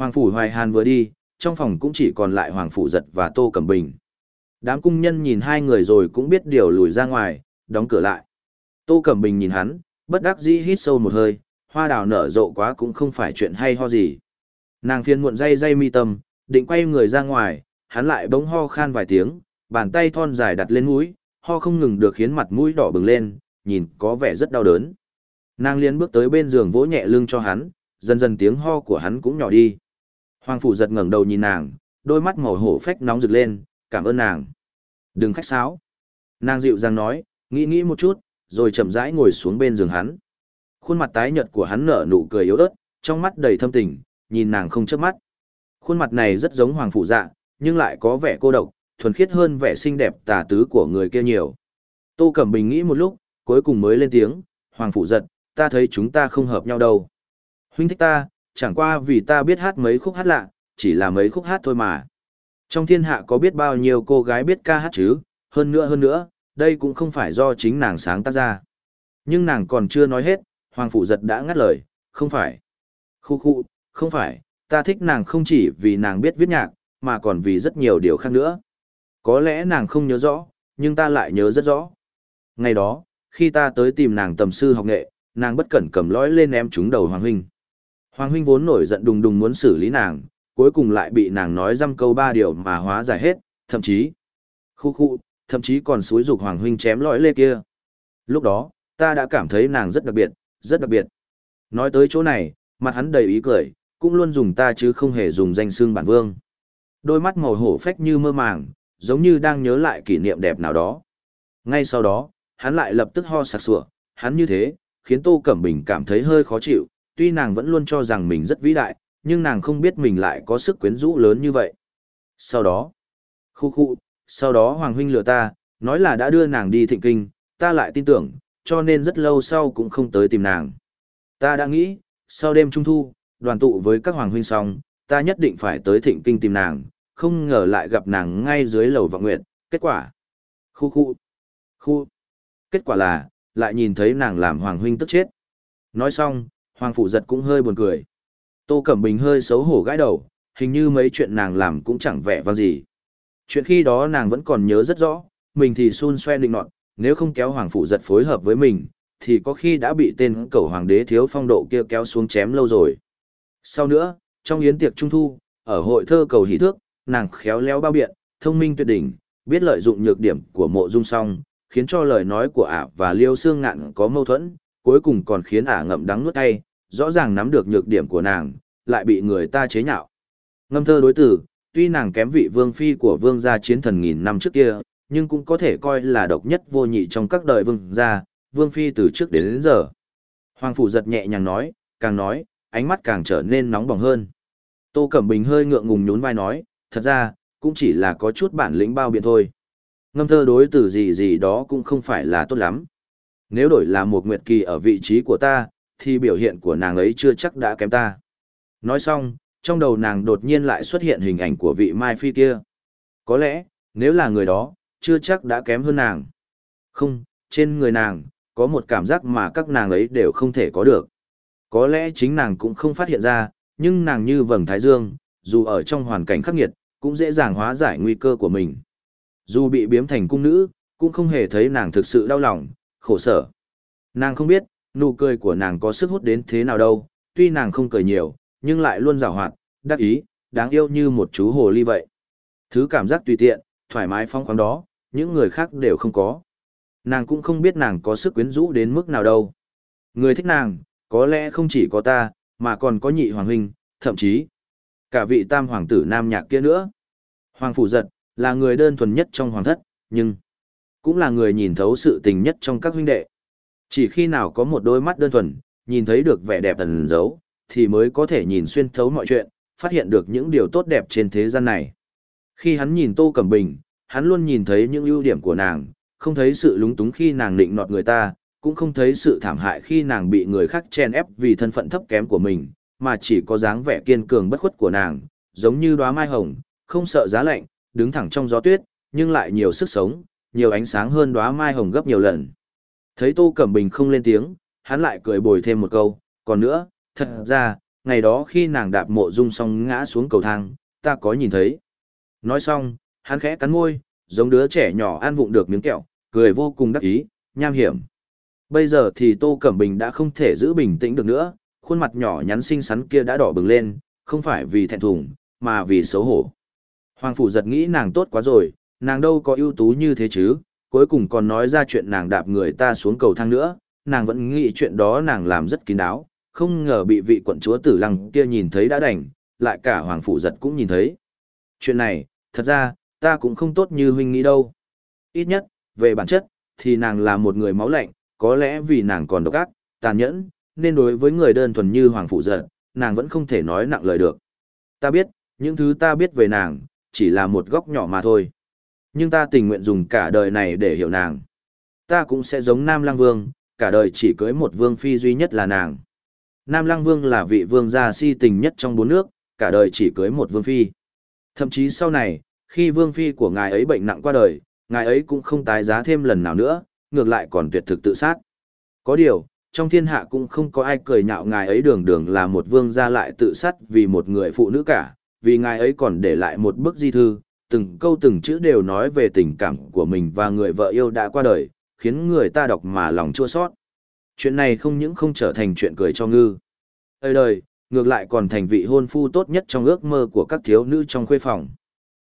Hoàng Phủ Hoài Hàn vừa đi, trong phòng cũng chỉ còn lại Hoàng Phủ Giật và Tô Cẩm Bình. Đám cung nhân nhìn hai người rồi cũng biết điều lùi ra ngoài, đóng cửa lại. Tô Cẩm Bình nhìn hắn, bất đắc dĩ hít sâu một hơi, hoa đào nở rộ quá cũng không phải chuyện hay ho gì. Nàng phiền muộn dây dây mi tâm, định quay người ra ngoài, hắn lại bỗng ho khan vài tiếng, bàn tay thon dài đặt lên mũi, ho không ngừng được khiến mặt mũi đỏ bừng lên, nhìn có vẻ rất đau đớn. Nàng liên bước tới bên giường vỗ nhẹ lưng cho hắn, dần dần tiếng ho của hắn cũng nhỏ đi. Hoàng phủ giật ngẩng đầu nhìn nàng, đôi mắt màu hổ phách nóng rực lên, cảm ơn nàng. Đừng khách sáo. Nàng dịu dàng nói, nghĩ nghĩ một chút, rồi chậm rãi ngồi xuống bên giường hắn. Khuôn mặt tái nhợt của hắn nở nụ cười yếu ớt, trong mắt đầy thâm tình, nhìn nàng không chớp mắt. Khuôn mặt này rất giống hoàng phụ dạ, nhưng lại có vẻ cô độc, thuần khiết hơn vẻ xinh đẹp tà tứ của người kia nhiều. Tô Cẩm Bình nghĩ một lúc, cuối cùng mới lên tiếng, hoàng phụ giật, ta thấy chúng ta không hợp nhau đâu. Huynh thích ta, chẳng qua vì ta biết hát mấy khúc hát lạ, chỉ là mấy khúc hát thôi mà. Trong thiên hạ có biết bao nhiêu cô gái biết ca hát chứ, hơn nữa hơn nữa, đây cũng không phải do chính nàng sáng tác ra. Nhưng nàng còn chưa nói hết, Hoàng phủ Giật đã ngắt lời, không phải. Khu khu, không phải, ta thích nàng không chỉ vì nàng biết viết nhạc, mà còn vì rất nhiều điều khác nữa. Có lẽ nàng không nhớ rõ, nhưng ta lại nhớ rất rõ. Ngày đó, khi ta tới tìm nàng tầm sư học nghệ, nàng bất cẩn cầm lõi lên em trúng đầu Hoàng Huynh. Hoàng Huynh vốn nổi giận đùng đùng muốn xử lý nàng, cuối cùng lại bị nàng nói dăm câu ba điều mà hóa giải hết, thậm chí. Khu khu, thậm chí còn xúi dục Hoàng Huynh chém lõi lê kia. Lúc đó, ta đã cảm thấy nàng rất đặc biệt, rất đặc biệt. Nói tới chỗ này, mặt hắn đầy ý cười, cũng luôn dùng ta chứ không hề dùng danh xương bản vương. Đôi mắt màu hổ phách như mơ màng, giống như đang nhớ lại kỷ niệm đẹp nào đó. Ngay sau đó, hắn lại lập tức ho sặc sủa, hắn như thế, khiến Tô Cẩm Bình cảm thấy hơi khó chịu, tuy nàng vẫn luôn cho rằng mình rất vĩ đại, nhưng nàng không biết mình lại có sức quyến rũ lớn như vậy. Sau đó, khu khu, sau đó Hoàng Huynh lừa ta, nói là đã đưa nàng đi thịnh kinh, ta lại tin tưởng, cho nên rất lâu sau cũng không tới tìm nàng. Ta đã nghĩ, sau đêm trung thu, đoàn tụ với các Hoàng Huynh xong, ta nhất định phải tới thịnh kinh tìm nàng, không ngờ lại gặp nàng ngay dưới lầu vọng nguyện, kết quả. Khu khu, khu, kết quả là, lại nhìn thấy nàng làm Hoàng Huynh tức chết. Nói xong, Hoàng Phụ Giật cũng hơi buồn cười. Tô Cẩm Bình hơi xấu hổ gãi đầu, hình như mấy chuyện nàng làm cũng chẳng vẻ vang gì. Chuyện khi đó nàng vẫn còn nhớ rất rõ, mình thì xun xoe định nọt, nếu không kéo Hoàng Phụ Giật phối hợp với mình, thì có khi đã bị tên cầu hoàng đế thiếu phong độ kia kéo xuống chém lâu rồi. Sau nữa, trong yến tiệc trung thu, ở hội thơ cầu hỷ thước, nàng khéo léo bao biện, thông minh tuyệt đỉnh, biết lợi dụng nhược điểm của mộ dung song, khiến cho lời nói của ả và liêu xương ngạn có mâu thuẫn, cuối cùng còn khiến ả ngậm đắng nuốt cay, rõ ràng nắm được nhược điểm của nàng, lại bị người ta chế nhạo. Ngâm thơ đối tử, tuy nàng kém vị vương phi của vương gia chiến thần nghìn năm trước kia, nhưng cũng có thể coi là độc nhất vô nhị trong các đời vương gia, vương phi từ trước đến, đến giờ. Hoàng phủ giật nhẹ nhàng nói, càng nói, ánh mắt càng trở nên nóng bỏng hơn. Tô Cẩm Bình hơi ngượng ngùng nhún vai nói, thật ra, cũng chỉ là có chút bản lĩnh bao biện thôi. Ngâm thơ đối tử gì gì đó cũng không phải là tốt lắm. Nếu đổi là một nguyệt kỳ ở vị trí của ta, thì biểu hiện của nàng ấy chưa chắc đã kém ta. Nói xong, trong đầu nàng đột nhiên lại xuất hiện hình ảnh của vị Mai Phi kia. Có lẽ, nếu là người đó, chưa chắc đã kém hơn nàng. Không, trên người nàng, có một cảm giác mà các nàng ấy đều không thể có được. Có lẽ chính nàng cũng không phát hiện ra, nhưng nàng như vầng thái dương, dù ở trong hoàn cảnh khắc nghiệt, cũng dễ dàng hóa giải nguy cơ của mình. Dù bị biếm thành cung nữ, cũng không hề thấy nàng thực sự đau lòng, khổ sở. Nàng không biết, nụ cười của nàng có sức hút đến thế nào đâu, tuy nàng không cười nhiều, nhưng lại luôn rào hoạt, đắc ý, đáng yêu như một chú hồ ly vậy. Thứ cảm giác tùy tiện, thoải mái phong khoáng đó, những người khác đều không có. Nàng cũng không biết nàng có sức quyến rũ đến mức nào đâu. Người thích nàng, có lẽ không chỉ có ta, mà còn có nhị hoàng huynh, thậm chí cả vị tam hoàng tử nam nhạc kia nữa. Hoàng phủ giật, là người đơn thuần nhất trong hoàng thất, nhưng cũng là người nhìn thấu sự tình nhất trong các huynh đệ. Chỉ khi nào có một đôi mắt đơn thuần, nhìn thấy được vẻ đẹp ẩn giấu, thì mới có thể nhìn xuyên thấu mọi chuyện, phát hiện được những điều tốt đẹp trên thế gian này. Khi hắn nhìn Tô Cẩm Bình, hắn luôn nhìn thấy những ưu điểm của nàng, không thấy sự lúng túng khi nàng định nọt người ta, cũng không thấy sự thảm hại khi nàng bị người khác chen ép vì thân phận thấp kém của mình, mà chỉ có dáng vẻ kiên cường bất khuất của nàng, giống như đóa mai hồng, không sợ giá lạnh, đứng thẳng trong gió tuyết, nhưng lại nhiều sức sống, nhiều ánh sáng hơn đóa mai hồng gấp nhiều lần. Thấy Tô Cẩm Bình không lên tiếng, hắn lại cười bồi thêm một câu, còn nữa, thật ra, ngày đó khi nàng đạp mộ dung xong ngã xuống cầu thang, ta có nhìn thấy. Nói xong, hắn khẽ cắn môi, giống đứa trẻ nhỏ ăn vụng được miếng kẹo, cười vô cùng đắc ý, nham hiểm. Bây giờ thì Tô Cẩm Bình đã không thể giữ bình tĩnh được nữa, khuôn mặt nhỏ nhắn xinh xắn kia đã đỏ bừng lên, không phải vì thẹn thùng, mà vì xấu hổ. Hoàng Phủ giật nghĩ nàng tốt quá rồi, nàng đâu có ưu tú như thế chứ, cuối cùng còn nói ra chuyện nàng đạp người ta xuống cầu thang nữa, nàng vẫn nghĩ chuyện đó nàng làm rất kín đáo, không ngờ bị vị quận chúa tử lăng kia nhìn thấy đã đành, lại cả Hoàng Phủ giật cũng nhìn thấy. Chuyện này, thật ra, ta cũng không tốt như huynh nghĩ đâu. Ít nhất, về bản chất, thì nàng là một người máu lạnh, có lẽ vì nàng còn độc ác, tàn nhẫn, nên đối với người đơn thuần như Hoàng Phụ Giật, nàng vẫn không thể nói nặng lời được. Ta biết, những thứ ta biết về nàng, chỉ là một góc nhỏ mà thôi. Nhưng ta tình nguyện dùng cả đời này để hiểu nàng. Ta cũng sẽ giống Nam Lăng Vương, cả đời chỉ cưới một vương phi duy nhất là nàng. Nam Lăng Vương là vị vương gia si tình nhất trong bốn nước, cả đời chỉ cưới một vương phi. Thậm chí sau này, khi vương phi của ngài ấy bệnh nặng qua đời, ngài ấy cũng không tái giá thêm lần nào nữa, ngược lại còn tuyệt thực tự sát. Có điều, trong thiên hạ cũng không có ai cười nhạo ngài ấy đường đường là một vương gia lại tự sát vì một người phụ nữ cả, vì ngài ấy còn để lại một bức di thư, từng câu từng chữ đều nói về tình cảm của mình và người vợ yêu đã qua đời, khiến người ta đọc mà lòng chua sót. Chuyện này không những không trở thành chuyện cười cho ngư. Ơi đời, ngược lại còn thành vị hôn phu tốt nhất trong ước mơ của các thiếu nữ trong khuê phòng.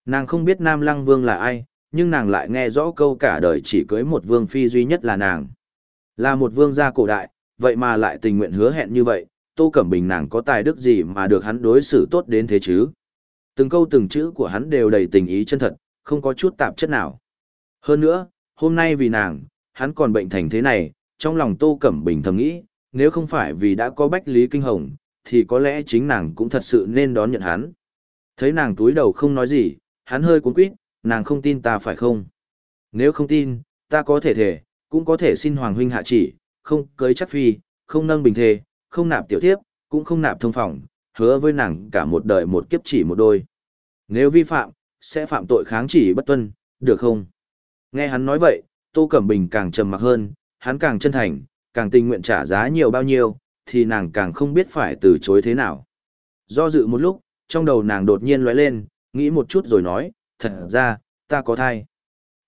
Nàng không biết Nam Lăng Vương là ai, nhưng nàng lại nghe rõ câu cả đời chỉ cưới một vương phi duy nhất là nàng. Là một vương gia cổ đại, vậy mà lại tình nguyện hứa hẹn như vậy, Tô Cẩm Bình nàng có tài đức gì mà được hắn đối xử tốt đến thế chứ? Từng câu từng chữ của hắn đều đầy tình ý chân thật, không có chút tạp chất nào. Hơn nữa, hôm nay vì nàng, hắn còn bệnh thành thế này, trong lòng Tô Cẩm Bình thầm nghĩ, nếu không phải vì đã có Bách Lý Kinh Hồng, thì có lẽ chính nàng cũng thật sự nên đón nhận hắn. Thấy nàng túi đầu không nói gì, hắn hơi cuốn quýt, nàng không tin ta phải không? Nếu không tin, ta có thể thể, cũng có thể xin Hoàng huynh hạ chỉ, không cưới chắc phi, không nâng bình thề, không nạp tiểu thiếp, cũng không nạp thông phòng, hứa với nàng cả một đời một kiếp chỉ một đôi. Nếu vi phạm, sẽ phạm tội kháng chỉ bất tuân, được không? Nghe hắn nói vậy, Tô Cẩm Bình càng trầm mặc hơn, hắn càng chân thành, càng tình nguyện trả giá nhiều bao nhiêu, thì nàng càng không biết phải từ chối thế nào. Do dự một lúc, trong đầu nàng đột nhiên lóe lên, nghĩ một chút rồi nói, thật ra, ta có thai.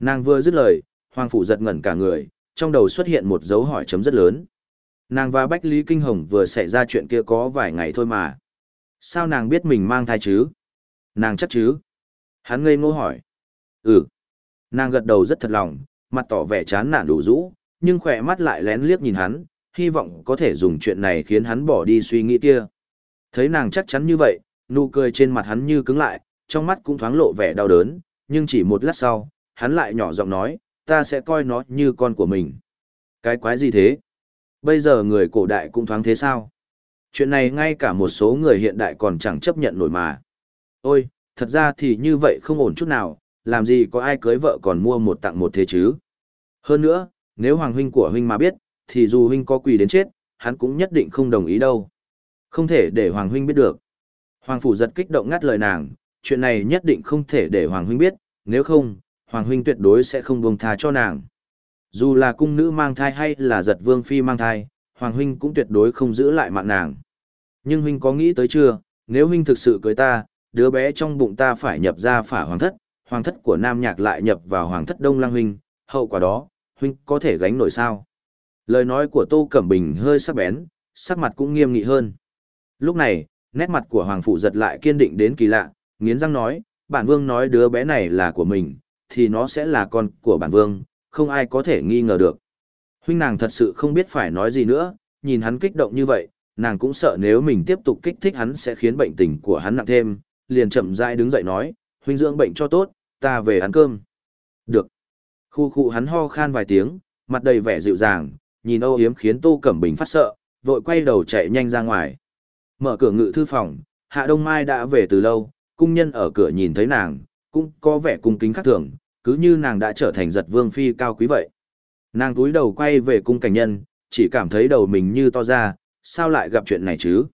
Nàng vừa dứt lời, Hoàng Phủ giật ngẩn cả người, trong đầu xuất hiện một dấu hỏi chấm rất lớn. Nàng và Bách Lý Kinh Hồng vừa xảy ra chuyện kia có vài ngày thôi mà. Sao nàng biết mình mang thai chứ? Nàng chắc chứ? Hắn ngây ngô hỏi. Ừ. Nàng gật đầu rất thật lòng, mặt tỏ vẻ chán nản đủ rũ, nhưng khỏe mắt lại lén liếc nhìn hắn, hy vọng có thể dùng chuyện này khiến hắn bỏ đi suy nghĩ kia. Thấy nàng chắc chắn như vậy, nụ cười trên mặt hắn như cứng lại, trong mắt cũng thoáng lộ vẻ đau đớn, nhưng chỉ một lát sau, hắn lại nhỏ giọng nói, ta sẽ coi nó như con của mình. Cái quái gì thế? Bây giờ người cổ đại cũng thoáng thế sao? Chuyện này ngay cả một số người hiện đại còn chẳng chấp nhận nổi mà. Ôi, thật ra thì như vậy không ổn chút nào, làm gì có ai cưới vợ còn mua một tặng một thế chứ? Hơn nữa, nếu hoàng huynh của huynh mà biết, thì dù huynh có quỳ đến chết, hắn cũng nhất định không đồng ý đâu. Không thể để hoàng huynh biết được. Hoàng phủ giật kích động ngắt lời nàng, chuyện này nhất định không thể để hoàng huynh biết, nếu không, hoàng huynh tuyệt đối sẽ không buông tha cho nàng. Dù là cung nữ mang thai hay là giật vương phi mang thai, hoàng huynh cũng tuyệt đối không giữ lại mạng nàng. Nhưng huynh có nghĩ tới chưa, nếu huynh thực sự cưới ta, đứa bé trong bụng ta phải nhập ra phả hoàng thất, hoàng thất của nam nhạc lại nhập vào hoàng thất đông lang huynh, hậu quả đó, huynh có thể gánh nổi sao? Lời nói của Tô Cẩm Bình hơi sắc bén, sắc mặt cũng nghiêm nghị hơn. Lúc này, nét mặt của Hoàng Phụ giật lại kiên định đến kỳ lạ, nghiến răng nói, bản vương nói đứa bé này là của mình, thì nó sẽ là con của bản vương, không ai có thể nghi ngờ được. Huynh nàng thật sự không biết phải nói gì nữa, nhìn hắn kích động như vậy, nàng cũng sợ nếu mình tiếp tục kích thích hắn sẽ khiến bệnh tình của hắn nặng thêm, liền chậm rãi đứng dậy nói, huynh dưỡng bệnh cho tốt, ta về ăn cơm. Được. Khu khu hắn ho khan vài tiếng, mặt đầy vẻ dịu dàng, nhìn âu yếm khiến Tô Cẩm Bình phát sợ, vội quay đầu chạy nhanh ra ngoài. Mở cửa ngự thư phòng, Hạ Đông Mai đã về từ lâu, cung nhân ở cửa nhìn thấy nàng, cũng có vẻ cung kính khác thường, cứ như nàng đã trở thành giật vương phi cao quý vậy. Nàng túi đầu quay về cung cảnh nhân, chỉ cảm thấy đầu mình như to ra, sao lại gặp chuyện này chứ?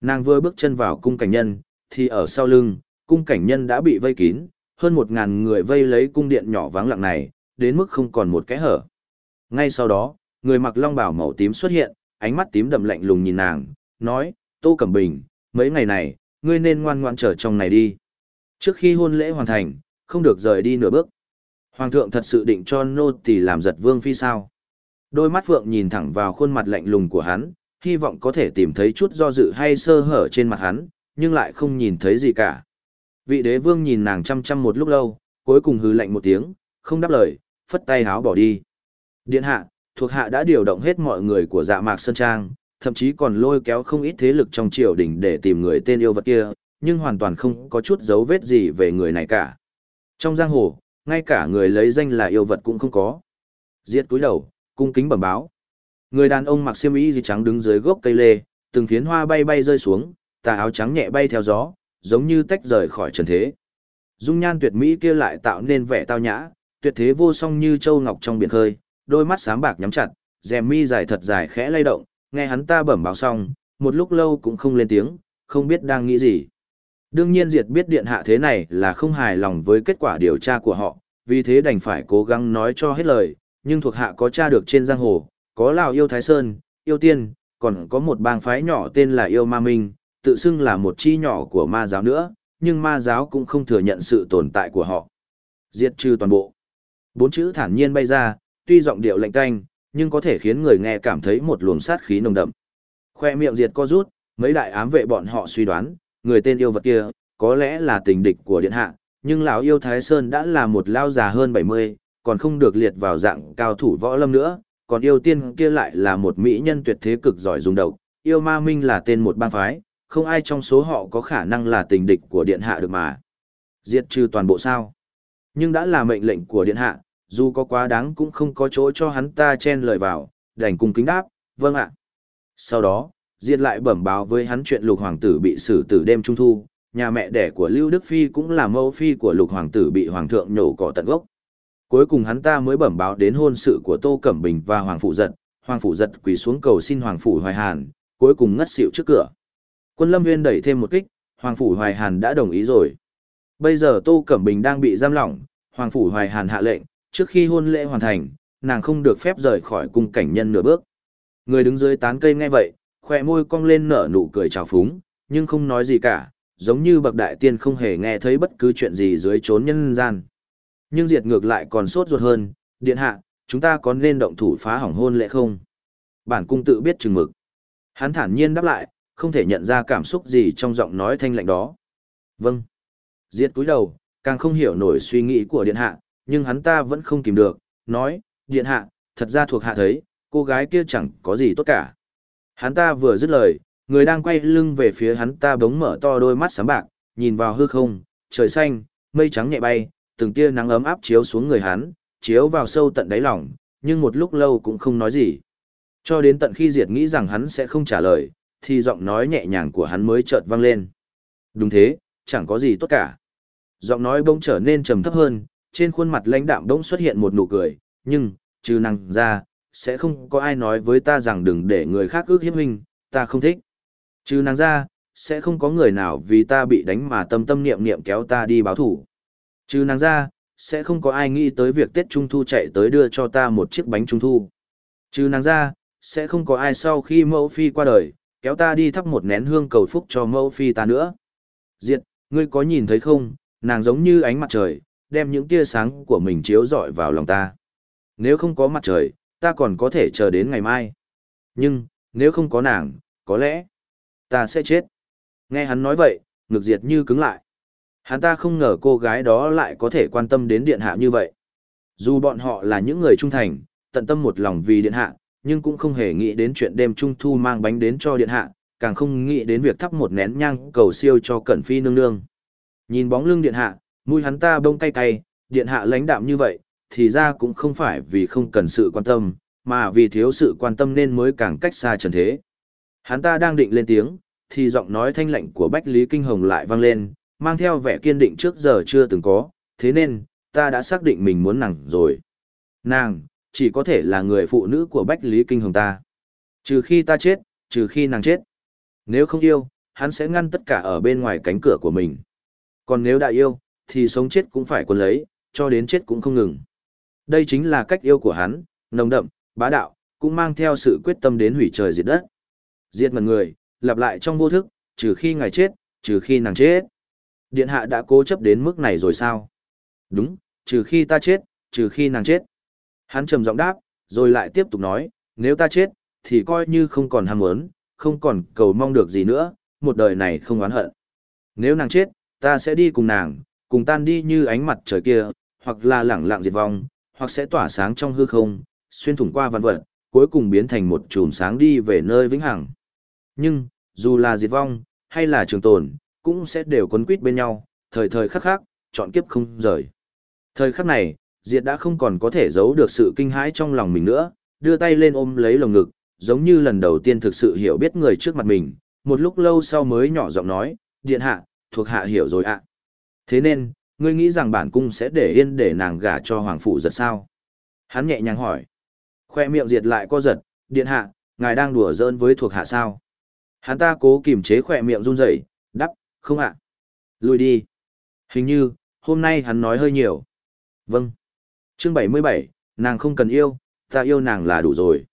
Nàng vừa bước chân vào cung cảnh nhân, thì ở sau lưng, cung cảnh nhân đã bị vây kín, hơn một ngàn người vây lấy cung điện nhỏ vắng lặng này, đến mức không còn một cái hở. Ngay sau đó, người mặc long bào màu tím xuất hiện, ánh mắt tím đậm lạnh lùng nhìn nàng, nói, Tô Cẩm Bình, mấy ngày này, ngươi nên ngoan ngoan trở trong này đi. Trước khi hôn lễ hoàn thành, không được rời đi nửa bước. Hoàng thượng thật sự định cho nô tỳ làm giật vương phi sao. Đôi mắt Phượng nhìn thẳng vào khuôn mặt lạnh lùng của hắn, hy vọng có thể tìm thấy chút do dự hay sơ hở trên mặt hắn, nhưng lại không nhìn thấy gì cả. Vị đế vương nhìn nàng chăm chăm một lúc lâu, cuối cùng hừ lạnh một tiếng, không đáp lời, phất tay háo bỏ đi. Điện hạ, thuộc hạ đã điều động hết mọi người của dạ mạc Sơn Trang, thậm chí còn lôi kéo không ít thế lực trong triều đình để tìm người tên yêu vật kia, nhưng hoàn toàn không có chút dấu vết gì về người này cả. Trong giang hồ, ngay cả người lấy danh là yêu vật cũng không có. Diệt túi đầu, cung kính bẩm báo. Người đàn ông mặc xiêm y gì trắng đứng dưới gốc cây lê, từng phiến hoa bay bay rơi xuống, tà áo trắng nhẹ bay theo gió, giống như tách rời khỏi trần thế. Dung nhan tuyệt mỹ kia lại tạo nên vẻ tao nhã, tuyệt thế vô song như châu ngọc trong biển khơi, đôi mắt sáng bạc nhắm chặt, rèm mi dài thật dài khẽ lay động, nghe hắn ta bẩm báo xong, một lúc lâu cũng không lên tiếng, không biết đang nghĩ gì. Đương nhiên Diệt biết điện hạ thế này là không hài lòng với kết quả điều tra của họ, vì thế đành phải cố gắng nói cho hết lời, nhưng thuộc hạ có tra được trên giang hồ, có Lào yêu Thái Sơn, yêu Tiên, còn có một bang phái nhỏ tên là yêu Ma Minh, tự xưng là một chi nhỏ của ma giáo nữa, nhưng ma giáo cũng không thừa nhận sự tồn tại của họ. Diệt trừ toàn bộ. Bốn chữ thản nhiên bay ra, tuy giọng điệu lạnh tanh, nhưng có thể khiến người nghe cảm thấy một luồng sát khí nồng đậm. Khoe miệng diệt co rút, mấy đại ám vệ bọn họ suy đoán, người tên yêu vật kia, có lẽ là tình địch của điện hạ, nhưng lão yêu Thái Sơn đã là một lao già hơn 70, còn không được liệt vào dạng cao thủ võ lâm nữa, còn yêu tiên kia lại là một mỹ nhân tuyệt thế cực giỏi dùng độc, yêu ma minh là tên một bang phái, không ai trong số họ có khả năng là tình địch của điện hạ được mà. Diệt trừ toàn bộ sao. Nhưng đã là mệnh lệnh của điện hạ, dù có quá đáng cũng không có chỗ cho hắn ta chen lời vào, đành cung kính đáp, vâng ạ. Sau đó, Diệt lại bẩm báo với hắn chuyện lục hoàng tử bị xử tử đêm trung thu, nhà mẹ đẻ của Lưu Đức Phi cũng là mẫu phi của lục hoàng tử bị hoàng thượng nhổ cỏ tận gốc. Cuối cùng hắn ta mới bẩm báo đến hôn sự của Tô Cẩm Bình và Hoàng Phụ Giật, Hoàng Phụ Giật quỳ xuống cầu xin Hoàng Phủ Hoài Hàn, cuối cùng ngất xỉu trước cửa. Quân Lâm Nguyên đẩy thêm một kích, Hoàng Phủ Hoài Hàn đã đồng ý rồi. Bây giờ Tô Cẩm Bình đang bị giam lỏng, Hoàng Phủ Hoài Hàn hạ lệnh, trước khi hôn lễ hoàn thành, nàng không được phép rời khỏi cung cảnh nhân nửa bước. Người đứng dưới tán cây nghe vậy, khoe môi cong lên nở nụ cười trào phúng, nhưng không nói gì cả, giống như bậc đại tiên không hề nghe thấy bất cứ chuyện gì dưới chốn nhân gian. Nhưng diệt ngược lại còn sốt ruột hơn, điện hạ, chúng ta có nên động thủ phá hỏng hôn lễ không? Bản cung tự biết chừng mực. Hắn thản nhiên đáp lại, không thể nhận ra cảm xúc gì trong giọng nói thanh lạnh đó. Vâng. Diệt cúi đầu, càng không hiểu nổi suy nghĩ của điện hạ, nhưng hắn ta vẫn không kìm được, nói, điện hạ, thật ra thuộc hạ thấy, cô gái kia chẳng có gì tốt cả. Hắn ta vừa dứt lời, người đang quay lưng về phía hắn ta bỗng mở to đôi mắt sáng bạc, nhìn vào hư không, trời xanh, mây trắng nhẹ bay, từng tia nắng ấm áp chiếu xuống người hắn, chiếu vào sâu tận đáy lòng, nhưng một lúc lâu cũng không nói gì. Cho đến tận khi Diệt nghĩ rằng hắn sẽ không trả lời, thì giọng nói nhẹ nhàng của hắn mới chợt vang lên. Đúng thế, chẳng có gì tốt cả. Giọng nói bỗng trở nên trầm thấp hơn, trên khuôn mặt lãnh đạm bỗng xuất hiện một nụ cười, nhưng, trừ năng ra, sẽ không có ai nói với ta rằng đừng để người khác ước hiếp huynh, ta không thích. chứ nàng ra, sẽ không có người nào vì ta bị đánh mà tâm tâm niệm niệm kéo ta đi báo thủ. chứ nàng ra, sẽ không có ai nghĩ tới việc Tết Trung Thu chạy tới đưa cho ta một chiếc bánh Trung Thu. chứ nàng ra, sẽ không có ai sau khi mẫu phi qua đời, kéo ta đi thắp một nén hương cầu phúc cho mẫu phi ta nữa. Diệt, ngươi có nhìn thấy không, nàng giống như ánh mặt trời, đem những tia sáng của mình chiếu rọi vào lòng ta. Nếu không có mặt trời, ta còn có thể chờ đến ngày mai. Nhưng, nếu không có nàng, có lẽ, ta sẽ chết. Nghe hắn nói vậy, ngực diệt như cứng lại. Hắn ta không ngờ cô gái đó lại có thể quan tâm đến điện hạ như vậy. Dù bọn họ là những người trung thành, tận tâm một lòng vì điện hạ, nhưng cũng không hề nghĩ đến chuyện đêm trung thu mang bánh đến cho điện hạ, càng không nghĩ đến việc thắp một nén nhang cầu siêu cho Cẩn Phi nương nương. Nhìn bóng lưng điện hạ, mũi hắn ta bông cay cay, điện hạ lãnh đạm như vậy, thì ra cũng không phải vì không cần sự quan tâm, mà vì thiếu sự quan tâm nên mới càng cách xa trần thế. Hắn ta đang định lên tiếng, thì giọng nói thanh lạnh của Bách Lý Kinh Hồng lại vang lên, mang theo vẻ kiên định trước giờ chưa từng có, thế nên, ta đã xác định mình muốn nàng rồi. Nàng, chỉ có thể là người phụ nữ của Bách Lý Kinh Hồng ta. Trừ khi ta chết, trừ khi nàng chết. Nếu không yêu, hắn sẽ ngăn tất cả ở bên ngoài cánh cửa của mình. Còn nếu đã yêu, thì sống chết cũng phải quân lấy, cho đến chết cũng không ngừng. Đây chính là cách yêu của hắn, nồng đậm, bá đạo, cũng mang theo sự quyết tâm đến hủy trời diệt đất. Diệt mật người, lặp lại trong vô thức, trừ khi ngài chết, trừ khi nàng chết. Điện hạ đã cố chấp đến mức này rồi sao? Đúng, trừ khi ta chết, trừ khi nàng chết. Hắn trầm giọng đáp, rồi lại tiếp tục nói, nếu ta chết, thì coi như không còn ham muốn, không còn cầu mong được gì nữa, một đời này không oán hận. Nếu nàng chết, ta sẽ đi cùng nàng, cùng tan đi như ánh mặt trời kia, hoặc là lẳng lặng diệt vong, hoặc sẽ tỏa sáng trong hư không, xuyên thủng qua văn vật, cuối cùng biến thành một chùm sáng đi về nơi vĩnh hằng. Nhưng, dù là diệt vong, hay là trường tồn, cũng sẽ đều quấn quýt bên nhau, thời thời khắc khắc, chọn kiếp không rời. Thời khắc này, Diệt đã không còn có thể giấu được sự kinh hãi trong lòng mình nữa, đưa tay lên ôm lấy lồng ngực, giống như lần đầu tiên thực sự hiểu biết người trước mặt mình, một lúc lâu sau mới nhỏ giọng nói, điện hạ, thuộc hạ hiểu rồi ạ. Thế nên, ngươi nghĩ rằng bản cung sẽ để yên để nàng gả cho hoàng phủ giật sao? Hắn nhẹ nhàng hỏi. Khoe miệng diệt lại co giật, điện hạ, ngài đang đùa giỡn với thuộc hạ sao? Hắn ta cố kiềm chế khoe miệng run rẩy, đắp, không ạ. À. Lùi đi. Hình như, hôm nay hắn nói hơi nhiều. Vâng. Chương 77, nàng không cần yêu, ta yêu nàng là đủ rồi.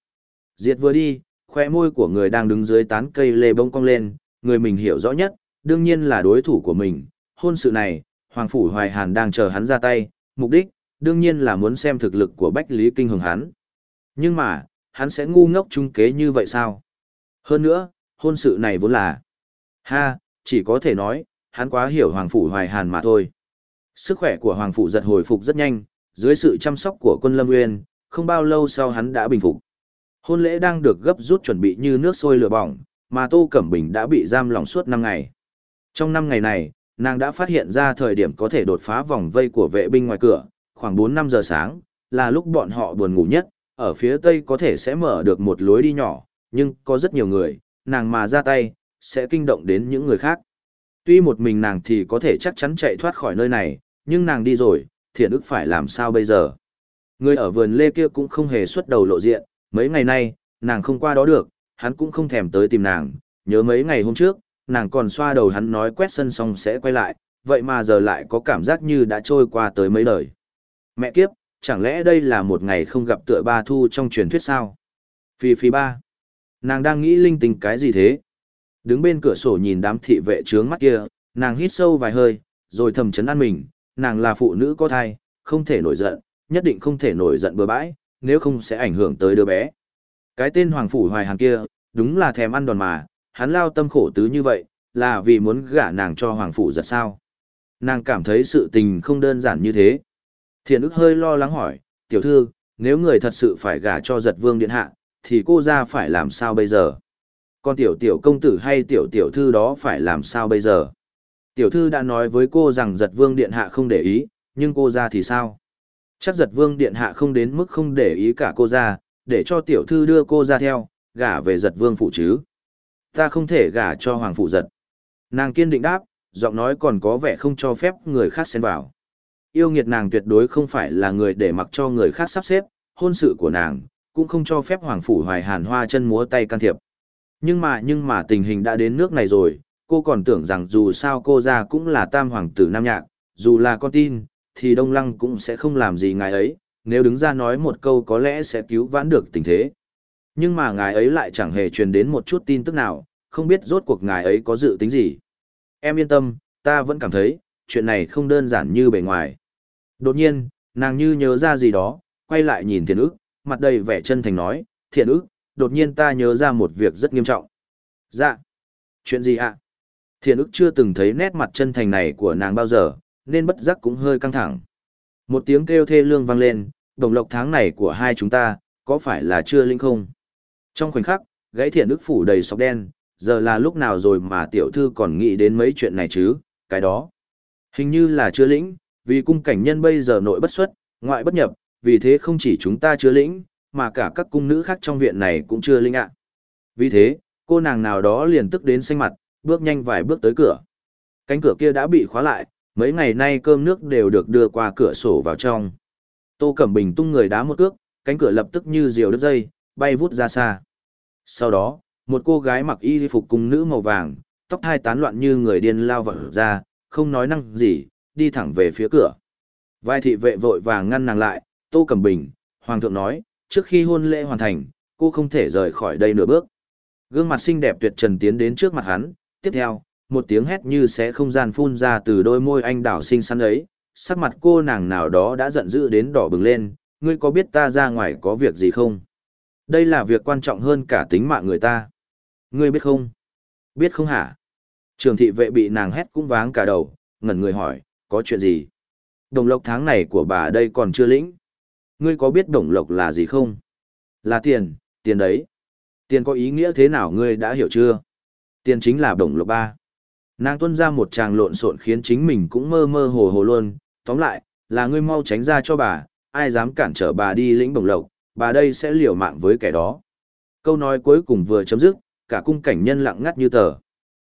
Diệt vừa đi, khoe môi của người đang đứng dưới tán cây lê bông cong lên, người mình hiểu rõ nhất, đương nhiên là đối thủ của mình. Hôn sự này, Hoàng Phủ Hoài Hàn đang chờ hắn ra tay, mục đích, đương nhiên là muốn xem thực lực của Bách Lý Kinh hưởng hắn. Nhưng mà, hắn sẽ ngu ngốc trung kế như vậy sao? Hơn nữa, hôn sự này vốn là... Ha, chỉ có thể nói, hắn quá hiểu Hoàng Phủ Hoài Hàn mà thôi. Sức khỏe của Hoàng Phủ giật hồi phục rất nhanh, dưới sự chăm sóc của quân Lâm Nguyên, không bao lâu sau hắn đã bình phục. Hôn lễ đang được gấp rút chuẩn bị như nước sôi lửa bỏng, mà Tô Cẩm Bình đã bị giam lỏng suốt 5 ngày. Trong 5 ngày này, nàng đã phát hiện ra thời điểm có thể đột phá vòng vây của vệ binh ngoài cửa, khoảng 4-5 giờ sáng, là lúc bọn họ buồn ngủ nhất, ở phía tây có thể sẽ mở được một lối đi nhỏ, nhưng có rất nhiều người, nàng mà ra tay, sẽ kinh động đến những người khác. Tuy một mình nàng thì có thể chắc chắn chạy thoát khỏi nơi này, nhưng nàng đi rồi, thiện ức phải làm sao bây giờ? Người ở vườn lê kia cũng không hề xuất đầu lộ diện, mấy ngày nay, nàng không qua đó được, hắn cũng không thèm tới tìm nàng, nhớ mấy ngày hôm trước, nàng còn xoa đầu hắn nói quét sân xong sẽ quay lại, vậy mà giờ lại có cảm giác như đã trôi qua tới mấy đời. Mẹ kiếp, chẳng lẽ đây là một ngày không gặp tựa ba thu trong truyền thuyết sao? Phi phi ba. Nàng đang nghĩ linh tinh cái gì thế? Đứng bên cửa sổ nhìn đám thị vệ trướng mắt kia, nàng hít sâu vài hơi, rồi thầm chấn an mình, nàng là phụ nữ có thai, không thể nổi giận, nhất định không thể nổi giận bừa bãi, nếu không sẽ ảnh hưởng tới đứa bé. Cái tên Hoàng Phủ Hoài hàng kia, đúng là thèm ăn đòn mà, hắn lao tâm khổ tứ như vậy, là vì muốn gả nàng cho Hoàng Phủ giật sao. Nàng cảm thấy sự tình không đơn giản như thế. Thiện ức hơi lo lắng hỏi, tiểu thư, nếu người thật sự phải gả cho giật vương điện hạ, thì cô ra phải làm sao bây giờ? Còn tiểu tiểu công tử hay tiểu tiểu thư đó phải làm sao bây giờ? Tiểu thư đã nói với cô rằng giật vương điện hạ không để ý, nhưng cô ra thì sao? Chắc giật vương điện hạ không đến mức không để ý cả cô ra, để cho tiểu thư đưa cô ra theo, gả về giật vương phụ chứ. Ta không thể gả cho hoàng phụ giật. Nàng kiên định đáp, giọng nói còn có vẻ không cho phép người khác xen vào. Yêu nghiệt nàng tuyệt đối không phải là người để mặc cho người khác sắp xếp, hôn sự của nàng, cũng không cho phép hoàng phủ hoài hàn hoa chân múa tay can thiệp. Nhưng mà nhưng mà tình hình đã đến nước này rồi, cô còn tưởng rằng dù sao cô ra cũng là tam hoàng tử Nam Nhạc, dù là con tin, thì Đông Lăng cũng sẽ không làm gì ngài ấy, nếu đứng ra nói một câu có lẽ sẽ cứu vãn được tình thế. Nhưng mà ngài ấy lại chẳng hề truyền đến một chút tin tức nào, không biết rốt cuộc ngài ấy có dự tính gì. Em yên tâm, ta vẫn cảm thấy, chuyện này không đơn giản như bề ngoài. Đột nhiên, nàng như nhớ ra gì đó, quay lại nhìn Thiện ức, mặt đầy vẻ chân thành nói, Thiện ức, đột nhiên ta nhớ ra một việc rất nghiêm trọng. Dạ. Chuyện gì ạ? Thiện ức chưa từng thấy nét mặt chân thành này của nàng bao giờ, nên bất giác cũng hơi căng thẳng. Một tiếng kêu thê lương vang lên, đồng lộc tháng này của hai chúng ta, có phải là chưa linh không? Trong khoảnh khắc, gãy thiện ức phủ đầy sọc đen, giờ là lúc nào rồi mà tiểu thư còn nghĩ đến mấy chuyện này chứ, cái đó. Hình như là chưa lĩnh, vì cung cảnh nhân bây giờ nội bất xuất, ngoại bất nhập, vì thế không chỉ chúng ta chưa lĩnh, mà cả các cung nữ khác trong viện này cũng chưa linh ạ. Vì thế, cô nàng nào đó liền tức đến xanh mặt, bước nhanh vài bước tới cửa. Cánh cửa kia đã bị khóa lại, mấy ngày nay cơm nước đều được đưa qua cửa sổ vào trong. Tô Cẩm Bình tung người đá một cước, cánh cửa lập tức như diều đứt dây, bay vút ra xa. Sau đó, một cô gái mặc y phục cùng nữ màu vàng, tóc hai tán loạn như người điên lao vào ra, không nói năng gì, đi thẳng về phía cửa. Vai thị vệ vội vàng ngăn nàng lại, Tô Cẩm Bình, Hoàng thượng nói, trước khi hôn lễ hoàn thành, cô không thể rời khỏi đây nửa bước. Gương mặt xinh đẹp tuyệt trần tiến đến trước mặt hắn, tiếp theo, một tiếng hét như sẽ không gian phun ra từ đôi môi anh đảo xinh xắn ấy, sắc mặt cô nàng nào đó đã giận dữ đến đỏ bừng lên, ngươi có biết ta ra ngoài có việc gì không? Đây là việc quan trọng hơn cả tính mạng người ta. Ngươi biết không? Biết không hả? Trường thị vệ bị nàng hét cũng váng cả đầu, ngẩn người hỏi, có chuyện gì? Đồng lộc tháng này của bà đây còn chưa lĩnh. Ngươi có biết đồng lộc là gì không? Là tiền, tiền đấy. Tiền có ý nghĩa thế nào ngươi đã hiểu chưa? Tiền chính là đồng lộc ba. Nàng tuân ra một tràng lộn xộn khiến chính mình cũng mơ mơ hồ hồ luôn. Tóm lại, là ngươi mau tránh ra cho bà, ai dám cản trở bà đi lĩnh đồng lộc, bà đây sẽ liều mạng với kẻ đó. Câu nói cuối cùng vừa chấm dứt, cả cung cảnh nhân lặng ngắt như tờ.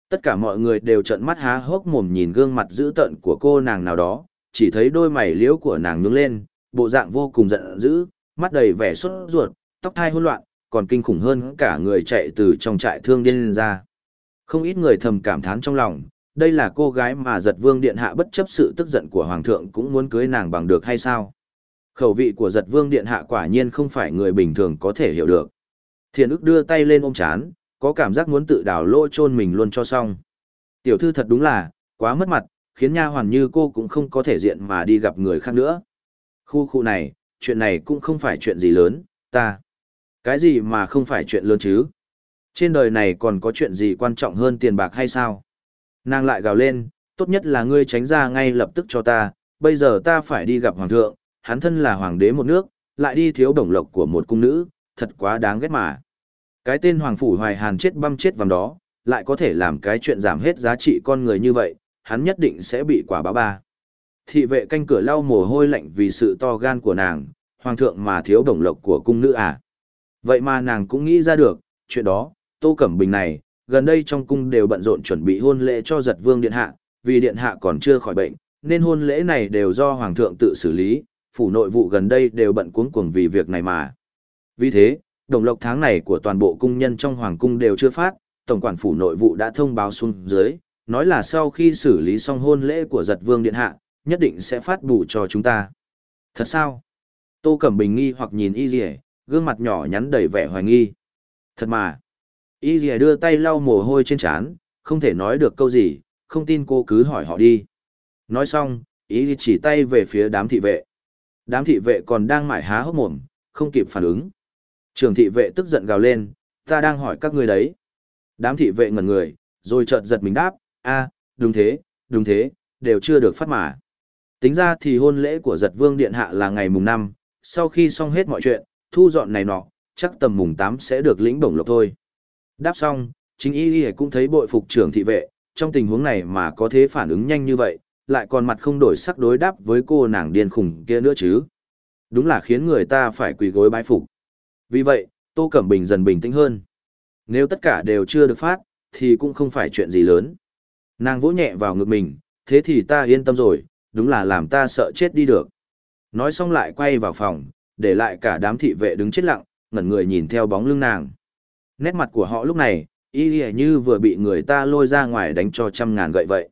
Tất cả mọi người đều trợn mắt há hốc mồm nhìn gương mặt dữ tợn của cô nàng nào đó, chỉ thấy đôi mày liễu của nàng nhướng lên, bộ dạng vô cùng giận dữ, mắt đầy vẻ sốt ruột, tóc thai hỗn loạn, còn kinh khủng hơn cả người chạy từ trong trại thương điên lên ra. Không ít người thầm cảm thán trong lòng, đây là cô gái mà giật vương điện hạ bất chấp sự tức giận của hoàng thượng cũng muốn cưới nàng bằng được hay sao? Khẩu vị của giật vương điện hạ quả nhiên không phải người bình thường có thể hiểu được. Thiền ức đưa tay lên ôm chán, có cảm giác muốn tự đào lỗ chôn mình luôn cho xong. Tiểu thư thật đúng là, quá mất mặt, khiến nha hoàn như cô cũng không có thể diện mà đi gặp người khác nữa. Khu khu này, chuyện này cũng không phải chuyện gì lớn, ta. Cái gì mà không phải chuyện lớn chứ? Trên đời này còn có chuyện gì quan trọng hơn tiền bạc hay sao? Nàng lại gào lên, tốt nhất là ngươi tránh ra ngay lập tức cho ta, bây giờ ta phải đi gặp hoàng thượng, hắn thân là hoàng đế một nước, lại đi thiếu đồng lộc của một cung nữ, thật quá đáng ghét mà. Cái tên hoàng phủ hoài hàn chết băm chết vàng đó, lại có thể làm cái chuyện giảm hết giá trị con người như vậy, hắn nhất định sẽ bị quả báo ba. Thị vệ canh cửa lau mồ hôi lạnh vì sự to gan của nàng, hoàng thượng mà thiếu đồng lộc của cung nữ à. Vậy mà nàng cũng nghĩ ra được, chuyện đó, Tô Cẩm Bình này, gần đây trong cung đều bận rộn chuẩn bị hôn lễ cho giật vương điện hạ, vì điện hạ còn chưa khỏi bệnh, nên hôn lễ này đều do hoàng thượng tự xử lý, phủ nội vụ gần đây đều bận cuống cuồng vì việc này mà. Vì thế, đồng lộc tháng này của toàn bộ cung nhân trong hoàng cung đều chưa phát, tổng quản phủ nội vụ đã thông báo xuống dưới, nói là sau khi xử lý xong hôn lễ của giật vương điện hạ, nhất định sẽ phát bù cho chúng ta. Thật sao? Tô Cẩm Bình nghi hoặc nhìn Y Dì gương mặt nhỏ nhắn đầy vẻ hoài nghi. Thật mà. Y Dì đưa tay lau mồ hôi trên trán, không thể nói được câu gì, không tin cô cứ hỏi họ đi. Nói xong, Y chỉ tay về phía đám thị vệ. Đám thị vệ còn đang mải há hốc mồm, không kịp phản ứng. Trường thị vệ tức giận gào lên, ta đang hỏi các ngươi đấy. Đám thị vệ ngẩn người, rồi chợt giật mình đáp, a, đúng thế, đúng thế, đều chưa được phát mà. Tính ra thì hôn lễ của giật vương điện hạ là ngày mùng 5, sau khi xong hết mọi chuyện, thu dọn này nọ, chắc tầm mùng 8 sẽ được lĩnh bổng lộc thôi. Đáp xong, chính y y cũng thấy bội phục trưởng thị vệ, trong tình huống này mà có thế phản ứng nhanh như vậy, lại còn mặt không đổi sắc đối đáp với cô nàng điên khùng kia nữa chứ. Đúng là khiến người ta phải quỳ gối bái phục. Vì vậy, Tô Cẩm Bình dần bình tĩnh hơn. Nếu tất cả đều chưa được phát, thì cũng không phải chuyện gì lớn. Nàng vỗ nhẹ vào ngực mình, thế thì ta yên tâm rồi, đúng là làm ta sợ chết đi được. Nói xong lại quay vào phòng, để lại cả đám thị vệ đứng chết lặng, ngẩn người nhìn theo bóng lưng nàng. Nét mặt của họ lúc này, y như vừa bị người ta lôi ra ngoài đánh cho trăm ngàn gậy vậy.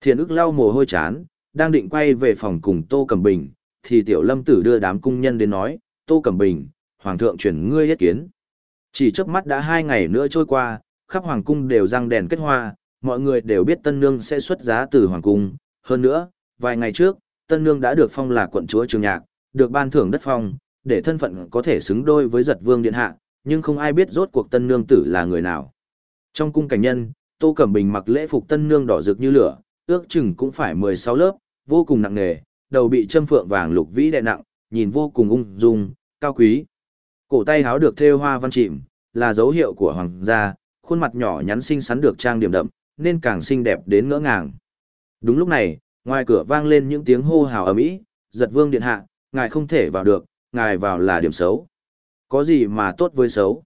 Thiền ức lau mồ hôi chán, đang định quay về phòng cùng Tô Cẩm Bình, thì tiểu lâm tử đưa đám cung nhân đến nói, Tô Cẩm Bình, Hoàng thượng chuyển ngươi yết kiến. Chỉ trước mắt đã hai ngày nữa trôi qua, khắp Hoàng cung đều răng đèn kết hoa, mọi người đều biết Tân Nương sẽ xuất giá từ Hoàng cung. Hơn nữa, vài ngày trước, Tân Nương đã được phong là quận chúa trường nhạc, được ban thưởng đất phong, để thân phận có thể xứng đôi với giật vương điện hạ, nhưng không ai biết rốt cuộc Tân Nương tử là người nào. Trong cung cảnh nhân, Tô Cẩm Bình mặc lễ phục Tân Nương đỏ rực như lửa, ước chừng cũng phải 16 lớp, vô cùng nặng nề, đầu bị châm phượng vàng lục vĩ đè nặng, nhìn vô cùng ung dung, cao quý. Cổ tay háo được thêu hoa văn chìm, là dấu hiệu của hoàng gia, khuôn mặt nhỏ nhắn xinh xắn được trang điểm đậm, nên càng xinh đẹp đến ngỡ ngàng. Đúng lúc này, ngoài cửa vang lên những tiếng hô hào ầm ĩ, "Giật Vương điện hạ, ngài không thể vào được, ngài vào là điểm xấu." Có gì mà tốt với xấu?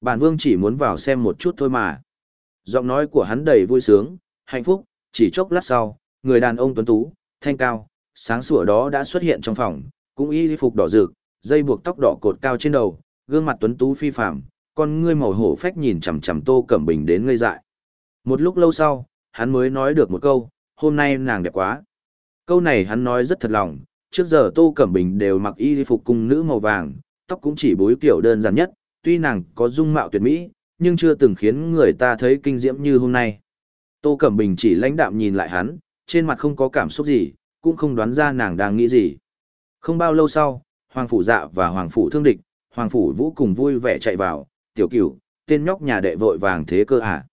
Bản vương chỉ muốn vào xem một chút thôi mà. Giọng nói của hắn đầy vui sướng, hạnh phúc, chỉ chốc lát sau, người đàn ông tuấn tú, thanh cao, sáng sủa đó đã xuất hiện trong phòng, cũng y phục đỏ rực, dây buộc tóc đỏ cột cao trên đầu, gương mặt tuấn tú phi phàm, con ngươi màu hổ phách nhìn chằm chằm Tô Cẩm Bình đến ngây dại. Một lúc lâu sau, hắn mới nói được một câu, hôm nay nàng đẹp quá. Câu này hắn nói rất thật lòng, trước giờ Tô Cẩm Bình đều mặc y phục cung nữ màu vàng, tóc cũng chỉ búi kiểu đơn giản nhất, tuy nàng có dung mạo tuyệt mỹ, nhưng chưa từng khiến người ta thấy kinh diễm như hôm nay. Tô Cẩm Bình chỉ lãnh đạm nhìn lại hắn, trên mặt không có cảm xúc gì, cũng không đoán ra nàng đang nghĩ gì. Không bao lâu sau, Hoàng Phủ Dạ và Hoàng Phủ Thương Địch, Hoàng Phủ Vũ cùng vui vẻ chạy vào, tiểu cửu, tên nhóc nhà đệ vội vàng thế cơ à.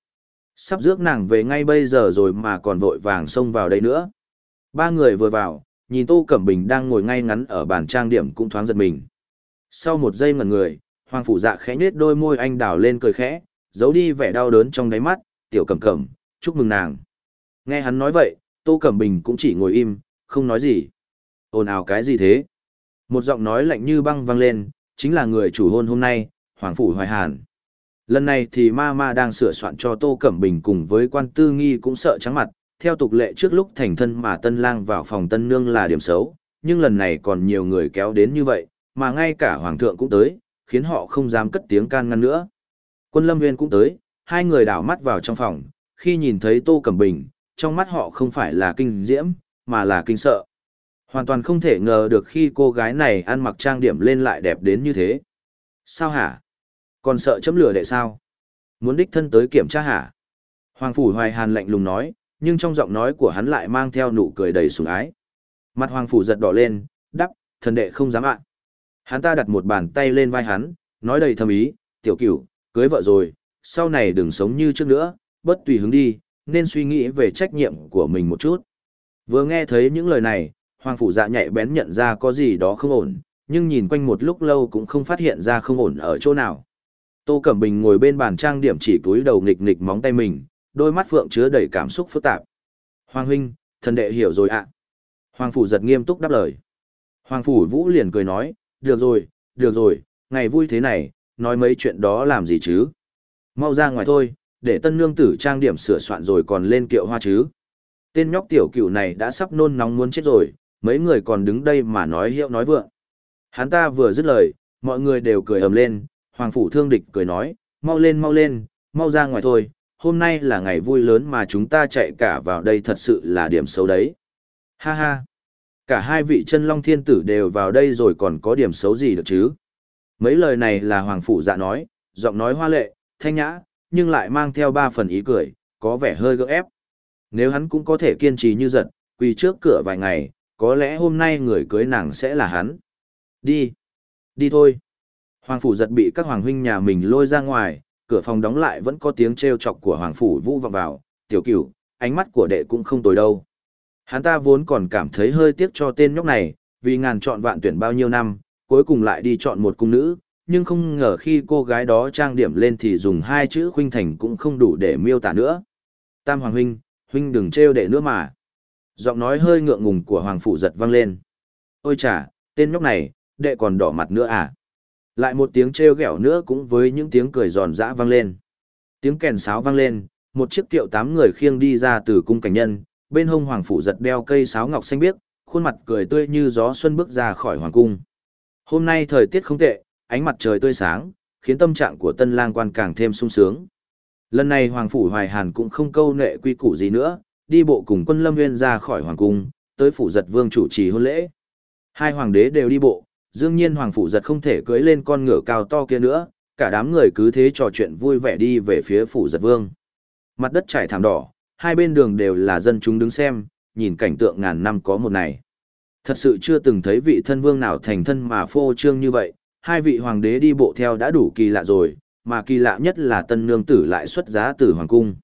Sắp rước nàng về ngay bây giờ rồi mà còn vội vàng xông vào đây nữa. Ba người vừa vào, nhìn Tô Cẩm Bình đang ngồi ngay ngắn ở bàn trang điểm cũng thoáng giật mình. Sau một giây ngẩn người, Hoàng Phủ Dạ khẽ nhếch đôi môi anh đào lên cười khẽ, giấu đi vẻ đau đớn trong đáy mắt, tiểu cẩm cẩm, chúc mừng nàng. Nghe hắn nói vậy, Tô Cẩm Bình cũng chỉ ngồi im, không nói gì. Ồn ào cái gì thế? Một giọng nói lạnh như băng vang lên, chính là người chủ hôn hôm nay, Hoàng Phủ Hoài Hàn. Lần này thì ma ma đang sửa soạn cho Tô Cẩm Bình cùng với quan tư nghi cũng sợ trắng mặt, theo tục lệ trước lúc thành thân mà tân lang vào phòng tân nương là điểm xấu, nhưng lần này còn nhiều người kéo đến như vậy, mà ngay cả hoàng thượng cũng tới, khiến họ không dám cất tiếng can ngăn nữa. Quân lâm nguyên cũng tới, hai người đảo mắt vào trong phòng, khi nhìn thấy Tô Cẩm Bình, trong mắt họ không phải là kinh diễm, mà là kinh sợ. Hoàn toàn không thể ngờ được khi cô gái này ăn mặc trang điểm lên lại đẹp đến như thế. Sao hả? Còn sợ chấm lửa đệ sao? Muốn đích thân tới kiểm tra hả? Hoàng Phủ Hoài Hàn lạnh lùng nói, nhưng trong giọng nói của hắn lại mang theo nụ cười đầy sủng ái. Mặt Hoàng Phủ giật đỏ lên, đắp, thần đệ không dám ạ. Hắn ta đặt một bàn tay lên vai hắn, nói đầy thâm ý, tiểu cửu, cưới vợ rồi, sau này đừng sống như trước nữa, bất tùy hứng đi, nên suy nghĩ về trách nhiệm của mình một chút. Vừa nghe thấy những lời này, Hoàng Phủ dạ nhạy bén nhận ra có gì đó không ổn, nhưng nhìn quanh một lúc lâu cũng không phát hiện ra không ổn ở chỗ nào. Tô Cẩm Bình ngồi bên bàn trang điểm chỉ túi đầu nghịch nghịch móng tay mình, đôi mắt phượng chứa đầy cảm xúc phức tạp. Hoàng huynh, thần đệ hiểu rồi ạ. Hoàng Phủ giật nghiêm túc đáp lời. Hoàng Phủ Vũ liền cười nói, được rồi, được rồi, ngày vui thế này, nói mấy chuyện đó làm gì chứ. Mau ra ngoài thôi, để tân nương tử trang điểm sửa soạn rồi còn lên kiệu hoa chứ. Tên nhóc tiểu cửu này đã sắp nôn nóng muốn chết rồi, mấy người còn đứng đây mà nói hiệu nói vượng. Hắn ta vừa dứt lời, mọi người đều cười ầm lên, Hoàng Phủ Thương Địch cười nói, mau lên mau lên, mau ra ngoài thôi, hôm nay là ngày vui lớn mà chúng ta chạy cả vào đây thật sự là điểm xấu đấy. Ha ha, cả hai vị chân long thiên tử đều vào đây rồi còn có điểm xấu gì được chứ? Mấy lời này là Hoàng Phủ dạ nói, giọng nói hoa lệ, thanh nhã, nhưng lại mang theo ba phần ý cười, có vẻ hơi gỡ ép. Nếu hắn cũng có thể kiên trì như giật, quỳ trước cửa vài ngày, có lẽ hôm nay người cưới nàng sẽ là hắn. Đi. Đi thôi. Hoàng phủ giật bị các hoàng huynh nhà mình lôi ra ngoài, cửa phòng đóng lại vẫn có tiếng trêu chọc của hoàng phủ vũ vọng vào, tiểu cửu, ánh mắt của đệ cũng không tồi đâu. Hắn ta vốn còn cảm thấy hơi tiếc cho tên nhóc này, vì ngàn chọn vạn tuyển bao nhiêu năm, cuối cùng lại đi chọn một cung nữ, nhưng không ngờ khi cô gái đó trang điểm lên thì dùng hai chữ khuynh thành cũng không đủ để miêu tả nữa. Tam Hoàng Huynh, Huynh đừng trêu đệ nữa mà. Giọng nói hơi ngượng ngùng của Hoàng Phủ giật vang lên. Ôi chà, tên nhóc này, đệ còn đỏ mặt nữa à? Lại một tiếng trêu ghẹo nữa cũng với những tiếng cười giòn giã vang lên. Tiếng kèn sáo vang lên, một chiếc kiệu tám người khiêng đi ra từ cung cảnh nhân, bên hông Hoàng Phủ giật đeo cây sáo ngọc xanh biếc, khuôn mặt cười tươi như gió xuân bước ra khỏi Hoàng cung. Hôm nay thời tiết không tệ, ánh mặt trời tươi sáng, khiến tâm trạng của tân lang quan càng thêm sung sướng. Lần này Hoàng Phủ Hoài Hàn cũng không câu nệ quy củ gì nữa, đi bộ cùng quân lâm nguyên ra khỏi Hoàng Cung, tới phủ giật vương chủ trì hôn lễ. Hai hoàng đế đều đi bộ, đương nhiên Hoàng Phủ giật không thể cưỡi lên con ngựa cao to kia nữa, cả đám người cứ thế trò chuyện vui vẻ đi về phía phủ giật vương. Mặt đất trải thảm đỏ, hai bên đường đều là dân chúng đứng xem, nhìn cảnh tượng ngàn năm có một này. Thật sự chưa từng thấy vị thân vương nào thành thân mà phô trương như vậy, hai vị hoàng đế đi bộ theo đã đủ kỳ lạ rồi, mà kỳ lạ nhất là tân nương tử lại xuất giá từ hoàng cung.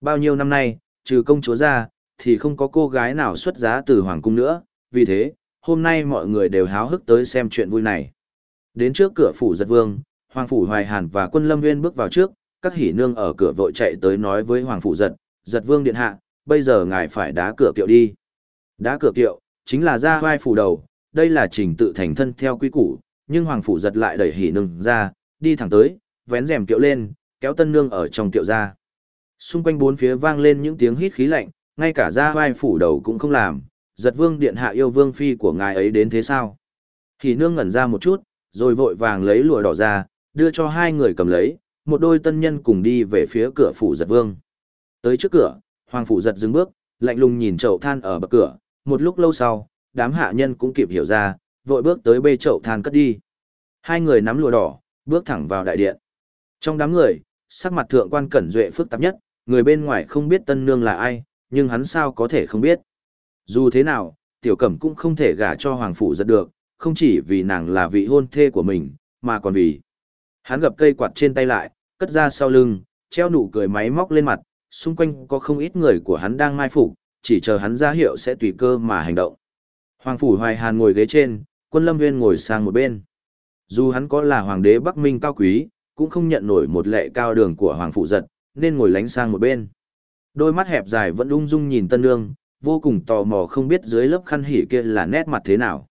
Bao nhiêu năm nay, trừ công chúa ra, thì không có cô gái nào xuất giá từ hoàng cung nữa, vì thế, hôm nay mọi người đều háo hức tới xem chuyện vui này. Đến trước cửa phủ giật vương, hoàng phủ hoài hàn và quân lâm nguyên bước vào trước, các hỉ nương ở cửa vội chạy tới nói với hoàng phủ giật, giật vương điện hạ, bây giờ ngài phải đá cửa kiệu đi. Đá cửa kiệu, chính là ra vai phủ đầu, đây là trình tự thành thân theo quy củ, nhưng hoàng phủ giật lại đẩy hỉ nương ra, đi thẳng tới, vén rèm kiệu lên, kéo tân nương ở trong kiệu ra. Xung quanh bốn phía vang lên những tiếng hít khí lạnh, ngay cả ra vai phủ đầu cũng không làm, giật vương điện hạ yêu vương phi của ngài ấy đến thế sao? Hỉ nương ngẩn ra một chút, rồi vội vàng lấy lụa đỏ ra, đưa cho hai người cầm lấy, một đôi tân nhân cùng đi về phía cửa phủ giật vương. Tới trước cửa, hoàng phủ giật dừng bước, lạnh lùng nhìn chậu than ở bậc cửa, một lúc lâu sau, đám hạ nhân cũng kịp hiểu ra, vội bước tới bê chậu than cất đi. Hai người nắm lùa đỏ, bước thẳng vào đại điện. Trong đám người, Sắc mặt thượng quan cẩn duệ phức tạp nhất, người bên ngoài không biết tân nương là ai, nhưng hắn sao có thể không biết. Dù thế nào, tiểu cẩm cũng không thể gả cho hoàng phủ giật được, không chỉ vì nàng là vị hôn thê của mình, mà còn vì. Hắn gập cây quạt trên tay lại, cất ra sau lưng, treo nụ cười máy móc lên mặt, xung quanh có không ít người của hắn đang mai phục, chỉ chờ hắn ra hiệu sẽ tùy cơ mà hành động. Hoàng phủ Hoài Hàn ngồi ghế trên, quân lâm nguyên ngồi sang một bên. Dù hắn có là hoàng đế Bắc Minh cao quý, cũng không nhận nổi một lệ cao đường của hoàng phụ giật, nên ngồi lánh sang một bên. Đôi mắt hẹp dài vẫn ung dung nhìn tân nương, vô cùng tò mò không biết dưới lớp khăn hỉ kia là nét mặt thế nào.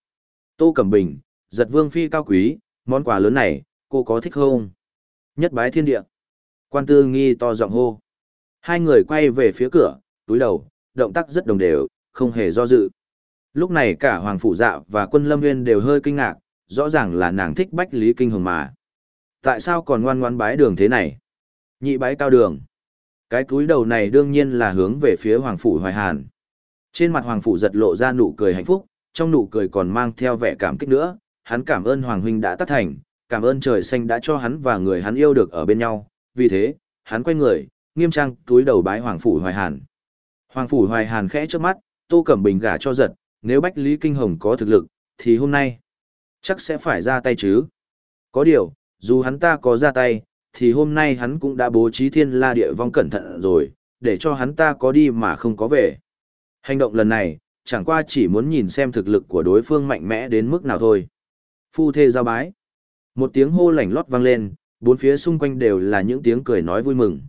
Tô Cẩm Bình, giật vương phi cao quý, món quà lớn này, cô có thích không? Nhất bái thiên địa. Quan tư nghi to giọng hô. Hai người quay về phía cửa, túi đầu, động tác rất đồng đều, không hề do dự. Lúc này cả Hoàng Phủ Dạ và quân Lâm Nguyên đều hơi kinh ngạc, rõ ràng là nàng thích Bách Lý Kinh Hồng mà. Tại sao còn ngoan ngoan bái đường thế này? Nhị bái cao đường. Cái túi đầu này đương nhiên là hướng về phía Hoàng Phủ Hoài Hàn. Trên mặt Hoàng Phủ giật lộ ra nụ cười hạnh phúc, trong nụ cười còn mang theo vẻ cảm kích nữa. Hắn cảm ơn Hoàng Huynh đã tác thành, cảm ơn trời xanh đã cho hắn và người hắn yêu được ở bên nhau. Vì thế, hắn quay người, nghiêm trang túi đầu bái Hoàng Phủ Hoài Hàn. Hoàng Phủ Hoài Hàn khẽ trước mắt, Tô Cẩm Bình gả cho giật, nếu Bách Lý Kinh Hồng có thực lực, thì hôm nay, chắc sẽ phải ra tay chứ. Có điều, dù hắn ta có ra tay, thì hôm nay hắn cũng đã bố trí thiên la địa vong cẩn thận rồi, để cho hắn ta có đi mà không có về. Hành động lần này, chẳng qua chỉ muốn nhìn xem thực lực của đối phương mạnh mẽ đến mức nào thôi. Phu thê giao bái. Một tiếng hô lảnh lót vang lên, bốn phía xung quanh đều là những tiếng cười nói vui mừng.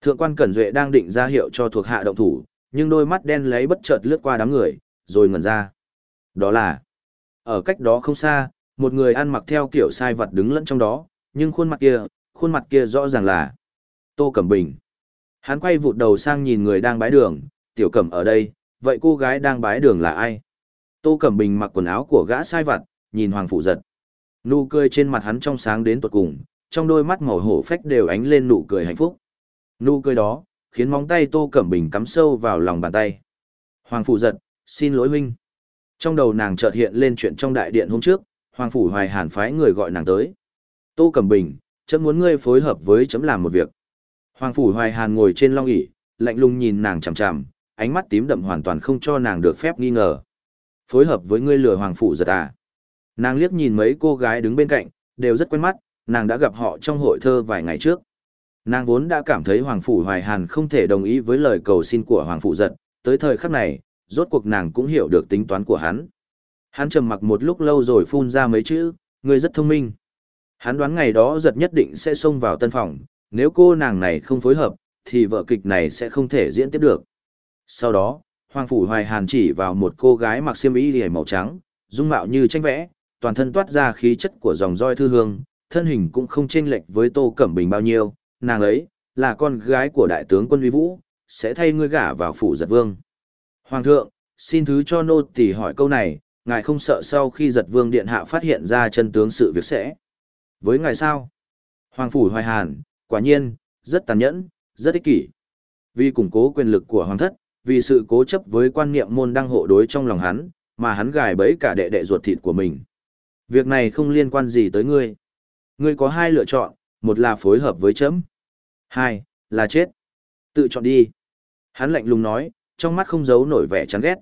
Thượng quan Cẩn Duệ đang định ra hiệu cho thuộc hạ động thủ, nhưng đôi mắt đen lấy bất chợt lướt qua đám người, rồi ngẩn ra. Đó là, ở cách đó không xa, một người ăn mặc theo kiểu sai vật đứng lẫn trong đó, nhưng khuôn mặt kia, khuôn mặt kia rõ ràng là Tô Cẩm Bình. Hắn quay vụt đầu sang nhìn người đang bái đường, tiểu cẩm ở đây, vậy cô gái đang bái đường là ai? Tô Cẩm Bình mặc quần áo của gã sai vặt, nhìn Hoàng Phụ giật. Nụ cười trên mặt hắn trong sáng đến tuột cùng, trong đôi mắt màu hổ phách đều ánh lên nụ cười hạnh phúc. Nụ cười đó, khiến móng tay Tô Cẩm Bình cắm sâu vào lòng bàn tay. Hoàng Phụ giật, xin lỗi huynh. Trong đầu nàng chợt hiện lên chuyện trong đại điện hôm trước, Hoàng Phủ Hoài Hàn phái người gọi nàng tới. Tô Cẩm Bình, chấm muốn ngươi phối hợp với chấm làm một việc. Hoàng Phủ Hoài Hàn ngồi trên long ỷ lạnh lùng nhìn nàng chằm chằm, ánh mắt tím đậm hoàn toàn không cho nàng được phép nghi ngờ. Phối hợp với ngươi lừa Hoàng Phủ giật à. Nàng liếc nhìn mấy cô gái đứng bên cạnh, đều rất quen mắt, nàng đã gặp họ trong hội thơ vài ngày trước. Nàng vốn đã cảm thấy Hoàng Phủ Hoài Hàn không thể đồng ý với lời cầu xin của Hoàng Phủ giật, tới thời khắc này, rốt cuộc nàng cũng hiểu được tính toán của hắn. Hắn trầm mặc một lúc lâu rồi phun ra mấy chữ, ngươi rất thông minh. Hắn đoán ngày đó giật nhất định sẽ xông vào tân phòng, nếu cô nàng này không phối hợp, thì vợ kịch này sẽ không thể diễn tiếp được. Sau đó, Hoàng Phủ Hoài Hàn chỉ vào một cô gái mặc xiêm y lìa màu trắng, dung mạo như tranh vẽ, toàn thân toát ra khí chất của dòng roi thư hương, thân hình cũng không chênh lệch với Tô Cẩm Bình bao nhiêu, nàng ấy là con gái của đại tướng quân Uy Vũ, sẽ thay ngươi gả vào phủ giật vương. Hoàng thượng, xin thứ cho nô tỳ hỏi câu này, ngài không sợ sau khi giật vương điện hạ phát hiện ra chân tướng sự việc sẽ. Với ngài sao? Hoàng phủ hoài hàn, quả nhiên, rất tàn nhẫn, rất ích kỷ. Vì củng cố quyền lực của hoàng thất, vì sự cố chấp với quan niệm môn đăng hộ đối trong lòng hắn, mà hắn gài bẫy cả đệ đệ ruột thịt của mình. Việc này không liên quan gì tới ngươi. Ngươi có hai lựa chọn, một là phối hợp với chấm. Hai, là chết. Tự chọn đi. Hắn lạnh lùng nói, trong mắt không giấu nổi vẻ chán ghét.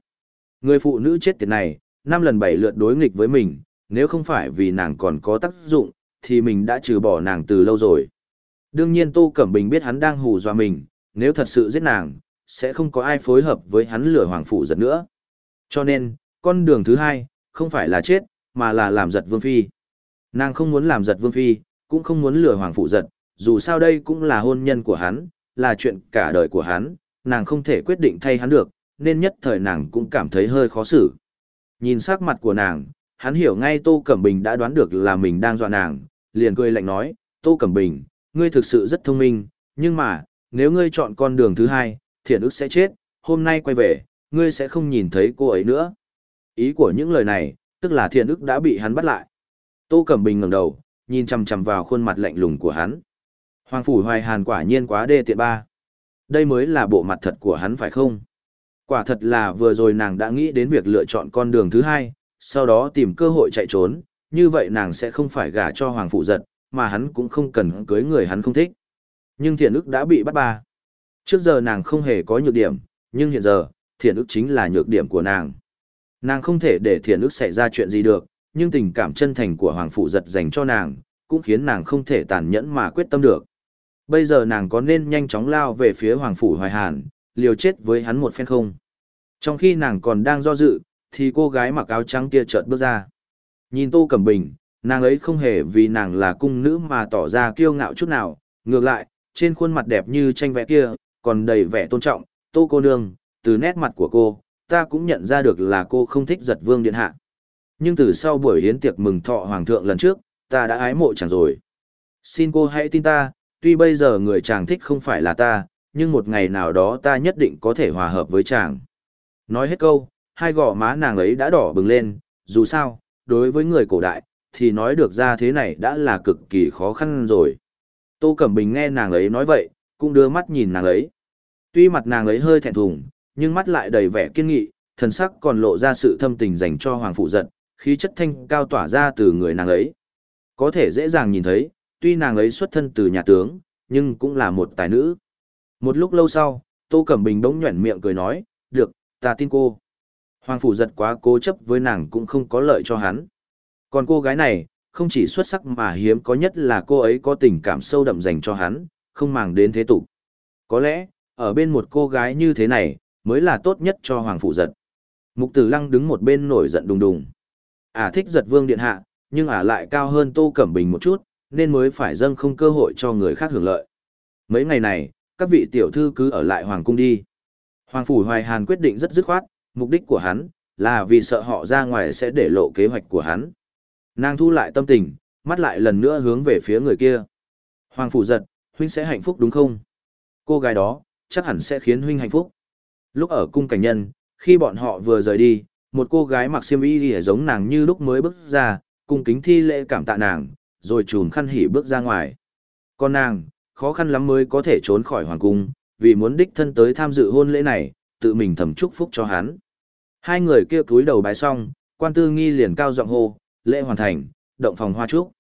Người phụ nữ chết tiệt này, năm lần bảy lượt đối nghịch với mình, nếu không phải vì nàng còn có tác dụng, thì mình đã trừ bỏ nàng từ lâu rồi. Đương nhiên Tô Cẩm Bình biết hắn đang hù dọa mình, nếu thật sự giết nàng, sẽ không có ai phối hợp với hắn lửa hoàng phụ giật nữa. Cho nên, con đường thứ hai, không phải là chết, mà là làm giật vương phi. Nàng không muốn làm giật vương phi, cũng không muốn lừa hoàng phụ giật, dù sao đây cũng là hôn nhân của hắn, là chuyện cả đời của hắn, nàng không thể quyết định thay hắn được, nên nhất thời nàng cũng cảm thấy hơi khó xử. Nhìn sắc mặt của nàng, hắn hiểu ngay Tô Cẩm Bình đã đoán được là mình đang dọa nàng, liền cười lạnh nói, Tô Cẩm Bình, ngươi thực sự rất thông minh, nhưng mà, nếu ngươi chọn con đường thứ hai, thiện ức sẽ chết, hôm nay quay về, ngươi sẽ không nhìn thấy cô ấy nữa. Ý của những lời này, tức là thiện ức đã bị hắn bắt lại. Tô Cẩm Bình ngẩng đầu, nhìn chằm chằm vào khuôn mặt lạnh lùng của hắn. Hoàng phủ Hoài Hàn quả nhiên quá đê tiện ba. Đây mới là bộ mặt thật của hắn phải không? Quả thật là vừa rồi nàng đã nghĩ đến việc lựa chọn con đường thứ hai, sau đó tìm cơ hội chạy trốn, như vậy nàng sẽ không phải gả cho Hoàng Phụ Giật, mà hắn cũng không cần cưới người hắn không thích. Nhưng thiện ức đã bị bắt ba. Trước giờ nàng không hề có nhược điểm, nhưng hiện giờ, thiện ức chính là nhược điểm của nàng. Nàng không thể để thiện ức xảy ra chuyện gì được, nhưng tình cảm chân thành của Hoàng Phụ giật dành cho nàng, cũng khiến nàng không thể tàn nhẫn mà quyết tâm được. Bây giờ nàng có nên nhanh chóng lao về phía Hoàng Phủ Hoài Hàn, liều chết với hắn một phen không? Trong khi nàng còn đang do dự, thì cô gái mặc áo trắng kia chợt bước ra. Nhìn Tô Cẩm Bình, nàng ấy không hề vì nàng là cung nữ mà tỏ ra kiêu ngạo chút nào, ngược lại, trên khuôn mặt đẹp như tranh vẽ kia, còn đầy vẻ tôn trọng, Tô cô nương, từ nét mặt của cô, ta cũng nhận ra được là cô không thích giật vương điện hạ. Nhưng từ sau buổi hiến tiệc mừng thọ hoàng thượng lần trước, ta đã ái mộ chẳng rồi. Xin cô hãy tin ta, tuy bây giờ người chàng thích không phải là ta, nhưng một ngày nào đó ta nhất định có thể hòa hợp với chàng. Nói hết câu, hai gò má nàng ấy đã đỏ bừng lên, dù sao, đối với người cổ đại, thì nói được ra thế này đã là cực kỳ khó khăn rồi. Tô Cẩm Bình nghe nàng ấy nói vậy, cũng đưa mắt nhìn nàng ấy. Tuy mặt nàng ấy hơi thẹn thùng, nhưng mắt lại đầy vẻ kiên nghị, thần sắc còn lộ ra sự thâm tình dành cho Hoàng Phụ Giật, khí chất thanh cao tỏa ra từ người nàng ấy. Có thể dễ dàng nhìn thấy, tuy nàng ấy xuất thân từ nhà tướng, nhưng cũng là một tài nữ. Một lúc lâu sau, Tô Cẩm Bình đống nhuẩn miệng cười nói, được, ta tin cô. Hoàng Phủ giật quá cố chấp với nàng cũng không có lợi cho hắn. Còn cô gái này, không chỉ xuất sắc mà hiếm có nhất là cô ấy có tình cảm sâu đậm dành cho hắn, không màng đến thế tục. Có lẽ, ở bên một cô gái như thế này, mới là tốt nhất cho Hoàng Phủ giật. Mục tử lăng đứng một bên nổi giận đùng đùng. Ả à thích giật vương điện hạ, nhưng Ả à lại cao hơn Tô Cẩm Bình một chút, nên mới phải dâng không cơ hội cho người khác hưởng lợi. Mấy ngày này, các vị tiểu thư cứ ở lại Hoàng cung đi. Hoàng Phủ Hoài Hàn quyết định rất dứt khoát, mục đích của hắn, là vì sợ họ ra ngoài sẽ để lộ kế hoạch của hắn. Nàng thu lại tâm tình, mắt lại lần nữa hướng về phía người kia. Hoàng Phủ giật, huynh sẽ hạnh phúc đúng không? Cô gái đó, chắc hẳn sẽ khiến huynh hạnh phúc. Lúc ở cung cảnh nhân, khi bọn họ vừa rời đi, một cô gái mặc xiêm y giống nàng như lúc mới bước ra, cung kính thi lễ cảm tạ nàng, rồi trùn khăn hỉ bước ra ngoài. Con nàng, khó khăn lắm mới có thể trốn khỏi hoàng cung, vì muốn đích thân tới tham dự hôn lễ này, tự mình thầm chúc phúc cho hắn. Hai người kia cúi đầu bái xong, quan tư nghi liền cao giọng hô, lễ hoàn thành, động phòng hoa trúc.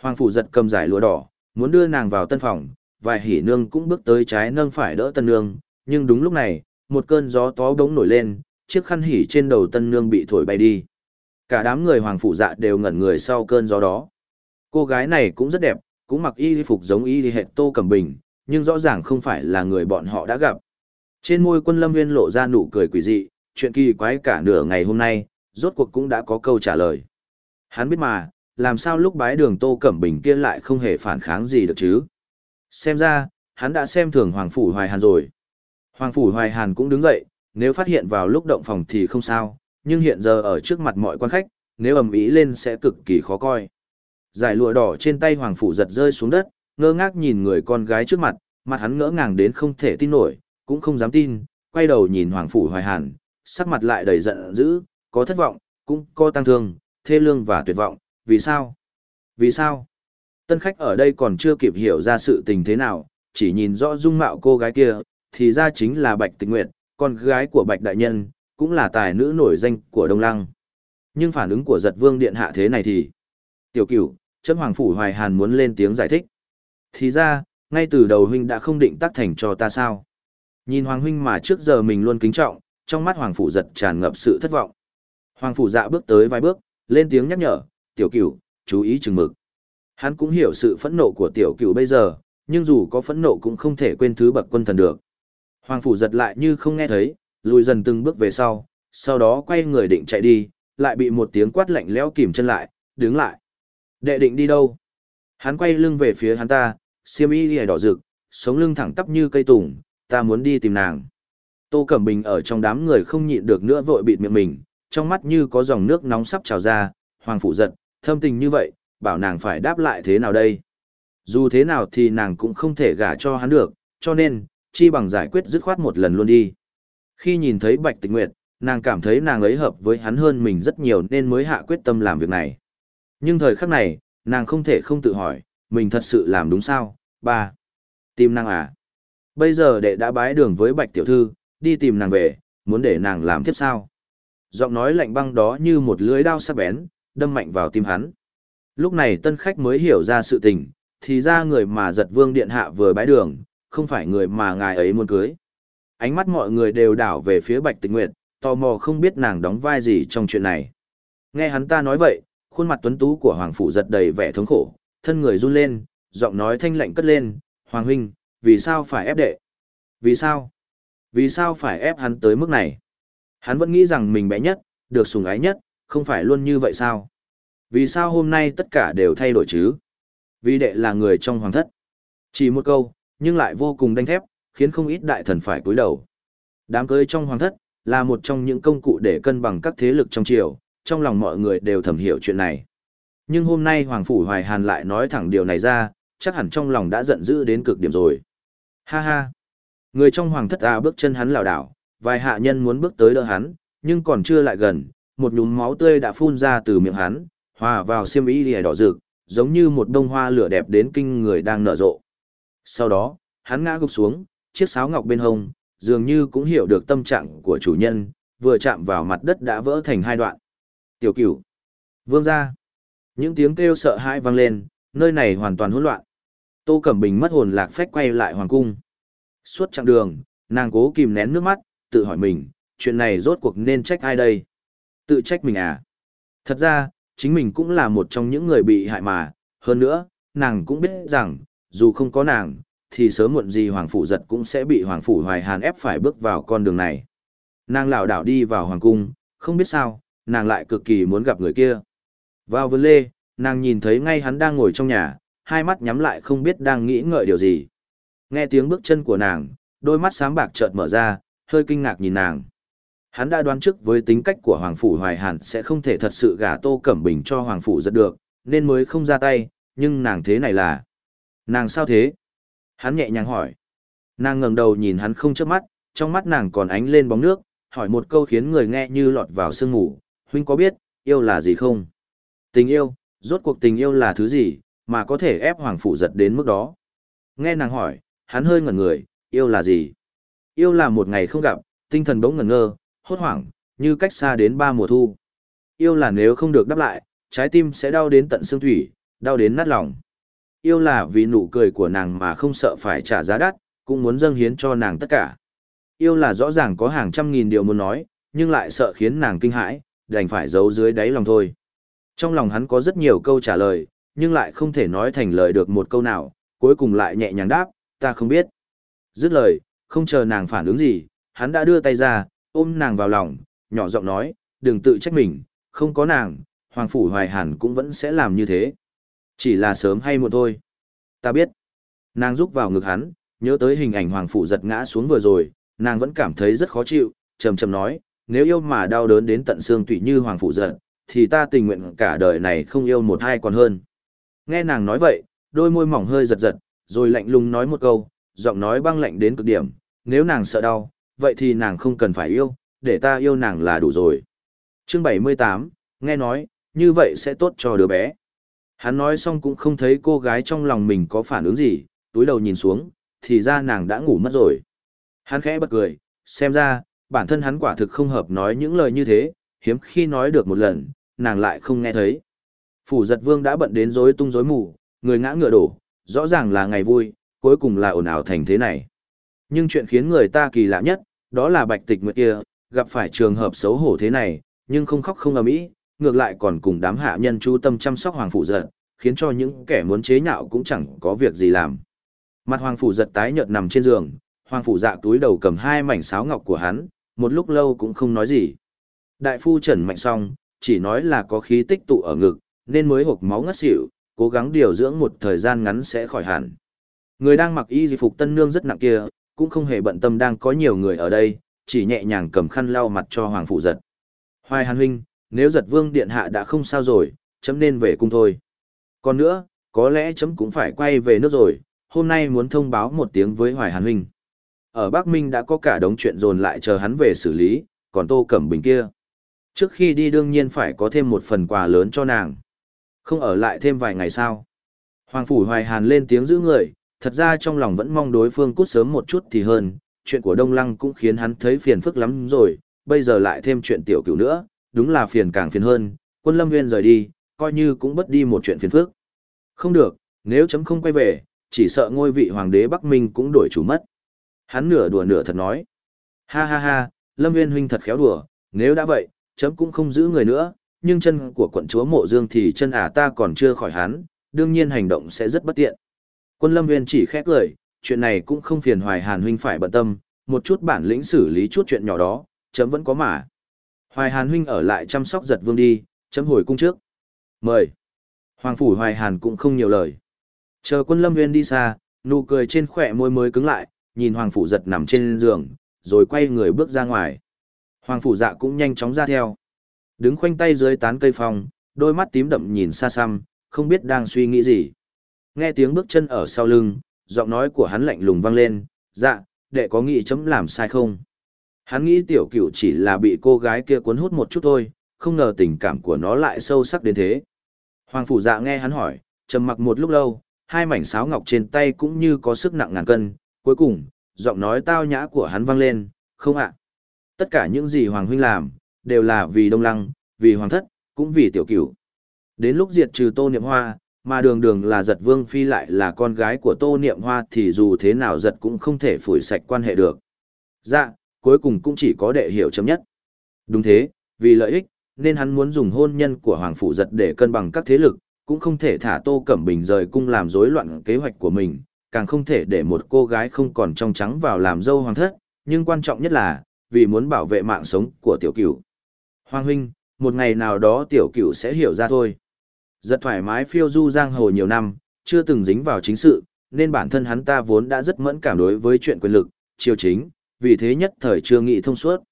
Hoàng phủ giật cầm giải lụa đỏ, muốn đưa nàng vào tân phòng, vài hỉ nương cũng bước tới trái nâng phải đỡ tân nương, nhưng đúng lúc này, một cơn gió tó bỗng nổi lên, chiếc khăn hỉ trên đầu tân nương bị thổi bay đi. Cả đám người hoàng phủ dạ đều ngẩn người sau cơn gió đó. Cô gái này cũng rất đẹp, cũng mặc y phục giống y hệ tô cẩm bình, nhưng rõ ràng không phải là người bọn họ đã gặp. Trên môi quân lâm nguyên lộ ra nụ cười quỷ dị, chuyện kỳ quái cả nửa ngày hôm nay, rốt cuộc cũng đã có câu trả lời. Hắn biết mà, làm sao lúc bái đường tô cẩm bình kia lại không hề phản kháng gì được chứ. Xem ra, hắn đã xem thường Hoàng Phủ Hoài Hàn rồi. Hoàng Phủ Hoài Hàn cũng đứng dậy, nếu phát hiện vào lúc động phòng thì không sao, nhưng hiện giờ ở trước mặt mọi quan khách, nếu ầm ĩ lên sẽ cực kỳ khó coi. Giải lụa đỏ trên tay Hoàng Phủ giật rơi xuống đất, ngơ ngác nhìn người con gái trước mặt, mặt hắn ngỡ ngàng đến không thể tin nổi, cũng không dám tin, quay đầu nhìn Hoàng Phủ Hoài Hàn, sắc mặt lại đầy giận dữ, có thất vọng, cũng có tăng thương, thê lương và tuyệt vọng, vì sao? Vì sao? Tân khách ở đây còn chưa kịp hiểu ra sự tình thế nào, chỉ nhìn rõ dung mạo cô gái kia, thì ra chính là Bạch Tịch Nguyệt, con gái của Bạch Đại Nhân, cũng là tài nữ nổi danh của Đông Lăng. Nhưng phản ứng của giật vương điện hạ thế này thì... Tiểu cửu, chấm hoàng phủ hoài hàn muốn lên tiếng giải thích. Thì ra, ngay từ đầu huynh đã không định tác thành cho ta sao. Nhìn hoàng huynh mà trước giờ mình luôn kính trọng, trong mắt hoàng phủ giật tràn ngập sự thất vọng. Hoàng phủ dạ bước tới vài bước, lên tiếng nhắc nhở, tiểu cửu, chú ý chừng mực. Hắn cũng hiểu sự phẫn nộ của tiểu cửu bây giờ, nhưng dù có phẫn nộ cũng không thể quên thứ bậc quân thần được. Hoàng phủ giật lại như không nghe thấy, lùi dần từng bước về sau, sau đó quay người định chạy đi, lại bị một tiếng quát lạnh lẽo kìm chân lại, đứng lại. Đệ định đi đâu? Hắn quay lưng về phía hắn ta, xiêm y lìa đỏ rực, sống lưng thẳng tắp như cây tùng, ta muốn đi tìm nàng. Tô Cẩm Bình ở trong đám người không nhịn được nữa vội bịt miệng mình, trong mắt như có dòng nước nóng sắp trào ra, hoàng phủ giật, thâm tình như vậy, bảo nàng phải đáp lại thế nào đây? Dù thế nào thì nàng cũng không thể gả cho hắn được, cho nên, chi bằng giải quyết dứt khoát một lần luôn đi. Khi nhìn thấy Bạch Tịch Nguyệt, nàng cảm thấy nàng ấy hợp với hắn hơn mình rất nhiều nên mới hạ quyết tâm làm việc này. Nhưng thời khắc này, nàng không thể không tự hỏi, mình thật sự làm đúng sao? Ba. Tìm nàng à? Bây giờ đệ đã bái đường với Bạch Tiểu Thư, đi tìm nàng về, muốn để nàng làm tiếp sao? Giọng nói lạnh băng đó như một lưới đao sắc bén, đâm mạnh vào tim hắn. Lúc này tân khách mới hiểu ra sự tình, thì ra người mà giật vương điện hạ vừa bái đường, không phải người mà ngài ấy muốn cưới. Ánh mắt mọi người đều đảo về phía Bạch Tịch Nguyệt, tò mò không biết nàng đóng vai gì trong chuyện này. Nghe hắn ta nói vậy, khuôn mặt tuấn tú của Hoàng Phủ giật đầy vẻ thống khổ, thân người run lên, giọng nói thanh lạnh cất lên, Hoàng Huynh, vì sao phải ép đệ? Vì sao? Vì sao phải ép hắn tới mức này? Hắn vẫn nghĩ rằng mình bé nhất, được sủng ái nhất, không phải luôn như vậy sao? Vì sao hôm nay tất cả đều thay đổi chứ? Vì đệ là người trong hoàng thất. Chỉ một câu, nhưng lại vô cùng đanh thép, khiến không ít đại thần phải cúi đầu. Đám cưới trong hoàng thất, là một trong những công cụ để cân bằng các thế lực trong triều, trong lòng mọi người đều thầm hiểu chuyện này. Nhưng hôm nay Hoàng Phủ Hoài Hàn lại nói thẳng điều này ra, chắc hẳn trong lòng đã giận dữ đến cực điểm rồi. Ha ha! Người trong hoàng thất à bước chân hắn lảo đảo, vài hạ nhân muốn bước tới đỡ hắn, nhưng còn chưa lại gần, một nhúm máu tươi đã phun ra từ miệng hắn, hòa vào xiêm y lìa đỏ rực, giống như một bông hoa lửa đẹp đến kinh người đang nở rộ. Sau đó, hắn ngã gục xuống, chiếc sáo ngọc bên hông, dường như cũng hiểu được tâm trạng của chủ nhân, vừa chạm vào mặt đất đã vỡ thành hai đoạn. Tiểu cửu, vương gia, những tiếng kêu sợ hãi vang lên, nơi này hoàn toàn hỗn loạn. Tô Cẩm Bình mất hồn lạc phách quay lại hoàng cung. Suốt chặng đường, nàng cố kìm nén nước mắt, tự hỏi mình, chuyện này rốt cuộc nên trách ai đây? Tự trách mình à? Thật ra, chính mình cũng là một trong những người bị hại mà, hơn nữa, nàng cũng biết rằng, dù không có nàng, thì sớm muộn gì Hoàng Phủ giật cũng sẽ bị Hoàng Phủ Hoài Hàn ép phải bước vào con đường này. Nàng lảo đảo đi vào Hoàng Cung, không biết sao, nàng lại cực kỳ muốn gặp người kia. Vào vườn lê, nàng nhìn thấy ngay hắn đang ngồi trong nhà, hai mắt nhắm lại không biết đang nghĩ ngợi điều gì. Nghe tiếng bước chân của nàng, đôi mắt sáng bạc chợt mở ra, hơi kinh ngạc nhìn nàng. Hắn đã đoán trước với tính cách của Hoàng Phủ Hoài Hàn sẽ không thể thật sự gả Tô Cẩm Bình cho Hoàng Phủ giật được, nên mới không ra tay, nhưng nàng thế này là... Nàng sao thế? Hắn nhẹ nhàng hỏi. Nàng ngẩng đầu nhìn hắn không chớp mắt, trong mắt nàng còn ánh lên bóng nước, hỏi một câu khiến người nghe như lọt vào sương ngủ, huynh có biết, yêu là gì không? Tình yêu, rốt cuộc tình yêu là thứ gì, mà có thể ép Hoàng Phủ giật đến mức đó? Nghe nàng hỏi, hắn hơi ngẩn người, yêu là gì? Yêu là một ngày không gặp, tinh thần bỗng ngẩn ngơ, hốt hoảng, như cách xa đến ba mùa thu. Yêu là nếu không được đáp lại, trái tim sẽ đau đến tận xương thủy, đau đến nát lòng. Yêu là vì nụ cười của nàng mà không sợ phải trả giá đắt, cũng muốn dâng hiến cho nàng tất cả. Yêu là rõ ràng có hàng trăm nghìn điều muốn nói, nhưng lại sợ khiến nàng kinh hãi, đành phải giấu dưới đáy lòng thôi. Trong lòng hắn có rất nhiều câu trả lời, nhưng lại không thể nói thành lời được một câu nào, cuối cùng lại nhẹ nhàng đáp, ta không biết. Dứt lời, không chờ nàng phản ứng gì, hắn đã đưa tay ra, ôm nàng vào lòng, nhỏ giọng nói, đừng tự trách mình, không có nàng, Hoàng Phủ Hoài Hàn cũng vẫn sẽ làm như thế. Chỉ là sớm hay muộn thôi. Ta biết. Nàng rúc vào ngực hắn, nhớ tới hình ảnh Hoàng Phủ giật ngã xuống vừa rồi, nàng vẫn cảm thấy rất khó chịu, trầm trầm nói, nếu yêu mà đau đớn đến tận xương tủy như Hoàng phụ giận, thì ta tình nguyện cả đời này không yêu một hai còn hơn. Nghe nàng nói vậy, đôi môi mỏng hơi giật giật, rồi lạnh lùng nói một câu, giọng nói băng lạnh đến cực điểm, nếu nàng sợ đau, vậy thì nàng không cần phải yêu, để ta yêu nàng là đủ rồi. Chương 78, nghe nói, như vậy sẽ tốt cho đứa bé. Hắn nói xong cũng không thấy cô gái trong lòng mình có phản ứng gì, túi đầu nhìn xuống, thì ra nàng đã ngủ mất rồi. Hắn khẽ bật cười, xem ra, bản thân hắn quả thực không hợp nói những lời như thế, hiếm khi nói được một lần, nàng lại không nghe thấy. Phủ giật vương đã bận đến rối tung rối mù, người ngã ngựa đổ, rõ ràng là ngày vui, cuối cùng là ồn ào thành thế này. Nhưng chuyện khiến người ta kỳ lạ nhất, đó là bạch tịch nguyệt kia, gặp phải trường hợp xấu hổ thế này, nhưng không khóc không ầm ĩ, ngược lại còn cùng đám hạ nhân chú tâm chăm sóc hoàng phủ giật, khiến cho những kẻ muốn chế nhạo cũng chẳng có việc gì làm. Mặt hoàng phủ giật tái nhợt nằm trên giường, hoàng phủ dạ túi đầu cầm hai mảnh sáo ngọc của hắn, một lúc lâu cũng không nói gì. Đại phu trần mạnh xong, chỉ nói là có khí tích tụ ở ngực, nên mới hộp máu ngất xỉu, cố gắng điều dưỡng một thời gian ngắn sẽ khỏi hẳn. Người đang mặc y di phục tân nương rất nặng kia, cũng không hề bận tâm đang có nhiều người ở đây, chỉ nhẹ nhàng cầm khăn lau mặt cho hoàng phụ giật. Hoài Hàn huynh, nếu giật vương điện hạ đã không sao rồi, chấm nên về cung thôi. Còn nữa, có lẽ chấm cũng phải quay về nước rồi, hôm nay muốn thông báo một tiếng với Hoài Hàn huynh. Ở Bắc Minh đã có cả đống chuyện dồn lại chờ hắn về xử lý, còn Tô Cẩm Bình kia. Trước khi đi đương nhiên phải có thêm một phần quà lớn cho nàng. Không ở lại thêm vài ngày sao. Hoàng Phủ Hoài Hàn lên tiếng giữ người, thật ra trong lòng vẫn mong đối phương cút sớm một chút thì hơn, chuyện của Đông Lăng cũng khiến hắn thấy phiền phức lắm rồi, bây giờ lại thêm chuyện tiểu cửu nữa, đúng là phiền càng phiền hơn, quân lâm nguyên rời đi, coi như cũng bất đi một chuyện phiền phức. Không được, nếu chấm không quay về, chỉ sợ ngôi vị hoàng đế Bắc Minh cũng đổi chủ mất. Hắn nửa đùa nửa thật nói. Ha ha ha, Lâm Nguyên huynh thật khéo đùa, nếu đã vậy, chấm cũng không giữ người nữa, nhưng chân của quận chúa Mộ Dương thì chân ả ta còn chưa khỏi hắn, đương nhiên hành động sẽ rất bất tiện. Quân Lâm Nguyên chỉ khét lời, chuyện này cũng không phiền Hoài Hàn huynh phải bận tâm, một chút bản lĩnh xử lý chút chuyện nhỏ đó, chấm vẫn có mà. Hoài Hàn huynh ở lại chăm sóc giật vương đi, chấm hồi cung trước. Mời. Hoàng phủ Hoài Hàn cũng không nhiều lời. Chờ quân Lâm Nguyên đi xa, nụ cười trên khỏe môi mới cứng lại, nhìn Hoàng phủ giật nằm trên giường, rồi quay người bước ra ngoài. Hoàng phủ dạ cũng nhanh chóng ra theo. Đứng khoanh tay dưới tán cây phong, đôi mắt tím đậm nhìn xa xăm, không biết đang suy nghĩ gì. Nghe tiếng bước chân ở sau lưng, giọng nói của hắn lạnh lùng vang lên, dạ, đệ có nghĩ chấm làm sai không? Hắn nghĩ tiểu cửu chỉ là bị cô gái kia cuốn hút một chút thôi, không ngờ tình cảm của nó lại sâu sắc đến thế. Hoàng phủ dạ nghe hắn hỏi, trầm mặc một lúc lâu, hai mảnh sáo ngọc trên tay cũng như có sức nặng ngàn cân, cuối cùng, giọng nói tao nhã của hắn vang lên, không ạ. Tất cả những gì Hoàng huynh làm, đều là vì Đông Lăng, vì Hoàng thất, cũng vì tiểu cửu. Đến lúc diệt trừ Tô Niệm Hoa, mà đường đường là giật vương phi lại là con gái của Tô Niệm Hoa thì dù thế nào giật cũng không thể phủi sạch quan hệ được. Dạ, cuối cùng cũng chỉ có đệ hiểu chấm nhất. Đúng thế, vì lợi ích, nên hắn muốn dùng hôn nhân của Hoàng Phủ giật để cân bằng các thế lực, cũng không thể thả Tô Cẩm Bình rời cung làm rối loạn kế hoạch của mình, càng không thể để một cô gái không còn trong trắng vào làm dâu hoàng thất, nhưng quan trọng nhất là, vì muốn bảo vệ mạng sống của tiểu cửu. Hoàng huynh, một ngày nào đó tiểu cửu sẽ hiểu ra thôi. Rất thoải mái phiêu du giang hồ nhiều năm, chưa từng dính vào chính sự, nên bản thân hắn ta vốn đã rất mẫn cảm đối với chuyện quyền lực, triều chính, vì thế nhất thời chưa nghĩ thông suốt.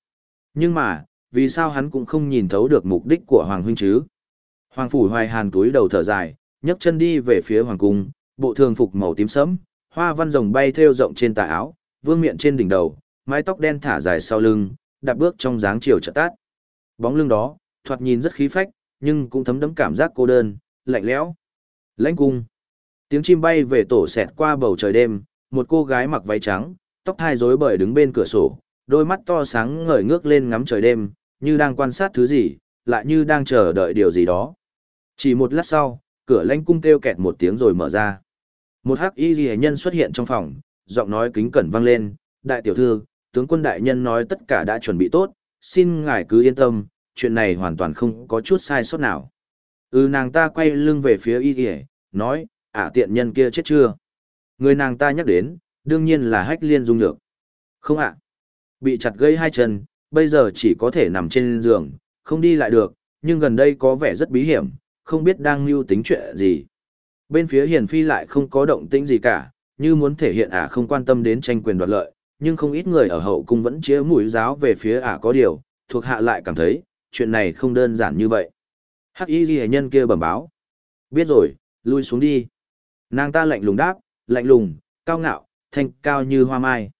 Nhưng mà, vì sao hắn cũng không nhìn thấu được mục đích của Hoàng huynh chứ? Hoàng phủ hoài hàn túi đầu thở dài, nhấc chân đi về phía Hoàng cung, bộ thường phục màu tím sẫm, hoa văn rồng bay thêu rộng trên tà áo, vương miện trên đỉnh đầu, mái tóc đen thả dài sau lưng, đạp bước trong dáng chiều chợt tát. Bóng lưng đó, thoạt nhìn rất khí phách, nhưng cũng thấm đẫm cảm giác cô đơn, lạnh lẽo. Lãnh cung. Tiếng chim bay về tổ xẹt qua bầu trời đêm, một cô gái mặc váy trắng, tóc hai rối bời đứng bên cửa sổ, đôi mắt to sáng ngời ngước lên ngắm trời đêm, như đang quan sát thứ gì, lại như đang chờ đợi điều gì đó. Chỉ một lát sau, cửa lãnh cung kêu kẹt một tiếng rồi mở ra. Một hắc y ghi nhân xuất hiện trong phòng, giọng nói kính cẩn vang lên, đại tiểu thư, tướng quân đại nhân nói tất cả đã chuẩn bị tốt, xin ngài cứ yên tâm, chuyện này hoàn toàn không có chút sai sót nào. Ừ nàng ta quay lưng về phía y ghi nói, ả tiện nhân kia chết chưa? Người nàng ta nhắc đến, đương nhiên là hách liên dung được. Không ạ. Bị chặt gây hai chân, bây giờ chỉ có thể nằm trên giường, không đi lại được, nhưng gần đây có vẻ rất bí hiểm, không biết đang lưu tính chuyện gì. Bên phía hiền phi lại không có động tĩnh gì cả, như muốn thể hiện ả không quan tâm đến tranh quyền đoạt lợi, nhưng không ít người ở hậu cung vẫn chĩa mũi giáo về phía ả có điều, thuộc hạ lại cảm thấy, chuyện này không đơn giản như vậy. Hắc y ghi nhân kia bẩm báo. Biết rồi, lui xuống đi. Nàng ta lạnh lùng đáp, lạnh lùng, cao ngạo, thanh cao như hoa mai.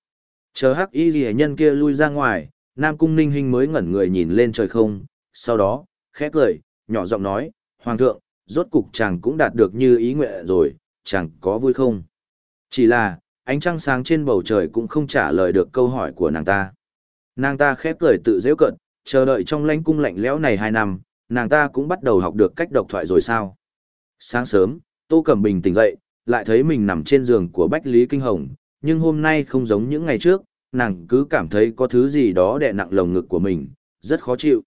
Chờ hắc y ghi nhân kia lui ra ngoài, Nam Cung Ninh Hinh mới ngẩn người nhìn lên trời không, sau đó, khẽ cười, nhỏ giọng nói, Hoàng thượng, rốt cục chàng cũng đạt được như ý nguyện rồi, chàng có vui không? Chỉ là, ánh trăng sáng trên bầu trời cũng không trả lời được câu hỏi của nàng ta. Nàng ta khép cười tự dễ cận, chờ đợi trong lãnh cung lạnh lẽo này hai năm, nàng ta cũng bắt đầu học được cách độc thoại rồi sao? Sáng sớm, Tô Cẩm Bình tỉnh dậy, lại thấy mình nằm trên giường của Bách Lý Kinh Hồng, nhưng hôm nay không giống những ngày trước, nàng cứ cảm thấy có thứ gì đó đè nặng lồng ngực của mình, rất khó chịu.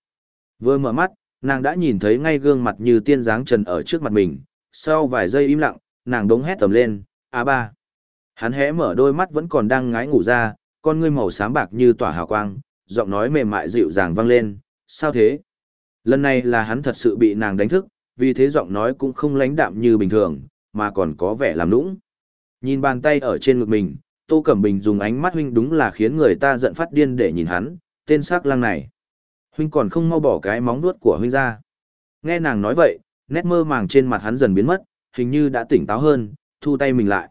Vừa mở mắt, nàng đã nhìn thấy ngay gương mặt như tiên dáng trần ở trước mặt mình, sau vài giây im lặng, nàng đống hét tầm lên, a ba. Hắn hé mở đôi mắt vẫn còn đang ngái ngủ ra, con ngươi màu xám bạc như tỏa hào quang, giọng nói mềm mại dịu dàng vang lên, sao thế? Lần này là hắn thật sự bị nàng đánh thức, vì thế giọng nói cũng không lãnh đạm như bình thường, mà còn có vẻ làm nũng. Nhìn bàn tay ở trên ngực mình, Tô Cẩm Bình dùng ánh mắt huynh đúng là khiến người ta giận phát điên để nhìn hắn, tên sắc lang này. Huynh còn không mau bỏ cái móng nuốt của huynh ra. Nghe nàng nói vậy, nét mơ màng trên mặt hắn dần biến mất, hình như đã tỉnh táo hơn, thu tay mình lại.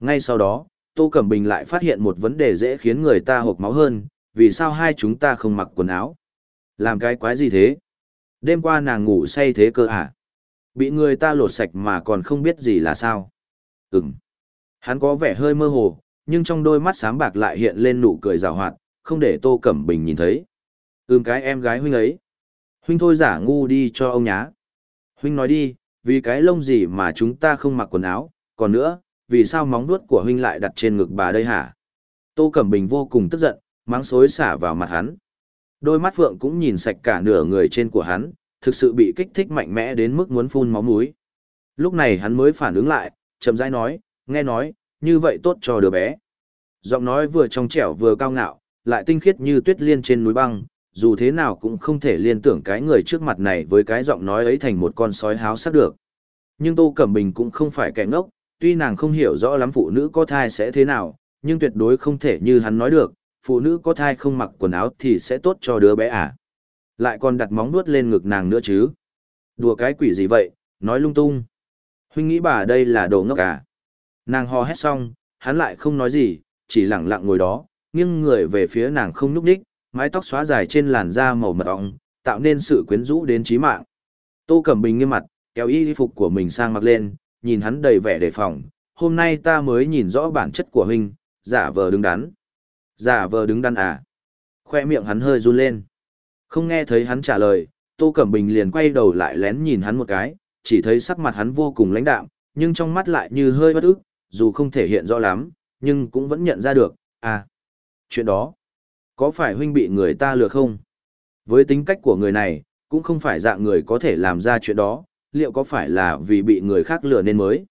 Ngay sau đó, Tô Cẩm Bình lại phát hiện một vấn đề dễ khiến người ta hộp máu hơn, vì sao hai chúng ta không mặc quần áo? Làm cái quái gì thế? Đêm qua nàng ngủ say thế cơ à? Bị người ta lột sạch mà còn không biết gì là sao? Ừm. Hắn có vẻ hơi mơ hồ, nhưng trong đôi mắt sáng bạc lại hiện lên nụ cười rào hoạt, không để Tô Cẩm Bình nhìn thấy. Ừm cái em gái huynh ấy. Huynh thôi giả ngu đi cho ông nhá. Huynh nói đi, vì cái lông gì mà chúng ta không mặc quần áo, còn nữa, vì sao móng vuốt của huynh lại đặt trên ngực bà đây hả? Tô Cẩm Bình vô cùng tức giận, mắng xối xả vào mặt hắn. Đôi mắt Phượng cũng nhìn sạch cả nửa người trên của hắn, thực sự bị kích thích mạnh mẽ đến mức muốn phun máu mũi. Lúc này hắn mới phản ứng lại, chậm rãi nói, nghe nói, như vậy tốt cho đứa bé. Giọng nói vừa trong trẻo vừa cao ngạo, lại tinh khiết như tuyết liên trên núi băng, dù thế nào cũng không thể liên tưởng cái người trước mặt này với cái giọng nói ấy thành một con sói háo sắc được. Nhưng Tô Cẩm Bình cũng không phải kẻ ngốc, tuy nàng không hiểu rõ lắm phụ nữ có thai sẽ thế nào, nhưng tuyệt đối không thể như hắn nói được, phụ nữ có thai không mặc quần áo thì sẽ tốt cho đứa bé à. Lại còn đặt móng nuốt lên ngực nàng nữa chứ. Đùa cái quỷ gì vậy, nói lung tung. Huynh nghĩ bà đây là đồ ngốc à. Nàng ho hét xong, hắn lại không nói gì, chỉ lặng lặng ngồi đó, nghiêng người về phía nàng không núp đích, mái tóc xóa dài trên làn da màu mật ong, tạo nên sự quyến rũ đến trí mạng. Tô Cẩm Bình nghiêm mặt, kéo y phục của mình sang mặc lên, nhìn hắn đầy vẻ đề phòng, hôm nay ta mới nhìn rõ bản chất của huynh, giả vờ đứng đắn. Giả vờ đứng đắn à? Khoe miệng hắn hơi run lên. Không nghe thấy hắn trả lời, Tô Cẩm Bình liền quay đầu lại lén nhìn hắn một cái, chỉ thấy sắc mặt hắn vô cùng lãnh đạm, nhưng trong mắt lại như hơi bất ức, dù không thể hiện rõ lắm, nhưng cũng vẫn nhận ra được, à, chuyện đó, có phải huynh bị người ta lừa không? Với tính cách của người này, cũng không phải dạng người có thể làm ra chuyện đó, liệu có phải là vì bị người khác lừa nên mới?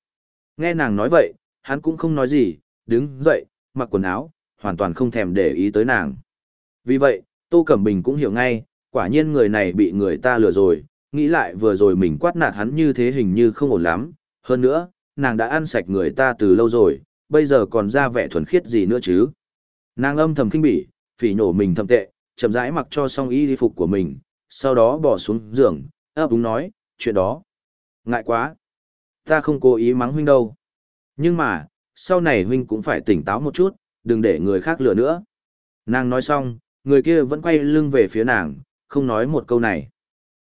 Nghe nàng nói vậy, hắn cũng không nói gì, đứng dậy, mặc quần áo, hoàn toàn không thèm để ý tới nàng. Vì vậy, Tô Cẩm Bình cũng hiểu ngay, quả nhiên người này bị người ta lừa rồi, nghĩ lại vừa rồi mình quát nạt hắn như thế hình như không ổn lắm, hơn nữa, nàng đã ăn sạch người ta từ lâu rồi, bây giờ còn ra vẻ thuần khiết gì nữa chứ. Nàng âm thầm kinh bỉ, phỉ nhổ mình thâm tệ, chậm rãi mặc cho xong y phục của mình, sau đó bỏ xuống giường, ấp đúng nói, chuyện đó. Ngại quá. Ta không cố ý mắng huynh đâu. Nhưng mà, sau này huynh cũng phải tỉnh táo một chút, đừng để người khác lừa nữa. Nàng nói xong, người kia vẫn quay lưng về phía nàng, không nói một câu này.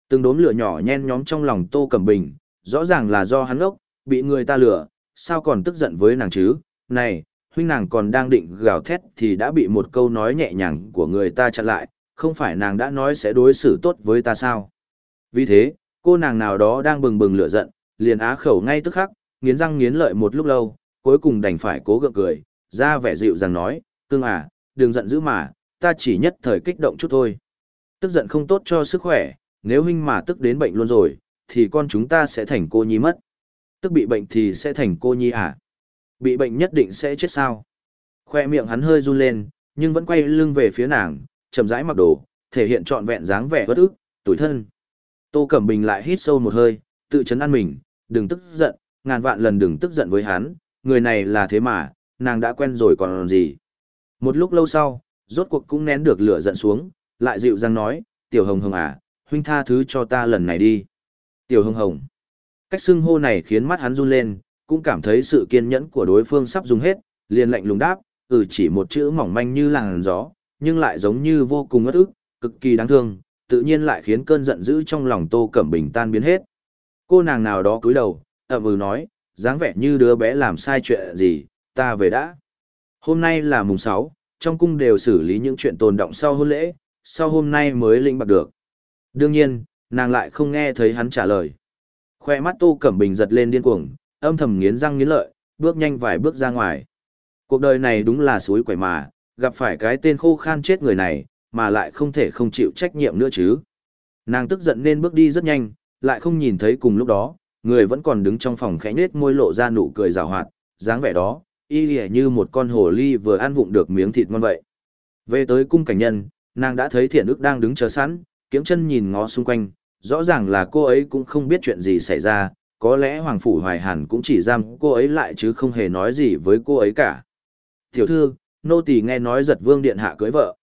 Từng đốm lửa nhỏ nhen nhóm trong lòng Tô Cẩm Bình, rõ ràng là do hắn ốc, bị người ta lừa, sao còn tức giận với nàng chứ? Này, huynh nàng còn đang định gào thét thì đã bị một câu nói nhẹ nhàng của người ta chặn lại, không phải nàng đã nói sẽ đối xử tốt với ta sao? Vì thế, cô nàng nào đó đang bừng bừng lửa giận, liền á khẩu ngay tức khắc, nghiến răng nghiến lợi một lúc lâu, cuối cùng đành phải cố gượng cười, ra vẻ dịu dàng nói, cưng à, đừng giận dữ mà, ta chỉ nhất thời kích động chút thôi. Tức giận không tốt cho sức khỏe, nếu huynh mà tức đến bệnh luôn rồi, thì con chúng ta sẽ thành cô nhi mất. Tức bị bệnh thì sẽ thành cô nhi à? Bị bệnh nhất định sẽ chết sao? Khoe miệng hắn hơi run lên, nhưng vẫn quay lưng về phía nàng, chậm rãi mặc đồ, thể hiện trọn vẹn dáng vẻ bất ức, tủi thân. Tô Cẩm Bình lại hít sâu một hơi, tự chấn an mình, đừng tức giận, ngàn vạn lần đừng tức giận với hắn, người này là thế mà, nàng đã quen rồi còn gì. Một lúc lâu sau, rốt cuộc cũng nén được lửa giận xuống, lại dịu dàng nói, tiểu hồng hồng à, huynh tha thứ cho ta lần này đi. Tiểu hồng hồng. Cách xưng hô này khiến mắt hắn run lên, cũng cảm thấy sự kiên nhẫn của đối phương sắp dùng hết, liền lạnh lùng đáp, ừ chỉ một chữ mỏng manh như làn gió, nhưng lại giống như vô cùng ngất ức, cực kỳ đáng thương, tự nhiên lại khiến cơn giận dữ trong lòng Tô Cẩm Bình tan biến hết. Cô nàng nào đó cúi đầu, ậm ừ nói, dáng vẻ như đứa bé làm sai chuyện gì, ta về đã. Hôm nay là mùng 6, trong cung đều xử lý những chuyện tồn động sau hôn lễ, sau hôm nay mới lĩnh bạc được. Đương nhiên, nàng lại không nghe thấy hắn trả lời. Khoe mắt Tô Cẩm Bình giật lên điên cuồng, âm thầm nghiến răng nghiến lợi, bước nhanh vài bước ra ngoài. Cuộc đời này đúng là suối quẩy mà, gặp phải cái tên khô khan chết người này, mà lại không thể không chịu trách nhiệm nữa chứ. Nàng tức giận nên bước đi rất nhanh, lại không nhìn thấy cùng lúc đó, người vẫn còn đứng trong phòng khẽ nết môi lộ ra nụ cười rào hoạt, dáng vẻ đó, y lìa như một con hồ ly vừa ăn vụng được miếng thịt ngon vậy. Về tới cung cảnh nhân, nàng đã thấy thiện ức đang đứng chờ sẵn, kiếm chân nhìn ngó xung quanh, rõ ràng là cô ấy cũng không biết chuyện gì xảy ra, có lẽ Hoàng Phủ Hoài Hàn cũng chỉ giam cô ấy lại chứ không hề nói gì với cô ấy cả. Tiểu thư, nô tỳ nghe nói giật vương điện hạ cưới vợ,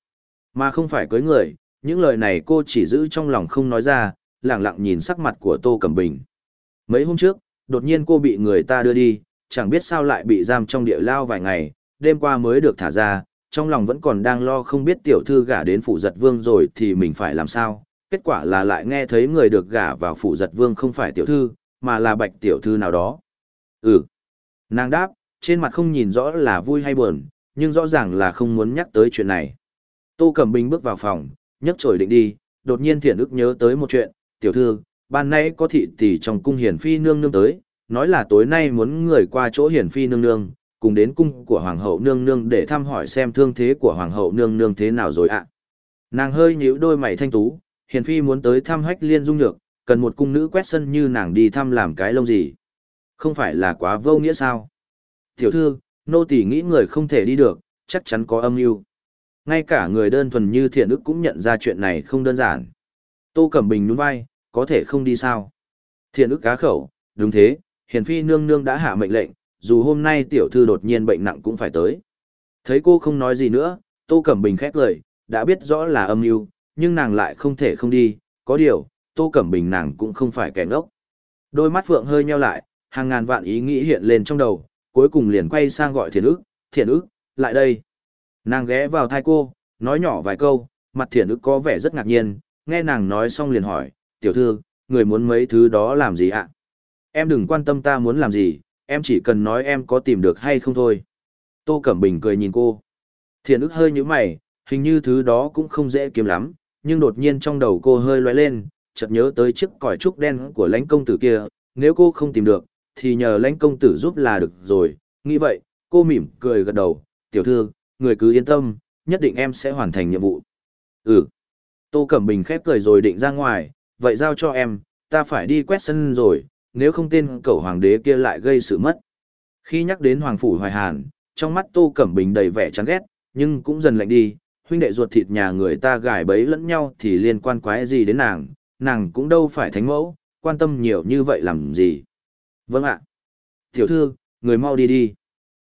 mà không phải cưới người, những lời này cô chỉ giữ trong lòng không nói ra, lẳng lặng nhìn sắc mặt của Tô Cẩm Bình. Mấy hôm trước, đột nhiên cô bị người ta đưa đi, chẳng biết sao lại bị giam trong địa lao vài ngày, đêm qua mới được thả ra, trong lòng vẫn còn đang lo không biết tiểu thư gả đến phủ giật vương rồi thì mình phải làm sao. Kết quả là lại nghe thấy người được gả vào phủ giật vương không phải tiểu thư, mà là bạch tiểu thư nào đó. Ừ. Nàng đáp, trên mặt không nhìn rõ là vui hay buồn, nhưng rõ ràng là không muốn nhắc tới chuyện này. Tô Cẩm Bình bước vào phòng, nhấc chổi định đi, đột nhiên thiện ức nhớ tới một chuyện, tiểu thư, ban nay có thị tỷ trong cung hiển phi nương nương tới, nói là tối nay muốn người qua chỗ hiển phi nương nương, cùng đến cung của hoàng hậu nương nương để thăm hỏi xem thương thế của hoàng hậu nương nương thế nào rồi ạ. Nàng hơi nhíu đôi mày thanh tú, hiển phi muốn tới thăm hách liên dung nhược, cần một cung nữ quét sân như nàng đi thăm làm cái lông gì. Không phải là quá vô nghĩa sao? Tiểu thư, nô tỳ nghĩ người không thể đi được, chắc chắn có âm mưu. Ngay cả người đơn thuần như thiện ức cũng nhận ra chuyện này không đơn giản. Tô Cẩm Bình nhún vai, có thể không đi sao? Thiện ức cá khẩu, đúng thế, hiền phi nương nương đã hạ mệnh lệnh, dù hôm nay tiểu thư đột nhiên bệnh nặng cũng phải tới. Thấy cô không nói gì nữa, Tô Cẩm Bình khét lời, đã biết rõ là âm mưu, nhưng nàng lại không thể không đi, có điều, Tô Cẩm Bình nàng cũng không phải kẻ ngốc. Đôi mắt Phượng hơi nheo lại, hàng ngàn vạn ý nghĩ hiện lên trong đầu, cuối cùng liền quay sang gọi thiền ức, thiền ức, lại đây. Nàng ghé vào thai cô, nói nhỏ vài câu, mặt thiền ức có vẻ rất ngạc nhiên, nghe nàng nói xong liền hỏi, tiểu thư, người muốn mấy thứ đó làm gì ạ? Em đừng quan tâm ta muốn làm gì, em chỉ cần nói em có tìm được hay không thôi. Tô Cẩm Bình cười nhìn cô. Thiền ức hơi như mày, hình như thứ đó cũng không dễ kiếm lắm, nhưng đột nhiên trong đầu cô hơi lóe lên, chợt nhớ tới chiếc còi trúc đen của lãnh công tử kia, nếu cô không tìm được, thì nhờ lãnh công tử giúp là được rồi. Nghĩ vậy, cô mỉm cười gật đầu, tiểu thư, người cứ yên tâm, nhất định em sẽ hoàn thành nhiệm vụ. Ừ. Tô Cẩm Bình khép cười rồi định ra ngoài, vậy giao cho em, ta phải đi quét sân rồi, nếu không tên cậu hoàng đế kia lại gây sự mất. Khi nhắc đến Hoàng Phủ Hoài Hàn, trong mắt Tô Cẩm Bình đầy vẻ chán ghét, nhưng cũng dần lạnh đi, huynh đệ ruột thịt nhà người ta gài bấy lẫn nhau thì liên quan quái gì đến nàng, nàng cũng đâu phải thánh mẫu, quan tâm nhiều như vậy làm gì. Vâng ạ. Tiểu thư, người mau đi đi.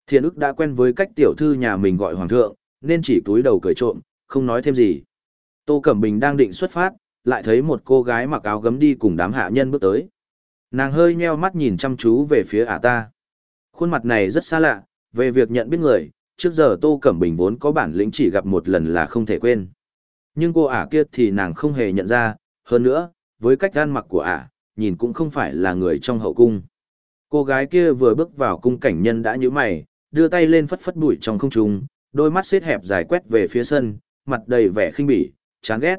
Thiện ức đã quen với cách tiểu thư nhà mình gọi hoàng thượng, nên chỉ túi đầu cười trộm, không nói thêm gì. Tô Cẩm Bình đang định xuất phát, lại thấy một cô gái mặc áo gấm đi cùng đám hạ nhân bước tới. Nàng hơi nheo mắt nhìn chăm chú về phía ả ta. Khuôn mặt này rất xa lạ, về việc nhận biết người, trước giờ Tô Cẩm Bình vốn có bản lĩnh chỉ gặp một lần là không thể quên. Nhưng cô ả kia thì nàng không hề nhận ra, hơn nữa, với cách gan mặc của ả, nhìn cũng không phải là người trong hậu cung. Cô gái kia vừa bước vào cung cảnh nhân đã nhíu mày, đưa tay lên phất phất bụi trong không trung, đôi mắt xếp hẹp dài quét về phía sân, mặt đầy vẻ khinh bỉ, chán ghét.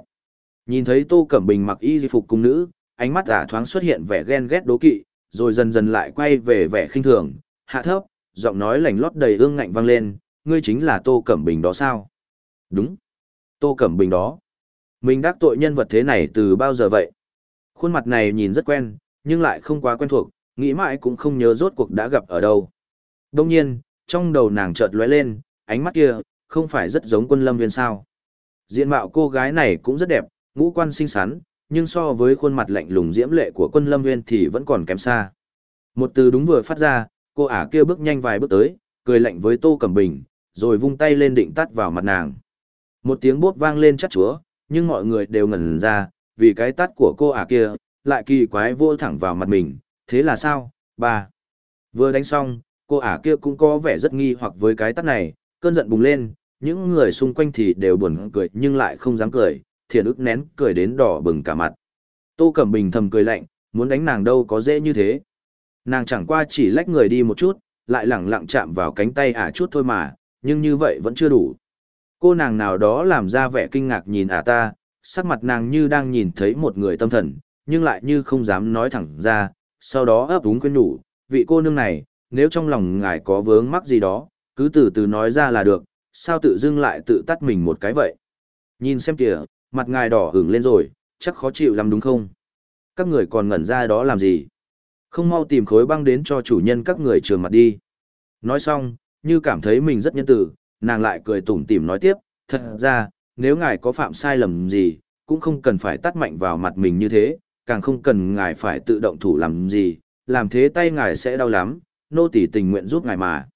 Nhìn thấy Tô Cẩm Bình mặc y di phục cung nữ, ánh mắt ả thoáng xuất hiện vẻ ghen ghét đố kỵ, rồi dần dần lại quay về vẻ khinh thường, hạ thấp, giọng nói lành lót đầy ương ngạnh vang lên, ngươi chính là Tô Cẩm Bình đó sao? Đúng. Tô Cẩm Bình đó. Mình đắc tội nhân vật thế này từ bao giờ vậy? Khuôn mặt này nhìn rất quen, nhưng lại không quá quen thuộc, nghĩ mãi cũng không nhớ rốt cuộc đã gặp ở đâu. Đông nhiên, trong đầu nàng chợt lóe lên, ánh mắt kia, không phải rất giống quân lâm viên sao. Diện mạo cô gái này cũng rất đẹp, ngũ quan xinh xắn, nhưng so với khuôn mặt lạnh lùng diễm lệ của quân lâm viên thì vẫn còn kém xa. Một từ đúng vừa phát ra, cô ả kia bước nhanh vài bước tới, cười lạnh với Tô Cẩm Bình, rồi vung tay lên định tắt vào mặt nàng. Một tiếng bốp vang lên chắc chúa, nhưng mọi người đều ngẩn ra, vì cái tắt của cô ả kia, lại kỳ quái vô thẳng vào mặt mình, thế là sao, ba. Vừa đánh xong, cô ả kia cũng có vẻ rất nghi hoặc với cái tắt này, cơn giận bùng lên, những người xung quanh thì đều buồn cười nhưng lại không dám cười, thiền ức nén cười đến đỏ bừng cả mặt. Tô Cẩm Bình thầm cười lạnh, muốn đánh nàng đâu có dễ như thế. Nàng chẳng qua chỉ lách người đi một chút, lại lẳng lặng chạm vào cánh tay ả chút thôi mà, nhưng như vậy vẫn chưa đủ. Cô nàng nào đó làm ra vẻ kinh ngạc nhìn ả ta, sắc mặt nàng như đang nhìn thấy một người tâm thần, nhưng lại như không dám nói thẳng ra, sau đó ấp úng quên nhủ, vị cô nương này, nếu trong lòng ngài có vướng mắc gì đó, cứ từ từ nói ra là được, sao tự dưng lại tự tắt mình một cái vậy. Nhìn xem kìa, mặt ngài đỏ hửng lên rồi, chắc khó chịu lắm đúng không? Các người còn ngẩn ra đó làm gì? Không mau tìm khối băng đến cho chủ nhân các người trường mặt đi. Nói xong, như cảm thấy mình rất nhân tử, nàng lại cười tủm tỉm nói tiếp, thật ra, nếu ngài có phạm sai lầm gì, cũng không cần phải tắt mạnh vào mặt mình như thế, càng không cần ngài phải tự động thủ làm gì, làm thế tay ngài sẽ đau lắm, nô tỳ tình nguyện giúp ngài mà.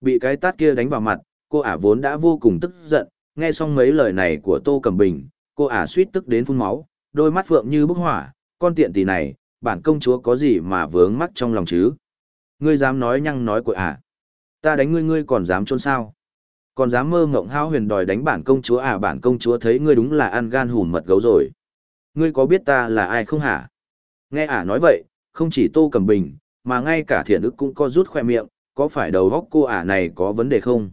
Bị cái tát kia đánh vào mặt, cô ả vốn đã vô cùng tức giận, nghe xong mấy lời này của Tô Cẩm Bình, cô ả suýt tức đến phun máu, đôi mắt phượng như bức hỏa, con tiện tỷ này, bản công chúa có gì mà vướng mắc trong lòng chứ? Ngươi dám nói nhăng nói của ả. Ta đánh ngươi ngươi còn dám trôn sao? Còn dám mơ ngộng hao huyền đòi đánh bản công chúa à bản công chúa thấy ngươi đúng là ăn gan hùm mật gấu rồi. Ngươi có biết ta là ai không hả? Nghe ả nói vậy, không chỉ Tô Cẩm Bình, mà ngay cả thiện ức cũng có rút khoe miệng, có phải đầu góc cô ả này có vấn đề không?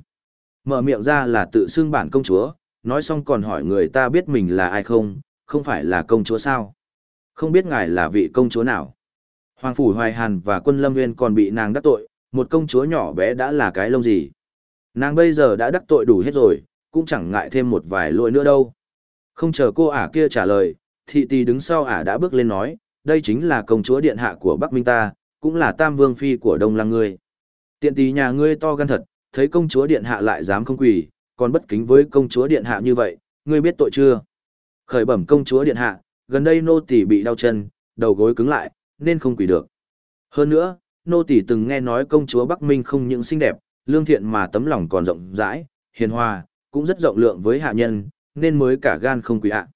Mở miệng ra là tự xưng bản công chúa, nói xong còn hỏi người ta biết mình là ai không, không phải là công chúa sao? Không biết ngài là vị công chúa nào? Hoàng Phủ Hoài Hàn và quân Lâm Nguyên còn bị nàng đắc tội, một công chúa nhỏ bé đã là cái lông gì. Nàng bây giờ đã đắc tội đủ hết rồi, cũng chẳng ngại thêm một vài lỗi nữa đâu. Không chờ cô ả kia trả lời, thị tỷ đứng sau ả đã bước lên nói, đây chính là công chúa điện hạ của Bắc Minh ta, cũng là tam vương phi của Đông Lăng ngươi. Tiện tỷ nhà ngươi to gan thật, thấy công chúa điện hạ lại dám không quỳ, còn bất kính với công chúa điện hạ như vậy, ngươi biết tội chưa? Khởi bẩm công chúa điện hạ, gần đây nô tỳ bị đau chân, đầu gối cứng lại, nên không quỳ được. Hơn nữa, nô tỳ từng nghe nói công chúa Bắc Minh không những xinh đẹp, lương thiện mà tấm lòng còn rộng rãi, hiền hòa, cũng rất rộng lượng với hạ nhân, nên mới cả gan không quỳ ạ.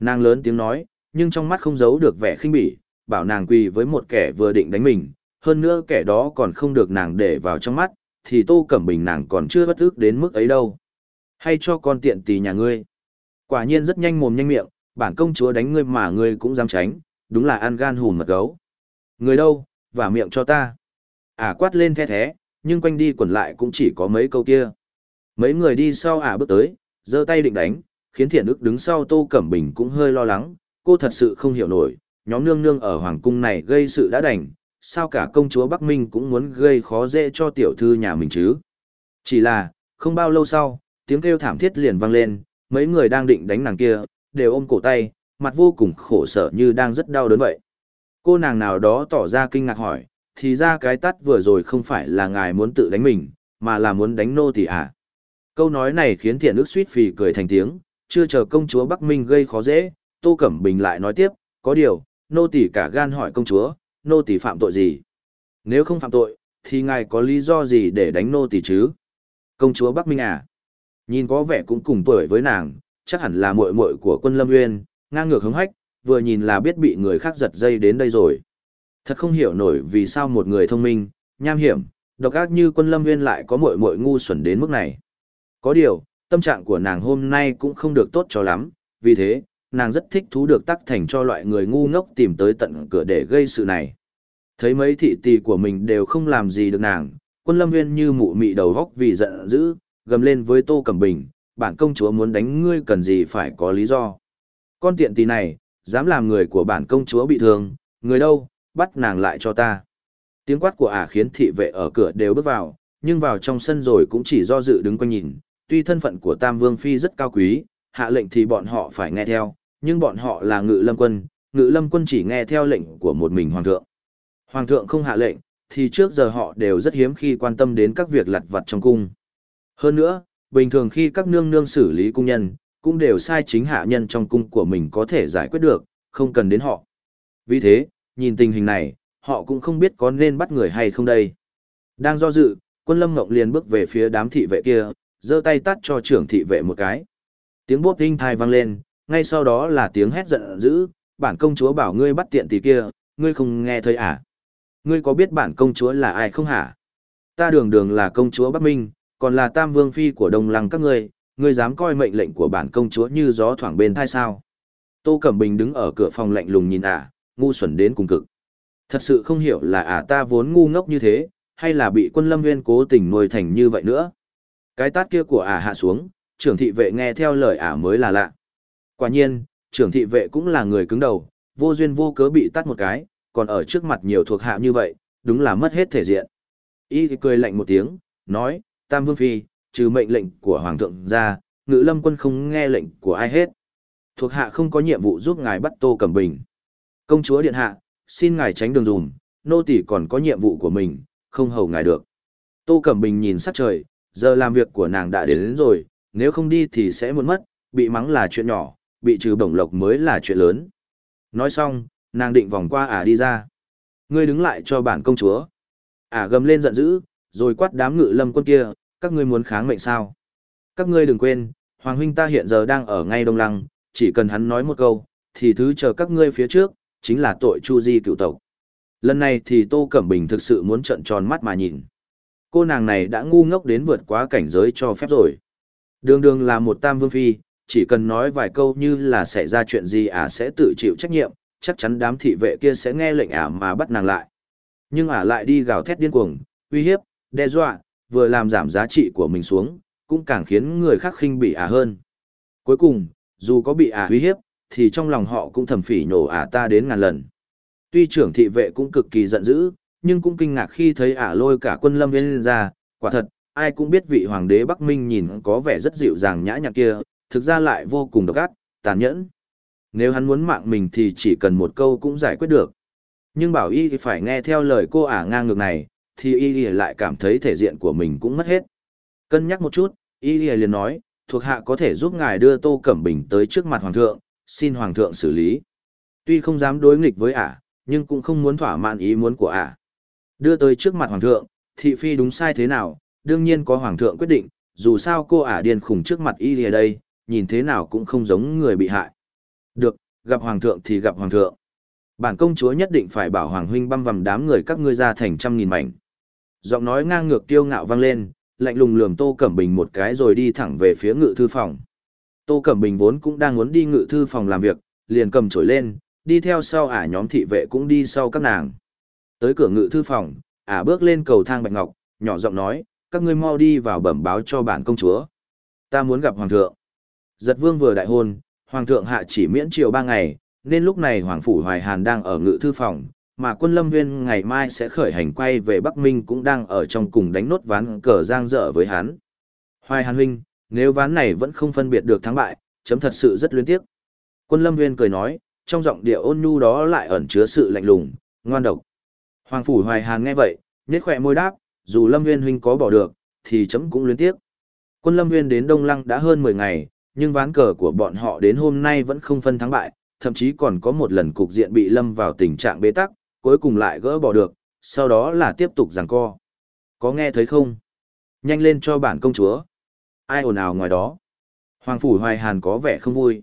Nàng lớn tiếng nói, nhưng trong mắt không giấu được vẻ khinh bỉ, bảo nàng quỳ với một kẻ vừa định đánh mình, hơn nữa kẻ đó còn không được nàng để vào trong mắt, thì Tô Cẩm Bình nàng còn chưa bất ước đến mức ấy đâu. Hay cho con tiện tì nhà ngươi. Quả nhiên rất nhanh mồm nhanh miệng, bản công chúa đánh ngươi mà ngươi cũng dám tránh, đúng là ăn gan hùn mật gấu. Người đâu, và miệng cho ta. À quát lên the thế, nhưng quanh đi quẩn lại cũng chỉ có mấy câu kia. Mấy người đi sau Ả bước tới, giơ tay định đánh, khiến thiện ức đứng sau Tô Cẩm Bình cũng hơi lo lắng, cô thật sự không hiểu nổi, nhóm nương nương ở Hoàng Cung này gây sự đã đành, sao cả công chúa Bắc Minh cũng muốn gây khó dễ cho tiểu thư nhà mình chứ. Chỉ là, không bao lâu sau, tiếng kêu thảm thiết liền vang lên, mấy người đang định đánh nàng kia, đều ôm cổ tay, mặt vô cùng khổ sở như đang rất đau đớn vậy. Cô nàng nào đó tỏ ra kinh ngạc hỏi, thì ra cái tắt vừa rồi không phải là ngài muốn tự đánh mình, mà là muốn đánh nô tỳ à. Câu nói này khiến thiện ước suýt phì cười thành tiếng, chưa chờ công chúa Bắc Minh gây khó dễ, Tô Cẩm Bình lại nói tiếp, có điều, nô tỳ cả gan hỏi công chúa, nô tỳ phạm tội gì? Nếu không phạm tội, thì ngài có lý do gì để đánh nô tỳ chứ? Công chúa Bắc Minh à? Nhìn có vẻ cũng cùng tuổi với nàng, chắc hẳn là muội muội của quân Lâm Nguyên, ngang ngược hứng hách, vừa nhìn là biết bị người khác giật dây đến đây rồi. Thật không hiểu nổi vì sao một người thông minh, nham hiểm, độc ác như quân Lâm Nguyên lại có muội muội ngu xuẩn đến mức này. Có điều, tâm trạng của nàng hôm nay cũng không được tốt cho lắm, vì thế, nàng rất thích thú được tắc thành cho loại người ngu ngốc tìm tới tận cửa để gây sự này. Thấy mấy thị tỷ của mình đều không làm gì được nàng, quân lâm nguyên như mụ mị đầu góc vì giận dữ, gầm lên với Tô Cẩm Bình, bản công chúa muốn đánh ngươi cần gì phải có lý do. Con tiện tỷ này, dám làm người của bản công chúa bị thương, người đâu, bắt nàng lại cho ta. Tiếng quát của ả khiến thị vệ ở cửa đều bước vào, nhưng vào trong sân rồi cũng chỉ do dự đứng quanh nhìn, tuy thân phận của Tam Vương Phi rất cao quý, hạ lệnh thì bọn họ phải nghe theo, nhưng bọn họ là ngự lâm quân, ngự lâm quân chỉ nghe theo lệnh của một mình hoàng thượng. Hoàng thượng không hạ lệnh, thì trước giờ họ đều rất hiếm khi quan tâm đến các việc lặt vặt trong cung. Hơn nữa, bình thường khi các nương nương xử lý cung nhân, cũng đều sai chính hạ nhân trong cung của mình có thể giải quyết được, không cần đến họ. Vì thế, nhìn tình hình này, họ cũng không biết có nên bắt người hay không đây. Đang do dự, quân lâm ngọc liền bước về phía đám thị vệ kia, giơ tay tắt cho trưởng thị vệ một cái. Tiếng bốp tinh thai vang lên, ngay sau đó là tiếng hét giận dữ, bản công chúa bảo ngươi bắt tiện tỷ kia, ngươi không nghe thấy à? Ngươi có biết bản công chúa là ai không hả? Ta đường đường là công chúa Bắc Minh, còn là tam vương phi của đồng lăng các ngươi, ngươi dám coi mệnh lệnh của bản công chúa như gió thoảng bên thai sao? Tô Cẩm Bình đứng ở cửa phòng lạnh lùng nhìn ả, ngu xuẩn đến cùng cực. Thật sự không hiểu là ả ta vốn ngu ngốc như thế, hay là bị quân lâm nguyên cố tình nuôi thành như vậy nữa. Cái tát kia của ả hạ xuống, trưởng thị vệ nghe theo lời ả mới là lạ. Quả nhiên, trưởng thị vệ cũng là người cứng đầu, vô duyên vô cớ bị tát một cái, còn ở trước mặt nhiều thuộc hạ như vậy, đúng là mất hết thể diện. Y thì cười lạnh một tiếng, nói, Tam Vương Phi, trừ mệnh lệnh của Hoàng thượng ra, ngự lâm quân không nghe lệnh của ai hết. Thuộc hạ không có nhiệm vụ giúp ngài bắt Tô Cẩm Bình. Công chúa Điện Hạ, xin ngài tránh đường dùm, nô tỳ còn có nhiệm vụ của mình, không hầu ngài được. Tô Cẩm Bình nhìn sắc trời, giờ làm việc của nàng đã đến, đến rồi, nếu không đi thì sẽ muộn mất, bị mắng là chuyện nhỏ, bị trừ bổng lộc mới là chuyện lớn. Nói xong, nàng định vòng qua ả đi ra. Ngươi đứng lại cho bản công chúa. Ả gầm lên giận dữ, rồi quát đám ngự lâm quân kia, các ngươi muốn kháng mệnh sao? Các ngươi đừng quên, Hoàng huynh ta hiện giờ đang ở ngay Đông Lăng, chỉ cần hắn nói một câu, thì thứ chờ các ngươi phía trước, chính là tội chu di cựu tộc. Lần này thì Tô Cẩm Bình thực sự muốn trợn tròn mắt mà nhìn. Cô nàng này đã ngu ngốc đến vượt quá cảnh giới cho phép rồi. Đường đường là một tam vương phi, chỉ cần nói vài câu như là xảy ra chuyện gì ả à sẽ tự chịu trách nhiệm, chắc chắn đám thị vệ kia sẽ nghe lệnh ả à mà bắt nàng lại. Nhưng ả à lại đi gào thét điên cuồng, uy hiếp, đe dọa, vừa làm giảm giá trị của mình xuống, cũng càng khiến người khác khinh bị ả à hơn. Cuối cùng, dù có bị ả uy hiếp, thì trong lòng họ cũng thầm phỉ nhổ ả ta đến ngàn lần. Tuy trưởng thị vệ cũng cực kỳ giận dữ, nhưng cũng kinh ngạc khi thấy ả lôi cả quân lâm viên ra, quả thật, ai cũng biết vị hoàng đế Bắc Minh nhìn có vẻ rất dịu dàng nhã nhặn kia, thực ra lại vô cùng độc ác, tàn nhẫn. Nếu hắn muốn mạng mình thì chỉ cần một câu cũng giải quyết được. Nhưng bảo y phải nghe theo lời cô ả ngang ngược này, thì y lại cảm thấy thể diện của mình cũng mất hết. Cân nhắc một chút, y liền nói, thuộc hạ có thể giúp ngài đưa Tô Cẩm Bình tới trước mặt hoàng thượng, xin hoàng thượng xử lý. Tuy không dám đối nghịch với ả, nhưng cũng không muốn thỏa mãn ý muốn của ả. Đưa tới trước mặt hoàng thượng, thị phi đúng sai thế nào, đương nhiên có hoàng thượng quyết định, dù sao cô ả điên khủng trước mặt y ở đây, nhìn thế nào cũng không giống người bị hại. Được, gặp hoàng thượng thì gặp hoàng thượng. Bản công chúa nhất định phải bảo hoàng huynh băm vằm đám người các ngươi ra thành trăm nghìn mảnh. Giọng nói ngang ngược kiêu ngạo vang lên, lạnh lùng lườm Tô Cẩm Bình một cái rồi đi thẳng về phía ngự thư phòng. Tô Cẩm Bình vốn cũng đang muốn đi ngự thư phòng làm việc, liền cầm chổi lên, đi theo sau ả nhóm thị vệ cũng đi sau các nàng. Tới cửa ngự thư phòng, ả bước lên cầu thang bạch ngọc, nhỏ giọng nói, các ngươi mau đi vào bẩm báo cho bản công chúa. Ta muốn gặp hoàng thượng. Giật vương vừa đại hôn, hoàng thượng hạ chỉ miễn triều ba ngày, nên lúc này hoàng phủ hoài hàn đang ở ngự thư phòng, mà quân lâm viên ngày mai sẽ khởi hành quay về Bắc Minh cũng đang ở trong cùng đánh nốt ván cờ giang dở với hắn. Hoài hàn huynh, nếu ván này vẫn không phân biệt được thắng bại, chấm thật sự rất luyến tiếc. Quân lâm nguyên cười nói, trong giọng điệu ôn nhu đó lại ẩn chứa sự lạnh lùng, ngoan độc. Hoàng phủ hoài hàn nghe vậy, nhếch khóe môi đáp, dù lâm nguyên huynh có bỏ được, thì chấm cũng luyến tiếc. Quân lâm nguyên đến Đông Lăng đã hơn 10 ngày, nhưng ván cờ của bọn họ đến hôm nay vẫn không phân thắng bại, thậm chí còn có một lần cục diện bị lâm vào tình trạng bế tắc, cuối cùng lại gỡ bỏ được, sau đó là tiếp tục giằng co. Có nghe thấy không? Nhanh lên cho bản công chúa. Ai ồn ào ngoài đó? Hoàng phủ Hoài Hàn có vẻ không vui.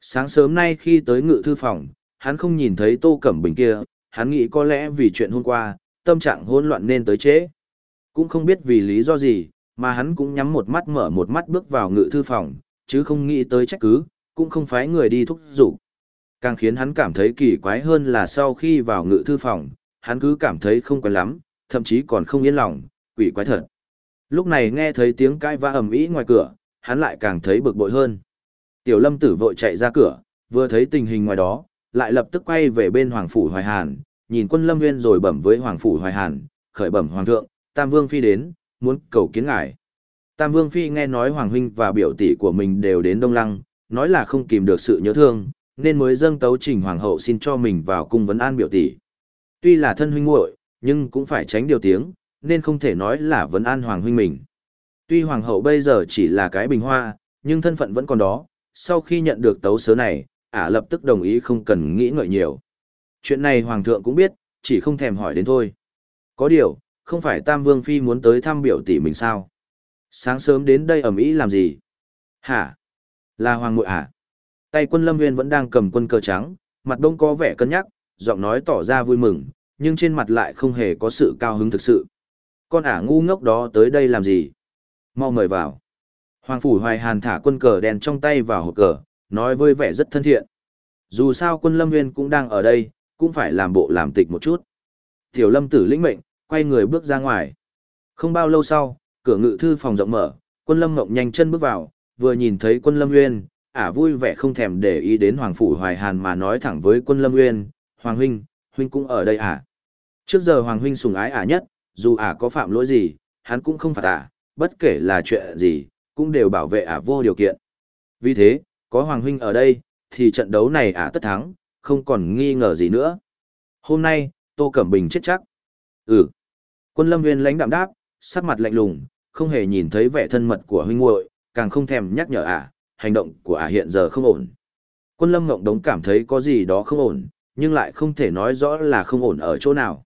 Sáng sớm nay khi tới ngự thư phòng, hắn không nhìn thấy Tô Cẩm Bình kia, hắn nghĩ có lẽ vì chuyện hôm qua, tâm trạng hỗn loạn nên tới trễ. Cũng không biết vì lý do gì, mà hắn cũng nhắm một mắt mở một mắt bước vào ngự thư phòng, chứ không nghĩ tới trách cứ, cũng không phải người đi thúc giục. Càng khiến hắn cảm thấy kỳ quái hơn là sau khi vào ngự thư phòng, hắn cứ cảm thấy không quen lắm, thậm chí còn không yên lòng, quỷ quái thật. Lúc này nghe thấy tiếng cãi va ầm ĩ ngoài cửa, hắn lại càng thấy bực bội hơn. Tiểu lâm tử vội chạy ra cửa, vừa thấy tình hình ngoài đó, lại lập tức quay về bên Hoàng Phủ Hoài Hàn, nhìn quân lâm nguyên rồi bẩm với Hoàng Phủ Hoài Hàn, khởi bẩm Hoàng thượng, Tam Vương Phi đến, muốn cầu kiến ngài. Tam Vương Phi nghe nói Hoàng Huynh và biểu tỷ của mình đều đến Đông Lăng, nói là không kìm được sự nhớ thương, nên mới dâng tấu trình Hoàng hậu xin cho mình vào cung vấn an biểu tỷ. Tuy là thân huynh muội, nhưng cũng phải tránh điều tiếng, nên không thể nói là vấn an Hoàng Huynh mình. Tuy Hoàng hậu bây giờ chỉ là cái bình hoa, nhưng thân phận vẫn còn đó, sau khi nhận được tấu sớ này, ả lập tức đồng ý không cần nghĩ ngợi nhiều. Chuyện này Hoàng thượng cũng biết, chỉ không thèm hỏi đến thôi. Có điều, không phải Tam Vương Phi muốn tới thăm biểu tỷ mình sao? Sáng sớm đến đây ẩm ý làm gì? Hả? Là Hoàng Mội hả? Tay quân Lâm Nguyên vẫn đang cầm quân cờ trắng, mặt đông có vẻ cân nhắc, giọng nói tỏ ra vui mừng, nhưng trên mặt lại không hề có sự cao hứng thực sự. Con ả ngu ngốc đó tới đây làm gì? Mau mời vào. Hoàng Phủ Hoài Hàn thả quân cờ đèn trong tay vào hộp cờ, nói với vẻ rất thân thiện. Dù sao quân Lâm Nguyên cũng đang ở đây, cũng phải làm bộ làm tịch một chút. Tiểu Lâm tử lĩnh mệnh, quay người bước ra ngoài. Không bao lâu sau, cửa ngự thư phòng rộng mở, quân Lâm Ngộng nhanh chân bước vào, vừa nhìn thấy quân Lâm Nguyên, ả vui vẻ không thèm để ý đến Hoàng Phủ Hoài Hàn mà nói thẳng với quân Lâm Nguyên, Hoàng Huynh, Huynh cũng ở đây à? Trước giờ Hoàng Huynh sùng ái ả nhất, dù ả có phạm lỗi gì, hắn cũng không phạt ả, bất kể là chuyện gì, cũng đều bảo vệ ả vô điều kiện. Vì thế, có Hoàng Huynh ở đây, thì trận đấu này ả tất thắng, không còn nghi ngờ gì nữa. Hôm nay, Tô Cẩm Bình chết chắc. Ừ. Quân Lâm Nguyên lãnh đạm đáp, sắc mặt lạnh lùng, không hề nhìn thấy vẻ thân mật của huynh muội, càng không thèm nhắc nhở ả, hành động của ả hiện giờ không ổn. Quân Lâm Ngộng Đống cảm thấy có gì đó không ổn, nhưng lại không thể nói rõ là không ổn ở chỗ nào.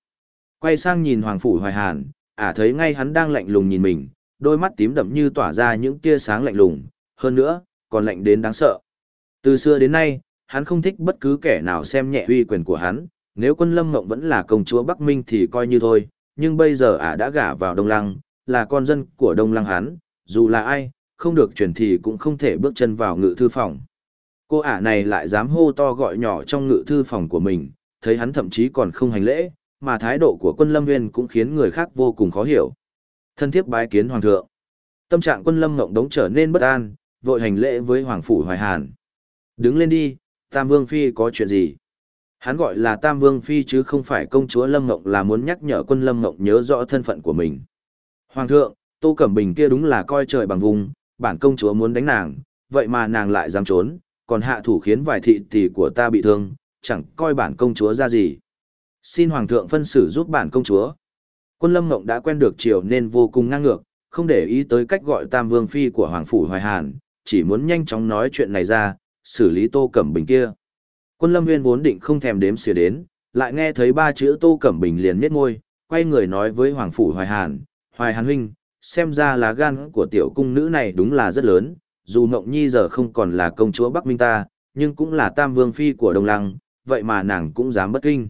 Quay sang nhìn Hoàng Phủ Hoài Hàn, ả thấy ngay hắn đang lạnh lùng nhìn mình, đôi mắt tím đậm như tỏa ra những tia sáng lạnh lùng, hơn nữa, còn lạnh đến đáng sợ. Từ xưa đến nay, hắn không thích bất cứ kẻ nào xem nhẹ uy quyền của hắn, nếu quân Lâm Mộng vẫn là công chúa Bắc Minh thì coi như thôi, nhưng bây giờ ả đã gả vào Đông Lăng, là con dân của Đông Lăng hắn, dù là ai, không được chuyển thì cũng không thể bước chân vào ngự thư phòng. Cô ả này lại dám hô to gọi nhỏ trong ngự thư phòng của mình, thấy hắn thậm chí còn không hành lễ, mà thái độ của quân Lâm Nguyên cũng khiến người khác vô cùng khó hiểu. Thân thiếp bái kiến hoàng thượng. Tâm trạng quân Lâm Ngộng đống trở nên bất an, vội hành lễ với hoàng phủ Hoài Hàn. Đứng lên đi, Tam Vương Phi có chuyện gì? Hắn gọi là Tam Vương Phi chứ không phải công chúa Lâm Ngộng là muốn nhắc nhở quân Lâm Ngộng nhớ rõ thân phận của mình. Hoàng thượng, Tô Cẩm Bình kia đúng là coi trời bằng vùng, bản công chúa muốn đánh nàng, vậy mà nàng lại dám trốn, còn hạ thủ khiến vài thị tỷ của ta bị thương, chẳng coi bản công chúa ra gì. Xin Hoàng thượng phân xử giúp bản công chúa. Quân Lâm Ngộng đã quen được triều nên vô cùng ngang ngược, không để ý tới cách gọi Tam Vương Phi của Hoàng Phủ Hoài Hàn, chỉ muốn nhanh chóng nói chuyện này ra, xử lý Tô Cẩm Bình kia. Quân Lâm Nguyên vốn định không thèm đếm xỉa đến, lại nghe thấy ba chữ Tô Cẩm Bình liền miết môi, quay người nói với Hoàng Phủ Hoài Hàn, Hoài Hàn huynh, xem ra là gan của tiểu cung nữ này đúng là rất lớn, dù Ngộng Nhi giờ không còn là công chúa Bắc Minh ta, nhưng cũng là tam vương phi của Đông Lăng, vậy mà nàng cũng dám bất kinh.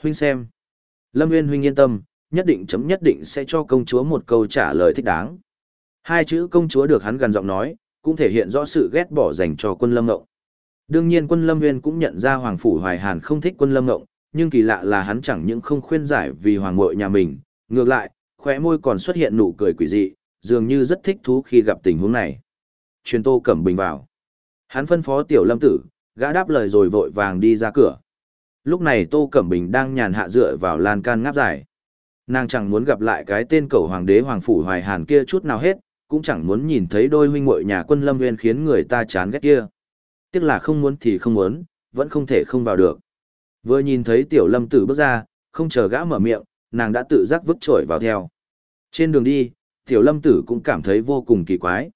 Huynh xem. Lâm Nguyên huynh yên tâm, nhất định chấm nhất định sẽ cho công chúa một câu trả lời thích đáng. Hai chữ công chúa được hắn gần giọng nói, cũng thể hiện rõ sự ghét bỏ dành cho quân Lâm Ngộng. Đương nhiên quân Lâm Nguyên cũng nhận ra Hoàng Phủ Hoài Hàn không thích quân Lâm Ngộng, nhưng kỳ lạ là hắn chẳng những không khuyên giải vì Hoàng Ngội nhà mình, ngược lại, khóe môi còn xuất hiện nụ cười quỷ dị, dường như rất thích thú khi gặp tình huống này. Truyền Tô Cẩm Bình vào. Hắn phân phó Tiểu Lâm Tử, gã đáp lời rồi vội vàng đi ra cửa. Lúc này Tô Cẩm Bình đang nhàn hạ dựa vào lan can ngáp dài. Nàng chẳng muốn gặp lại cái tên cầu hoàng đế hoàng phủ hoài hàn kia chút nào hết, cũng chẳng muốn nhìn thấy đôi huynh muội nhà quân lâm nguyên khiến người ta chán ghét kia. Tiếc là không muốn thì không muốn, vẫn không thể không vào được. Vừa nhìn thấy tiểu lâm tử bước ra, không chờ gã mở miệng, nàng đã tự giác vứt trội vào theo. Trên đường đi, tiểu lâm tử cũng cảm thấy vô cùng kỳ quái.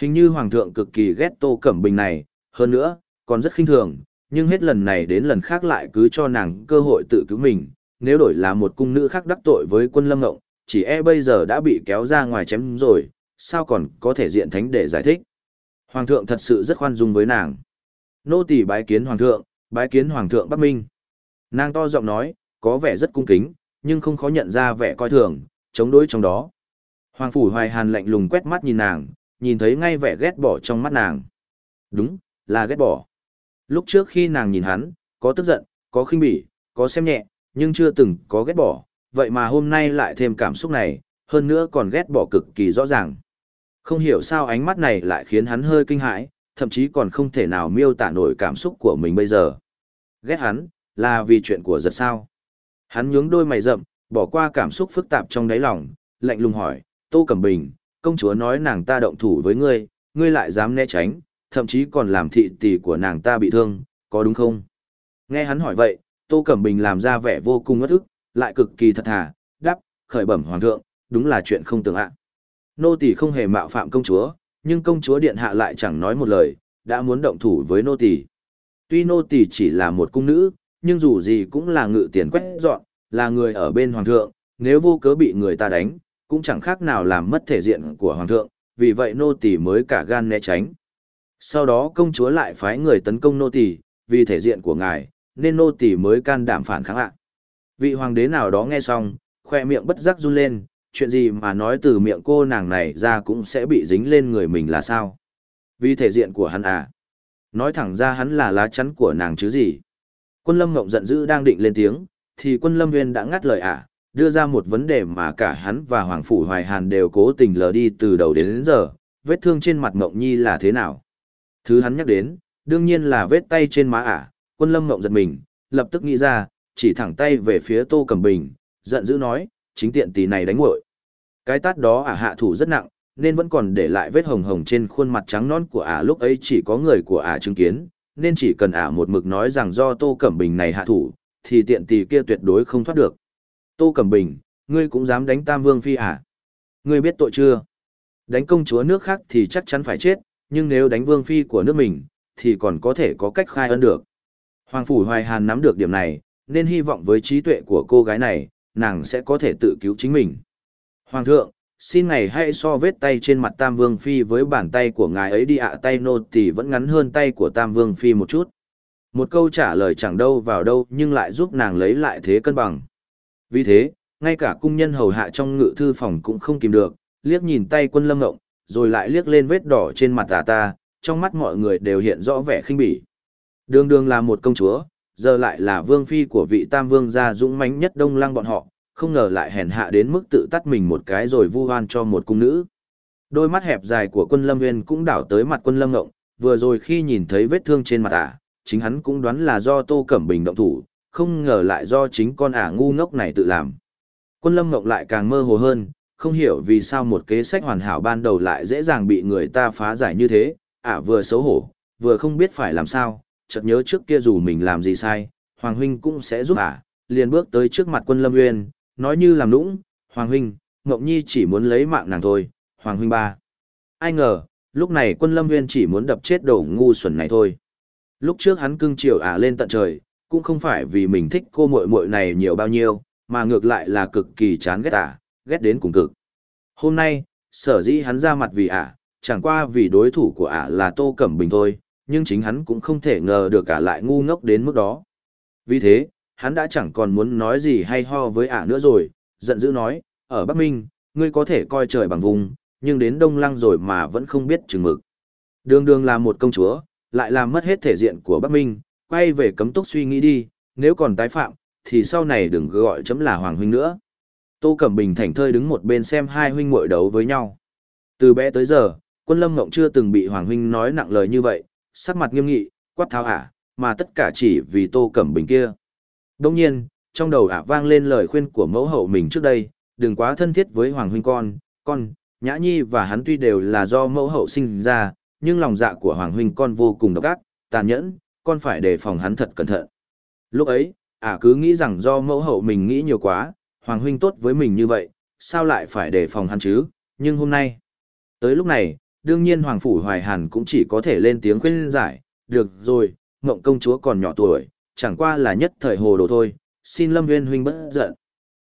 Hình như hoàng thượng cực kỳ ghét tô cẩm bình này, hơn nữa, còn rất khinh thường, nhưng hết lần này đến lần khác lại cứ cho nàng cơ hội tự cứu mình. Nếu đổi là một cung nữ khác đắc tội với quân lâm ngộng, chỉ e bây giờ đã bị kéo ra ngoài chém rồi, sao còn có thể diện thánh để giải thích. Hoàng thượng thật sự rất khoan dung với nàng. Nô tỳ bái kiến hoàng thượng, bái kiến hoàng thượng Bắc Minh. Nàng to giọng nói, có vẻ rất cung kính, nhưng không khó nhận ra vẻ coi thường, chống đối trong đó. Hoàng phủ hoài hàn lạnh lùng quét mắt nhìn nàng, nhìn thấy ngay vẻ ghét bỏ trong mắt nàng. Đúng, là ghét bỏ. Lúc trước khi nàng nhìn hắn, có tức giận, có khinh bỉ, có xem nhẹ, nhưng chưa từng có ghét bỏ, vậy mà hôm nay lại thêm cảm xúc này, hơn nữa còn ghét bỏ cực kỳ rõ ràng. Không hiểu sao ánh mắt này lại khiến hắn hơi kinh hãi, thậm chí còn không thể nào miêu tả nổi cảm xúc của mình bây giờ. Ghét hắn, là vì chuyện của giật sao. Hắn nhướng đôi mày rậm, bỏ qua cảm xúc phức tạp trong đáy lòng, lạnh lùng hỏi, Tô Cẩm Bình, công chúa nói nàng ta động thủ với ngươi, ngươi lại dám né tránh, thậm chí còn làm thị tỷ của nàng ta bị thương, có đúng không? Nghe hắn hỏi vậy, Tô Cẩm Bình làm ra vẻ vô cùng ngất ức, lại cực kỳ thật thà, đáp, khởi bẩm hoàng thượng, đúng là chuyện không tưởng ạ. Nô tỳ không hề mạo phạm công chúa, nhưng công chúa điện hạ lại chẳng nói một lời, đã muốn động thủ với nô tỳ. Tuy nô tỳ chỉ là một cung nữ, nhưng dù gì cũng là ngự tiền quét dọn, là người ở bên hoàng thượng, nếu vô cớ bị người ta đánh, cũng chẳng khác nào làm mất thể diện của hoàng thượng, vì vậy nô tỳ mới cả gan né tránh. Sau đó công chúa lại phái người tấn công nô tỳ, vì thể diện của ngài, nên nô tỳ mới can đảm phản kháng ạ. Vị hoàng đế nào đó nghe xong, khoe miệng bất giác run lên, chuyện gì mà nói từ miệng cô nàng này ra cũng sẽ bị dính lên người mình là sao? Vì thể diện của hắn à? Nói thẳng ra hắn là lá chắn của nàng chứ gì? Quân lâm ngộng giận dữ đang định lên tiếng, thì quân lâm nguyên đã ngắt lời ạ, à, đưa ra một vấn đề mà cả hắn và Hoàng Phủ Hoài Hàn đều cố tình lờ đi từ đầu đến, đến giờ, vết thương trên mặt Ngộng Nhi là thế nào? Thứ hắn nhắc đến, đương nhiên là vết tay trên má ả, quân lâm Ngộng giật mình, lập tức nghĩ ra, chỉ thẳng tay về phía Tô Cẩm Bình, giận dữ nói, chính tiện tỷ này đánh nguội. Cái tát đó ả hạ thủ rất nặng, nên vẫn còn để lại vết hồng hồng trên khuôn mặt trắng non của ả lúc ấy chỉ có người của ả chứng kiến, nên chỉ cần ả một mực nói rằng do Tô Cẩm Bình này hạ thủ, thì tiện tỷ kia tuyệt đối không thoát được. Tô Cẩm Bình, ngươi cũng dám đánh Tam Vương Phi ả? Ngươi biết tội chưa? Đánh công chúa nước khác thì chắc chắn phải chết, nhưng nếu đánh Vương Phi của nước mình, thì còn có thể có cách khai ân được. Hoàng Phủ Hoài Hàn nắm được điểm này, nên hy vọng với trí tuệ của cô gái này, nàng sẽ có thể tự cứu chính mình. Hoàng thượng, xin ngài hãy so vết tay trên mặt Tam Vương Phi với bàn tay của ngài ấy đi ạ tay nô thì vẫn ngắn hơn tay của Tam Vương Phi một chút. Một câu trả lời chẳng đâu vào đâu nhưng lại giúp nàng lấy lại thế cân bằng. Vì thế, ngay cả cung nhân hầu hạ trong ngự thư phòng cũng không kìm được, liếc nhìn tay quân lâm ngộng, rồi lại liếc lên vết đỏ trên mặt tà ta, trong mắt mọi người đều hiện rõ vẻ khinh bỉ. Đường đường là một công chúa, giờ lại là vương phi của vị tam vương gia dũng mãnh nhất đông lăng bọn họ, không ngờ lại hèn hạ đến mức tự tắt mình một cái rồi vu oan cho một cung nữ. Đôi mắt hẹp dài của quân lâm nguyên cũng đảo tới mặt quân lâm ngộng, vừa rồi khi nhìn thấy vết thương trên mặt ả, chính hắn cũng đoán là do Tô Cẩm Bình động thủ, không ngờ lại do chính con ả ngu ngốc này tự làm. Quân lâm ngộng lại càng mơ hồ hơn, không hiểu vì sao một kế sách hoàn hảo ban đầu lại dễ dàng bị người ta phá giải như thế, ả vừa xấu hổ, vừa không biết phải làm sao, chợt nhớ trước kia dù mình làm gì sai, Hoàng Huynh cũng sẽ giúp ả, liền bước tới trước mặt quân lâm nguyên, nói như làm nũng, Hoàng Huynh, Ngọc Nhi chỉ muốn lấy mạng nàng thôi, Hoàng Huynh ba. Ai ngờ, lúc này quân lâm nguyên chỉ muốn đập chết đồ ngu xuẩn này thôi. Lúc trước hắn cưng chiều ả lên tận trời, cũng không phải vì mình thích cô muội muội này nhiều bao nhiêu, mà ngược lại là cực kỳ chán ghét ả, ghét đến cùng cực. Hôm nay, sở dĩ hắn ra mặt vì ả, chẳng qua vì đối thủ của ả là Tô Cẩm Bình thôi, nhưng chính hắn cũng không thể ngờ được ả lại ngu ngốc đến mức đó. Vì thế, hắn đã chẳng còn muốn nói gì hay ho với ả nữa rồi, giận dữ nói, ở Bắc Minh, ngươi có thể coi trời bằng vùng, nhưng đến Đông Lăng rồi mà vẫn không biết chừng mực. Đường đường là một công chúa, lại làm mất hết thể diện của Bắc Minh, quay về cấm túc suy nghĩ đi, nếu còn tái phạm, thì sau này đừng gọi chấm là Hoàng Huynh nữa. Tô Cẩm Bình thảnh thơi đứng một bên xem hai huynh muội đấu với nhau. Từ bé tới giờ, quân lâm Ngộng chưa từng bị Hoàng Huynh nói nặng lời như vậy, sắc mặt nghiêm nghị, quát tháo ả, mà tất cả chỉ vì Tô Cẩm Bình kia. Đông nhiên, trong đầu ả vang lên lời khuyên của mẫu hậu mình trước đây, đừng quá thân thiết với Hoàng Huynh con, con, Nhã Nhi và hắn tuy đều là do mẫu hậu sinh ra, nhưng lòng dạ của Hoàng Huynh con vô cùng độc ác, tàn nhẫn, con phải đề phòng hắn thật cẩn thận. Lúc ấy, ả cứ nghĩ rằng do mẫu hậu mình nghĩ nhiều quá, Hoàng Huynh tốt với mình như vậy, sao lại phải đề phòng hắn chứ, nhưng hôm nay, tới lúc này, đương nhiên Hoàng Phủ Hoài Hàn cũng chỉ có thể lên tiếng khuyên giải, được rồi, Ngộng công chúa còn nhỏ tuổi, chẳng qua là nhất thời hồ đồ thôi, xin Lâm Nguyên Huynh bất giận.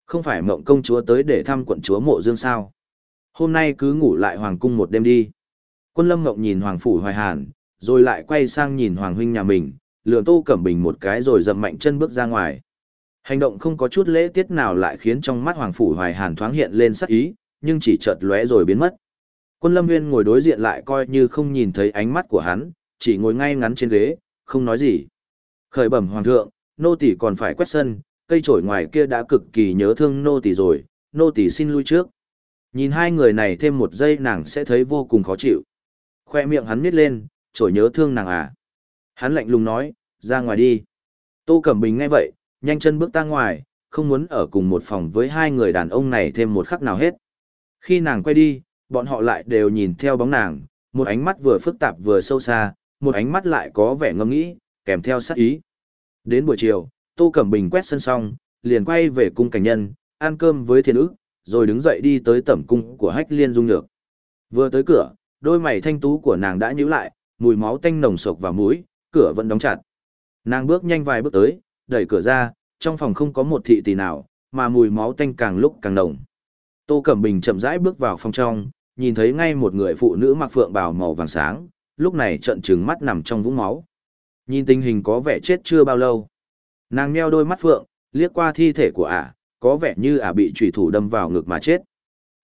Không phải Ngộng công chúa tới để thăm quận chúa mộ dương sao. Hôm nay cứ ngủ lại Hoàng cung một đêm đi. Quân Lâm Ngộng nhìn Hoàng Phủ Hoài Hàn, rồi lại quay sang nhìn Hoàng Huynh nhà mình, lừa Tô Cẩm Bình một cái rồi dậm mạnh chân bước ra ngoài. Hành động không có chút lễ tiết nào lại khiến trong mắt Hoàng Phủ Hoài Hàn thoáng hiện lên sắc ý, nhưng chỉ chợt lóe rồi biến mất. Quân Lâm Nguyên ngồi đối diện lại coi như không nhìn thấy ánh mắt của hắn, chỉ ngồi ngay ngắn trên ghế, không nói gì. Khởi bẩm Hoàng thượng, nô tỷ còn phải quét sân, cây trổi ngoài kia đã cực kỳ nhớ thương nô tỷ rồi, nô tỷ xin lui trước. Nhìn hai người này thêm một giây nàng sẽ thấy vô cùng khó chịu. Khoe miệng hắn nít lên, trổi nhớ thương nàng à. Hắn lạnh lùng nói, ra ngoài đi. Tô Cẩm Bình nghe vậy, nhanh chân bước ra ngoài, không muốn ở cùng một phòng với hai người đàn ông này thêm một khắc nào hết. Khi nàng quay đi, bọn họ lại đều nhìn theo bóng nàng, một ánh mắt vừa phức tạp vừa sâu xa, một ánh mắt lại có vẻ ngâm nghĩ, kèm theo sát ý. Đến buổi chiều, Tô Cẩm Bình quét sân xong, liền quay về cung cảnh nhân, ăn cơm với thiên ức, rồi đứng dậy đi tới tẩm cung của hách liên dung nhược. Vừa tới cửa, đôi mày thanh tú của nàng đã nhíu lại, mùi máu tanh nồng sộc vào mũi, cửa vẫn đóng chặt. Nàng bước nhanh vài bước tới, đẩy cửa ra, trong phòng không có một thị tỷ nào, mà mùi máu tanh càng lúc càng nồng. Tô Cẩm Bình chậm rãi bước vào phòng trong, nhìn thấy ngay một người phụ nữ mặc phượng bào màu vàng sáng, lúc này trợn trừng mắt nằm trong vũng máu. Nhìn tình hình có vẻ chết chưa bao lâu. Nàng nheo đôi mắt phượng, liếc qua thi thể của ả, có vẻ như ả bị trùy thủ đâm vào ngực mà chết.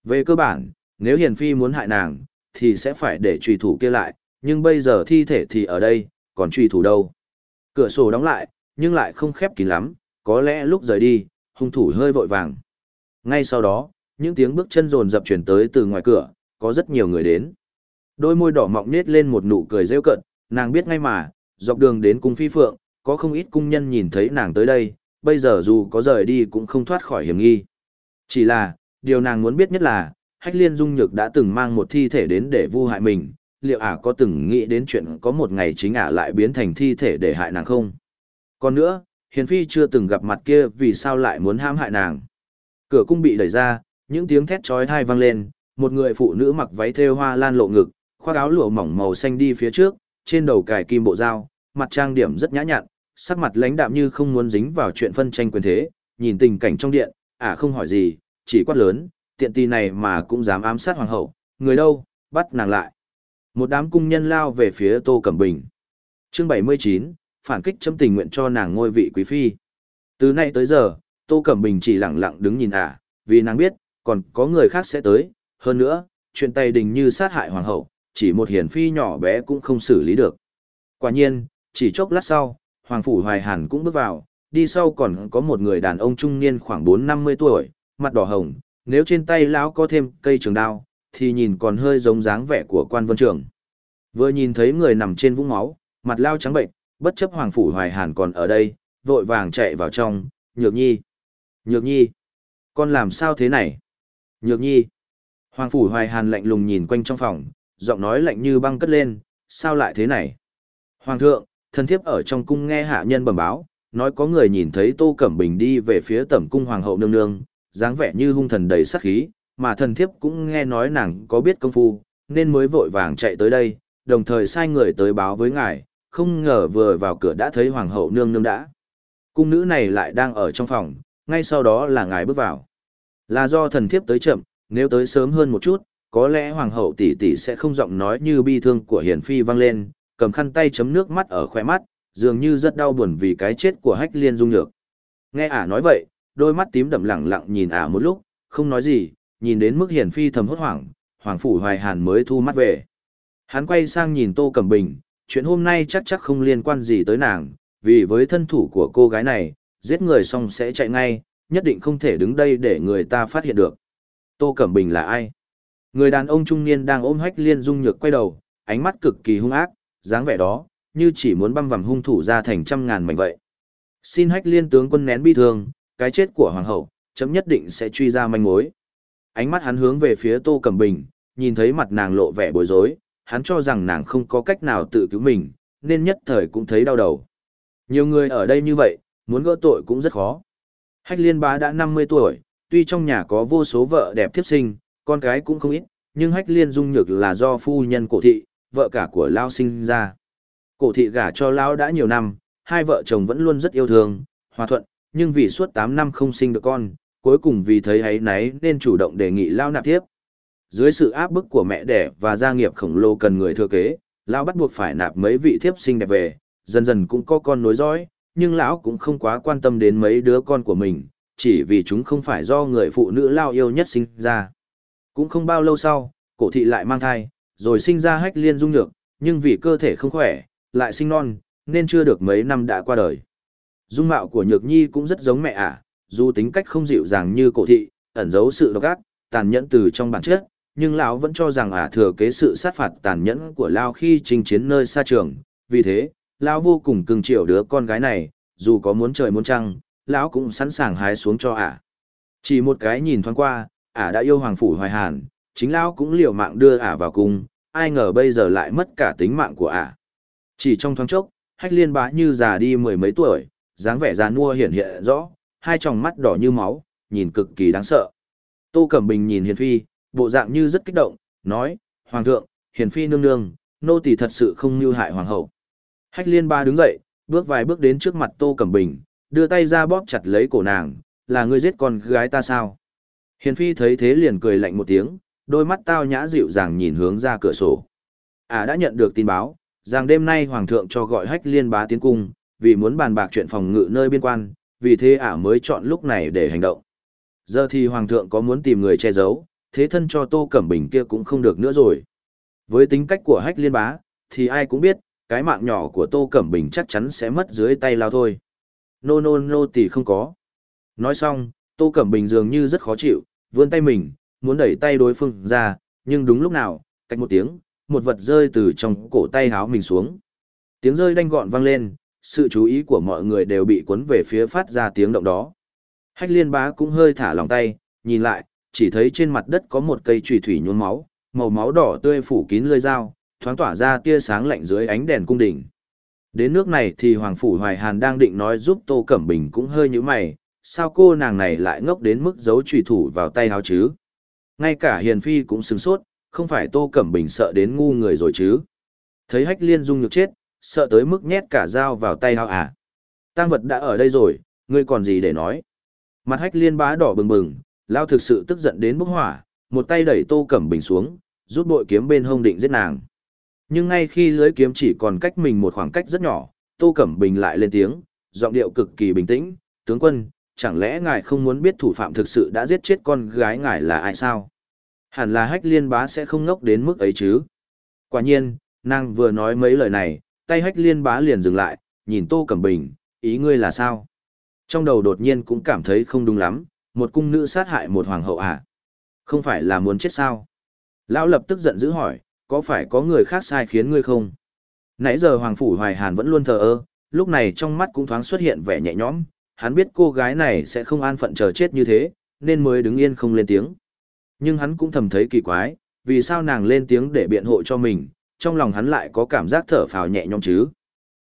Về cơ bản, nếu Hiền Phi muốn hại nàng, thì sẽ phải để trùy thủ kia lại, nhưng bây giờ thi thể thì ở đây, còn trùy thủ đâu. Cửa sổ đóng lại, nhưng lại không khép kín lắm, có lẽ lúc rời đi, hung thủ hơi vội vàng. Ngay sau đó, những tiếng bước chân rồn dập chuyển tới từ ngoài cửa, có rất nhiều người đến. Đôi môi đỏ mọng nết lên một nụ cười rêu cận, nàng biết ngay mà, dọc đường đến cung phi phượng, có không ít cung nhân nhìn thấy nàng tới đây, bây giờ dù có rời đi cũng không thoát khỏi hiểm nghi. Chỉ là, điều nàng muốn biết nhất là, Hách Liên Dung Nhược đã từng mang một thi thể đến để vu hại mình, liệu ả có từng nghĩ đến chuyện có một ngày chính ả lại biến thành thi thể để hại nàng không? Còn nữa, Hiền Phi chưa từng gặp mặt kia vì sao lại muốn ham hại nàng? Cửa cung bị đẩy ra, những tiếng thét chói thai vang lên, một người phụ nữ mặc váy thêu hoa lan lộ ngực, khoác áo lụa mỏng màu xanh đi phía trước, trên đầu cài kim bộ dao, mặt trang điểm rất nhã nhặn, sắc mặt lãnh đạm như không muốn dính vào chuyện phân tranh quyền thế, nhìn tình cảnh trong điện, ả không hỏi gì, chỉ quát lớn, tiện tì này mà cũng dám ám sát hoàng hậu, người đâu, bắt nàng lại. Một đám cung nhân lao về phía Tô Cẩm Bình. Chương 79, phản kích châm tình nguyện cho nàng ngôi vị quý phi. Từ nay tới giờ, Tô Cẩm Bình chỉ lặng lặng đứng nhìn ả, vì nàng biết, còn có người khác sẽ tới, hơn nữa, chuyện tay đình như sát hại hoàng hậu, chỉ một hiển phi nhỏ bé cũng không xử lý được. Quả nhiên, chỉ chốc lát sau, Hoàng Phủ Hoài Hàn cũng bước vào, đi sau còn có một người đàn ông trung niên khoảng 4-50 tuổi, mặt đỏ hồng, nếu trên tay lão có thêm cây trường đao, thì nhìn còn hơi giống dáng vẻ của quan vân trưởng. Vừa nhìn thấy người nằm trên vũng máu, mặt lao trắng bệnh, bất chấp Hoàng Phủ Hoài Hàn còn ở đây, vội vàng chạy vào trong, nhược nhi. Nhược nhi, con làm sao thế này? Nhược nhi. Hoàng Phủ Hoài Hàn lạnh lùng nhìn quanh trong phòng, giọng nói lạnh như băng cất lên, sao lại thế này? Hoàng thượng, thần thiếp ở trong cung nghe hạ nhân bẩm báo, nói có người nhìn thấy Tô Cẩm Bình đi về phía tẩm cung hoàng hậu nương nương, dáng vẻ như hung thần đầy sát khí, mà thần thiếp cũng nghe nói nàng có biết công phu, nên mới vội vàng chạy tới đây, đồng thời sai người tới báo với ngài, không ngờ vừa vào cửa đã thấy hoàng hậu nương nương đã. Cung nữ này lại đang ở trong phòng, ngay sau đó là ngài bước vào. Là do thần thiếp tới chậm, nếu tới sớm hơn một chút, có lẽ hoàng hậu tỷ tỷ sẽ không giọng nói như bi thương của hiền phi vang lên, cầm khăn tay chấm nước mắt ở khóe mắt, dường như rất đau buồn vì cái chết của hách liên dung nhược. Nghe ả nói vậy, đôi mắt tím đậm lặng lặng nhìn ả một lúc, không nói gì, nhìn đến mức hiển phi thầm hốt hoảng, hoàng phủ hoài hàn mới thu mắt về. Hắn quay sang nhìn Tô Cẩm Bình, chuyện hôm nay chắc chắc không liên quan gì tới nàng, vì với thân thủ của cô gái này, giết người xong sẽ chạy ngay, nhất định không thể đứng đây để người ta phát hiện được. Tô Cẩm Bình là ai? Người đàn ông trung niên đang ôm hách liên dung nhược quay đầu, ánh mắt cực kỳ hung ác, dáng vẻ đó, như chỉ muốn băm vằm hung thủ ra thành trăm ngàn mảnh vậy. Xin hách liên tướng quân nén bi thương, cái chết của hoàng hậu, chấm nhất định sẽ truy ra manh mối. Ánh mắt hắn hướng về phía Tô Cẩm Bình, nhìn thấy mặt nàng lộ vẻ bối rối, hắn cho rằng nàng không có cách nào tự cứu mình, nên nhất thời cũng thấy đau đầu. Nhiều người ở đây như vậy, muốn gỡ tội cũng rất khó. Hách liên bá đã 50 tuổi, tuy trong nhà có vô số vợ đẹp thiếp sinh, con cái cũng không ít, nhưng hách liên dung nhược là do phu nhân cổ thị, vợ cả của Lao sinh ra. Cổ thị gả cho Lao đã nhiều năm, hai vợ chồng vẫn luôn rất yêu thương, hòa thuận, nhưng vì suốt 8 năm không sinh được con, cuối cùng vì thấy ấy náy nên chủ động đề nghị Lao nạp tiếp. Dưới sự áp bức của mẹ đẻ và gia nghiệp khổng lồ cần người thừa kế, lão bắt buộc phải nạp mấy vị thiếp sinh đẹp về, dần dần cũng có con nối dõi, nhưng lão cũng không quá quan tâm đến mấy đứa con của mình, chỉ vì chúng không phải do người phụ nữ Lao yêu nhất sinh ra. Cũng không bao lâu sau, cổ thị lại mang thai, rồi sinh ra hách liên dung nhược, nhưng vì cơ thể không khỏe, lại sinh non, nên chưa được mấy năm đã qua đời. Dung mạo của nhược nhi cũng rất giống mẹ ả, dù tính cách không dịu dàng như cổ thị, ẩn giấu sự độc ác, tàn nhẫn từ trong bản chất, nhưng lão vẫn cho rằng ả thừa kế sự sát phạt tàn nhẫn của lao khi chinh chiến nơi xa trường, vì thế, lão vô cùng cưng chiều đứa con gái này, dù có muốn trời muốn trăng, lão cũng sẵn sàng hái xuống cho ả. Chỉ một cái nhìn thoáng qua, ả đã yêu hoàng phủ hoài hàn, chính lão cũng liều mạng đưa ả vào cung, ai ngờ bây giờ lại mất cả tính mạng của ả. Chỉ trong thoáng chốc, hách liên bá như già đi mười mấy tuổi, dáng vẻ già nua hiện hiện rõ, hai tròng mắt đỏ như máu, nhìn cực kỳ đáng sợ. Tô Cẩm Bình nhìn Hiền Phi, bộ dạng như rất kích động, nói, Hoàng thượng, Hiền Phi nương nương, nô tỳ thật sự không như hại Hoàng hậu. Hách liên ba đứng dậy, bước vài bước đến trước mặt Tô Cẩm Bình, đưa tay ra bóp chặt lấy cổ nàng, là ngươi giết con gái ta sao? Hiền Phi thấy thế liền cười lạnh một tiếng, đôi mắt tao nhã dịu dàng nhìn hướng ra cửa sổ. À đã nhận được tin báo, rằng đêm nay Hoàng thượng cho gọi hách liên bá tiến cung, vì muốn bàn bạc chuyện phòng ngự nơi biên quan, vì thế ả mới chọn lúc này để hành động. Giờ thì Hoàng thượng có muốn tìm người che giấu, thế thân cho Tô Cẩm Bình kia cũng không được nữa rồi. Với tính cách của hách liên bá, thì ai cũng biết, cái mạng nhỏ của Tô Cẩm Bình chắc chắn sẽ mất dưới tay lao thôi. Nô nô nô thì không có. Nói xong, Tô Cẩm Bình dường như rất khó chịu, vươn tay mình, muốn đẩy tay đối phương ra, nhưng đúng lúc nào, cách một tiếng, một vật rơi từ trong cổ tay háo mình xuống. Tiếng rơi đanh gọn vang lên, sự chú ý của mọi người đều bị cuốn về phía phát ra tiếng động đó. Hách liên bá cũng hơi thả lòng tay, nhìn lại, chỉ thấy trên mặt đất có một cây trùy thủy nhuôn máu, màu máu đỏ tươi phủ kín lưỡi dao, thoáng tỏa ra tia sáng lạnh dưới ánh đèn cung đình. Đến nước này thì Hoàng Phủ Hoài Hàn đang định nói giúp Tô Cẩm Bình cũng hơi như mày, sao cô nàng này lại ngốc đến mức giấu trùy thủ vào tay áo chứ? Ngay cả Hiền Phi cũng sừng sốt, không phải Tô Cẩm Bình sợ đến ngu người rồi chứ? Thấy Hách Liên Dung nhược chết, sợ tới mức nhét cả dao vào tay áo à? Tăng vật đã ở đây rồi, ngươi còn gì để nói? Mặt Hách Liên bá đỏ bừng bừng, lao thực sự tức giận đến bốc hỏa, một tay đẩy Tô Cẩm Bình xuống, rút bội kiếm bên hông định giết nàng. Nhưng ngay khi lưới kiếm chỉ còn cách mình một khoảng cách rất nhỏ, Tô Cẩm Bình lại lên tiếng, giọng điệu cực kỳ bình tĩnh, tướng quân, chẳng lẽ ngài không muốn biết thủ phạm thực sự đã giết chết con gái ngài là ai sao? Hẳn là hách liên bá sẽ không ngốc đến mức ấy chứ. Quả nhiên, nàng vừa nói mấy lời này, tay hách liên bá liền dừng lại, nhìn Tô Cẩm Bình, ý ngươi là sao? Trong đầu đột nhiên cũng cảm thấy không đúng lắm, một cung nữ sát hại một hoàng hậu à? Không phải là muốn chết sao? Lão lập tức giận dữ hỏi, có phải có người khác sai khiến ngươi không? Nãy giờ Hoàng Phủ Hoài Hàn vẫn luôn thờ ơ, lúc này trong mắt cũng thoáng xuất hiện vẻ nhẹ nhõm, hắn biết cô gái này sẽ không an phận chờ chết như thế, nên mới đứng yên không lên tiếng. Nhưng hắn cũng thầm thấy kỳ quái, vì sao nàng lên tiếng để biện hộ cho mình, trong lòng hắn lại có cảm giác thở phào nhẹ nhõm chứ.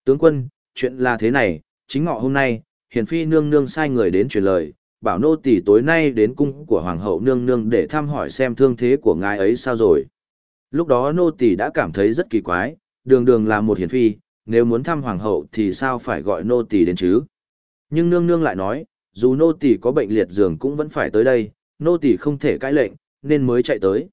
Tướng quân, chuyện là thế này, chính ngọ hôm nay, hiền phi nương nương sai người đến truyền lời, bảo nô tỳ tối nay đến cung của hoàng hậu nương nương để thăm hỏi xem thương thế của ngài ấy sao rồi. Lúc đó nô tỳ đã cảm thấy rất kỳ quái, đường đường là một hiền phi, nếu muốn thăm hoàng hậu thì sao phải gọi nô tỳ đến chứ? Nhưng nương nương lại nói, dù nô tỳ có bệnh liệt giường cũng vẫn phải tới đây, nô tỳ không thể cãi lệnh, nên mới chạy tới.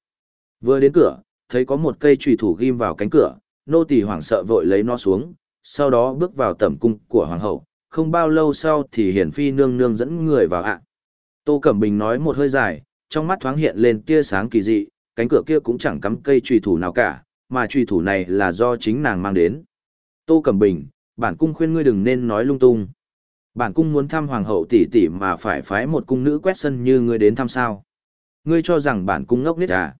Vừa đến cửa, thấy có một cây chùy thủ ghim vào cánh cửa, nô tỳ hoảng sợ vội lấy nó xuống, sau đó bước vào tẩm cung của hoàng hậu, không bao lâu sau thì hiển phi nương nương dẫn người vào ạ. Tô Cẩm Bình nói một hơi dài, trong mắt thoáng hiện lên tia sáng kỳ dị, cánh cửa kia cũng chẳng cắm cây trùy thủ nào cả, mà trùy thủ này là do chính nàng mang đến. Tô Cẩm Bình, bản cung khuyên ngươi đừng nên nói lung tung. Bản cung muốn thăm hoàng hậu tỷ tỷ mà phải phái một cung nữ quét sân như ngươi đến thăm sao. Ngươi cho rằng bản cung ngốc nít à?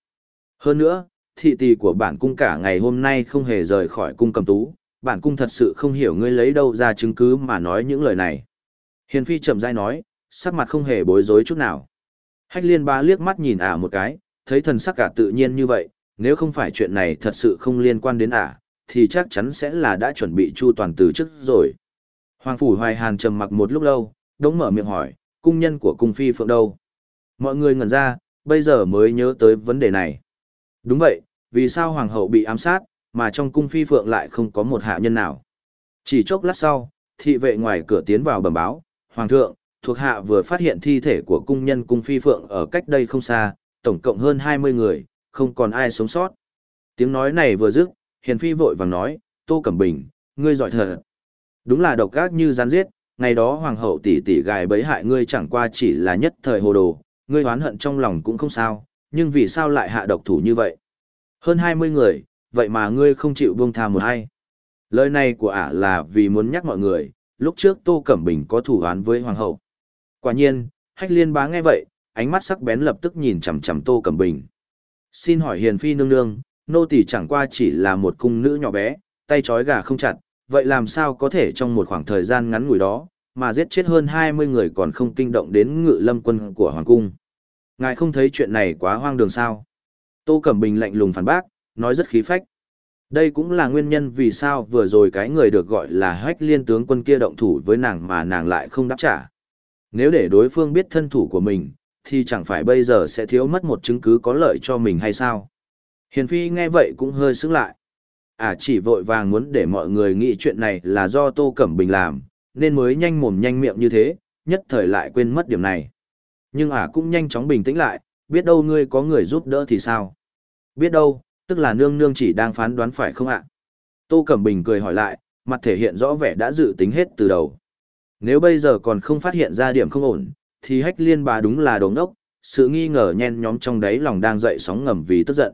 Hơn nữa, thị tỷ của bản cung cả ngày hôm nay không hề rời khỏi cung cầm tú, bản cung thật sự không hiểu ngươi lấy đâu ra chứng cứ mà nói những lời này. Hiền phi chậm rãi nói, sắc mặt không hề bối rối chút nào. Hách liên ba liếc mắt nhìn ả một cái, thấy thần sắc cả tự nhiên như vậy, nếu không phải chuyện này thật sự không liên quan đến ả, thì chắc chắn sẽ là đã chuẩn bị chu toàn từ trước rồi. Hoàng phủ hoài hàn trầm mặc một lúc lâu, đống mở miệng hỏi, cung nhân của cung phi phượng đâu? Mọi người ngẩn ra, bây giờ mới nhớ tới vấn đề này. Đúng vậy, vì sao hoàng hậu bị ám sát, mà trong cung phi phượng lại không có một hạ nhân nào? Chỉ chốc lát sau, thị vệ ngoài cửa tiến vào bẩm báo, hoàng thượng, thuộc hạ vừa phát hiện thi thể của cung nhân cung phi phượng ở cách đây không xa, tổng cộng hơn 20 người, không còn ai sống sót. Tiếng nói này vừa dứt, hiền phi vội vàng nói, Tô Cẩm Bình, ngươi giỏi thật. Đúng là độc ác như rắn giết, ngày đó hoàng hậu tỷ tỷ gài bấy hại ngươi chẳng qua chỉ là nhất thời hồ đồ, ngươi oán hận trong lòng cũng không sao, nhưng vì sao lại hạ độc thủ như vậy? Hơn 20 người, vậy mà ngươi không chịu buông tha một hay. Lời này của ả là vì muốn nhắc mọi người, lúc trước Tô Cẩm Bình có thủ án với hoàng hậu. Quả nhiên, hách liên bá nghe vậy, ánh mắt sắc bén lập tức nhìn chằm chằm Tô Cẩm Bình. Xin hỏi hiền phi nương nương, nô tỳ chẳng qua chỉ là một cung nữ nhỏ bé, tay trói gà không chặt, vậy làm sao có thể trong một khoảng thời gian ngắn ngủi đó, mà giết chết hơn 20 người còn không kinh động đến ngự lâm quân của Hoàng Cung. Ngài không thấy chuyện này quá hoang đường sao? Tô Cẩm Bình lạnh lùng phản bác, nói rất khí phách. Đây cũng là nguyên nhân vì sao vừa rồi cái người được gọi là hách liên tướng quân kia động thủ với nàng mà nàng lại không đáp trả. Nếu để đối phương biết thân thủ của mình, thì chẳng phải bây giờ sẽ thiếu mất một chứng cứ có lợi cho mình hay sao? Hiền Phi nghe vậy cũng hơi sững lại. À chỉ vội vàng muốn để mọi người nghĩ chuyện này là do Tô Cẩm Bình làm, nên mới nhanh mồm nhanh miệng như thế, nhất thời lại quên mất điểm này. Nhưng à cũng nhanh chóng bình tĩnh lại, biết đâu ngươi có người giúp đỡ thì sao? Biết đâu, tức là nương nương chỉ đang phán đoán phải không ạ? Tô Cẩm Bình cười hỏi lại, mặt thể hiện rõ vẻ đã dự tính hết từ đầu. Nếu bây giờ còn không phát hiện ra điểm không ổn, thì hách liên bà đúng là đống ốc, sự nghi ngờ nhen nhóm trong đáy lòng đang dậy sóng ngầm vì tức giận.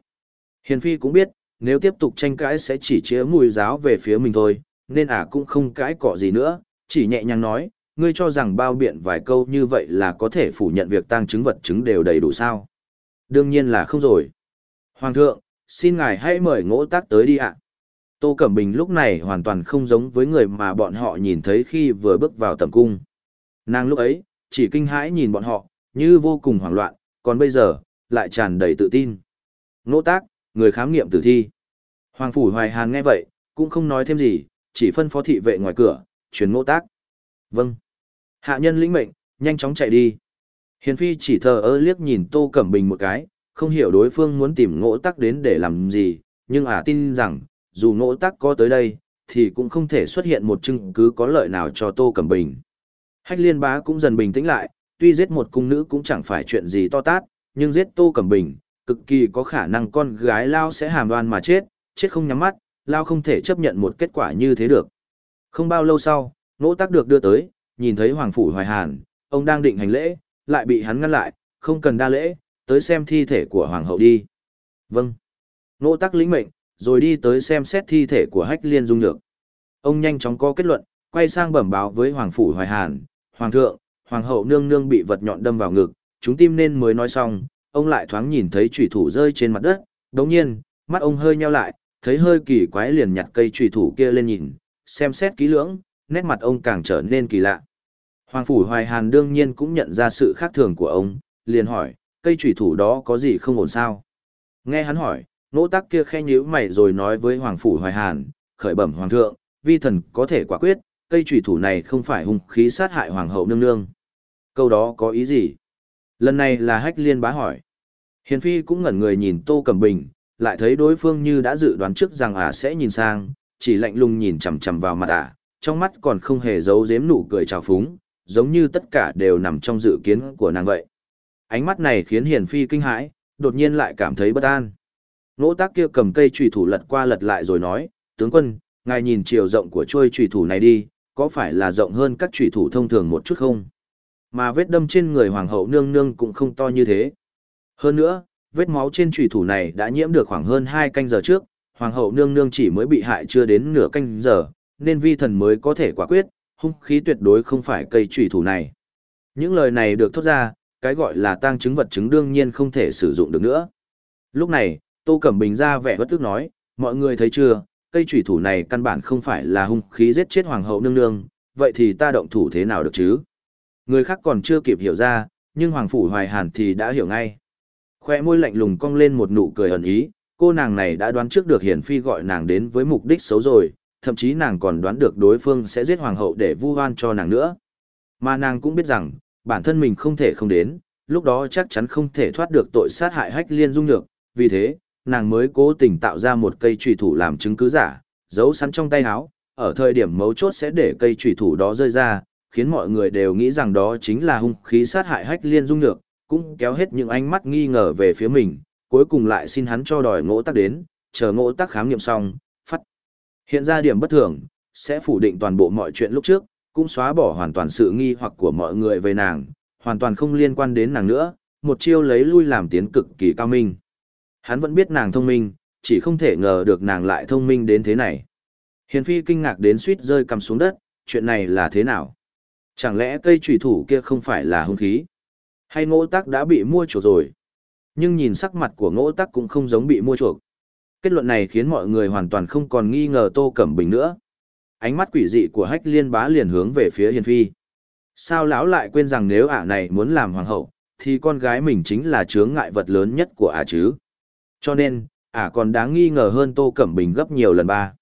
Hiền Phi cũng biết, nếu tiếp tục tranh cãi sẽ chỉ chĩa mùi giáo về phía mình thôi, nên ả cũng không cãi cọ gì nữa, chỉ nhẹ nhàng nói, ngươi cho rằng bao biện vài câu như vậy là có thể phủ nhận việc tăng chứng vật chứng đều đầy đủ sao. Đương nhiên là không rồi. Hoàng thượng, xin ngài hãy mời ngỗ tác tới đi ạ. Tô Cẩm Bình lúc này hoàn toàn không giống với người mà bọn họ nhìn thấy khi vừa bước vào tầm cung. Nàng lúc ấy, chỉ kinh hãi nhìn bọn họ, như vô cùng hoảng loạn, còn bây giờ, lại tràn đầy tự tin. Ngỗ tác, người khám nghiệm tử thi. Hoàng Phủ Hoài Hàn nghe vậy, cũng không nói thêm gì, chỉ phân phó thị vệ ngoài cửa, truyền ngỗ tác. Vâng. Hạ nhân lĩnh mệnh, nhanh chóng chạy đi. Hiền Phi chỉ thờ ơ liếc nhìn Tô Cẩm Bình một cái, không hiểu đối phương muốn tìm ngỗ tắc đến để làm gì, nhưng ả tin rằng, dù ngỗ tắc có tới đây, thì cũng không thể xuất hiện một chứng cứ có lợi nào cho Tô Cẩm Bình. Hách liên bá cũng dần bình tĩnh lại, tuy giết một cung nữ cũng chẳng phải chuyện gì to tát, nhưng giết Tô Cẩm Bình, cực kỳ có khả năng con gái Lao sẽ hàm đoan mà chết, chết không nhắm mắt, Lao không thể chấp nhận một kết quả như thế được. Không bao lâu sau, nỗ tắc được đưa tới, nhìn thấy Hoàng Phủ Hoài Hàn, ông đang định hành lễ, lại bị hắn ngăn lại, không cần đa lễ, tới xem thi thể của Hoàng hậu đi. Vâng. Nỗ tắc lĩnh mệnh, rồi đi tới xem xét thi thể của Hách Liên Dung Nhược. Ông nhanh chóng có kết luận, quay sang bẩm báo với Hoàng Phủ Hoài Hàn, Hoàng thượng, Hoàng hậu nương nương bị vật nhọn đâm vào ngực, chúng tim nên mới nói xong, ông lại thoáng nhìn thấy thủy thủ rơi trên mặt đất, đồng nhiên, mắt ông hơi nheo lại, thấy hơi kỳ quái liền nhặt cây thủy thủ kia lên nhìn, xem xét kỹ lưỡng, nét mặt ông càng trở nên kỳ lạ. Hoàng Phủ Hoài Hàn đương nhiên cũng nhận ra sự khác thường của ông, liền hỏi, cây trùy thủ đó có gì không ổn sao? Nghe hắn hỏi, nỗ tắc kia khe nhíu mày rồi nói với Hoàng Phủ Hoài Hàn, khởi bẩm Hoàng thượng, vi thần có thể quả quyết, cây trùy thủ này không phải hung khí sát hại Hoàng hậu nương nương. Câu đó có ý gì? Lần này là hách liên bá hỏi. Hiền Phi cũng ngẩn người nhìn Tô Cẩm Bình, lại thấy đối phương như đã dự đoán trước rằng ả sẽ nhìn sang, chỉ lạnh lùng nhìn chằm chằm vào mặt ả, trong mắt còn không hề giấu giếm nụ cười trào phúng, giống như tất cả đều nằm trong dự kiến của nàng vậy. Ánh mắt này khiến Hiền Phi kinh hãi, đột nhiên lại cảm thấy bất an. Nỗ tác kia cầm cây trùy thủ lật qua lật lại rồi nói, tướng quân, ngài nhìn chiều rộng của trôi trùy thủ này đi, có phải là rộng hơn các trùy thủ thông thường một chút không? Mà vết đâm trên người hoàng hậu nương nương cũng không to như thế. Hơn nữa, vết máu trên trùy thủ này đã nhiễm được khoảng hơn 2 canh giờ trước, hoàng hậu nương nương chỉ mới bị hại chưa đến nửa canh giờ, nên vi thần mới có thể quả quyết, hung khí tuyệt đối không phải cây trùy thủ này. Những lời này được thốt ra, cái gọi là tang chứng vật chứng đương nhiên không thể sử dụng được nữa. Lúc này, Tô Cẩm Bình ra vẻ bất tức nói, mọi người thấy chưa, cây chủy thủ này căn bản không phải là hung khí giết chết hoàng hậu nương nương, vậy thì ta động thủ thế nào được chứ? Người khác còn chưa kịp hiểu ra, nhưng Hoàng Phủ Hoài Hàn thì đã hiểu ngay. Khoe môi lạnh lùng cong lên một nụ cười ẩn ý, cô nàng này đã đoán trước được Hiển Phi gọi nàng đến với mục đích xấu rồi, thậm chí nàng còn đoán được đối phương sẽ giết Hoàng hậu để vu oan cho nàng nữa. Mà nàng cũng biết rằng, bản thân mình không thể không đến, lúc đó chắc chắn không thể thoát được tội sát hại hách liên dung nhược, vì thế, nàng mới cố tình tạo ra một cây trùy thủ làm chứng cứ giả, giấu sẵn trong tay áo, ở thời điểm mấu chốt sẽ để cây trùy thủ đó rơi ra, khiến mọi người đều nghĩ rằng đó chính là hung khí sát hại hách liên dung nhược, cũng kéo hết những ánh mắt nghi ngờ về phía mình, cuối cùng lại xin hắn cho đòi ngỗ tắc đến, chờ ngỗ tắc khám nghiệm xong, phát. Hiện ra điểm bất thường, sẽ phủ định toàn bộ mọi chuyện lúc trước, cũng xóa bỏ hoàn toàn sự nghi hoặc của mọi người về nàng, hoàn toàn không liên quan đến nàng nữa, một chiêu lấy lui làm tiến cực kỳ cao minh. Hắn vẫn biết nàng thông minh, chỉ không thể ngờ được nàng lại thông minh đến thế này. Hiền Phi kinh ngạc đến suýt rơi cầm xuống đất, chuyện này là thế nào? Chẳng lẽ cây trùy thủ kia không phải là hung khí? Hay ngỗ tắc đã bị mua chuộc rồi? Nhưng nhìn sắc mặt của ngỗ tắc cũng không giống bị mua chuộc. Kết luận này khiến mọi người hoàn toàn không còn nghi ngờ Tô Cẩm Bình nữa. Ánh mắt quỷ dị của hách liên bá liền hướng về phía Hiền Phi. Sao lão lại quên rằng nếu ả này muốn làm hoàng hậu, thì con gái mình chính là chướng ngại vật lớn nhất của ả chứ? Cho nên, ả còn đáng nghi ngờ hơn Tô Cẩm Bình gấp nhiều lần ba.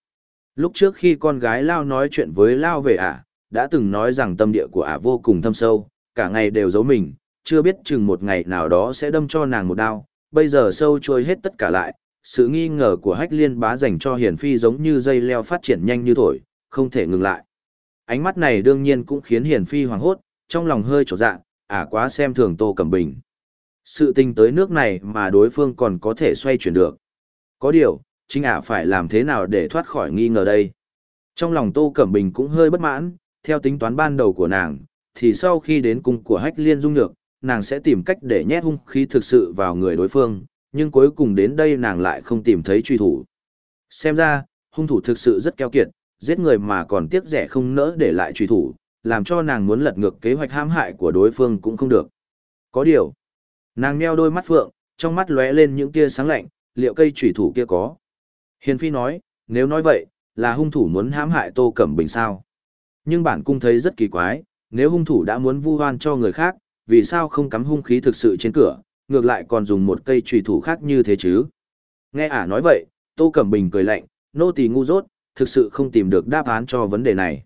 Lúc trước khi con gái Lao nói chuyện với Lao về ả, đã từng nói rằng tâm địa của ả vô cùng thâm sâu, cả ngày đều giấu mình, chưa biết chừng một ngày nào đó sẽ đâm cho nàng một đao, bây giờ sâu trôi hết tất cả lại, sự nghi ngờ của hách liên bá dành cho hiền phi giống như dây leo phát triển nhanh như thổi, không thể ngừng lại. Ánh mắt này đương nhiên cũng khiến Hiền phi hoàng hốt, trong lòng hơi trột dạ, ả quá xem thường tô cẩm bình. Sự tình tới nước này mà đối phương còn có thể xoay chuyển được. Có điều, chính ả phải làm thế nào để thoát khỏi nghi ngờ đây. Trong lòng tô cẩm bình cũng hơi bất mãn, theo tính toán ban đầu của nàng, thì sau khi đến cung của hách liên dung nhược, nàng sẽ tìm cách để nhét hung khí thực sự vào người đối phương, nhưng cuối cùng đến đây nàng lại không tìm thấy truy thủ. Xem ra, hung thủ thực sự rất keo kiệt, giết người mà còn tiếc rẻ không nỡ để lại truy thủ, làm cho nàng muốn lật ngược kế hoạch hãm hại của đối phương cũng không được. Có điều, nàng nheo đôi mắt phượng, trong mắt lóe lên những tia sáng lạnh, liệu cây truy thủ kia có. Hiền Phi nói, nếu nói vậy, là hung thủ muốn hãm hại Tô Cẩm Bình sao? Nhưng bản cung thấy rất kỳ quái, nếu hung thủ đã muốn vu oan cho người khác, vì sao không cắm hung khí thực sự trên cửa, ngược lại còn dùng một cây trùy thủ khác như thế chứ? Nghe ả nói vậy, Tô Cẩm Bình cười lạnh, nô tỳ ngu dốt, thực sự không tìm được đáp án cho vấn đề này.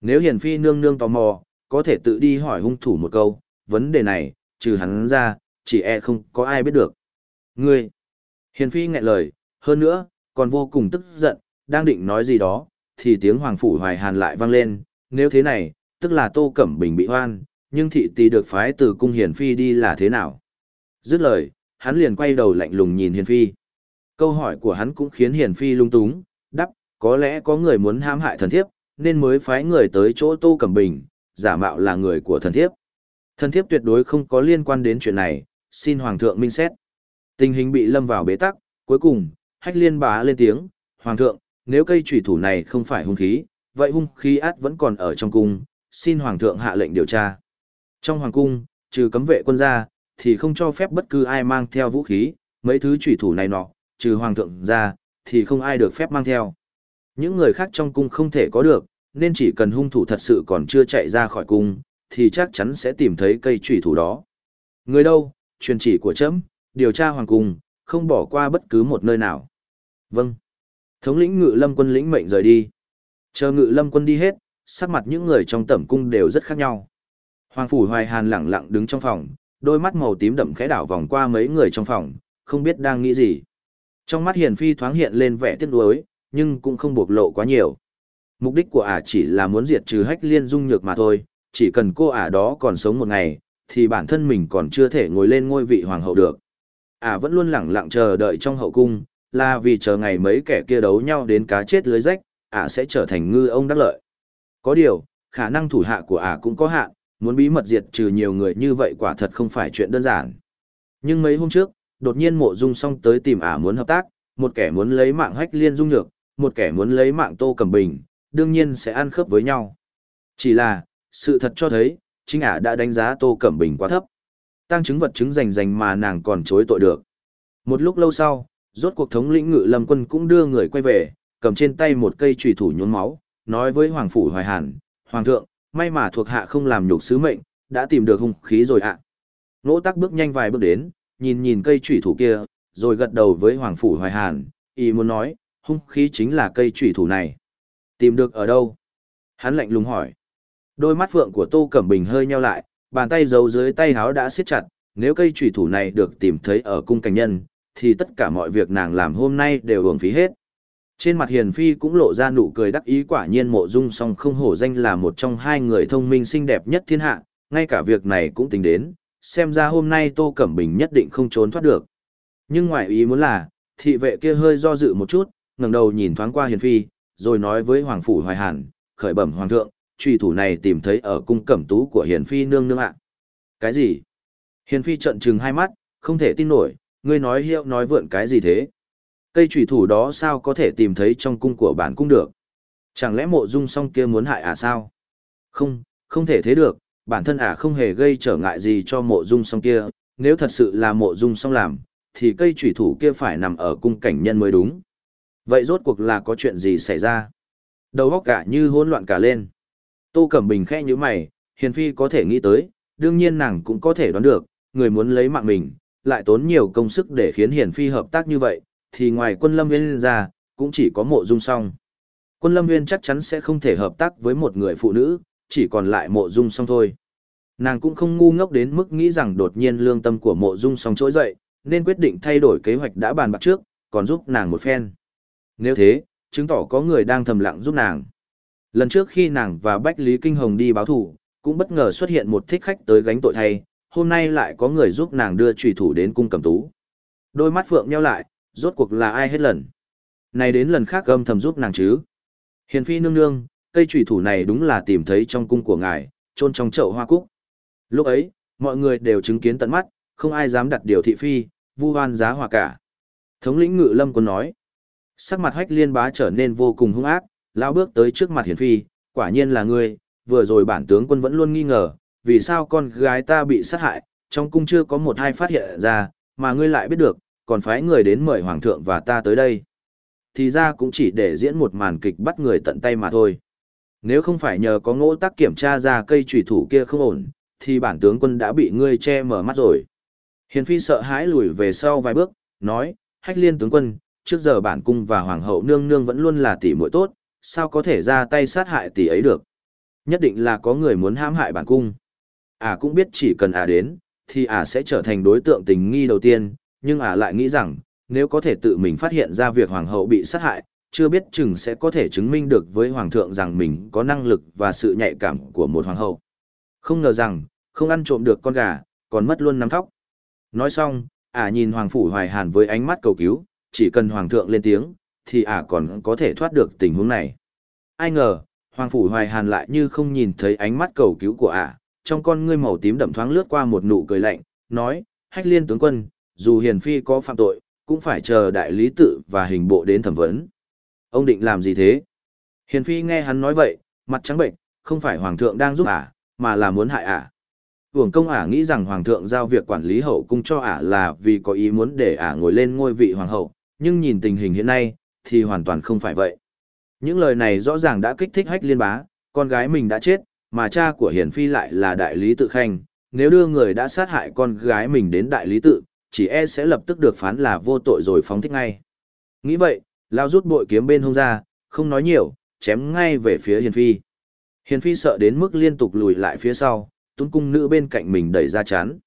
Nếu Hiền Phi nương nương tò mò, có thể tự đi hỏi hung thủ một câu, vấn đề này, trừ hắn ra, chỉ e không có ai biết được. Ngươi! Hiền Phi nghẹn lời, hơn nữa, còn vô cùng tức giận, đang định nói gì đó, thì tiếng Hoàng Phủ Hoài Hàn lại vang lên, nếu thế này, tức là Tô Cẩm Bình bị hoan, nhưng thị tỷ được phái từ cung Hiền Phi đi là thế nào? Dứt lời, hắn liền quay đầu lạnh lùng nhìn Hiền Phi. Câu hỏi của hắn cũng khiến Hiền Phi lung túng, đắp, có lẽ có người muốn hãm hại thần thiếp, nên mới phái người tới chỗ Tô Cẩm Bình, giả mạo là người của thần thiếp. Thần thiếp tuyệt đối không có liên quan đến chuyện này, xin Hoàng thượng minh xét. Tình hình bị lâm vào bế tắc, cuối cùng, hách liên bá lên tiếng, Hoàng thượng, nếu cây trùy thủ này không phải hung khí, vậy hung khí át vẫn còn ở trong cung, xin Hoàng thượng hạ lệnh điều tra. Trong Hoàng cung, trừ cấm vệ quân ra, thì không cho phép bất cứ ai mang theo vũ khí, mấy thứ trùy thủ này nọ, trừ Hoàng thượng ra, thì không ai được phép mang theo. Những người khác trong cung không thể có được, nên chỉ cần hung thủ thật sự còn chưa chạy ra khỏi cung, thì chắc chắn sẽ tìm thấy cây trùy thủ đó. Người đâu, truyền chỉ của chấm, điều tra hoàng cung, không bỏ qua bất cứ một nơi nào. Vâng. Thống lĩnh ngự lâm quân lĩnh mệnh rời đi. Chờ ngự lâm quân đi hết, sắc mặt những người trong tẩm cung đều rất khác nhau. Hoàng phủ hoài hàn lặng lặng đứng trong phòng, đôi mắt màu tím đậm khẽ đảo vòng qua mấy người trong phòng, không biết đang nghĩ gì. Trong mắt hiền phi thoáng hiện lên vẻ tiếc nuối, nhưng cũng không bộc lộ quá nhiều. Mục đích của ả chỉ là muốn diệt trừ hách liên dung nhược mà thôi, chỉ cần cô ả đó còn sống một ngày, thì bản thân mình còn chưa thể ngồi lên ngôi vị hoàng hậu được. Ả vẫn luôn lặng lặng chờ đợi trong hậu cung, là vì chờ ngày mấy kẻ kia đấu nhau đến cá chết lưới rách, ả sẽ trở thành ngư ông đắc lợi. Có điều, khả năng thủ hạ của ả cũng có hạn, muốn bí mật diệt trừ nhiều người như vậy quả thật không phải chuyện đơn giản. Nhưng mấy hôm trước, đột nhiên mộ dung song tới tìm ả muốn hợp tác, một kẻ muốn lấy mạng hách liên dung nhược, một kẻ muốn lấy mạng tô cẩm bình, đương nhiên sẽ ăn khớp với nhau. Chỉ là, sự thật cho thấy, chính ả đã đánh giá tô cẩm bình quá thấp. Tăng chứng vật chứng rành rành mà nàng còn chối tội được. Một lúc lâu sau, rốt cuộc thống lĩnh ngự lâm quân cũng đưa người quay về, cầm trên tay một cây trùy thủ nhuốm máu, nói với Hoàng Phủ Hoài Hàn, Hoàng thượng, may mà thuộc hạ không làm nhục sứ mệnh, đã tìm được hung khí rồi ạ. Nỗ tắc bước nhanh vài bước đến, nhìn nhìn cây trùy thủ kia, rồi gật đầu với Hoàng Phủ Hoài Hàn, ý muốn nói, hung khí chính là cây trùy thủ này. Tìm được ở đâu? Hắn lạnh lùng hỏi. Đôi mắt phượng của Tô Cẩm Bình hơi nheo lại, bàn tay giấu dưới tay háo đã siết chặt, nếu cây trùy thủ này được tìm thấy ở cung cảnh nhân, thì tất cả mọi việc nàng làm hôm nay đều uổng phí hết. Trên mặt Hiền Phi cũng lộ ra nụ cười đắc ý quả nhiên mộ dung song không hổ danh là một trong hai người thông minh xinh đẹp nhất thiên hạ, ngay cả việc này cũng tính đến, xem ra hôm nay Tô Cẩm Bình nhất định không trốn thoát được. Nhưng ngoài ý muốn là, thị vệ kia hơi do dự một chút, ngẩng đầu nhìn thoáng qua Hiền Phi, rồi nói với Hoàng Phủ Hoài Hàn, khởi bẩm Hoàng thượng, truy thủ này tìm thấy ở cung cẩm tú của Hiền Phi nương nương ạ. Cái gì? Hiền Phi trợn trừng hai mắt, không thể tin nổi, ngươi nói hiệu nói vượn cái gì thế? Cây trùy thủ đó sao có thể tìm thấy trong cung của bản cung được? Chẳng lẽ mộ dung song kia muốn hại à sao? Không, không thể thế được, bản thân ả à không hề gây trở ngại gì cho mộ dung song kia, nếu thật sự là mộ dung song làm, thì cây trùy thủ kia phải nằm ở cung cảnh nhân mới đúng. Vậy rốt cuộc là có chuyện gì xảy ra? Đầu óc cả như hỗn loạn cả lên. Tô Cẩm Bình khẽ như mày, Hiền Phi có thể nghĩ tới, đương nhiên nàng cũng có thể đoán được, người muốn lấy mạng mình, lại tốn nhiều công sức để khiến Hiền Phi hợp tác như vậy, thì ngoài quân Lâm Nguyên ra, cũng chỉ có mộ dung song. Quân Lâm Nguyên chắc chắn sẽ không thể hợp tác với một người phụ nữ, chỉ còn lại mộ dung song thôi. Nàng cũng không ngu ngốc đến mức nghĩ rằng đột nhiên lương tâm của mộ dung song trỗi dậy, nên quyết định thay đổi kế hoạch đã bàn bạc trước, còn giúp nàng một phen. Nếu thế, chứng tỏ có người đang thầm lặng giúp nàng. Lần trước khi nàng và Bách Lý Kinh Hồng đi báo thủ, cũng bất ngờ xuất hiện một thích khách tới gánh tội thay, hôm nay lại có người giúp nàng đưa trùy thủ đến cung cầm tú. Đôi mắt phượng nheo lại, rốt cuộc là ai hết lần. Này đến lần khác âm thầm giúp nàng chứ. Hiền phi nương nương, cây trùy thủ này đúng là tìm thấy trong cung của ngài, trôn trong chậu hoa cúc. Lúc ấy, mọi người đều chứng kiến tận mắt, không ai dám đặt điều thị phi, vu hoan giá hòa cả. Thống lĩnh ngự lâm còn nói, sắc mặt hách liên bá trở nên vô cùng hung ác, lao bước tới trước mặt hiền phi, quả nhiên là ngươi, vừa rồi bản tướng quân vẫn luôn nghi ngờ, vì sao con gái ta bị sát hại, trong cung chưa có một hai phát hiện ra, mà ngươi lại biết được, còn phái người đến mời hoàng thượng và ta tới đây. Thì ra cũng chỉ để diễn một màn kịch bắt người tận tay mà thôi. Nếu không phải nhờ có ngỗ tắc kiểm tra ra cây trùy thủ kia không ổn, thì bản tướng quân đã bị ngươi che mở mắt rồi. Hiền phi sợ hãi lùi về sau vài bước, nói, hách liên tướng quân, trước giờ bản cung và hoàng hậu nương nương vẫn luôn là tỷ muội tốt, sao có thể ra tay sát hại tỷ ấy được. Nhất định là có người muốn hãm hại bản cung. À cũng biết chỉ cần à đến, thì à sẽ trở thành đối tượng tình nghi đầu tiên, nhưng à lại nghĩ rằng, nếu có thể tự mình phát hiện ra việc hoàng hậu bị sát hại, chưa biết chừng sẽ có thể chứng minh được với hoàng thượng rằng mình có năng lực và sự nhạy cảm của một hoàng hậu. Không ngờ rằng, không ăn trộm được con gà, còn mất luôn nắm thóc. Nói xong, à nhìn Hoàng Phủ Hoài Hàn với ánh mắt cầu cứu, chỉ cần Hoàng thượng lên tiếng, thì ả còn có thể thoát được tình huống này. Ai ngờ, Hoàng Phủ Hoài Hàn lại như không nhìn thấy ánh mắt cầu cứu của ả, trong con ngươi màu tím đậm thoáng lướt qua một nụ cười lạnh, nói, hách liên tướng quân, dù Hiền Phi có phạm tội, cũng phải chờ đại lý tự và hình bộ đến thẩm vấn. Ông định làm gì thế? Hiền Phi nghe hắn nói vậy, mặt trắng bệnh, không phải Hoàng thượng đang giúp ả, mà là muốn hại ả. Hưởng công ả nghĩ rằng hoàng thượng giao việc quản lý hậu cung cho ả là vì có ý muốn để ả ngồi lên ngôi vị hoàng hậu, nhưng nhìn tình hình hiện nay, thì hoàn toàn không phải vậy. Những lời này rõ ràng đã kích thích hách liên bá, con gái mình đã chết, mà cha của Hiển Phi lại là đại lý tự khanh, nếu đưa người đã sát hại con gái mình đến đại lý tự, chỉ e sẽ lập tức được phán là vô tội rồi phóng thích ngay. Nghĩ vậy, Lao rút bội kiếm bên hông ra, không nói nhiều, chém ngay về phía Hiền Phi. Hiền Phi sợ đến mức liên tục lùi lại phía sau, tuấn cung nữ bên cạnh mình đẩy ra chán.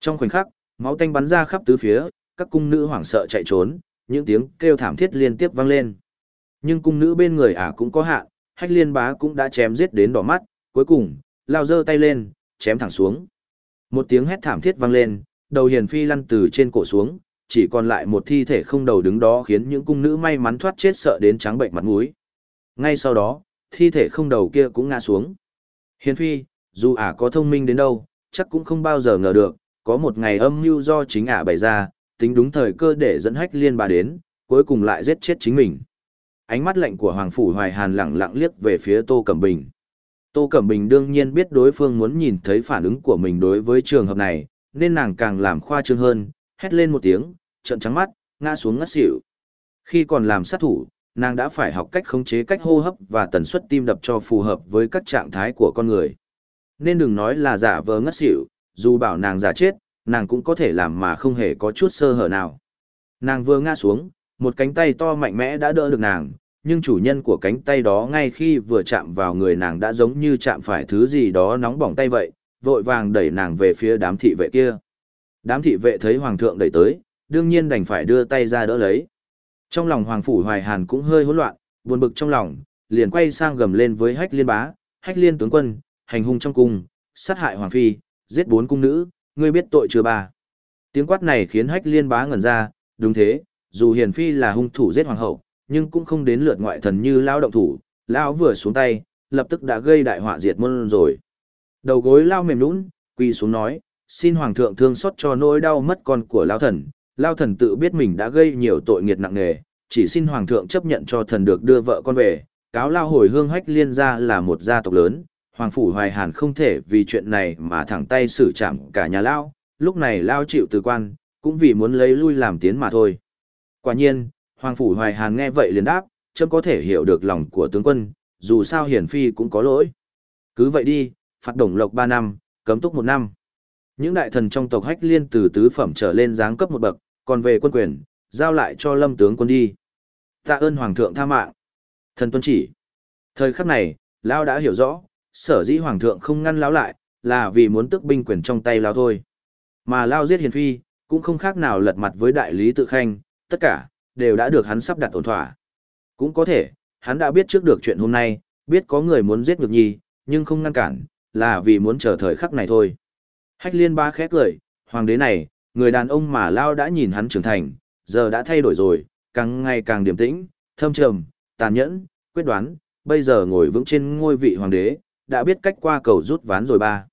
Trong khoảnh khắc, máu tanh bắn ra khắp tứ phía, các cung nữ hoảng sợ chạy trốn, những tiếng kêu thảm thiết liên tiếp vang lên. Nhưng cung nữ bên người ả cũng có hạn, hách liên bá cũng đã chém giết đến đỏ mắt, cuối cùng, lao dơ tay lên, chém thẳng xuống. Một tiếng hét thảm thiết vang lên, đầu hiền phi lăn từ trên cổ xuống, chỉ còn lại một thi thể không đầu đứng đó khiến những cung nữ may mắn thoát chết sợ đến trắng bệnh mặt mũi. Ngay sau đó, thi thể không đầu kia cũng ngã xuống. Hiền phi, dù ả có thông minh đến đâu, chắc cũng không bao giờ ngờ được, có một ngày âm mưu do chính ả bày ra, tính đúng thời cơ để dẫn hách liên bà đến, cuối cùng lại giết chết chính mình. Ánh mắt lạnh của Hoàng Phủ Hoài Hàn lặng lặng liếc về phía Tô Cẩm Bình. Tô Cẩm Bình đương nhiên biết đối phương muốn nhìn thấy phản ứng của mình đối với trường hợp này, nên nàng càng làm khoa trương hơn, hét lên một tiếng, trợn trắng mắt, ngã xuống ngất xỉu. Khi còn làm sát thủ, nàng đã phải học cách khống chế cách hô hấp và tần suất tim đập cho phù hợp với các trạng thái của con người. Nên đừng nói là giả vờ ngất xỉu, dù bảo nàng giả chết, nàng cũng có thể làm mà không hề có chút sơ hở nào. Nàng vừa ngã xuống, một cánh tay to mạnh mẽ đã đỡ được nàng, nhưng chủ nhân của cánh tay đó ngay khi vừa chạm vào người nàng đã giống như chạm phải thứ gì đó nóng bỏng tay vậy, vội vàng đẩy nàng về phía đám thị vệ kia. Đám thị vệ thấy hoàng thượng đẩy tới, đương nhiên đành phải đưa tay ra đỡ lấy. Trong lòng hoàng phủ hoài hàn cũng hơi hỗn loạn, buồn bực trong lòng, liền quay sang gầm lên với hách liên bá, hách liên tướng quân, hành hung trong cung, sát hại hoàng phi, giết bốn cung nữ, ngươi biết tội chưa ba. Tiếng quát này khiến hách liên bá ngẩn ra, đúng thế, dù hiền phi là hung thủ giết hoàng hậu, nhưng cũng không đến lượt ngoại thần như lao động thủ, Lão vừa xuống tay, lập tức đã gây đại họa diệt môn rồi. Đầu gối lao mềm nũng, quỳ xuống nói, xin hoàng thượng thương xót cho nỗi đau mất con của lao thần. Lao thần tự biết mình đã gây nhiều tội nghiệt nặng nề, chỉ xin hoàng thượng chấp nhận cho thần được đưa vợ con về. Cáo lao hồi hương hách liên gia là một gia tộc lớn, hoàng phủ hoài hàn không thể vì chuyện này mà thẳng tay xử trảm cả nhà lao. Lúc này lao chịu từ quan, cũng vì muốn lấy lui làm tiến mà thôi. Quả nhiên, hoàng phủ hoài hàn nghe vậy liền đáp, chấm có thể hiểu được lòng của tướng quân, dù sao hiển phi cũng có lỗi. Cứ vậy đi, phạt đồng lộc 3 năm, cấm túc 1 năm. Những đại thần trong tộc hách liên từ tứ phẩm trở lên giáng cấp một bậc, còn về quân quyền, giao lại cho lâm tướng quân đi. Tạ ơn hoàng thượng tha mạng. Thần tuân chỉ. Thời khắc này, Lao đã hiểu rõ, sở dĩ hoàng thượng không ngăn lão lại, là vì muốn tước binh quyền trong tay Lao thôi. Mà Lao giết hiền phi, cũng không khác nào lật mặt với đại lý tự khanh, tất cả, đều đã được hắn sắp đặt ổn thỏa. Cũng có thể, hắn đã biết trước được chuyện hôm nay, biết có người muốn giết Nhược Nhi, nhưng không ngăn cản, là vì muốn chờ thời khắc này thôi. Hách liên ba khẽ cười, hoàng đế này, người đàn ông mà Lao đã nhìn hắn trưởng thành, giờ đã thay đổi rồi, càng ngày càng điềm tĩnh, thâm trầm, tàn nhẫn, quyết đoán, bây giờ ngồi vững trên ngôi vị hoàng đế, đã biết cách qua cầu rút ván rồi ba.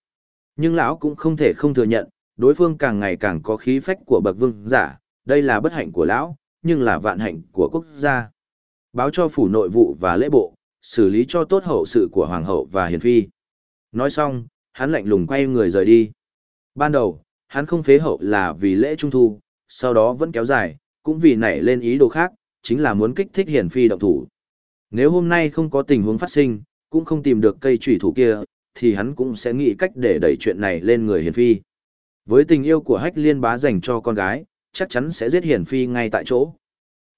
Nhưng lão cũng không thể không thừa nhận, đối phương càng ngày càng có khí phách của bậc vương giả, đây là bất hạnh của lão, nhưng là vạn hạnh của quốc gia. Báo cho phủ nội vụ và lễ bộ, xử lý cho tốt hậu sự của hoàng hậu và hiền phi. Nói xong, hắn lạnh lùng quay người rời đi. Ban đầu, hắn không phế hậu là vì lễ trung thu, sau đó vẫn kéo dài, cũng vì nảy lên ý đồ khác, chính là muốn kích thích hiền phi động thủ. Nếu hôm nay không có tình huống phát sinh, cũng không tìm được cây trùy thủ kia, thì hắn cũng sẽ nghĩ cách để đẩy chuyện này lên người hiền phi. Với tình yêu của hách liên bá dành cho con gái, chắc chắn sẽ giết hiền phi ngay tại chỗ.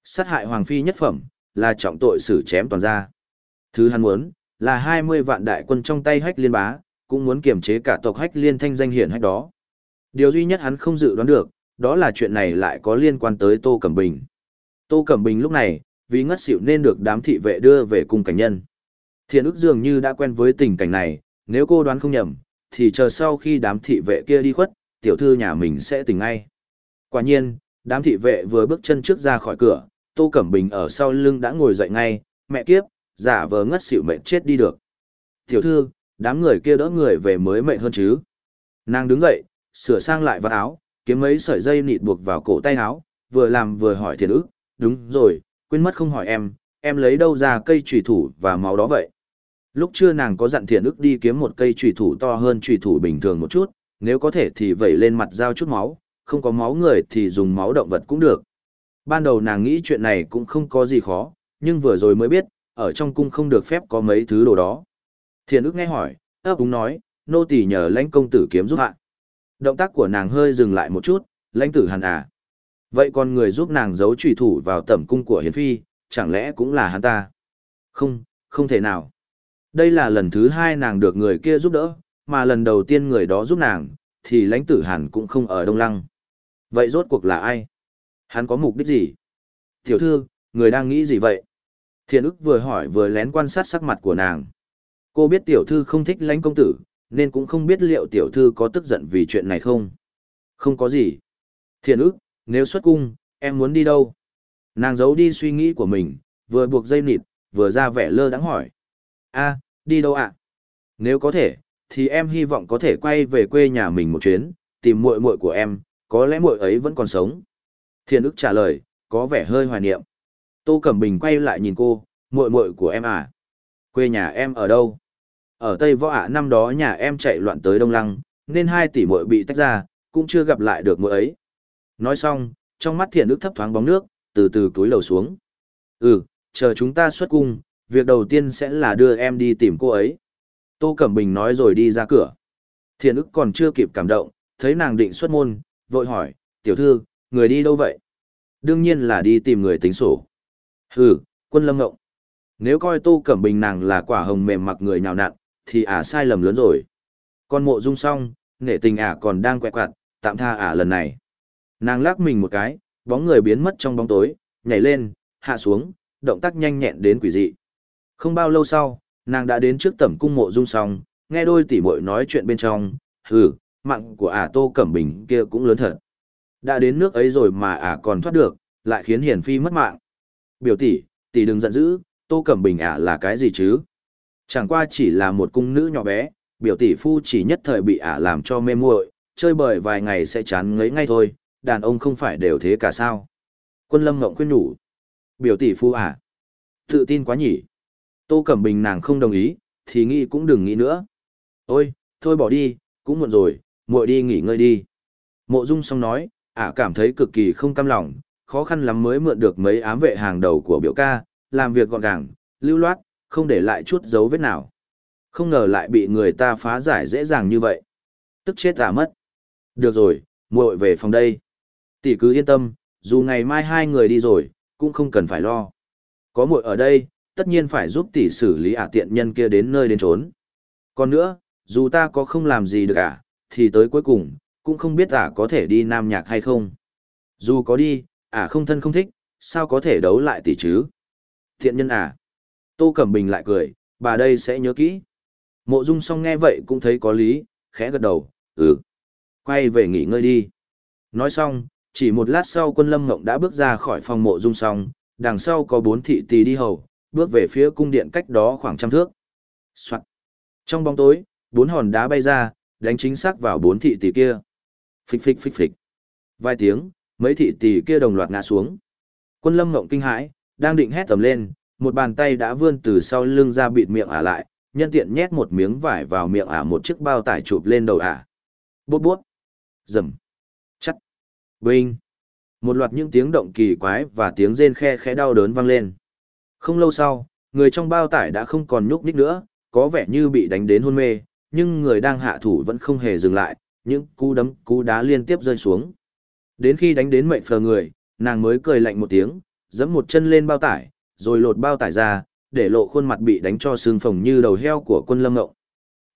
Sát hại hoàng phi nhất phẩm, là trọng tội xử chém toàn ra. Thứ hắn muốn, là 20 vạn đại quân trong tay hách liên bá, cũng muốn kiềm chế cả tộc hách liên thanh danh hiển hách đó. Điều duy nhất hắn không dự đoán được, đó là chuyện này lại có liên quan tới Tô Cẩm Bình. Tô Cẩm Bình lúc này, vì ngất xỉu nên được đám thị vệ đưa về cung cảnh nhân. Thiện ức dường như đã quen với tình cảnh này, nếu cô đoán không nhầm, thì chờ sau khi đám thị vệ kia đi khuất, tiểu thư nhà mình sẽ tỉnh ngay. Quả nhiên, đám thị vệ vừa bước chân trước ra khỏi cửa, Tô Cẩm Bình ở sau lưng đã ngồi dậy ngay, mẹ kiếp, giả vờ ngất xỉu mệt chết đi được. Tiểu thư, đám người kia đỡ người về mới mệt hơn chứ. Nàng đứng dậy, sửa sang lại vạt áo, kiếm mấy sợi dây nịt buộc vào cổ tay áo, vừa làm vừa hỏi thiền ức, đúng rồi, quên mất không hỏi em, em lấy đâu ra cây trùy thủ và máu đó vậy. Lúc trưa nàng có dặn thiền ức đi kiếm một cây trùy thủ to hơn trùy thủ bình thường một chút, nếu có thể thì vẩy lên mặt dao chút máu, không có máu người thì dùng máu động vật cũng được. Ban đầu nàng nghĩ chuyện này cũng không có gì khó, nhưng vừa rồi mới biết, ở trong cung không được phép có mấy thứ đồ đó. Thiện ức nghe hỏi, ấp úng nói, nô tỳ nhờ lãnh công tử kiếm giúp hạ. Động tác của nàng hơi dừng lại một chút, lãnh tử hàn à. Vậy còn người giúp nàng giấu trùy thủ vào tẩm cung của hiến phi, chẳng lẽ cũng là hắn ta? Không, không thể nào. Đây là lần thứ hai nàng được người kia giúp đỡ, mà lần đầu tiên người đó giúp nàng, thì lãnh tử hàn cũng không ở Đông Lăng. Vậy rốt cuộc là ai? Hắn có mục đích gì? Tiểu thư, người đang nghĩ gì vậy? Thiện ức vừa hỏi vừa lén quan sát sắc mặt của nàng. Cô biết tiểu thư không thích lãnh công tử, nên cũng không biết liệu tiểu thư có tức giận vì chuyện này không. Không có gì. Thiện ức, nếu xuất cung, em muốn đi đâu? Nàng giấu đi suy nghĩ của mình, vừa buộc dây nịt, vừa ra vẻ lơ đắng hỏi. a đi đâu ạ? Nếu có thể, thì em hy vọng có thể quay về quê nhà mình một chuyến, tìm muội muội của em, có lẽ muội ấy vẫn còn sống. Thiện ức trả lời, có vẻ hơi hoài niệm. Tô Cẩm Bình quay lại nhìn cô, muội muội của em à? Quê nhà em ở đâu? Ở Tây Võ ạ năm đó nhà em chạy loạn tới Đông Lăng, nên hai tỷ muội bị tách ra, cũng chưa gặp lại được muội ấy. Nói xong, trong mắt thiện ức thấp thoáng bóng nước, từ từ túi lầu xuống. Ừ, chờ chúng ta xuất cung, việc đầu tiên sẽ là đưa em đi tìm cô ấy. Tô Cẩm Bình nói rồi đi ra cửa. Thiện ức còn chưa kịp cảm động, thấy nàng định xuất môn, vội hỏi, tiểu thư, người đi đâu vậy? Đương nhiên là đi tìm người tính sổ. Hừ, quân lâm ngộng. Nếu coi Tô Cẩm Bình nàng là quả hồng mềm mặc người nhào nặn, thì ả sai lầm lớn rồi. Con mộ dung xong, nghệ tình ả còn đang quẹ quạt, tạm tha ả lần này. Nàng lắc mình một cái, bóng người biến mất trong bóng tối, nhảy lên, hạ xuống, động tác nhanh nhẹn đến quỷ dị. Không bao lâu sau, nàng đã đến trước tẩm cung mộ dung xong, nghe đôi tỷ muội nói chuyện bên trong, hừ, mạng của ả Tô Cẩm Bình kia cũng lớn thật. Đã đến nước ấy rồi mà ả còn thoát được, lại khiến Hiển Phi mất mạng. Biểu tỷ, tỷ đừng giận dữ, Tô Cẩm Bình ả là cái gì chứ? Chẳng qua chỉ là một cung nữ nhỏ bé, biểu tỷ phu chỉ nhất thời bị ả làm cho mê muội, chơi bời vài ngày sẽ chán ngấy ngay thôi, đàn ông không phải đều thế cả sao. Quân lâm ngộng khuyên nhủ. Biểu tỷ phu ả. Tự tin quá nhỉ. Tô Cẩm Bình nàng không đồng ý, thì nghĩ cũng đừng nghĩ nữa. Ôi, thôi bỏ đi, cũng muộn rồi, muội đi nghỉ ngơi đi. Mộ Dung xong nói, ả cảm thấy cực kỳ không cam lòng, khó khăn lắm mới mượn được mấy ám vệ hàng đầu của biểu ca, làm việc gọn gàng, lưu loát, không để lại chút dấu vết nào. Không ngờ lại bị người ta phá giải dễ dàng như vậy. Tức chết giả mất. Được rồi, muội về phòng đây. Tỷ cứ yên tâm, dù ngày mai hai người đi rồi, cũng không cần phải lo. Có muội ở đây, tất nhiên phải giúp tỷ xử lý ả tiện nhân kia đến nơi đến trốn. Còn nữa, dù ta có không làm gì được ả, thì tới cuối cùng, cũng không biết ả có thể đi nam nhạc hay không. Dù có đi, ả không thân không thích, sao có thể đấu lại tỷ chứ? Thiện nhân ả. Tô Cẩm Bình lại cười, bà đây sẽ nhớ kỹ. Mộ Dung song nghe vậy cũng thấy có lý, khẽ gật đầu, ừ. Quay về nghỉ ngơi đi. Nói xong, chỉ một lát sau quân lâm ngộng đã bước ra khỏi phòng mộ Dung song, đằng sau có bốn thị tỳ đi hầu, bước về phía cung điện cách đó khoảng trăm thước. Soạn. Trong bóng tối, bốn hòn đá bay ra, đánh chính xác vào bốn thị tỷ kia. Phịch phịch phịch phịch. Vài tiếng, mấy thị tỷ kia đồng loạt ngã xuống. Quân lâm ngộng kinh hãi, đang định hét tầm lên, một bàn tay đã vươn từ sau lưng ra bịt miệng ả lại, nhân tiện nhét một miếng vải vào miệng ả một chiếc bao tải chụp lên đầu ả. Bút bút. Dầm. Chắt. Binh. Một loạt những tiếng động kỳ quái và tiếng rên khe khẽ đau đớn vang lên. Không lâu sau, người trong bao tải đã không còn nhúc nhích nữa, có vẻ như bị đánh đến hôn mê, nhưng người đang hạ thủ vẫn không hề dừng lại, những cú đấm, cú đá liên tiếp rơi xuống. Đến khi đánh đến mệnh phờ người, nàng mới cười lạnh một tiếng, giẫm một chân lên bao tải, rồi lột bao tải ra, để lộ khuôn mặt bị đánh cho xương phồng như đầu heo của quân lâm ngộng.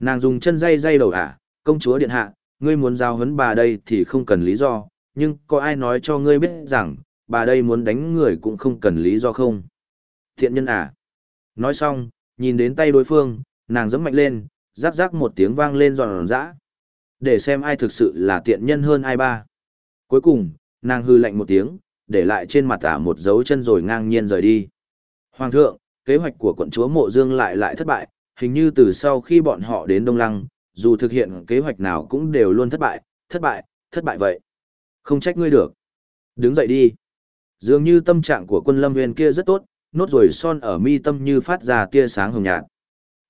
Nàng dùng chân dây dây đầu ả, công chúa điện hạ, ngươi muốn giao hấn bà đây thì không cần lý do, nhưng có ai nói cho ngươi biết rằng, bà đây muốn đánh người cũng không cần lý do không? Thiện nhân à? Nói xong, nhìn đến tay đối phương, nàng giẫm mạnh lên, rắc rắc một tiếng vang lên giòn giã. Để xem ai thực sự là tiện nhân hơn ai ba. Cuối cùng, nàng hư lạnh một tiếng, để lại trên mặt ả một dấu chân rồi ngang nhiên rời đi. Hoàng thượng, kế hoạch của quận chúa Mộ Dương lại lại thất bại, hình như từ sau khi bọn họ đến Đông Lăng, dù thực hiện kế hoạch nào cũng đều luôn thất bại, thất bại, thất bại vậy. Không trách ngươi được. Đứng dậy đi. Dường như tâm trạng của quân lâm viên kia rất tốt, nốt rồi son ở mi tâm như phát ra tia sáng hồng nhạt.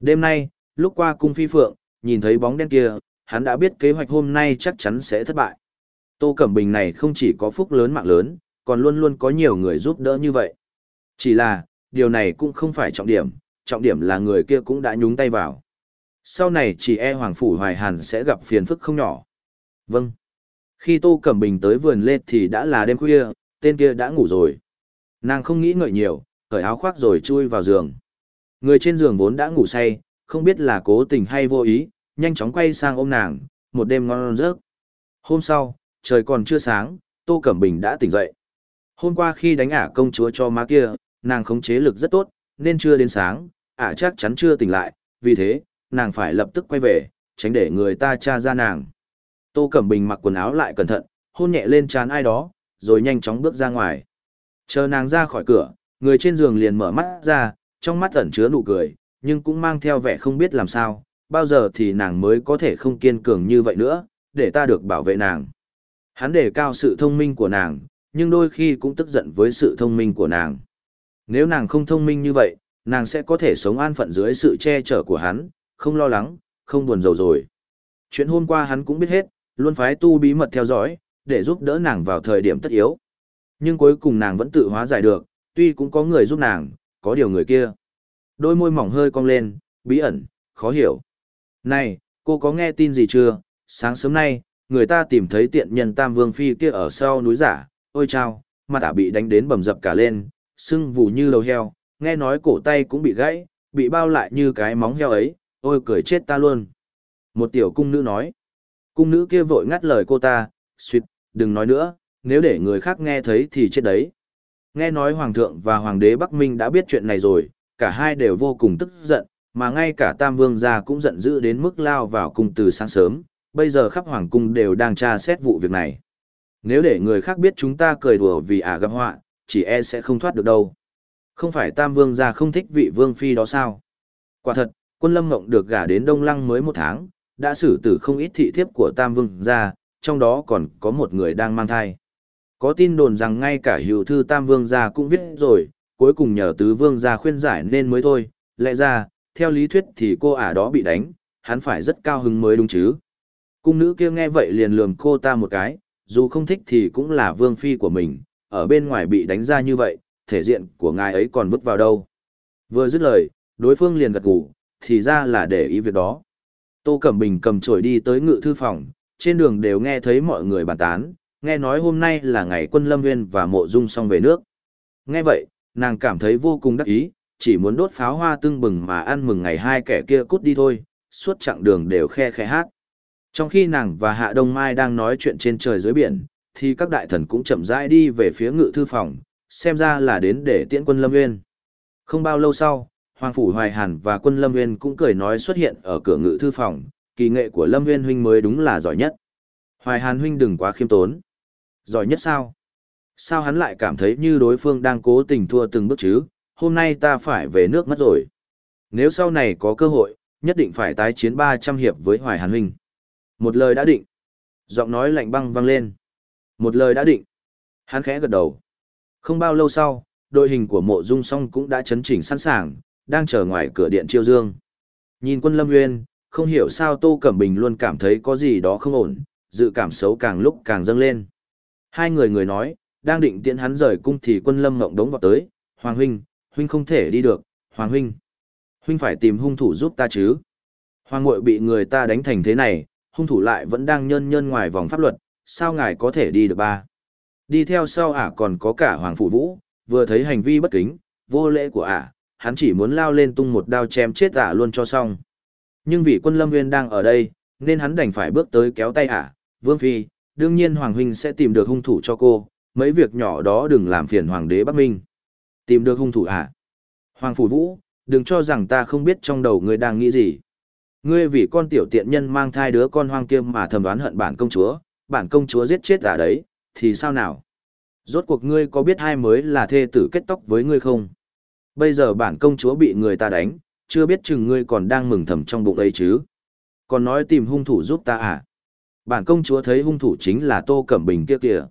Đêm nay, lúc qua cung phi phượng, nhìn thấy bóng đen kia, hắn đã biết kế hoạch hôm nay chắc chắn sẽ thất bại. Tô Cẩm Bình này không chỉ có phúc lớn mạng lớn, còn luôn luôn có nhiều người giúp đỡ như vậy. Chỉ là, điều này cũng không phải trọng điểm, trọng điểm là người kia cũng đã nhúng tay vào. Sau này chỉ e Hoàng Phủ Hoài Hàn sẽ gặp phiền phức không nhỏ. Vâng. Khi Tô Cẩm Bình tới vườn lê thì đã là đêm khuya, tên kia đã ngủ rồi. Nàng không nghĩ ngợi nhiều, cởi áo khoác rồi chui vào giường. Người trên giường vốn đã ngủ say, không biết là cố tình hay vô ý, nhanh chóng quay sang ôm nàng, một đêm ngon giấc. Hôm sau, trời còn chưa sáng, Tô Cẩm Bình đã tỉnh dậy. Hôm qua khi đánh ả công chúa cho má kia, nàng khống chế lực rất tốt, nên chưa đến sáng, ả chắc chắn chưa tỉnh lại, vì thế, nàng phải lập tức quay về, tránh để người ta tra ra nàng. Tô Cẩm Bình mặc quần áo lại cẩn thận, hôn nhẹ lên trán ai đó, rồi nhanh chóng bước ra ngoài. Chờ nàng ra khỏi cửa, người trên giường liền mở mắt ra, trong mắt ẩn chứa nụ cười, nhưng cũng mang theo vẻ không biết làm sao, bao giờ thì nàng mới có thể không kiên cường như vậy nữa, để ta được bảo vệ nàng. Hắn đề cao sự thông minh của nàng, nhưng đôi khi cũng tức giận với sự thông minh của nàng. Nếu nàng không thông minh như vậy, nàng sẽ có thể sống an phận dưới sự che chở của hắn, không lo lắng, không buồn rầu rồi. Chuyện hôm qua hắn cũng biết hết, luôn phái tu bí mật theo dõi, để giúp đỡ nàng vào thời điểm tất yếu. Nhưng cuối cùng nàng vẫn tự hóa giải được, tuy cũng có người giúp nàng, có điều người kia. Đôi môi mỏng hơi cong lên, bí ẩn, khó hiểu. Này, cô có nghe tin gì chưa? Sáng sớm nay, người ta tìm thấy tiện nhân Tam Vương Phi kia ở sau núi giả, ôi chao, mặt ả bị đánh đến bầm dập cả lên, sưng vù như đầu heo, nghe nói cổ tay cũng bị gãy, bị bao lại như cái móng heo ấy, ôi cười chết ta luôn. Một tiểu cung nữ nói. Cung nữ kia vội ngắt lời cô ta, suýt, đừng nói nữa, nếu để người khác nghe thấy thì chết đấy. Nghe nói Hoàng thượng và Hoàng đế Bắc Minh đã biết chuyện này rồi, cả hai đều vô cùng tức giận, mà ngay cả Tam Vương gia cũng giận dữ đến mức lao vào cung từ sáng sớm, bây giờ khắp Hoàng cung đều đang tra xét vụ việc này. Nếu để người khác biết chúng ta cười đùa vì ả gặp họa, chỉ e sẽ không thoát được đâu. Không phải Tam Vương gia không thích vị Vương Phi đó sao? Quả thật, quân Lâm Ngộng được gả đến Đông Lăng mới một tháng, đã xử tử không ít thị thiếp của Tam Vương gia, trong đó còn có một người đang mang thai. Có tin đồn rằng ngay cả hữu thư Tam Vương gia cũng viết rồi, cuối cùng nhờ Tứ Vương gia khuyên giải nên mới thôi, lẽ ra, theo lý thuyết thì cô ả đó bị đánh, hắn phải rất cao hứng mới đúng chứ. Cung nữ kia nghe vậy liền lườm cô ta một cái, dù không thích thì cũng là vương phi của mình, ở bên ngoài bị đánh ra như vậy, thể diện của ngài ấy còn vứt vào đâu. Vừa dứt lời, đối phương liền gật gù, thì ra là để ý việc đó. Tô Cẩm Bình cầm chổi đi tới ngự thư phòng, trên đường đều nghe thấy mọi người bàn tán, nghe nói hôm nay là ngày quân Lâm Nguyên và mộ dung xong về nước. Nghe vậy, nàng cảm thấy vô cùng đắc ý, chỉ muốn đốt pháo hoa tưng bừng mà ăn mừng ngày hai kẻ kia cút đi thôi, suốt chặng đường đều khe khe hát. Trong khi nàng và Hạ Đông Mai đang nói chuyện trên trời dưới biển, thì các đại thần cũng chậm rãi đi về phía ngự thư phòng, xem ra là đến để tiễn quân Lâm Nguyên. Không bao lâu sau, Hoàng Phủ Hoài Hàn và quân Lâm Nguyên cũng cười nói xuất hiện ở cửa ngự thư phòng, kỳ nghệ của Lâm Nguyên huynh mới đúng là giỏi nhất. Hoài Hàn huynh đừng quá khiêm tốn. Giỏi nhất sao? Sao hắn lại cảm thấy như đối phương đang cố tình thua từng bước chứ? Hôm nay ta phải về nước mất rồi. Nếu sau này có cơ hội, nhất định phải tái chiến 300 hiệp với Hoài Hàn huynh. Một lời đã định. Giọng nói lạnh băng vang lên. Một lời đã định. Hắn khẽ gật đầu. Không bao lâu sau, đội hình của mộ dung song cũng đã chấn chỉnh sẵn sàng, đang chờ ngoài cửa điện chiêu dương. Nhìn quân lâm nguyên, không hiểu sao Tô Cẩm Bình luôn cảm thấy có gì đó không ổn, dự cảm xấu càng lúc càng dâng lên. Hai người người nói, đang định tiện hắn rời cung thì quân lâm ngộng đống vào tới, Hoàng huynh, huynh không thể đi được, Hoàng huynh. Huynh phải tìm hung thủ giúp ta chứ. Hoàng ngội bị người ta đánh thành thế này, hung thủ lại vẫn đang nhơn nhơn ngoài vòng pháp luật, sao ngài có thể đi được ba? Đi theo sau ả còn có cả Hoàng Phủ Vũ, vừa thấy hành vi bất kính, vô lễ của ả, hắn chỉ muốn lao lên tung một đao chém chết ả luôn cho xong. Nhưng vì quân Lâm Nguyên đang ở đây, nên hắn đành phải bước tới kéo tay ả, Vương Phi, đương nhiên Hoàng Huynh sẽ tìm được hung thủ cho cô, mấy việc nhỏ đó đừng làm phiền Hoàng đế Bắc Minh. Tìm được hung thủ à Hoàng Phủ Vũ, đừng cho rằng ta không biết trong đầu ngươi đang nghĩ gì. Ngươi vì con tiểu tiện nhân mang thai đứa con hoang kiêm mà thầm đoán hận bản công chúa, bản công chúa giết chết ả đấy, thì sao nào? Rốt cuộc ngươi có biết hai mới là thê tử kết tóc với ngươi không? Bây giờ bản công chúa bị người ta đánh, chưa biết chừng ngươi còn đang mừng thầm trong bụng ấy chứ. Còn nói tìm hung thủ giúp ta à? Bản công chúa thấy hung thủ chính là Tô Cẩm Bình kia kìa.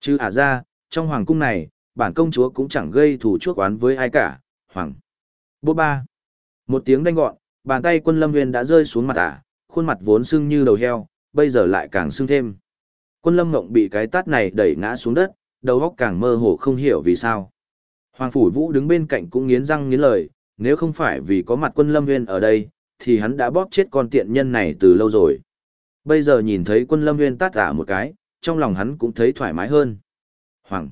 Chứ ả à ra, trong hoàng cung này, bản công chúa cũng chẳng gây thủ chuốc oán với ai cả, hoàng. Bố ba. Một tiếng đanh gọn, bàn tay quân lâm nguyên đã rơi xuống mặt ả, khuôn mặt vốn sưng như đầu heo, bây giờ lại càng sưng thêm. Quân lâm ngộng bị cái tát này đẩy ngã xuống đất, đầu óc càng mơ hồ không hiểu vì sao. Hoàng Phủ Vũ đứng bên cạnh cũng nghiến răng nghiến lời, nếu không phải vì có mặt quân Lâm Nguyên ở đây, thì hắn đã bóp chết con tiện nhân này từ lâu rồi. Bây giờ nhìn thấy quân Lâm Nguyên tát ả một cái, trong lòng hắn cũng thấy thoải mái hơn. Hoàng!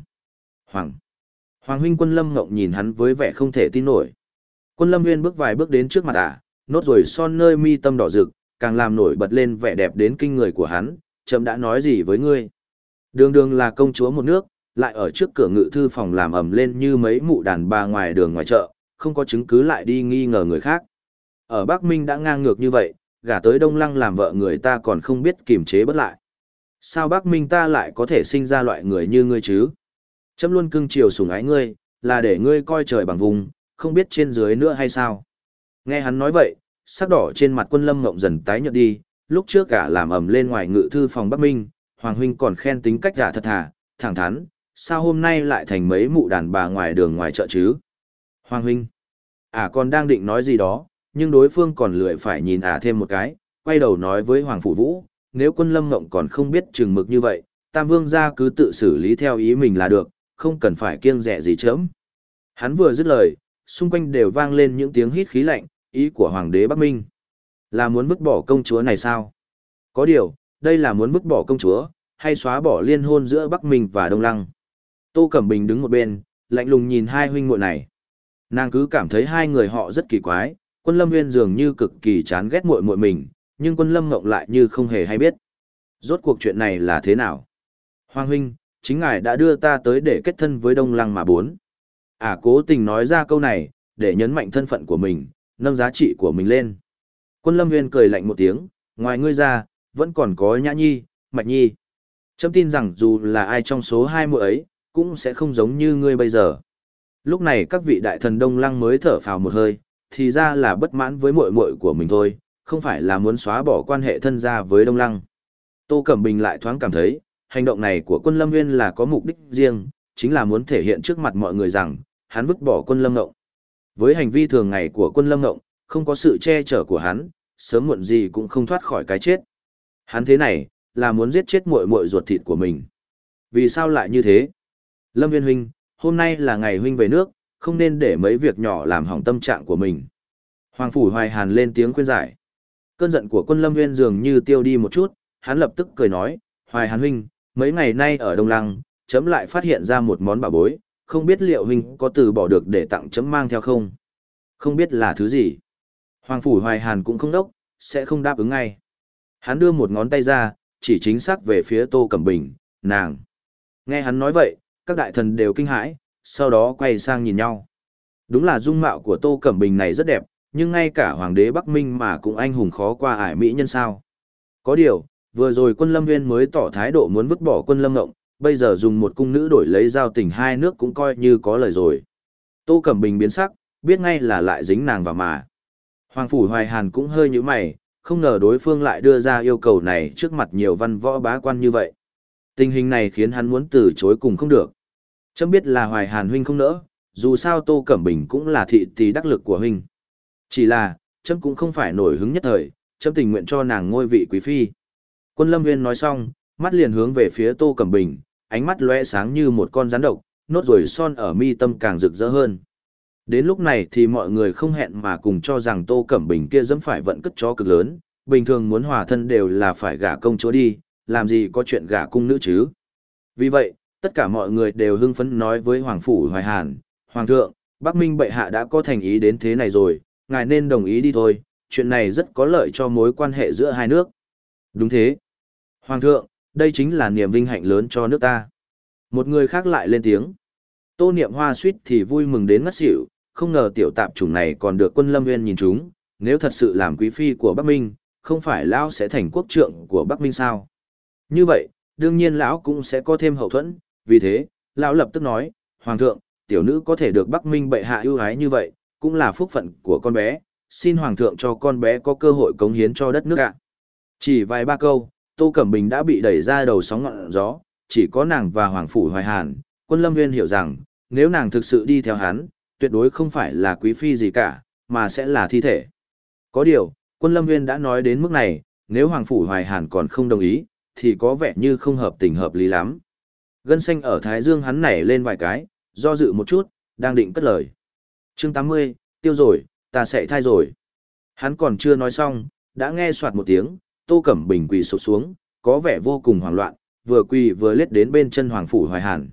Hoàng! Hoàng huynh quân Lâm Ngộng nhìn hắn với vẻ không thể tin nổi. Quân Lâm Nguyên bước vài bước đến trước mặt ả, nốt rồi son nơi mi tâm đỏ rực, càng làm nổi bật lên vẻ đẹp đến kinh người của hắn, chậm đã nói gì với ngươi. Đường đường là công chúa một nước, lại ở trước cửa ngự thư phòng làm ầm lên như mấy mụ đàn bà ngoài đường ngoài chợ, không có chứng cứ lại đi nghi ngờ người khác. Ở Bắc Minh đã ngang ngược như vậy, gả tới Đông Lăng làm vợ người ta còn không biết kiềm chế bất lại. Sao Bắc Minh ta lại có thể sinh ra loại người như ngươi chứ? Chấm luôn cưng chiều sủng ái ngươi, là để ngươi coi trời bằng vùng, không biết trên dưới nữa hay sao? Nghe hắn nói vậy, sắc đỏ trên mặt quân lâm ngộng dần tái nhợt đi, lúc trước cả làm ầm lên ngoài ngự thư phòng Bắc Minh, Hoàng Huynh còn khen tính cách gả thật thà, thẳng thắn, sao hôm nay lại thành mấy mụ đàn bà ngoài đường ngoài chợ chứ? Hoàng Huynh, à còn đang định nói gì đó, nhưng đối phương còn lười phải nhìn ả thêm một cái, quay đầu nói với Hoàng Phủ Vũ, nếu quân lâm ngộng còn không biết chừng mực như vậy, Tam Vương gia cứ tự xử lý theo ý mình là được, không cần phải kiêng rẻ gì chớm. Hắn vừa dứt lời, xung quanh đều vang lên những tiếng hít khí lạnh, ý của Hoàng đế Bắc Minh. Là muốn vứt bỏ công chúa này sao? Có điều, đây là muốn vứt bỏ công chúa, hay xóa bỏ liên hôn giữa Bắc Minh và Đông Lăng. Tô Cẩm Bình đứng một bên, lạnh lùng nhìn hai huynh muội này. Nàng cứ cảm thấy hai người họ rất kỳ quái, quân lâm nguyên dường như cực kỳ chán ghét muội muội mình, nhưng quân lâm ngộng lại như không hề hay biết. Rốt cuộc chuyện này là thế nào? Hoàng huynh, chính ngài đã đưa ta tới để kết thân với Đông Lăng mà bốn. À cố tình nói ra câu này, để nhấn mạnh thân phận của mình, nâng giá trị của mình lên. Quân lâm nguyên cười lạnh một tiếng, ngoài ngươi ra, vẫn còn có nhã nhi, mạch nhi. trâm tin rằng dù là ai trong số hai muội ấy, cũng sẽ không giống như ngươi bây giờ. Lúc này các vị đại thần Đông Lăng mới thở phào một hơi, thì ra là bất mãn với muội muội của mình thôi, không phải là muốn xóa bỏ quan hệ thân gia với Đông Lăng. Tô Cẩm Bình lại thoáng cảm thấy, hành động này của quân Lâm Nguyên là có mục đích riêng, chính là muốn thể hiện trước mặt mọi người rằng, hắn vứt bỏ quân Lâm Ngộng. Với hành vi thường ngày của quân Lâm Ngộng, không có sự che chở của hắn, sớm muộn gì cũng không thoát khỏi cái chết. Hắn thế này, là muốn giết chết muội muội ruột thịt của mình. Vì sao lại như thế? Lâm Viên huynh, hôm nay là ngày huynh về nước, không nên để mấy việc nhỏ làm hỏng tâm trạng của mình. Hoàng Phủ Hoài Hàn lên tiếng khuyên giải. Cơn giận của quân Lâm Nguyên dường như tiêu đi một chút, hắn lập tức cười nói, Hoài Hàn huynh, mấy ngày nay ở Đông Lăng, chấm lại phát hiện ra một món bảo bối, không biết liệu huynh có từ bỏ được để tặng chấm mang theo không? Không biết là thứ gì? Hoàng Phủ Hoài Hàn cũng không đốc, sẽ không đáp ứng ngay. Hắn đưa một ngón tay ra, chỉ chính xác về phía Tô Cẩm Bình, nàng. Nghe hắn nói vậy, các đại thần đều kinh hãi, sau đó quay sang nhìn nhau. Đúng là dung mạo của Tô Cẩm Bình này rất đẹp, nhưng ngay cả hoàng đế Bắc Minh mà cũng anh hùng khó qua ải mỹ nhân sao. Có điều, vừa rồi quân Lâm Nguyên mới tỏ thái độ muốn vứt bỏ quân Lâm Ngộng, bây giờ dùng một cung nữ đổi lấy giao tình hai nước cũng coi như có lời rồi. Tô Cẩm Bình biến sắc, biết ngay là lại dính nàng vào mà. Hoàng Phủ Hoài Hàn cũng hơi như mày, không ngờ đối phương lại đưa ra yêu cầu này trước mặt nhiều văn võ bá quan như vậy. Tình hình này khiến hắn muốn từ chối cùng không được. Chấm biết là Hoài Hàn huynh không nỡ, dù sao Tô Cẩm Bình cũng là thị tỷ đắc lực của huynh. Chỉ là, chấm cũng không phải nổi hứng nhất thời, chấm tình nguyện cho nàng ngôi vị quý phi. Quân Lâm Nguyên nói xong, mắt liền hướng về phía Tô Cẩm Bình, ánh mắt lóe sáng như một con rắn độc, nốt rồi son ở mi tâm càng rực rỡ hơn. Đến lúc này thì mọi người không hẹn mà cùng cho rằng Tô Cẩm Bình kia dẫm phải vận cất chó cực lớn, bình thường muốn hòa thân đều là phải gả công chúa đi, làm gì có chuyện gả cung nữ chứ. Vì vậy, tất cả mọi người đều hưng phấn nói với Hoàng Phủ Hoài Hàn, Hoàng thượng, Bắc Minh bệ hạ đã có thành ý đến thế này rồi, ngài nên đồng ý đi thôi, chuyện này rất có lợi cho mối quan hệ giữa hai nước. Đúng thế. Hoàng thượng, đây chính là niềm vinh hạnh lớn cho nước ta. Một người khác lại lên tiếng. Tô niệm hoa suýt thì vui mừng đến ngất xỉu, không ngờ tiểu tạp chủng này còn được quân lâm nguyên nhìn chúng, nếu thật sự làm quý phi của Bắc Minh, không phải lão sẽ thành quốc trượng của Bắc Minh sao? Như vậy, đương nhiên lão cũng sẽ có thêm hậu thuẫn, vì thế, lão lập tức nói, Hoàng thượng, tiểu nữ có thể được Bắc Minh bệ hạ ưu ái như vậy, cũng là phúc phận của con bé, xin Hoàng thượng cho con bé có cơ hội cống hiến cho đất nước ạ. Chỉ vài ba câu, Tô Cẩm Bình đã bị đẩy ra đầu sóng ngọn gió, chỉ có nàng và Hoàng Phủ Hoài Hàn, quân Lâm Nguyên hiểu rằng, nếu nàng thực sự đi theo hắn, tuyệt đối không phải là quý phi gì cả, mà sẽ là thi thể. Có điều, quân Lâm Nguyên đã nói đến mức này, nếu Hoàng Phủ Hoài Hàn còn không đồng ý, thì có vẻ như không hợp tình hợp lý lắm. Gân xanh ở Thái Dương hắn nảy lên vài cái, do dự một chút, đang định cất lời. chương 80, tiêu rồi, ta sẽ thai rồi. Hắn còn chưa nói xong, đã nghe soạt một tiếng, Tô Cẩm Bình quỳ sụp xuống, có vẻ vô cùng hoảng loạn, vừa quỳ vừa lết đến bên chân Hoàng Phủ Hoài Hàn.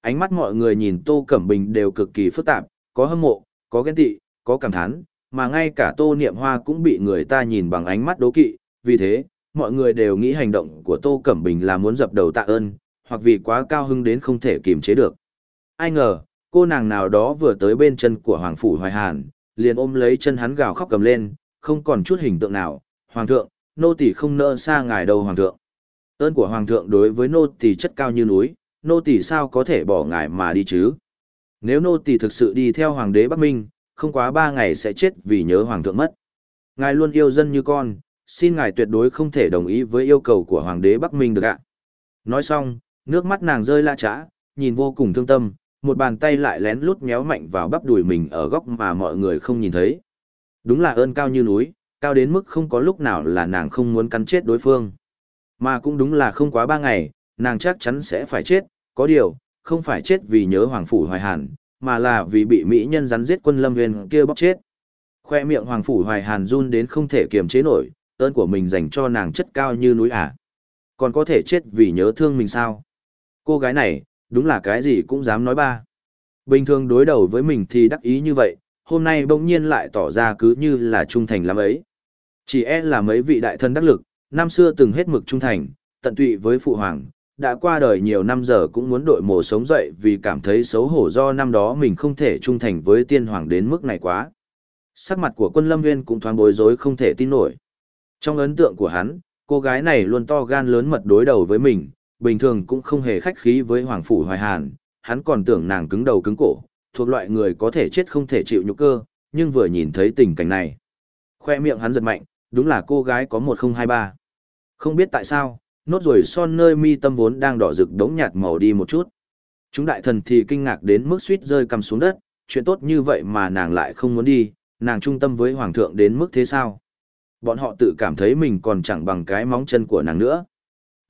Ánh mắt mọi người nhìn Tô Cẩm Bình đều cực kỳ phức tạp, có hâm mộ, có ghen tị, có cảm thán, mà ngay cả Tô Niệm Hoa cũng bị người ta nhìn bằng ánh mắt đố kỵ, vì thế, mọi người đều nghĩ hành động của Tô Cẩm Bình là muốn dập đầu tạ ơn, hoặc vì quá cao hưng đến không thể kiềm chế được. Ai ngờ, cô nàng nào đó vừa tới bên chân của Hoàng Phủ Hoài Hàn, liền ôm lấy chân hắn gào khóc cầm lên, không còn chút hình tượng nào. Hoàng thượng, nô tỳ không nỡ xa ngài đâu Hoàng thượng. Ơn của Hoàng thượng đối với nô tỳ chất cao như núi, nô tỳ sao có thể bỏ ngài mà đi chứ? Nếu nô tỳ thực sự đi theo Hoàng đế Bắc Minh, không quá ba ngày sẽ chết vì nhớ Hoàng thượng mất. Ngài luôn yêu dân như con, xin ngài tuyệt đối không thể đồng ý với yêu cầu của Hoàng đế Bắc Minh được ạ. Nói xong, nước mắt nàng rơi la trã, nhìn vô cùng thương tâm, một bàn tay lại lén lút méo mạnh vào bắp đùi mình ở góc mà mọi người không nhìn thấy. Đúng là ơn cao như núi, cao đến mức không có lúc nào là nàng không muốn cắn chết đối phương. Mà cũng đúng là không quá ba ngày, nàng chắc chắn sẽ phải chết, có điều, không phải chết vì nhớ Hoàng Phủ Hoài Hàn, mà là vì bị Mỹ nhân rắn giết quân lâm huyền kia bóc chết. Khoe miệng Hoàng Phủ Hoài Hàn run đến không thể kiềm chế nổi, ơn của mình dành cho nàng chất cao như núi ả. À. Còn có thể chết vì nhớ thương mình sao? Cô gái này, đúng là cái gì cũng dám nói ba. Bình thường đối đầu với mình thì đắc ý như vậy, hôm nay bỗng nhiên lại tỏ ra cứ như là trung thành lắm ấy. Chỉ e là mấy vị đại thân đắc lực, năm xưa từng hết mực trung thành, tận tụy với phụ hoàng, đã qua đời nhiều năm giờ cũng muốn đội mồ sống dậy vì cảm thấy xấu hổ do năm đó mình không thể trung thành với tiên hoàng đến mức này quá. Sắc mặt của quân lâm nguyên cũng thoáng bối rối không thể tin nổi. Trong ấn tượng của hắn, cô gái này luôn to gan lớn mật đối đầu với mình, bình thường cũng không hề khách khí với Hoàng Phủ Hoài Hàn, hắn còn tưởng nàng cứng đầu cứng cổ, thuộc loại người có thể chết không thể chịu nhục cơ, nhưng vừa nhìn thấy tình cảnh này. Khoe miệng hắn giật mạnh, đúng là cô gái có 1023. Không biết tại sao, nốt ruồi son nơi mi tâm vốn đang đỏ rực đống nhạt màu đi một chút. Chúng đại thần thì kinh ngạc đến mức suýt rơi cầm xuống đất, chuyện tốt như vậy mà nàng lại không muốn đi, nàng trung tâm với hoàng thượng đến mức thế sao? Bọn họ tự cảm thấy mình còn chẳng bằng cái móng chân của nàng nữa.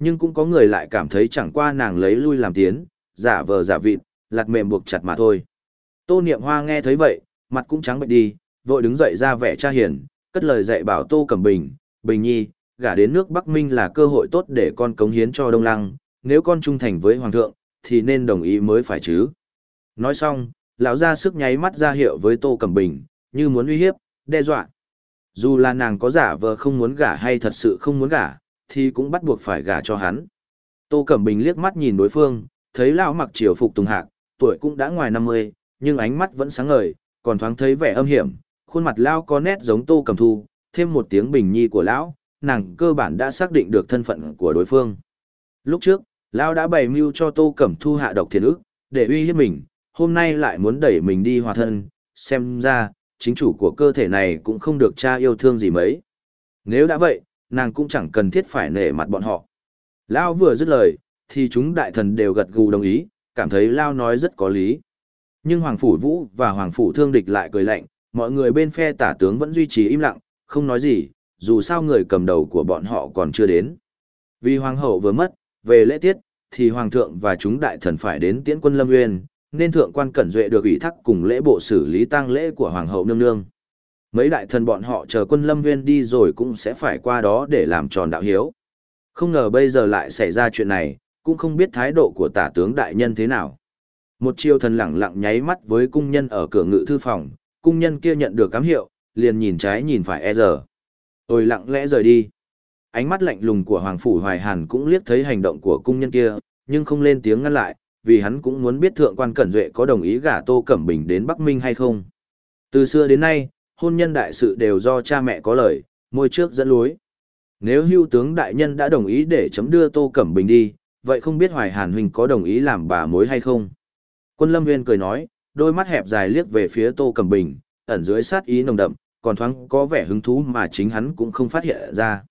Nhưng cũng có người lại cảm thấy chẳng qua nàng lấy lui làm tiến, giả vờ giả vịt, lặt mềm buộc chặt mà thôi. Tô Niệm Hoa nghe thấy vậy, mặt cũng trắng bệch đi, vội đứng dậy ra vẻ cha hiền, cất lời dạy bảo Tô Cẩm Bình, Bình Nhi, gả đến nước Bắc Minh là cơ hội tốt để con cống hiến cho Đông Lăng, nếu con trung thành với Hoàng thượng, thì nên đồng ý mới phải chứ. Nói xong, lão ra sức nháy mắt ra hiệu với Tô Cẩm Bình, như muốn uy hiếp, đe dọa. Dù là nàng có giả vờ không muốn gả hay thật sự không muốn gả, thì cũng bắt buộc phải gả cho hắn. Tô Cẩm Bình liếc mắt nhìn đối phương, thấy lão mặc triều phục tùng hạc, tuổi cũng đã ngoài 50, nhưng ánh mắt vẫn sáng ngời, còn thoáng thấy vẻ âm hiểm, khuôn mặt lão có nét giống Tô Cẩm Thu, thêm một tiếng bình nhi của lão, nàng cơ bản đã xác định được thân phận của đối phương. Lúc trước, lão đã bày mưu cho Tô Cẩm Thu hạ độc thiên ức, để uy hiếp mình, hôm nay lại muốn đẩy mình đi hòa thân, xem ra, chính chủ của cơ thể này cũng không được cha yêu thương gì mấy. Nếu đã vậy, nàng cũng chẳng cần thiết phải nể mặt bọn họ. Lao vừa dứt lời, thì chúng đại thần đều gật gù đồng ý, cảm thấy Lao nói rất có lý. Nhưng Hoàng Phủ Vũ và Hoàng Phủ Thương Địch lại cười lạnh, mọi người bên phe tả tướng vẫn duy trì im lặng, không nói gì, dù sao người cầm đầu của bọn họ còn chưa đến. Vì Hoàng hậu vừa mất, về lễ tiết, thì Hoàng thượng và chúng đại thần phải đến tiễn quân Lâm Nguyên, nên thượng quan cẩn duệ được ủy thác cùng lễ bộ xử lý tang lễ của Hoàng hậu nương nương. Mấy đại thần bọn họ chờ quân lâm nguyên đi rồi cũng sẽ phải qua đó để làm tròn đạo hiếu. Không ngờ bây giờ lại xảy ra chuyện này, cũng không biết thái độ của tả tướng đại nhân thế nào. Một chiêu thần lặng lặng nháy mắt với cung nhân ở cửa ngự thư phòng, cung nhân kia nhận được cám hiệu, liền nhìn trái nhìn phải e giờ. Ôi lặng lẽ rời đi. Ánh mắt lạnh lùng của Hoàng Phủ Hoài Hàn cũng liếc thấy hành động của cung nhân kia, nhưng không lên tiếng ngăn lại, vì hắn cũng muốn biết thượng quan Cẩn Duệ có đồng ý gả Tô Cẩm Bình đến Bắc Minh hay không. Từ xưa đến nay, hôn nhân đại sự đều do cha mẹ có lời, môi trước dẫn lối. Nếu hưu tướng đại nhân đã đồng ý để chấm đưa Tô Cẩm Bình đi, vậy không biết Hoài Hàn Huynh có đồng ý làm bà mối hay không? Quân Lâm Viên cười nói, đôi mắt hẹp dài liếc về phía Tô Cẩm Bình, ẩn dưới sát ý nồng đậm, còn thoáng có vẻ hứng thú mà chính hắn cũng không phát hiện ra.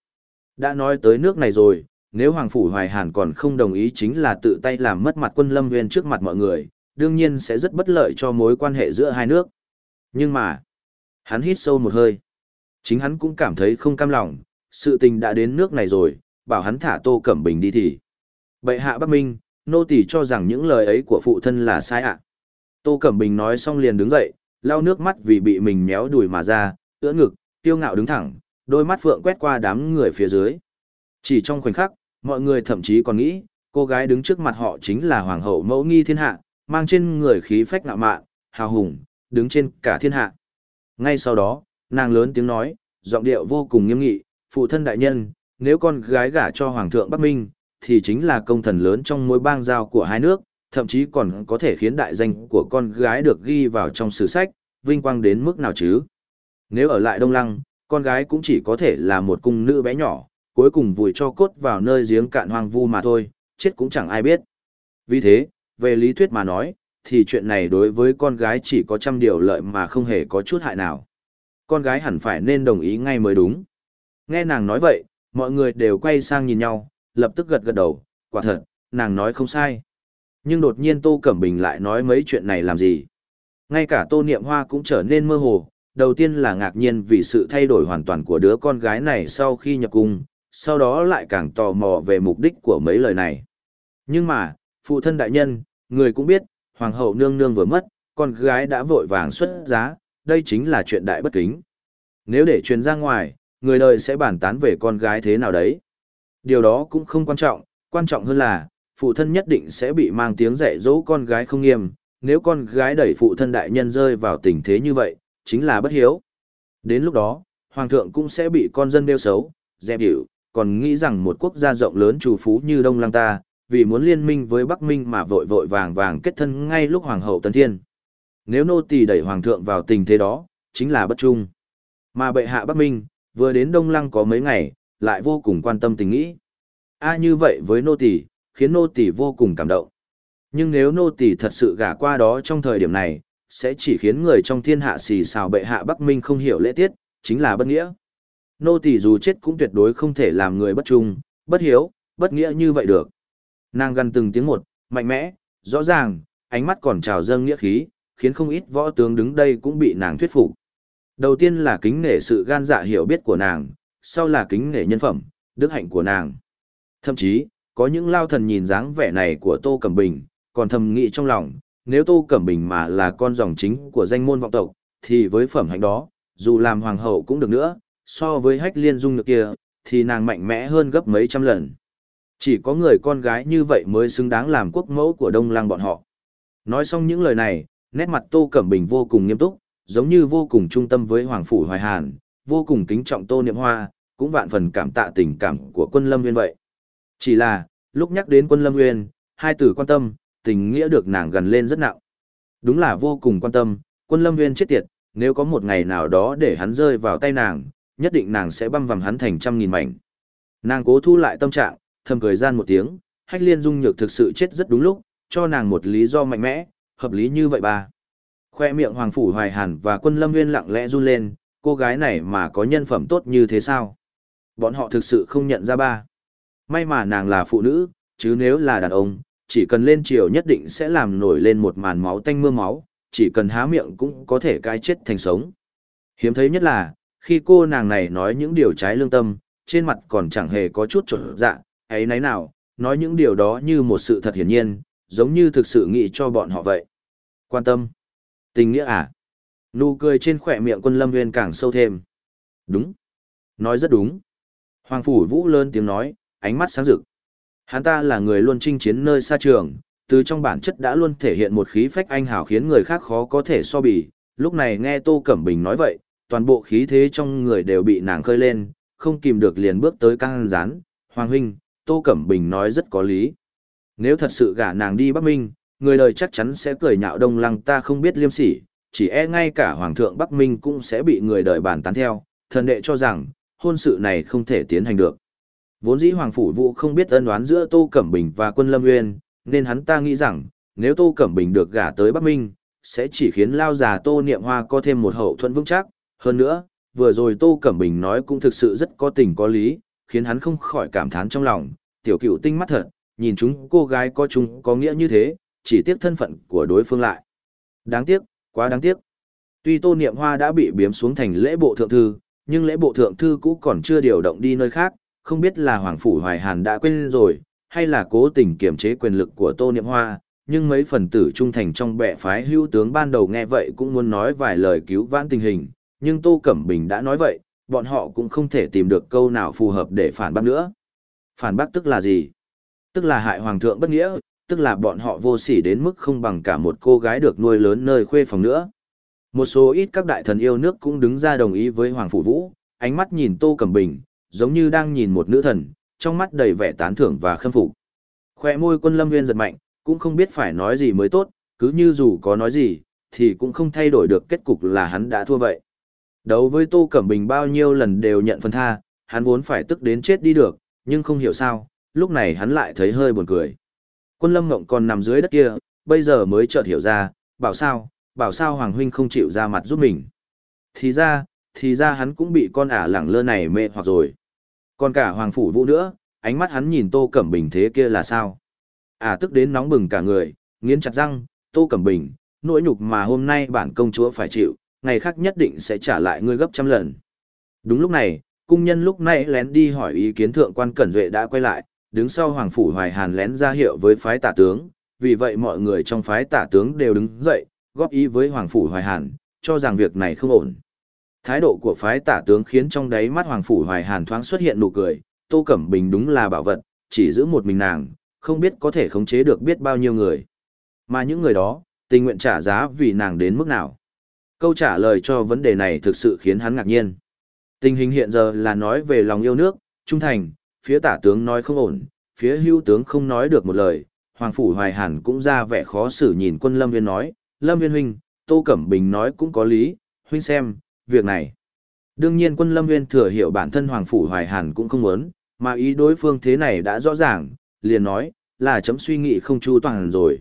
Đã nói tới nước này rồi, nếu Hoàng Phủ Hoài Hàn còn không đồng ý chính là tự tay làm mất mặt quân Lâm Nguyên trước mặt mọi người, đương nhiên sẽ rất bất lợi cho mối quan hệ giữa hai nước. Nhưng mà, Hắn hít sâu một hơi. Chính hắn cũng cảm thấy không cam lòng, sự tình đã đến nước này rồi, bảo hắn thả Tô Cẩm Bình đi thì. Bệ hạ Bắc Minh, nô tỳ cho rằng những lời ấy của phụ thân là sai ạ. Tô Cẩm Bình nói xong liền đứng dậy, lau nước mắt vì bị mình méo đùi mà ra, ưỡn ngực, tiêu ngạo đứng thẳng, đôi mắt phượng quét qua đám người phía dưới. Chỉ trong khoảnh khắc, mọi người thậm chí còn nghĩ, cô gái đứng trước mặt họ chính là hoàng hậu mẫu nghi thiên hạ, mang trên người khí phách ngạo mạn, hào hùng, đứng trên cả thiên hạ. Ngay sau đó, nàng lớn tiếng nói, giọng điệu vô cùng nghiêm nghị, phụ thân đại nhân, nếu con gái gả cho hoàng thượng Bắc Minh, thì chính là công thần lớn trong mối bang giao của hai nước, thậm chí còn có thể khiến đại danh của con gái được ghi vào trong sử sách, vinh quang đến mức nào chứ. Nếu ở lại Đông Lăng, con gái cũng chỉ có thể là một cung nữ bé nhỏ, cuối cùng vùi cho cốt vào nơi giếng cạn hoang vu mà thôi, chết cũng chẳng ai biết. Vì thế, về lý thuyết mà nói, thì chuyện này đối với con gái chỉ có trăm điều lợi mà không hề có chút hại nào. Con gái hẳn phải nên đồng ý ngay mới đúng. Nghe nàng nói vậy, mọi người đều quay sang nhìn nhau, lập tức gật gật đầu, quả thật, nàng nói không sai. Nhưng đột nhiên Tô Cẩm Bình lại nói mấy chuyện này làm gì. Ngay cả Tô Niệm Hoa cũng trở nên mơ hồ, đầu tiên là ngạc nhiên vì sự thay đổi hoàn toàn của đứa con gái này sau khi nhập cung, sau đó lại càng tò mò về mục đích của mấy lời này. Nhưng mà, phụ thân đại nhân, người cũng biết, hoàng hậu nương nương vừa mất, con gái đã vội vàng xuất giá, đây chính là chuyện đại bất kính. Nếu để truyền ra ngoài, người đời sẽ bàn tán về con gái thế nào đấy. Điều đó cũng không quan trọng, quan trọng hơn là, phụ thân nhất định sẽ bị mang tiếng dạy dỗ con gái không nghiêm, nếu con gái đẩy phụ thân đại nhân rơi vào tình thế như vậy, chính là bất hiếu. Đến lúc đó, hoàng thượng cũng sẽ bị con dân đeo xấu, dẹp hiểu, còn nghĩ rằng một quốc gia rộng lớn trù phú như Đông Lăng ta, vì muốn liên minh với Bắc Minh mà vội vội vàng vàng kết thân ngay lúc Hoàng hậu Tân Thiên. Nếu nô tỳ đẩy Hoàng thượng vào tình thế đó, chính là bất trung. Mà bệ hạ Bắc Minh, vừa đến Đông Lăng có mấy ngày, lại vô cùng quan tâm tình nghĩ. A như vậy với nô tỳ, khiến nô tỳ vô cùng cảm động. Nhưng nếu nô tỳ thật sự gả qua đó trong thời điểm này, sẽ chỉ khiến người trong thiên hạ xì xào bệ hạ Bắc Minh không hiểu lễ tiết, chính là bất nghĩa. Nô tỳ dù chết cũng tuyệt đối không thể làm người bất trung, bất hiếu, bất nghĩa như vậy được. Nàng gần từng tiếng một, mạnh mẽ, rõ ràng, ánh mắt còn trào dâng nghĩa khí, khiến không ít võ tướng đứng đây cũng bị nàng thuyết phục. Đầu tiên là kính nể sự gan dạ hiểu biết của nàng, sau là kính nể nhân phẩm, đức hạnh của nàng. Thậm chí, có những lao thần nhìn dáng vẻ này của Tô Cẩm Bình, còn thầm nghĩ trong lòng, nếu Tô Cẩm Bình mà là con dòng chính của danh môn vọng tộc, thì với phẩm hạnh đó, dù làm hoàng hậu cũng được nữa, so với hách liên dung được kia, thì nàng mạnh mẽ hơn gấp mấy trăm lần. Chỉ có người con gái như vậy mới xứng đáng làm quốc mẫu của đông lăng bọn họ. Nói xong những lời này, nét mặt Tô Cẩm Bình vô cùng nghiêm túc, giống như vô cùng trung tâm với Hoàng Phủ Hoài Hàn, vô cùng kính trọng Tô Niệm Hoa, cũng vạn phần cảm tạ tình cảm của quân Lâm Nguyên vậy. Chỉ là, lúc nhắc đến quân Lâm Nguyên, hai từ quan tâm, tình nghĩa được nàng gần lên rất nặng. Đúng là vô cùng quan tâm, quân Lâm Nguyên chết tiệt, nếu có một ngày nào đó để hắn rơi vào tay nàng, nhất định nàng sẽ băm vằm hắn thành trăm nghìn mảnh. Nàng cố thu lại tâm trạng, thầm cười gian một tiếng, hách liên dung nhược thực sự chết rất đúng lúc, cho nàng một lý do mạnh mẽ, hợp lý như vậy ba. Khoe miệng Hoàng Phủ Hoài Hàn và quân lâm nguyên lặng lẽ run lên, cô gái này mà có nhân phẩm tốt như thế sao? Bọn họ thực sự không nhận ra ba. May mà nàng là phụ nữ, chứ nếu là đàn ông, chỉ cần lên chiều nhất định sẽ làm nổi lên một màn máu tanh mưa máu, chỉ cần há miệng cũng có thể cái chết thành sống. Hiếm thấy nhất là, khi cô nàng này nói những điều trái lương tâm, trên mặt còn chẳng hề có chút trở dạ, ấy nấy nào, nói những điều đó như một sự thật hiển nhiên, giống như thực sự nghĩ cho bọn họ vậy. Quan tâm. Tình nghĩa à? Nụ cười trên khỏe miệng quân lâm nguyên càng sâu thêm. Đúng. Nói rất đúng. Hoàng Phủ Vũ lớn tiếng nói, ánh mắt sáng rực. Hắn ta là người luôn chinh chiến nơi xa trường, từ trong bản chất đã luôn thể hiện một khí phách anh hào khiến người khác khó có thể so bì. Lúc này nghe Tô Cẩm Bình nói vậy, toàn bộ khí thế trong người đều bị nàng khơi lên, không kìm được liền bước tới căng rán. Hoàng huynh, Tô Cẩm Bình nói rất có lý. Nếu thật sự gả nàng đi Bắc Minh, người đời chắc chắn sẽ cười nhạo đông lăng ta không biết liêm sỉ, chỉ e ngay cả Hoàng thượng Bắc Minh cũng sẽ bị người đời bàn tán theo, thần đệ cho rằng, hôn sự này không thể tiến hành được. Vốn dĩ Hoàng Phủ Vũ không biết ân đoán giữa Tô Cẩm Bình và quân Lâm Nguyên, nên hắn ta nghĩ rằng, nếu Tô Cẩm Bình được gả tới Bắc Minh, sẽ chỉ khiến lao già Tô Niệm Hoa có thêm một hậu thuẫn vững chắc. Hơn nữa, vừa rồi Tô Cẩm Bình nói cũng thực sự rất có tình có lý, khiến hắn không khỏi cảm thán trong lòng, tiểu cựu tinh mắt thật, nhìn chúng cô gái có chúng có nghĩa như thế, chỉ tiếc thân phận của đối phương lại. Đáng tiếc, quá đáng tiếc. Tuy Tô Niệm Hoa đã bị biếm xuống thành lễ bộ thượng thư, nhưng lễ bộ thượng thư cũ còn chưa điều động đi nơi khác, không biết là Hoàng Phủ Hoài Hàn đã quên rồi, hay là cố tình kiềm chế quyền lực của Tô Niệm Hoa, nhưng mấy phần tử trung thành trong bệ phái hưu tướng ban đầu nghe vậy cũng muốn nói vài lời cứu vãn tình hình, nhưng Tô Cẩm Bình đã nói vậy, bọn họ cũng không thể tìm được câu nào phù hợp để phản bác nữa. Phản bác tức là gì? Tức là hại hoàng thượng bất nghĩa, tức là bọn họ vô sỉ đến mức không bằng cả một cô gái được nuôi lớn nơi khuê phòng nữa. Một số ít các đại thần yêu nước cũng đứng ra đồng ý với Hoàng Phủ Vũ, ánh mắt nhìn Tô Cẩm Bình, giống như đang nhìn một nữ thần, trong mắt đầy vẻ tán thưởng và khâm phục. Khoe môi quân lâm nguyên giật mạnh, cũng không biết phải nói gì mới tốt, cứ như dù có nói gì, thì cũng không thay đổi được kết cục là hắn đã thua vậy. Đấu với Tô Cẩm Bình bao nhiêu lần đều nhận phân tha, hắn vốn phải tức đến chết đi được, nhưng không hiểu sao, lúc này hắn lại thấy hơi buồn cười. Quân lâm ngộng còn nằm dưới đất kia, bây giờ mới chợt hiểu ra, bảo sao, bảo sao Hoàng Huynh không chịu ra mặt giúp mình. Thì ra, thì ra hắn cũng bị con ả lẳng lơ này mê hoặc rồi. Còn cả Hoàng Phủ Vũ nữa, ánh mắt hắn nhìn Tô Cẩm Bình thế kia là sao? À tức đến nóng bừng cả người, nghiến chặt răng, Tô Cẩm Bình, nỗi nhục mà hôm nay bản công chúa phải chịu, ngày khác nhất định sẽ trả lại ngươi gấp trăm lần. Đúng lúc này, cung nhân lúc này lén đi hỏi ý kiến thượng quan Cẩn Duệ đã quay lại, đứng sau Hoàng Phủ Hoài Hàn lén ra hiệu với phái tả tướng, vì vậy mọi người trong phái tả tướng đều đứng dậy, góp ý với Hoàng Phủ Hoài Hàn, cho rằng việc này không ổn. Thái độ của phái tả tướng khiến trong đáy mắt Hoàng Phủ Hoài Hàn thoáng xuất hiện nụ cười, Tô Cẩm Bình đúng là bảo vật, chỉ giữ một mình nàng, không biết có thể khống chế được biết bao nhiêu người. Mà những người đó, tình nguyện trả giá vì nàng đến mức nào. Câu trả lời cho vấn đề này thực sự khiến hắn ngạc nhiên. Tình hình hiện giờ là nói về lòng yêu nước, trung thành, phía tả tướng nói không ổn, phía hưu tướng không nói được một lời, Hoàng Phủ Hoài Hàn cũng ra vẻ khó xử nhìn quân Lâm Viên nói, Lâm Viên huynh, Tô Cẩm Bình nói cũng có lý, huynh xem, việc này. Đương nhiên quân Lâm Viên thừa hiểu bản thân Hoàng Phủ Hoài Hàn cũng không muốn, mà ý đối phương thế này đã rõ ràng, liền nói, là chấm suy nghĩ không chu toàn rồi.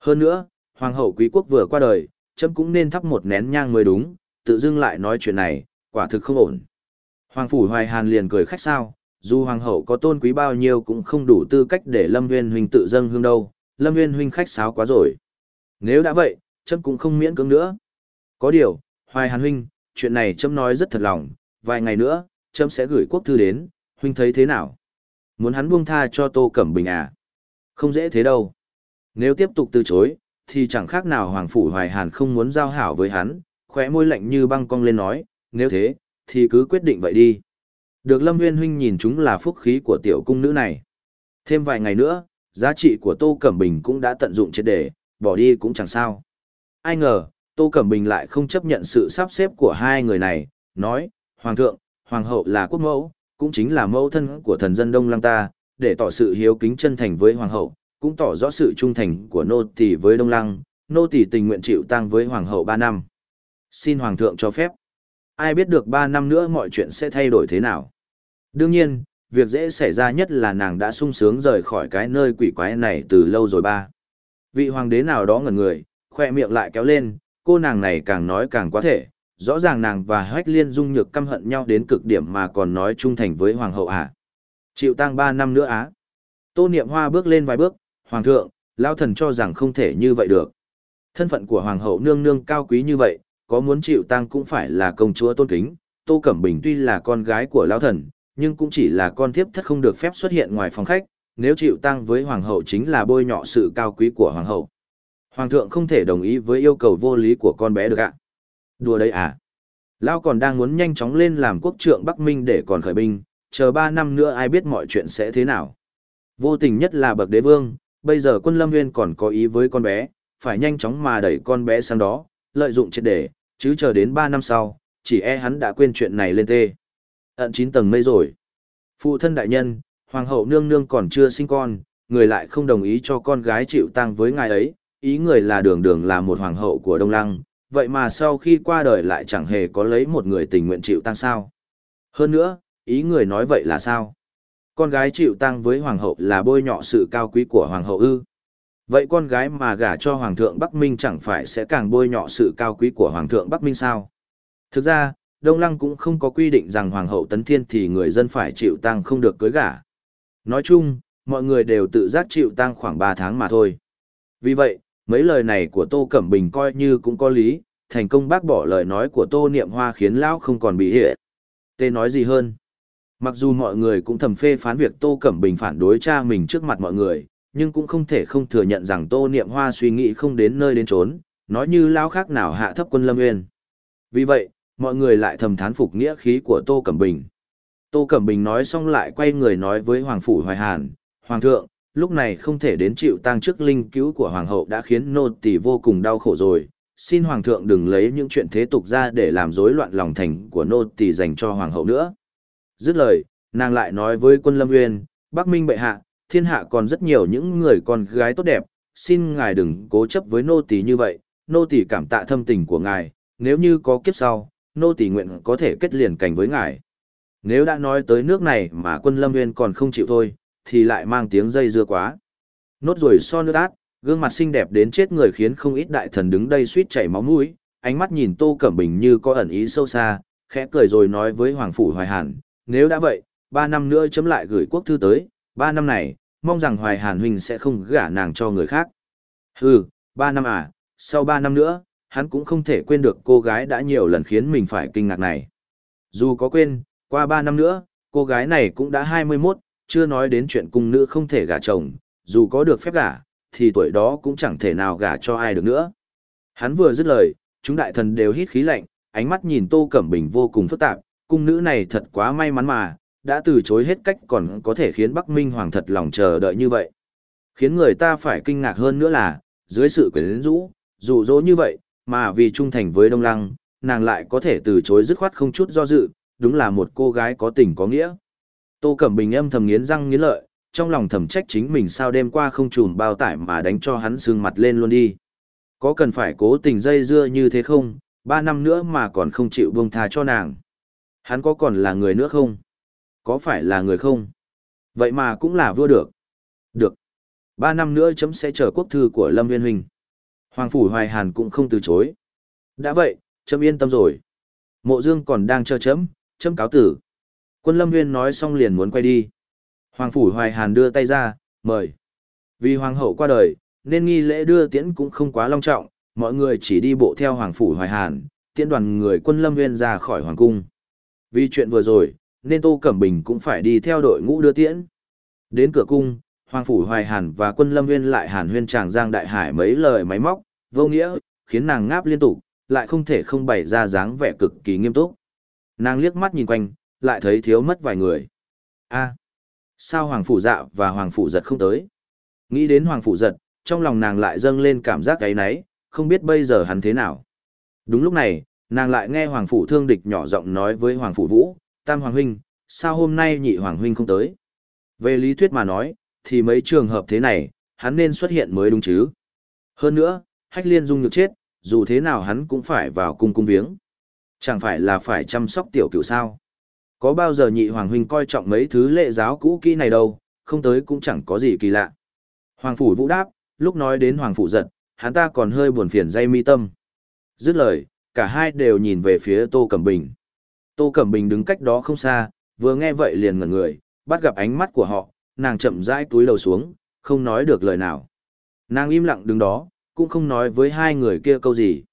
Hơn nữa, Hoàng hậu quý quốc vừa qua đời, chấm cũng nên thắp một nén nhang mới đúng, tự dưng lại nói chuyện này, quả thực không ổn. Hoàng Phủ Hoài Hàn liền cười khách sao, dù Hoàng hậu có tôn quý bao nhiêu cũng không đủ tư cách để Lâm Nguyên Huynh tự dâng hương đâu, Lâm Nguyên Huynh khách sáo quá rồi. Nếu đã vậy, chấm cũng không miễn cưỡng nữa. Có điều, Hoài Hàn Huynh, chuyện này chấm nói rất thật lòng, vài ngày nữa, chấm sẽ gửi quốc thư đến, huynh thấy thế nào? Muốn hắn buông tha cho Tô Cẩm Bình à? Không dễ thế đâu. Nếu tiếp tục từ chối, thì chẳng khác nào Hoàng Phủ Hoài Hàn không muốn giao hảo với hắn, khóe môi lạnh như băng cong lên nói, nếu thế, thì cứ quyết định vậy đi. Được Lâm Nguyên Huynh nhìn chúng là phúc khí của tiểu cung nữ này. Thêm vài ngày nữa, giá trị của Tô Cẩm Bình cũng đã tận dụng triệt để, bỏ đi cũng chẳng sao. Ai ngờ, Tô Cẩm Bình lại không chấp nhận sự sắp xếp của hai người này, nói, Hoàng thượng, Hoàng hậu là quốc mẫu, cũng chính là mẫu thân của thần dân Đông Lăng ta, để tỏ sự hiếu kính chân thành với Hoàng hậu, cũng tỏ rõ sự trung thành của nô tỳ với Đông Lăng, nô tỳ tình nguyện chịu tang với Hoàng hậu ba năm. Xin Hoàng thượng cho phép. Ai biết được ba năm nữa mọi chuyện sẽ thay đổi thế nào. Đương nhiên, việc dễ xảy ra nhất là nàng đã sung sướng rời khỏi cái nơi quỷ quái này từ lâu rồi ba. Vị hoàng đế nào đó ngẩn người, khoe miệng lại kéo lên, cô nàng này càng nói càng quá thể, rõ ràng nàng và hách liên dung nhược căm hận nhau đến cực điểm mà còn nói trung thành với hoàng hậu à. Chịu tang ba năm nữa á. Tô niệm hoa bước lên vài bước, hoàng thượng, lao thần cho rằng không thể như vậy được. Thân phận của hoàng hậu nương nương cao quý như vậy, có muốn chịu tang cũng phải là công chúa tôn kính. Tô Cẩm Bình tuy là con gái của Lão thần, nhưng cũng chỉ là con thiếp thất không được phép xuất hiện ngoài phòng khách, nếu chịu tang với hoàng hậu chính là bôi nhọ sự cao quý của hoàng hậu. Hoàng thượng không thể đồng ý với yêu cầu vô lý của con bé được ạ. Đùa đấy à? Lão còn đang muốn nhanh chóng lên làm quốc trượng Bắc Minh để còn khởi binh, chờ ba năm nữa ai biết mọi chuyện sẽ thế nào. Vô tình nhất là bậc đế vương, bây giờ quân lâm nguyên còn có ý với con bé, phải nhanh chóng mà đẩy con bé sang đó, lợi dụng triệt để, chứ chờ đến ba năm sau, chỉ e hắn đã quên chuyện này lên tê. Ận chín tầng mây rồi. Phụ thân đại nhân, hoàng hậu nương nương còn chưa sinh con, người lại không đồng ý cho con gái chịu tang với ngài ấy, ý người là đường đường là một hoàng hậu của Đông Lăng, vậy mà sau khi qua đời lại chẳng hề có lấy một người tình nguyện chịu tang sao. Hơn nữa, ý người nói vậy là sao? Con gái chịu tang với hoàng hậu là bôi nhọ sự cao quý của hoàng hậu ư? Vậy con gái mà gả cho hoàng thượng Bắc Minh chẳng phải sẽ càng bôi nhọ sự cao quý của hoàng thượng Bắc Minh sao? Thực ra, Đông Lăng cũng không có quy định rằng hoàng hậu tấn thiên thì người dân phải chịu tang không được cưới gả. Nói chung, mọi người đều tự giác chịu tang khoảng 3 tháng mà thôi. Vì vậy, mấy lời này của Tô Cẩm Bình coi như cũng có lý, thành công bác bỏ lời nói của Tô Niệm Hoa khiến lão không còn bị hệ. Tê nói gì hơn? Mặc dù mọi người cũng thầm phê phán việc Tô Cẩm Bình phản đối cha mình trước mặt mọi người, nhưng cũng không thể không thừa nhận rằng Tô Niệm Hoa suy nghĩ không đến nơi đến trốn, nói như lao khác nào hạ thấp quân Lâm Nguyên. Vì vậy, mọi người lại thầm thán phục nghĩa khí của Tô Cẩm Bình. Tô Cẩm Bình nói xong lại quay người nói với Hoàng Phủ Hoài Hàn, Hoàng thượng, lúc này không thể đến chịu tang trước linh cứu của Hoàng hậu đã khiến nô tỳ vô cùng đau khổ rồi. Xin Hoàng thượng đừng lấy những chuyện thế tục ra để làm rối loạn lòng thành của nô tỳ dành cho Hoàng hậu nữa. Dứt lời, nàng lại nói với quân Lâm Nguyên, Bắc Minh bệ hạ, thiên hạ còn rất nhiều những người con gái tốt đẹp, xin ngài đừng cố chấp với nô tỳ như vậy, nô tỳ cảm tạ thâm tình của ngài, nếu như có kiếp sau, nô tỳ nguyện có thể kết liền cảnh với ngài. Nếu đã nói tới nước này mà quân lâm nguyên còn không chịu thôi, thì lại mang tiếng dây dưa quá. Nốt rồi so nước át, gương mặt xinh đẹp đến chết người khiến không ít đại thần đứng đây suýt chảy máu mũi, ánh mắt nhìn Tô Cẩm Bình như có ẩn ý sâu xa, khẽ cười rồi nói với Hoàng Phủ Hoài Hàn, nếu đã vậy, ba năm nữa chấm lại gửi quốc thư tới, ba năm này, mong rằng Hoài Hàn huynh sẽ không gả nàng cho người khác. Hừ, ba năm à, sau ba năm nữa, hắn cũng không thể quên được cô gái đã nhiều lần khiến mình phải kinh ngạc này. Dù có quên, qua ba năm nữa, cô gái này cũng đã 21, chưa nói đến chuyện cung nữ không thể gả chồng, dù có được phép gả, thì tuổi đó cũng chẳng thể nào gả cho ai được nữa. Hắn vừa dứt lời, chúng đại thần đều hít khí lạnh, ánh mắt nhìn Tô Cẩm Bình vô cùng phức tạp, cung nữ này thật quá may mắn mà, đã từ chối hết cách còn có thể khiến Bắc Minh Hoàng thật lòng chờ đợi như vậy. Khiến người ta phải kinh ngạc hơn nữa là, dưới sự quyến rũ, dụ dỗ như vậy, mà vì trung thành với Đông Lăng, nàng lại có thể từ chối dứt khoát không chút do dự, đúng là một cô gái có tình có nghĩa. Tô Cẩm Bình âm thầm nghiến răng nghiến lợi, trong lòng thầm trách chính mình sao đêm qua không trùm bao tải mà đánh cho hắn sương mặt lên luôn đi. Có cần phải cố tình dây dưa như thế không, ba năm nữa mà còn không chịu buông tha cho nàng. Hắn có còn là người nữa không? Có phải là người không? Vậy mà cũng là vua được. Được. Ba năm nữa chấm sẽ chờ quốc thư của Lâm Viên Huynh. Hoàng Phủ Hoài Hàn cũng không từ chối. Đã vậy, chấm yên tâm rồi. Mộ Dương còn đang chờ chấm, chấm cáo tử. Quân Lâm Viên nói xong liền muốn quay đi. Hoàng Phủ Hoài Hàn đưa tay ra, mời. Vì Hoàng hậu qua đời, nên nghi lễ đưa tiễn cũng không quá long trọng, mọi người chỉ đi bộ theo Hoàng Phủ Hoài Hàn, tiễn đoàn người quân Lâm Viên ra khỏi Hoàng Cung. Vì chuyện vừa rồi, nên Tô Cẩm Bình cũng phải đi theo đội ngũ đưa tiễn. Đến cửa cung, Hoàng Phủ Hoài Hàn và quân Lâm Nguyên lại hàn huyên chàng giang đại hải mấy lời máy móc, vô nghĩa, khiến nàng ngáp liên tục, lại không thể không bày ra dáng vẻ cực kỳ nghiêm túc. Nàng liếc mắt nhìn quanh, lại thấy thiếu mất vài người. a sao Hoàng Phủ dạ và Hoàng Phủ giật không tới? Nghĩ đến Hoàng Phủ giật, trong lòng nàng lại dâng lên cảm giác cái náy, không biết bây giờ hắn thế nào. Đúng lúc này, nàng lại nghe Hoàng Phủ thương địch nhỏ giọng nói với Hoàng Phủ Vũ, Tam Hoàng Huynh, sao hôm nay nhị Hoàng Huynh không tới? Về lý thuyết mà nói, thì mấy trường hợp thế này, hắn nên xuất hiện mới đúng chứ. Hơn nữa, hách liên dung nhược chết, dù thế nào hắn cũng phải vào cung cung viếng. Chẳng phải là phải chăm sóc tiểu cựu sao. Có bao giờ nhị Hoàng Huynh coi trọng mấy thứ lệ giáo cũ kỹ này đâu, không tới cũng chẳng có gì kỳ lạ. Hoàng Phủ Vũ đáp, lúc nói đến Hoàng Phủ giật, hắn ta còn hơi buồn phiền dây mi tâm. Dứt lời, cả hai đều nhìn về phía Tô Cẩm Bình. Tô Cẩm Bình đứng cách đó không xa, vừa nghe vậy liền ngẩn người, bắt gặp ánh mắt của họ, nàng chậm rãi túi đầu xuống, không nói được lời nào. Nàng im lặng đứng đó, cũng không nói với hai người kia câu gì.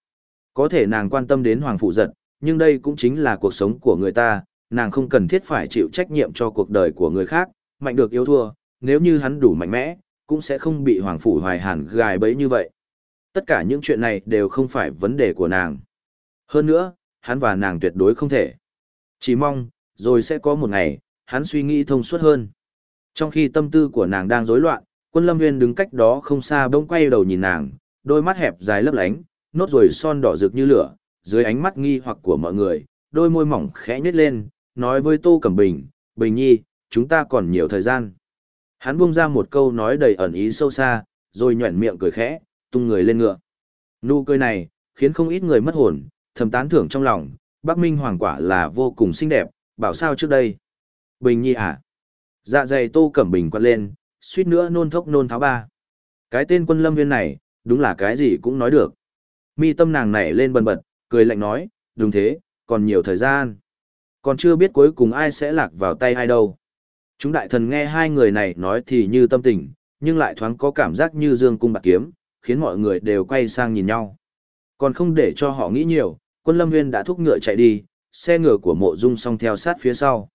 Có thể nàng quan tâm đến Hoàng Phụ Giật, nhưng đây cũng chính là cuộc sống của người ta, nàng không cần thiết phải chịu trách nhiệm cho cuộc đời của người khác, mạnh được yếu thua, nếu như hắn đủ mạnh mẽ, cũng sẽ không bị Hoàng Phủ Hoài Hàn gài bẫy như vậy. Tất cả những chuyện này đều không phải vấn đề của nàng. Hơn nữa, hắn và nàng tuyệt đối không thể. Chỉ mong, rồi sẽ có một ngày, hắn suy nghĩ thông suốt hơn. Trong khi tâm tư của nàng đang rối loạn, quân lâm nguyên đứng cách đó không xa bỗng quay đầu nhìn nàng, đôi mắt hẹp dài lấp lánh, nốt ruồi son đỏ rực như lửa, dưới ánh mắt nghi hoặc của mọi người, đôi môi mỏng khẽ nhếch lên, nói với Tô Cẩm Bình, Bình Nhi, chúng ta còn nhiều thời gian. Hắn buông ra một câu nói đầy ẩn ý sâu xa, rồi nhuẩn miệng cười khẽ, tung người lên ngựa. Nụ cười này, khiến không ít người mất hồn, thầm tán thưởng trong lòng, Bắc Minh Hoàng quả là vô cùng xinh đẹp, bảo sao trước đây. Bình Nhi à? Dạ dày Tô Cẩm Bình quát lên, suýt nữa nôn thốc nôn tháo ba. Cái tên quân lâm viên này, đúng là cái gì cũng nói được. Mi tâm nàng nảy lên bần bật, cười lạnh nói, đúng thế, còn nhiều thời gian. Còn chưa biết cuối cùng ai sẽ lạc vào tay ai đâu. Chúng đại thần nghe hai người này nói thì như tâm tình, nhưng lại thoáng có cảm giác như dương cung bạc kiếm, khiến mọi người đều quay sang nhìn nhau. Còn không để cho họ nghĩ nhiều, quân lâm nguyên đã thúc ngựa chạy đi, xe ngựa của mộ dung song theo sát phía sau.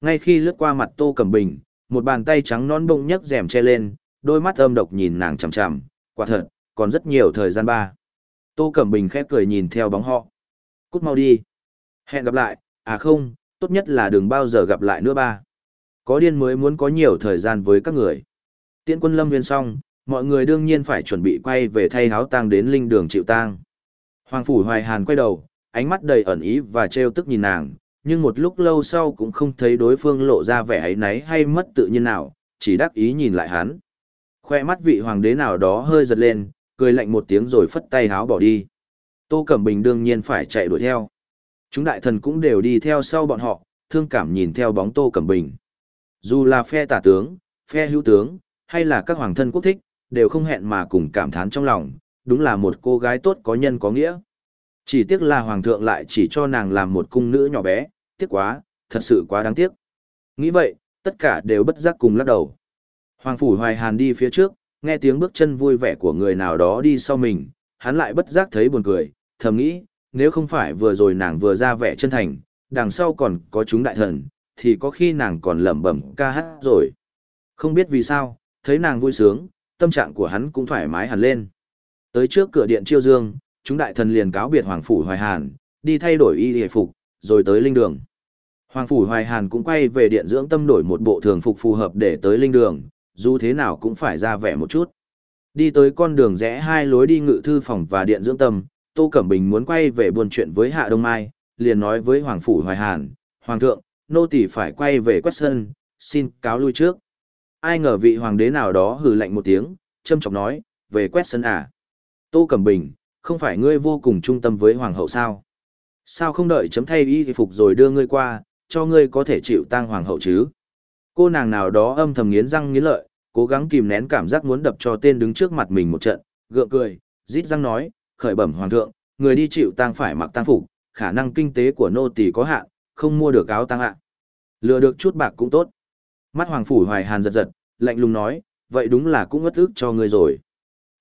Ngay khi lướt qua mặt Tô Cẩm Bình, một bàn tay trắng non bông nhấc rèm che lên, đôi mắt âm độc nhìn nàng chằm chằm, quả thật, còn rất nhiều thời gian ba. Tô Cẩm Bình khẽ cười nhìn theo bóng họ. Cút mau đi. Hẹn gặp lại, à không, tốt nhất là đừng bao giờ gặp lại nữa ba. Có điên mới muốn có nhiều thời gian với các người. Tiễn quân lâm viên xong, mọi người đương nhiên phải chuẩn bị quay về thay háo tang đến linh đường chịu tang. Hoàng Phủ Hoài Hàn quay đầu, ánh mắt đầy ẩn ý và trêu tức nhìn nàng, nhưng một lúc lâu sau cũng không thấy đối phương lộ ra vẻ ấy náy hay mất tự nhiên nào, chỉ đắc ý nhìn lại hắn. Khoe mắt vị hoàng đế nào đó hơi giật lên, cười lạnh một tiếng rồi phất tay háo bỏ đi. Tô Cẩm Bình đương nhiên phải chạy đuổi theo. Chúng đại thần cũng đều đi theo sau bọn họ, thương cảm nhìn theo bóng Tô Cẩm Bình. Dù là phe tả tướng, phe hữu tướng, hay là các hoàng thân quốc thích, đều không hẹn mà cùng cảm thán trong lòng, đúng là một cô gái tốt có nhân có nghĩa. Chỉ tiếc là hoàng thượng lại chỉ cho nàng làm một cung nữ nhỏ bé, tiếc quá, thật sự quá đáng tiếc. Nghĩ vậy, tất cả đều bất giác cùng lắc đầu. Hoàng phủ hoài hàn đi phía trước, nghe tiếng bước chân vui vẻ của người nào đó đi sau mình, hắn lại bất giác thấy buồn cười, thầm nghĩ, nếu không phải vừa rồi nàng vừa ra vẻ chân thành, đằng sau còn có chúng đại thần, thì có khi nàng còn lẩm bẩm ca hát rồi. Không biết vì sao, thấy nàng vui sướng, tâm trạng của hắn cũng thoải mái hẳn lên. Tới trước cửa điện chiêu dương, chúng đại thần liền cáo biệt Hoàng Phủ Hoài Hàn, đi thay đổi y hề phục, rồi tới linh đường. Hoàng Phủ Hoài Hàn cũng quay về điện dưỡng tâm đổi một bộ thường phục phù hợp để tới linh đường, dù thế nào cũng phải ra vẻ một chút. Đi tới con đường rẽ hai lối đi ngự thư phòng và điện dưỡng tâm, Tô Cẩm Bình muốn quay về buôn chuyện với Hạ Đông Mai, liền nói với Hoàng Phủ Hoài Hàn, Hoàng thượng, nô tỳ phải quay về quét sân, xin cáo lui trước. Ai ngờ vị hoàng đế nào đó hừ lạnh một tiếng, châm chọc nói, về quét sân à. Tô Cẩm Bình, không phải ngươi vô cùng trung tâm với hoàng hậu sao? Sao không đợi chấm thay y phục rồi đưa ngươi qua, cho ngươi có thể chịu tang hoàng hậu chứ? Cô nàng nào đó âm thầm nghiến răng nghiến lợi, cố gắng kìm nén cảm giác muốn đập cho tên đứng trước mặt mình một trận, gượng cười, rít răng nói, khởi bẩm hoàng thượng, người đi chịu tang phải mặc tang phục, khả năng kinh tế của nô tỳ có hạn, không mua được áo tang ạ. Lừa được chút bạc cũng tốt. Mắt hoàng phủ hoài hàn giật giật, lạnh lùng nói, vậy đúng là cũng ngất ức cho ngươi rồi.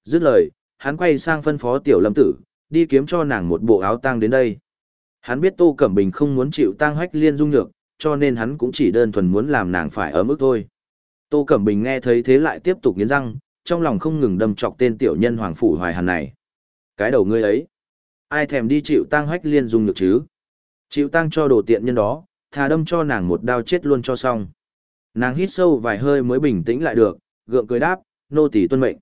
Dứt lời, hắn quay sang phân phó tiểu lâm tử, đi kiếm cho nàng một bộ áo tang đến đây. Hắn biết Tô Cẩm Bình không muốn chịu tang hách liên dung nhược, cho nên hắn cũng chỉ đơn thuần muốn làm nàng phải ở mức thôi. Tô Cẩm Bình nghe thấy thế lại tiếp tục nghiến răng, trong lòng không ngừng đâm chọc tên tiểu nhân Hoàng Phủ Hoài Hàn này. Cái đầu ngươi ấy, ai thèm đi chịu tang hách liên dung nhược chứ? Chịu tang cho đồ tiện nhân đó, thà đâm cho nàng một đao chết luôn cho xong. Nàng hít sâu vài hơi mới bình tĩnh lại được, gượng cười đáp, nô tỳ tuân mệnh.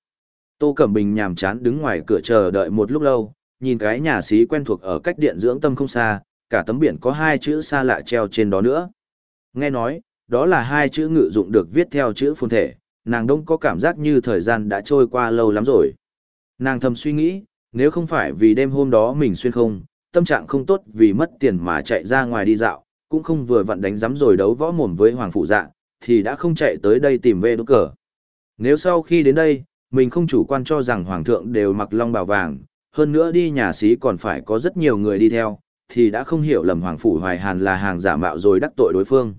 Tô Cẩm Bình nhàm chán đứng ngoài cửa chờ đợi một lúc lâu, nhìn cái nhà xí quen thuộc ở cách điện dưỡng tâm không xa, cả tấm biển có hai chữ xa lạ treo trên đó nữa. Nghe nói, đó là hai chữ ngự dụng được viết theo chữ phồn thể, nàng đông có cảm giác như thời gian đã trôi qua lâu lắm rồi. Nàng thầm suy nghĩ, nếu không phải vì đêm hôm đó mình xuyên không, tâm trạng không tốt vì mất tiền mà chạy ra ngoài đi dạo, cũng không vừa vặn đánh giấm rồi đấu võ mồm với Hoàng Phụ Dạ, thì đã không chạy tới đây tìm về đốt cờ. Nếu sau khi đến đây, mình không chủ quan cho rằng Hoàng thượng đều mặc long bào vàng, hơn nữa đi nhà sĩ còn phải có rất nhiều người đi theo, thì đã không hiểu lầm Hoàng Phủ Hoài Hàn là hàng giả mạo rồi đắc tội đối phương.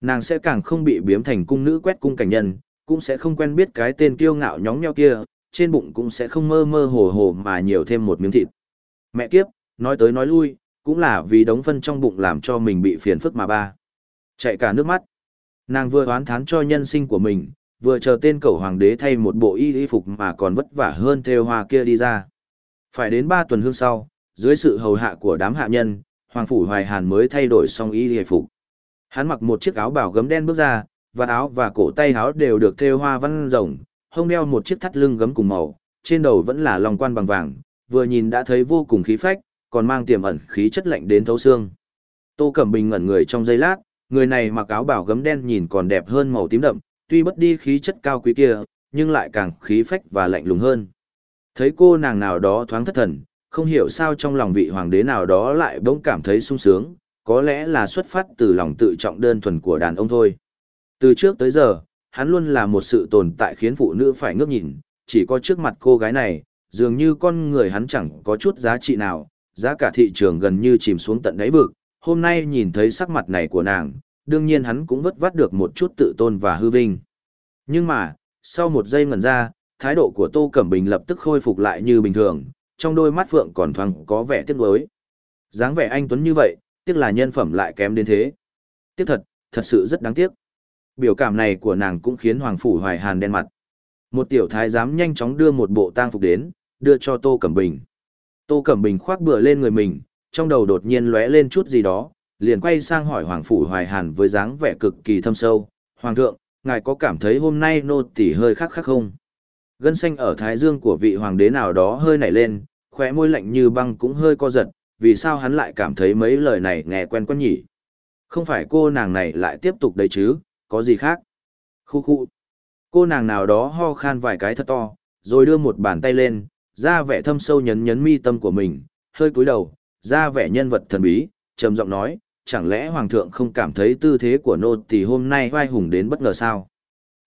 Nàng sẽ càng không bị biếm thành cung nữ quét cung cảnh nhân, cũng sẽ không quen biết cái tên kiêu ngạo nhóng nheo kia, trên bụng cũng sẽ không mơ mơ hồ hồ mà nhiều thêm một miếng thịt. Mẹ kiếp, nói tới nói lui, cũng là vì đống phân trong bụng làm cho mình bị phiền phức mà ba. Chạy cả nước mắt. Nàng vừa oán thán cho nhân sinh của mình, vừa chờ tên cầu hoàng đế thay một bộ y y phục mà còn vất vả hơn theo hoa kia đi ra. Phải đến ba tuần hương sau, dưới sự hầu hạ của đám hạ nhân, Hoàng Phủ Hoài Hàn mới thay đổi xong y y phục. Hắn mặc một chiếc áo bảo gấm đen bước ra, và áo và cổ tay áo đều được thêu hoa văn rồng, hông đeo một chiếc thắt lưng gấm cùng màu, trên đầu vẫn là lòng quan bằng vàng, vừa nhìn đã thấy vô cùng khí phách, còn mang tiềm ẩn khí chất lạnh đến thấu xương. Tô Cẩm Bình ngẩn người trong giây lát, người này mặc áo bảo gấm đen nhìn còn đẹp hơn màu tím đậm, tuy bất đi khí chất cao quý kia, nhưng lại càng khí phách và lạnh lùng hơn. Thấy cô nàng nào đó thoáng thất thần, không hiểu sao trong lòng vị hoàng đế nào đó lại bỗng cảm thấy sung sướng, có lẽ là xuất phát từ lòng tự trọng đơn thuần của đàn ông thôi. Từ trước tới giờ, hắn luôn là một sự tồn tại khiến phụ nữ phải ngước nhìn, chỉ có trước mặt cô gái này, dường như con người hắn chẳng có chút giá trị nào, giá cả thị trường gần như chìm xuống tận đáy vực, hôm nay nhìn thấy sắc mặt này của nàng, đương nhiên hắn cũng vất vát được một chút tự tôn và hư vinh. Nhưng mà, sau một giây ngẩn ra, thái độ của Tô Cẩm Bình lập tức khôi phục lại như bình thường, trong đôi mắt phượng còn thoáng có vẻ tiếc nuối. dáng vẻ anh Tuấn như vậy, tiếc là nhân phẩm lại kém đến thế. Tiếc thật, thật sự rất đáng tiếc. Biểu cảm này của nàng cũng khiến Hoàng Phủ Hoài Hàn đen mặt. Một tiểu thái giám nhanh chóng đưa một bộ tang phục đến, đưa cho Tô Cẩm Bình. Tô Cẩm Bình khoác bừa lên người mình, trong đầu đột nhiên lóe lên chút gì đó, liền quay sang hỏi Hoàng Phủ Hoài Hàn với dáng vẻ cực kỳ thâm sâu. Hoàng thượng, ngài có cảm thấy hôm nay nô tỳ hơi khác khác không? Gân xanh ở thái dương của vị hoàng đế nào đó hơi nảy lên, khóe môi lạnh như băng cũng hơi co giật, vì sao hắn lại cảm thấy mấy lời này nghe quen quen nhỉ? Không phải cô nàng này lại tiếp tục đấy chứ, có gì khác? Khu khu. Cô nàng nào đó ho khan vài cái thật to, rồi đưa một bàn tay lên, ra vẻ thâm sâu nhấn nhấn mi tâm của mình, hơi cúi đầu, ra vẻ nhân vật thần bí, trầm giọng nói, chẳng lẽ hoàng thượng không cảm thấy tư thế của nô tỳ hôm nay oai hùng đến bất ngờ sao?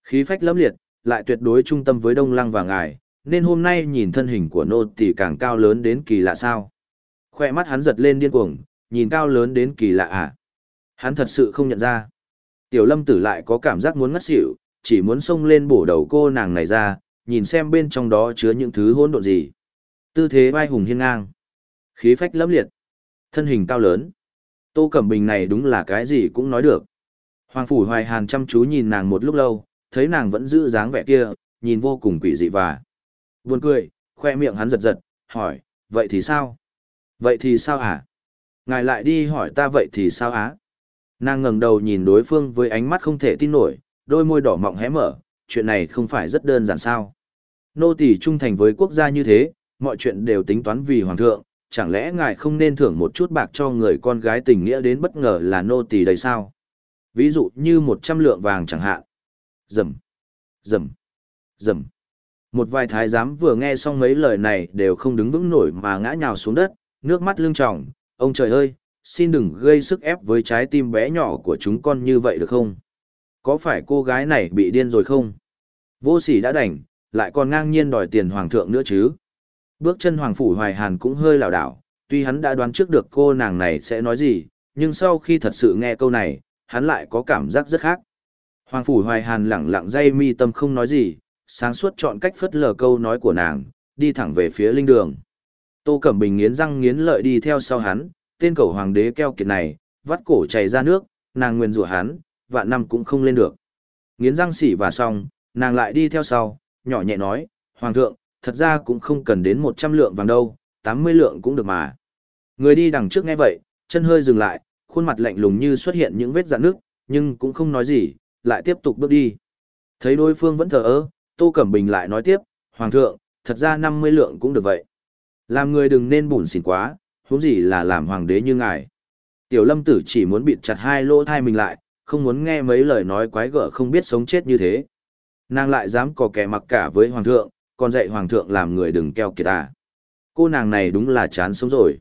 Khí phách lẫm liệt, lại tuyệt đối trung tâm với Đông Lăng và ngài, nên hôm nay nhìn thân hình của nô tỳ càng cao lớn đến kỳ lạ sao? Khoe mắt hắn giật lên điên cuồng, nhìn cao lớn đến kỳ lạ à? Hắn thật sự không nhận ra. Tiểu lâm tử lại có cảm giác muốn ngất xỉu, chỉ muốn xông lên bổ đầu cô nàng này ra, nhìn xem bên trong đó chứa những thứ hỗn độn gì. Tư thế vai hùng hiên ngang, khí phách lẫm liệt, thân hình cao lớn. Tô Cẩm Bình này đúng là cái gì cũng nói được. Hoàng Phủ Hoài Hàn chăm chú nhìn nàng một lúc lâu, thấy nàng vẫn giữ dáng vẻ kia, nhìn vô cùng quỷ dị và buồn cười, khoe miệng hắn giật giật, hỏi, vậy thì sao? Vậy thì sao hả? Ngài lại đi hỏi ta vậy thì sao á? Nàng ngẩng đầu nhìn đối phương với ánh mắt không thể tin nổi, đôi môi đỏ mọng hé mở, chuyện này không phải rất đơn giản sao. Nô tỳ trung thành với quốc gia như thế, mọi chuyện đều tính toán vì hoàng thượng, chẳng lẽ ngài không nên thưởng một chút bạc cho người con gái tình nghĩa đến bất ngờ là nô tỳ đây sao? Ví dụ như một trăm lượng vàng chẳng hạn. Dầm, dầm, dầm. Một vài thái giám vừa nghe xong mấy lời này đều không đứng vững nổi mà ngã nhào xuống đất, nước mắt lưng tròng, ông trời ơi, xin đừng gây sức ép với trái tim bé nhỏ của chúng con như vậy được không? Có phải cô gái này bị điên rồi không? Vô sỉ đã đành, lại còn ngang nhiên đòi tiền hoàng thượng nữa chứ. Bước chân hoàng phủ hoài hàn cũng hơi lảo đảo, tuy hắn đã đoán trước được cô nàng này sẽ nói gì, nhưng sau khi thật sự nghe câu này, hắn lại có cảm giác rất khác. Hoàng phủ hoài hàn lẳng lặng dây mi tâm không nói gì, sáng suốt chọn cách phớt lờ câu nói của nàng, đi thẳng về phía linh đường. Tô Cẩm Bình nghiến răng nghiến lợi đi theo sau hắn, tên cầu hoàng đế keo kiệt này, vắt cổ chảy ra nước, nàng nguyền rủa hắn, vạn năm cũng không lên được. Nghiến răng xỉ và xong, nàng lại đi theo sau, nhỏ nhẹ nói, Hoàng thượng, thật ra cũng không cần đến 100 lượng vàng đâu, 80 lượng cũng được mà. Người đi đằng trước nghe vậy, chân hơi dừng lại, khuôn mặt lạnh lùng như xuất hiện những vết dạn nước, nhưng cũng không nói gì, lại tiếp tục bước đi. Thấy đối phương vẫn thờ ơ, Tô Cẩm Bình lại nói tiếp, Hoàng thượng, thật ra 50 lượng cũng được vậy. Làm người đừng nên bùn xỉn quá, huống gì là làm hoàng đế như ngài. Tiểu lâm tử chỉ muốn bịt chặt hai lỗ thai mình lại, không muốn nghe mấy lời nói quái gở không biết sống chết như thế. Nàng lại dám có kẻ mặc cả với hoàng thượng, còn dạy hoàng thượng làm người đừng keo kiệt à. Cô nàng này đúng là chán sống rồi.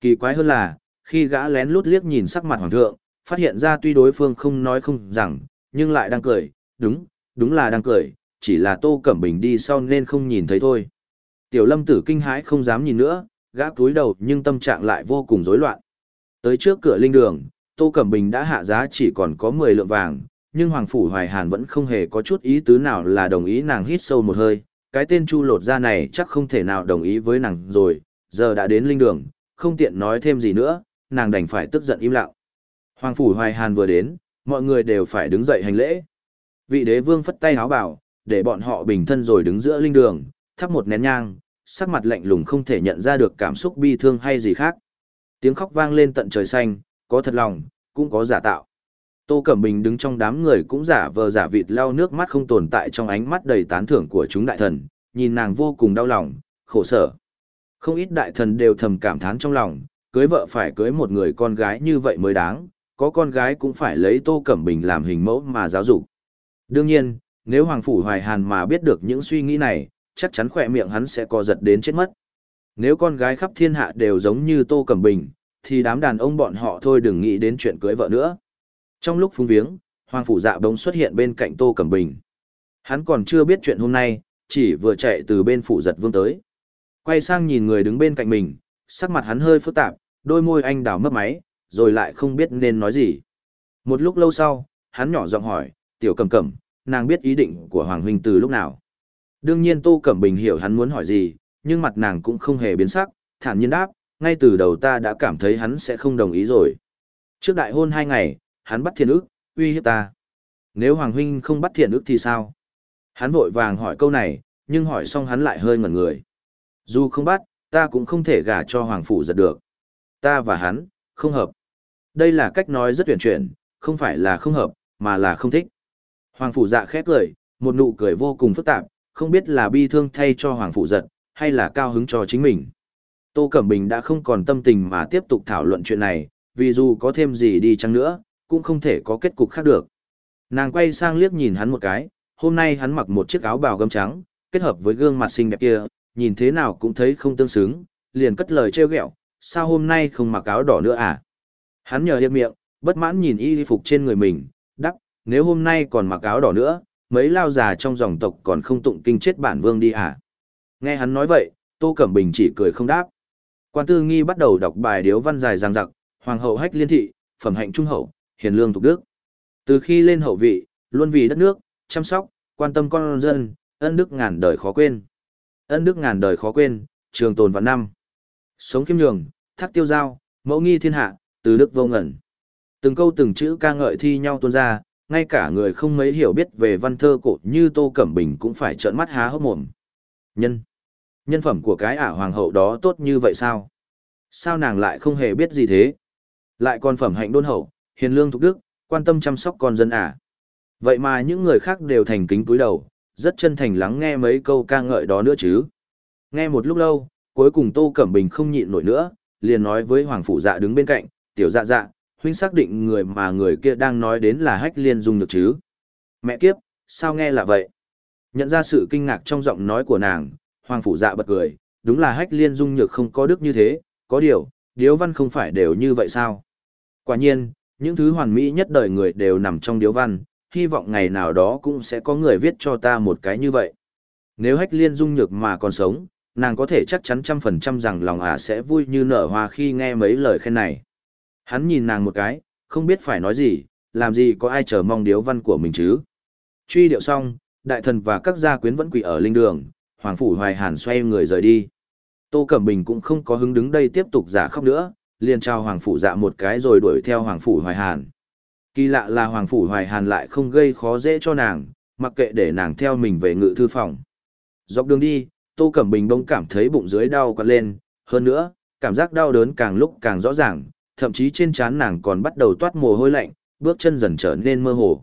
Kỳ quái hơn là, khi gã lén lút liếc nhìn sắc mặt hoàng thượng, phát hiện ra tuy đối phương không nói không rằng, nhưng lại đang cười, đúng, đúng là đang cười, chỉ là tô cẩm bình đi sau nên không nhìn thấy thôi. Tiểu lâm tử kinh hãi không dám nhìn nữa, gã cúi đầu nhưng tâm trạng lại vô cùng rối loạn. Tới trước cửa linh đường, Tô Cẩm Bình đã hạ giá chỉ còn có 10 lượng vàng, nhưng Hoàng Phủ Hoài Hàn vẫn không hề có chút ý tứ nào là đồng ý nàng hít sâu một hơi. Cái tên Chu lột ra này chắc không thể nào đồng ý với nàng rồi, giờ đã đến linh đường, không tiện nói thêm gì nữa, nàng đành phải tức giận im lặng. Hoàng Phủ Hoài Hàn vừa đến, mọi người đều phải đứng dậy hành lễ. Vị đế vương phất tay háo bảo, để bọn họ bình thân rồi đứng giữa linh đường, thắp một nén nhang, sắc mặt lạnh lùng không thể nhận ra được cảm xúc bi thương hay gì khác. Tiếng khóc vang lên tận trời xanh, có thật lòng, cũng có giả tạo. Tô Cẩm Bình đứng trong đám người cũng giả vờ giả vịt lau nước mắt không tồn tại trong ánh mắt đầy tán thưởng của chúng đại thần, nhìn nàng vô cùng đau lòng, khổ sở. Không ít đại thần đều thầm cảm thán trong lòng, cưới vợ phải cưới một người con gái như vậy mới đáng, có con gái cũng phải lấy Tô Cẩm Bình làm hình mẫu mà giáo dục. Đương nhiên, nếu Hoàng Phủ Hoài Hàn mà biết được những suy nghĩ này, chắc chắn khỏe miệng hắn sẽ co giật đến chết mất. Nếu con gái khắp thiên hạ đều giống như Tô Cẩm Bình, thì đám đàn ông bọn họ thôi đừng nghĩ đến chuyện cưới vợ nữa. Trong lúc phung viếng, Hoàng Phủ Dạ bỗng xuất hiện bên cạnh Tô Cẩm Bình. Hắn còn chưa biết chuyện hôm nay, chỉ vừa chạy từ bên phủ giật vương tới. Quay sang nhìn người đứng bên cạnh mình, sắc mặt hắn hơi phức tạp, đôi môi anh đào mấp máy, rồi lại không biết nên nói gì. Một lúc lâu sau, hắn nhỏ giọng hỏi, tiểu cầm cẩm, nàng biết ý định của Hoàng Huynh từ lúc nào. Đương nhiên Tô Cẩm Bình hiểu hắn muốn hỏi gì, nhưng mặt nàng cũng không hề biến sắc, thản nhiên đáp, ngay từ đầu ta đã cảm thấy hắn sẽ không đồng ý rồi. Trước đại hôn hai ngày, hắn bắt thiện ức, uy hiếp ta. Nếu Hoàng Huynh không bắt thiện ức thì sao? Hắn vội vàng hỏi câu này, nhưng hỏi xong hắn lại hơi ngẩn người. Dù không bắt, ta cũng không thể gả cho hoàng phủ giật được. Ta và hắn, không hợp. Đây là cách nói rất tuyển chuyển, không phải là không hợp, mà là không thích. Hoàng phủ dạ khép cười, một nụ cười vô cùng phức tạp, không biết là bi thương thay cho hoàng phủ giật, hay là cao hứng cho chính mình. Tô Cẩm Bình đã không còn tâm tình mà tiếp tục thảo luận chuyện này, vì dù có thêm gì đi chăng nữa, cũng không thể có kết cục khác được. Nàng quay sang liếc nhìn hắn một cái, hôm nay hắn mặc một chiếc áo bào gấm trắng, kết hợp với gương mặt xinh đẹp kia, nhìn thế nào cũng thấy không tương xứng, liền cất lời trêu ghẹo, sao hôm nay không mặc áo đỏ nữa à? Hắn nhờ hiệp miệng, bất mãn nhìn y phục trên người mình, đắc, nếu hôm nay còn mặc áo đỏ nữa, mấy lao già trong dòng tộc còn không tụng kinh chết bản vương đi à? Nghe hắn nói vậy, Tô Cẩm Bình chỉ cười không đáp. Quan tư nghi bắt đầu đọc bài điếu văn dài giang dặc, hoàng hậu hách liên thị, phẩm hạnh trung hậu, hiền lương thục đức. Từ khi lên hậu vị, luôn vì đất nước, chăm sóc, quan tâm con dân, ân đức ngàn đời khó quên. Ân đức ngàn đời khó quên, trường tồn vạn năm. Sống khiêm nhường, thác tiêu giao, mẫu nghi thiên hạ, từ đức vô ngẩn. Từng câu từng chữ ca ngợi thi nhau tuôn ra, ngay cả người không mấy hiểu biết về văn thơ cổ như Tô Cẩm Bình cũng phải trợn mắt há hốc mồm. Nhân. Nhân phẩm của cái ả hoàng hậu đó tốt như vậy sao? Sao nàng lại không hề biết gì thế? Lại còn phẩm hạnh đôn hậu, hiền lương thục đức, quan tâm chăm sóc con dân ả. Vậy mà những người khác đều thành kính túi đầu, rất chân thành lắng nghe mấy câu ca ngợi đó nữa chứ. Nghe một lúc lâu, cuối cùng Tô Cẩm Bình không nhịn nổi nữa, liền nói với Hoàng Phụ Dạ đứng bên cạnh, tiểu dạ dạ, huynh xác định người mà người kia đang nói đến là hách liên dung được chứ. Mẹ kiếp, sao nghe là vậy? Nhận ra sự kinh ngạc trong giọng nói của nàng, Hoàng Phụ Dạ bật cười, đúng là hách liên dung nhược không có đức như thế, có điều, điếu văn không phải đều như vậy sao? Quả nhiên, những thứ hoàn mỹ nhất đời người đều nằm trong điếu văn, hy vọng ngày nào đó cũng sẽ có người viết cho ta một cái như vậy. Nếu hách liên dung nhược mà còn sống, nàng có thể chắc chắn trăm phần trăm rằng lòng ả sẽ vui như nở hoa khi nghe mấy lời khen này. Hắn nhìn nàng một cái, không biết phải nói gì, làm gì có ai chờ mong điếu văn của mình chứ. Truy điệu xong, đại thần và các gia quyến vẫn quỳ ở linh đường, Hoàng Phủ Hoài Hàn xoay người rời đi. Tô Cẩm Bình cũng không có hứng đứng đây tiếp tục giả khóc nữa, liền trao Hoàng Phủ dạ một cái rồi đuổi theo Hoàng Phủ Hoài Hàn. Kỳ lạ là Hoàng Phủ Hoài Hàn lại không gây khó dễ cho nàng, mặc kệ để nàng theo mình về ngự thư phòng. Dọc đường đi, Tô Cẩm Bình bỗng cảm thấy bụng dưới đau quặn lên, hơn nữa, cảm giác đau đớn càng lúc càng rõ ràng, thậm chí trên trán nàng còn bắt đầu toát mồ hôi lạnh, bước chân dần trở nên mơ hồ.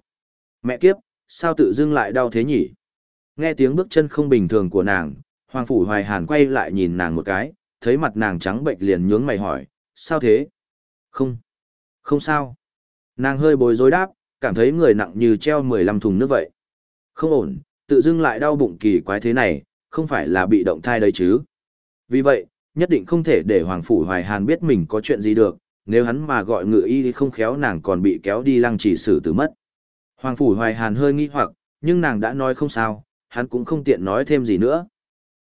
Mẹ kiếp, sao tự dưng lại đau thế nhỉ? Nghe tiếng bước chân không bình thường của nàng, Hoàng Phủ Hoài Hàn quay lại nhìn nàng một cái, thấy mặt nàng trắng bệnh liền nhướng mày hỏi, sao thế? Không, không sao. Nàng hơi bối rối đáp, cảm thấy người nặng như treo 15 thùng nước vậy. Không ổn, tự dưng lại đau bụng kỳ quái thế này, không phải là bị động thai đấy chứ. Vì vậy, nhất định không thể để Hoàng Phủ Hoài Hàn biết mình có chuyện gì được, nếu hắn mà gọi ngự y thì không khéo nàng còn bị kéo đi lăng chỉ xử tử mất. Hoàng Phủ Hoài Hàn hơi nghi hoặc, nhưng nàng đã nói không sao, hắn cũng không tiện nói thêm gì nữa.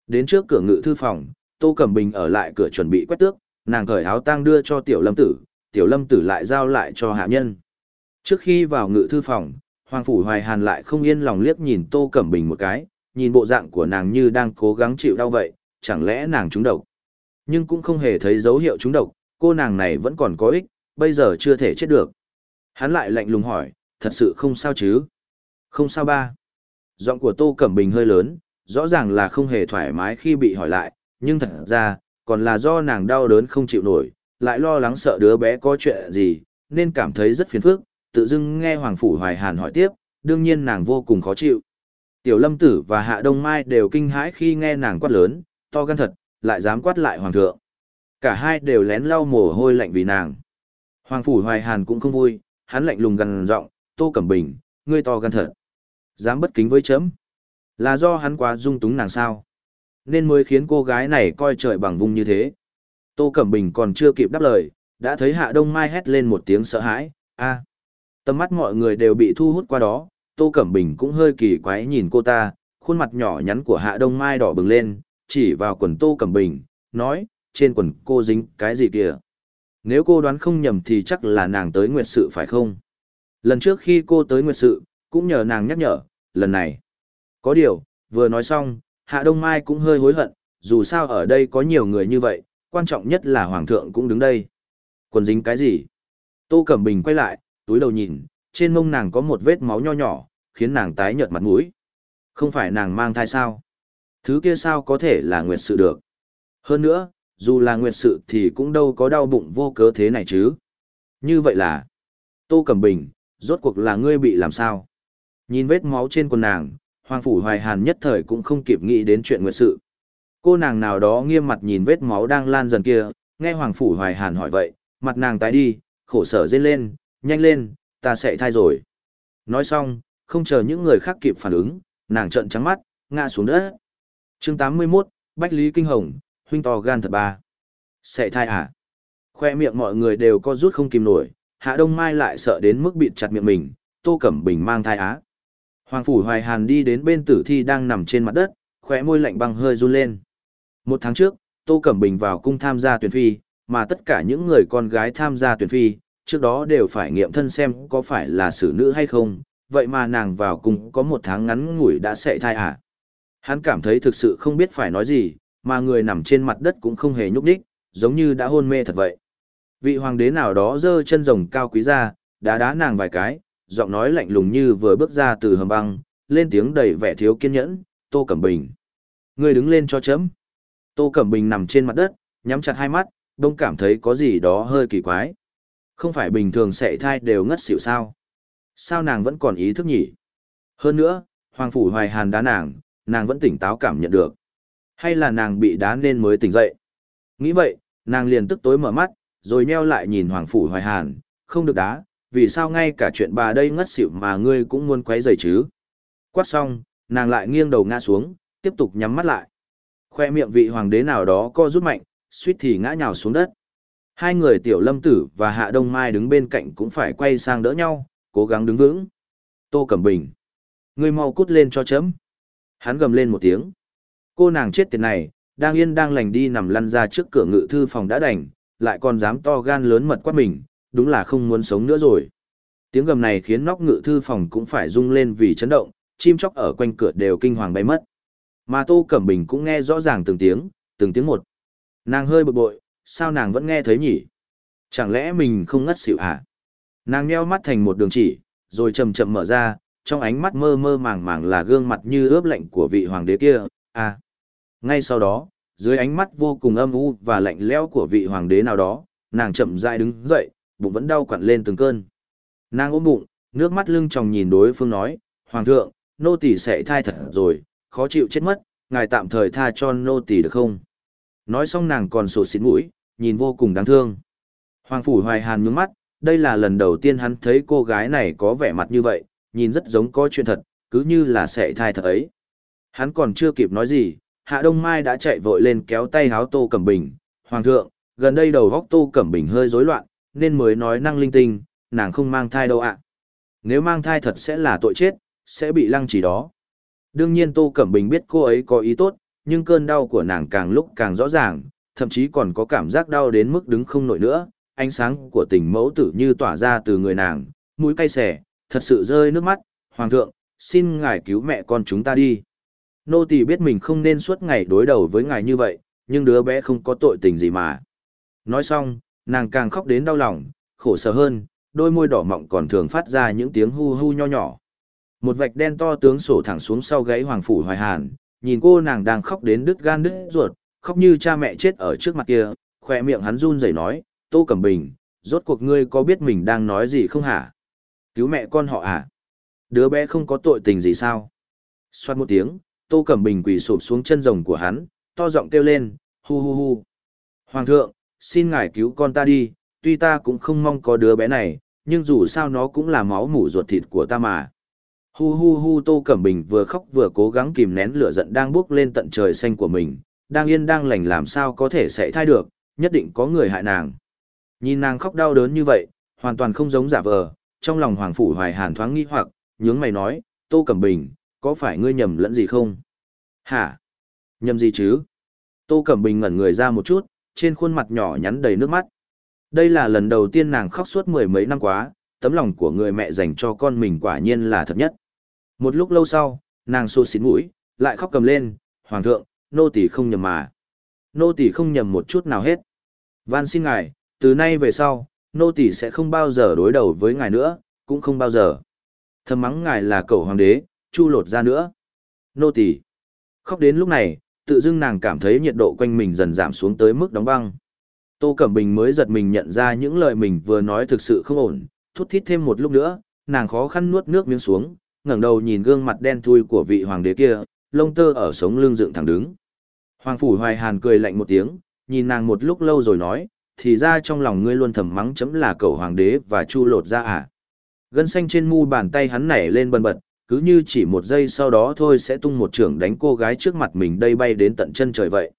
Đến trước cửa ngự thư phòng, Tô Cẩm Bình ở lại cửa chuẩn bị quét tước, nàng cởi áo tang đưa cho Tiểu Lâm Tử, Tiểu Lâm Tử lại giao lại cho hạ nhân. Trước khi vào ngự thư phòng, Hoàng Phủ Hoài Hàn lại không yên lòng liếc nhìn Tô Cẩm Bình một cái, nhìn bộ dạng của nàng như đang cố gắng chịu đau vậy, chẳng lẽ nàng trúng độc. Nhưng cũng không hề thấy dấu hiệu trúng độc, cô nàng này vẫn còn có ích, bây giờ chưa thể chết được. Hắn lại lạnh lùng hỏi, thật sự không sao chứ? Không sao ba. Giọng của Tô Cẩm Bình hơi lớn, rõ ràng là không hề thoải mái khi bị hỏi lại, nhưng thật ra, còn là do nàng đau đớn không chịu nổi, lại lo lắng sợ đứa bé có chuyện gì, nên cảm thấy rất phiền phức, tự dưng nghe Hoàng Phủ Hoài Hàn hỏi tiếp, đương nhiên nàng vô cùng khó chịu. Tiểu Lâm Tử và Hạ Đông Mai đều kinh hãi khi nghe nàng quát lớn, to gan thật, lại dám quát lại Hoàng thượng. Cả hai đều lén lau mồ hôi lạnh vì nàng. Hoàng Phủ Hoài Hàn cũng không vui, hắn lạnh lùng gần giọng, Tô Cẩm Bình, ngươi to gan thật. Dám bất kính với chấm. Là do hắn quá dung túng nàng sao? Nên mới khiến cô gái này coi trời bằng vung như thế. Tô Cẩm Bình còn chưa kịp đáp lời, đã thấy Hạ Đông Mai hét lên một tiếng sợ hãi, a Tầm mắt mọi người đều bị thu hút qua đó, Tô Cẩm Bình cũng hơi kỳ quái nhìn cô ta, khuôn mặt nhỏ nhắn của Hạ Đông Mai đỏ bừng lên, chỉ vào quần Tô Cẩm Bình, nói, trên quần cô dính cái gì kìa. Nếu cô đoán không nhầm thì chắc là nàng tới nguyệt sự phải không? Lần trước khi cô tới nguyệt sự, cũng nhờ nàng nhắc nhở, lần này. Có điều, vừa nói xong, Hạ Đông Mai cũng hơi hối hận, dù sao ở đây có nhiều người như vậy, quan trọng nhất là Hoàng thượng cũng đứng đây. Quần dính cái gì? Tô Cẩm Bình quay lại, túi đầu nhìn, trên mông nàng có một vết máu nho nhỏ, khiến nàng tái nhợt mặt mũi. Không phải nàng mang thai sao? Thứ kia sao có thể là nguyệt sự được? Hơn nữa, dù là nguyệt sự thì cũng đâu có đau bụng vô cớ thế này chứ. Như vậy là, Tô Cẩm Bình, rốt cuộc là ngươi bị làm sao? Nhìn vết máu trên quần nàng, Hoàng Phủ Hoài Hàn nhất thời cũng không kịp nghĩ đến chuyện nguyệt sự. Cô nàng nào đó nghiêm mặt nhìn vết máu đang lan dần kia, nghe Hoàng Phủ Hoài Hàn hỏi vậy, mặt nàng tái đi, khổ sở dên lên, nhanh lên, ta sẽ thai rồi. Nói xong, không chờ những người khác kịp phản ứng, nàng trợn trắng mắt, ngã xuống đất. chương 81, Bách Lý Kinh Hồng, huynh to gan thật ba. Sẽ thai à? Khoe miệng mọi người đều có rút không kìm nổi, Hạ Đông Mai lại sợ đến mức bịt chặt miệng mình, Tô Cẩm Bình mang thai á. Hoàng Phủ Hoài Hàn đi đến bên tử thi đang nằm trên mặt đất, khóe môi lạnh băng hơi run lên. Một tháng trước, Tô Cẩm Bình vào cung tham gia tuyển phi, mà tất cả những người con gái tham gia tuyển phi, trước đó đều phải nghiệm thân xem có phải là xử nữ hay không, vậy mà nàng vào cung có một tháng ngắn ngủi đã sẽ thai à. Hắn cảm thấy thực sự không biết phải nói gì, mà người nằm trên mặt đất cũng không hề nhúc nhích, giống như đã hôn mê thật vậy. Vị hoàng đế nào đó giơ chân rồng cao quý ra, đá đá nàng vài cái, giọng nói lạnh lùng như vừa bước ra từ hầm băng, lên tiếng đầy vẻ thiếu kiên nhẫn, Tô Cẩm Bình. Người đứng lên cho chấm. Tô Cẩm Bình nằm trên mặt đất, nhắm chặt hai mắt, đông cảm thấy có gì đó hơi kỳ quái. Không phải bình thường sệ thai đều ngất xỉu sao. Sao nàng vẫn còn ý thức nhỉ? Hơn nữa, Hoàng Phủ Hoài Hàn đá nàng, nàng vẫn tỉnh táo cảm nhận được. Hay là nàng bị đá nên mới tỉnh dậy? Nghĩ vậy, nàng liền tức tối mở mắt, rồi nheo lại nhìn Hoàng Phủ Hoài Hàn, không được đá, vì sao ngay cả chuyện bà đây ngất xỉu mà ngươi cũng muốn quấy rầy chứ? Quát xong, nàng lại nghiêng đầu ngã xuống, tiếp tục nhắm mắt lại. Khoe miệng vị hoàng đế nào đó co rút mạnh, suýt thì ngã nhào xuống đất. Hai người tiểu lâm tử và hạ đông mai đứng bên cạnh cũng phải quay sang đỡ nhau, cố gắng đứng vững. Tô Cẩm Bình. Ngươi mau cút lên cho chấm. Hắn gầm lên một tiếng. Cô nàng chết tiệt này, đang yên đang lành đi nằm lăn ra trước cửa ngự thư phòng đã đành, lại còn dám to gan lớn mật quát mình, đúng là không muốn sống nữa rồi. Tiếng gầm này khiến nóc ngự thư phòng cũng phải rung lên vì chấn động, chim chóc ở quanh cửa đều kinh hoàng bay mất. Mà Tô Cẩm Bình cũng nghe rõ ràng từng tiếng, từng tiếng một. Nàng hơi bực bội, sao nàng vẫn nghe thấy nhỉ? Chẳng lẽ mình không ngất xỉu à? Nàng nheo mắt thành một đường chỉ, rồi chậm chậm mở ra, trong ánh mắt mơ mơ màng màng là gương mặt như ướp lạnh của vị hoàng đế kia, à. Ngay sau đó, dưới ánh mắt vô cùng âm u và lạnh lẽo của vị hoàng đế nào đó, nàng chậm rãi đứng dậy, bụng vẫn đau quặn lên từng cơn. Nàng ôm bụng, nước mắt lưng tròng nhìn đối phương nói, Hoàng thượng, nô tỳ sẽ thai thật rồi, khó chịu chết mất, ngài tạm thời tha cho nô tỳ được không? Nói xong nàng còn sổ xịn mũi, nhìn vô cùng đáng thương. Hoàng Phủ Hoài Hàn nhướng mắt, đây là lần đầu tiên hắn thấy cô gái này có vẻ mặt như vậy, nhìn rất giống có chuyện thật, cứ như là sẽ thai thật ấy. Hắn còn chưa kịp nói gì, Hạ Đông Mai đã chạy vội lên kéo tay háo Tô Cẩm Bình. Hoàng thượng, gần đây đầu góc Tô Cẩm Bình hơi rối loạn, nên mới nói năng linh tinh, nàng không mang thai đâu ạ. Nếu mang thai thật sẽ là tội chết, sẽ bị lăng chỉ đó. Đương nhiên Tô Cẩm Bình biết cô ấy có ý tốt, nhưng cơn đau của nàng càng lúc càng rõ ràng, thậm chí còn có cảm giác đau đến mức đứng không nổi nữa, ánh sáng của tình mẫu tử như tỏa ra từ người nàng, mũi cay xẻ, thật sự rơi nước mắt, Hoàng thượng, xin ngài cứu mẹ con chúng ta đi. Nô tỳ biết mình không nên suốt ngày đối đầu với ngài như vậy, nhưng đứa bé không có tội tình gì mà. Nói xong, nàng càng khóc đến đau lòng, khổ sở hơn, đôi môi đỏ mọng còn thường phát ra những tiếng hu hu nho nhỏ. Một vạch đen to tướng sổ thẳng xuống sau gáy Hoàng Phủ Hoài Hàn, nhìn cô nàng đang khóc đến đứt gan đứt ruột, khóc như cha mẹ chết ở trước mặt kia, khỏe miệng hắn run rẩy nói, Tô Cẩm Bình, rốt cuộc ngươi có biết mình đang nói gì không hả? Cứu mẹ con họ hả? Đứa bé không có tội tình gì sao? Xoát một tiếng, Tô Cẩm Bình quỳ sụp xuống chân rồng của hắn, to giọng kêu lên, hu hu hu. Hoàng thượng, xin ngài cứu con ta đi, tuy ta cũng không mong có đứa bé này, nhưng dù sao nó cũng là máu mủ ruột thịt của ta mà. Hu hu hu Tô Cẩm Bình vừa khóc vừa cố gắng kìm nén lửa giận đang bốc lên tận trời xanh của mình, đang yên đang lành làm sao có thể sẽ thai được, nhất định có người hại nàng. Nhìn nàng khóc đau đớn như vậy, hoàn toàn không giống giả vờ, trong lòng Hoàng Phủ Hoài Hàn thoáng nghi hoặc, nhướng mày nói, Tô Cẩm Bình, có phải ngươi nhầm lẫn gì không? Hả? Nhầm gì chứ? Tô Cẩm Bình ngẩn người ra một chút, trên khuôn mặt nhỏ nhắn đầy nước mắt. Đây là lần đầu tiên nàng khóc suốt mười mấy năm quá, tấm lòng của người mẹ dành cho con mình quả nhiên là thật nhất. Một lúc lâu sau, nàng xô xín mũi, lại khóc cầm lên, Hoàng thượng, nô tỳ không nhầm mà. Nô tỳ không nhầm một chút nào hết. Van xin ngài, từ nay về sau, nô tỳ sẽ không bao giờ đối đầu với ngài nữa, cũng không bao giờ. Thầm mắng ngài là cậu hoàng đế, chu lột ra nữa. Nô tỳ. Khóc đến lúc này, tự dưng nàng cảm thấy nhiệt độ quanh mình dần giảm xuống tới mức đóng băng. Tô Cẩm Bình mới giật mình nhận ra những lời mình vừa nói thực sự không ổn, thút thít thêm một lúc nữa, nàng khó khăn nuốt nước miếng xuống, ngẩng đầu nhìn gương mặt đen thui của vị hoàng đế kia, lông tơ ở sống lưng dựng thẳng đứng. Hoàng phủ Hoài Hàn cười lạnh một tiếng, nhìn nàng một lúc lâu rồi nói, thì ra trong lòng ngươi luôn thầm mắng chấm là cậu hoàng đế và chu lột ra à. Gân xanh trên mu bàn tay hắn nảy lên bần bật, cứ như chỉ một giây sau đó thôi sẽ tung một trưởng đánh cô gái trước mặt mình đây bay đến tận chân trời vậy.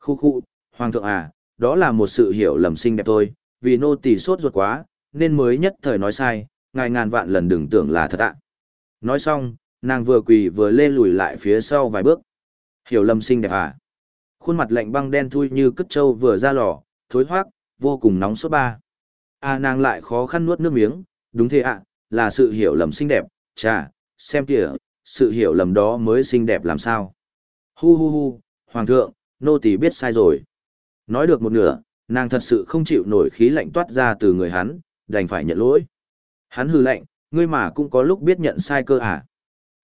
Khu khu, hoàng thượng à, đó là một sự hiểu lầm xinh đẹp thôi, vì nô tỳ sốt ruột quá, nên mới nhất thời nói sai, ngài ngàn vạn lần đừng tưởng là thật ạ. Nói xong, nàng vừa quỳ vừa lê lùi lại phía sau vài bước. Hiểu lầm xinh đẹp à? Khuôn mặt lạnh băng đen thui như cất trâu vừa ra lò, thối hoác, vô cùng nóng sốt ba. À nàng lại khó khăn nuốt nước miếng, đúng thế ạ, là sự hiểu lầm xinh đẹp, chà, xem kìa, sự hiểu lầm đó mới xinh đẹp làm sao. Hu hu hu, hoàng thượng, nô tỳ biết sai rồi. Nói được một nửa, nàng thật sự không chịu nổi khí lạnh toát ra từ người hắn, đành phải nhận lỗi. Hắn hừ lạnh, ngươi mà cũng có lúc biết nhận sai cơ à.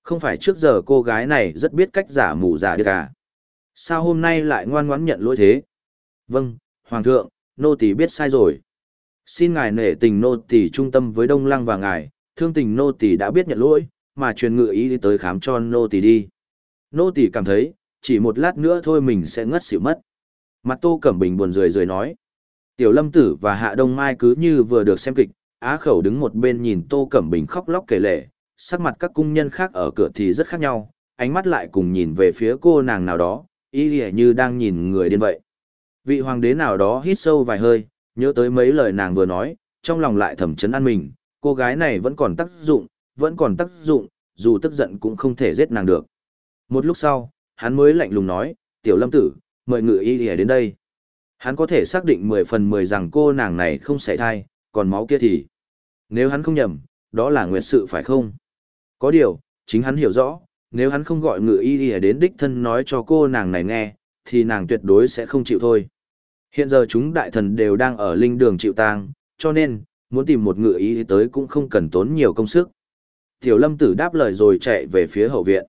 Không phải trước giờ cô gái này rất biết cách giả mù giả được à. Sao hôm nay lại ngoan ngoãn nhận lỗi thế? Vâng, Hoàng thượng, nô tỳ biết sai rồi. Xin ngài nể tình nô tỳ trung tâm với Đông Lăng và ngài, thương tình nô tỳ đã biết nhận lỗi, mà truyền ngự ý tới khám cho nô tỳ đi. Nô tỳ cảm thấy, chỉ một lát nữa thôi mình sẽ ngất xỉu mất. Mặt Tô Cẩm Bình buồn rười rười nói. Tiểu Lâm Tử và Hạ Đông Mai cứ như vừa được xem kịch, Á Khẩu đứng một bên nhìn Tô Cẩm Bình khóc lóc kể lể, sắc mặt các cung nhân khác ở cửa thì rất khác nhau, ánh mắt lại cùng nhìn về phía cô nàng nào đó, y lìa như đang nhìn người điên vậy. Vị hoàng đế nào đó hít sâu vài hơi, nhớ tới mấy lời nàng vừa nói, trong lòng lại thầm chấn an mình, cô gái này vẫn còn tác dụng, vẫn còn tác dụng, dù tức giận cũng không thể giết nàng được. Một lúc sau, hắn mới lạnh lùng nói, tiểu lâm tử, mời ngự y lìa đến đây. Hắn có thể xác định 10 phần 10 rằng cô nàng này không xảy thai, còn máu kia thì... Nếu hắn không nhầm, đó là nguyệt sự phải không? Có điều, chính hắn hiểu rõ, nếu hắn không gọi ngự y y đến đích thân nói cho cô nàng này nghe, thì nàng tuyệt đối sẽ không chịu thôi. Hiện giờ chúng đại thần đều đang ở linh đường chịu tang, cho nên, muốn tìm một ngự y tới cũng không cần tốn nhiều công sức. Tiểu lâm tử đáp lời rồi chạy về phía hậu viện.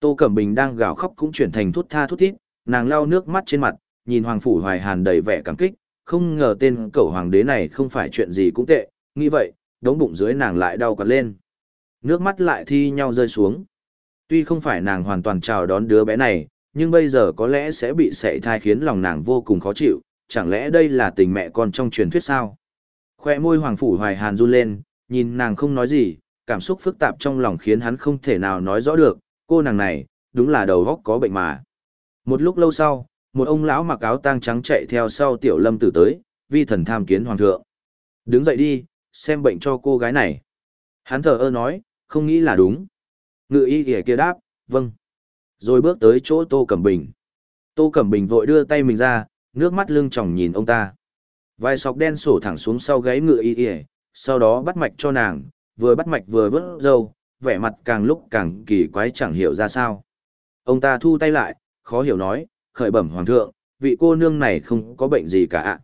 Tô Cẩm Bình đang gào khóc cũng chuyển thành thút tha thút thít, nàng lau nước mắt trên mặt, nhìn Hoàng Phủ Hoài Hàn đầy vẻ cảm kích, không ngờ tên cẩu hoàng đế này không phải chuyện gì cũng tệ, nghĩ vậy, đống bụng dưới nàng lại đau quặn lên. Nước mắt lại thi nhau rơi xuống. Tuy không phải nàng hoàn toàn chào đón đứa bé này, nhưng bây giờ có lẽ sẽ bị sệ thai khiến lòng nàng vô cùng khó chịu, chẳng lẽ đây là tình mẹ con trong truyền thuyết sao? Khoe môi hoàng phủ hoài hàn run lên, nhìn nàng không nói gì, cảm xúc phức tạp trong lòng khiến hắn không thể nào nói rõ được, cô nàng này, đúng là đầu góc có bệnh mà. Một lúc lâu sau, một ông lão mặc áo tang trắng chạy theo sau tiểu lâm tử tới, vi thần tham kiến hoàng thượng. Đứng dậy đi, xem bệnh cho cô gái này. Hắn thờ ơ nói, không nghĩ là đúng. Ngự y kìa kia đáp, vâng. Rồi bước tới chỗ Tô Cẩm Bình. Tô Cẩm Bình vội đưa tay mình ra, nước mắt lưng tròng nhìn ông ta. Vài sọc đen sổ thẳng xuống sau gáy ngựa y y, sau đó bắt mạch cho nàng, vừa bắt mạch vừa vớt râu, vẻ mặt càng lúc càng kỳ quái chẳng hiểu ra sao. Ông ta thu tay lại, khó hiểu nói, khởi bẩm hoàng thượng, vị cô nương này không có bệnh gì cả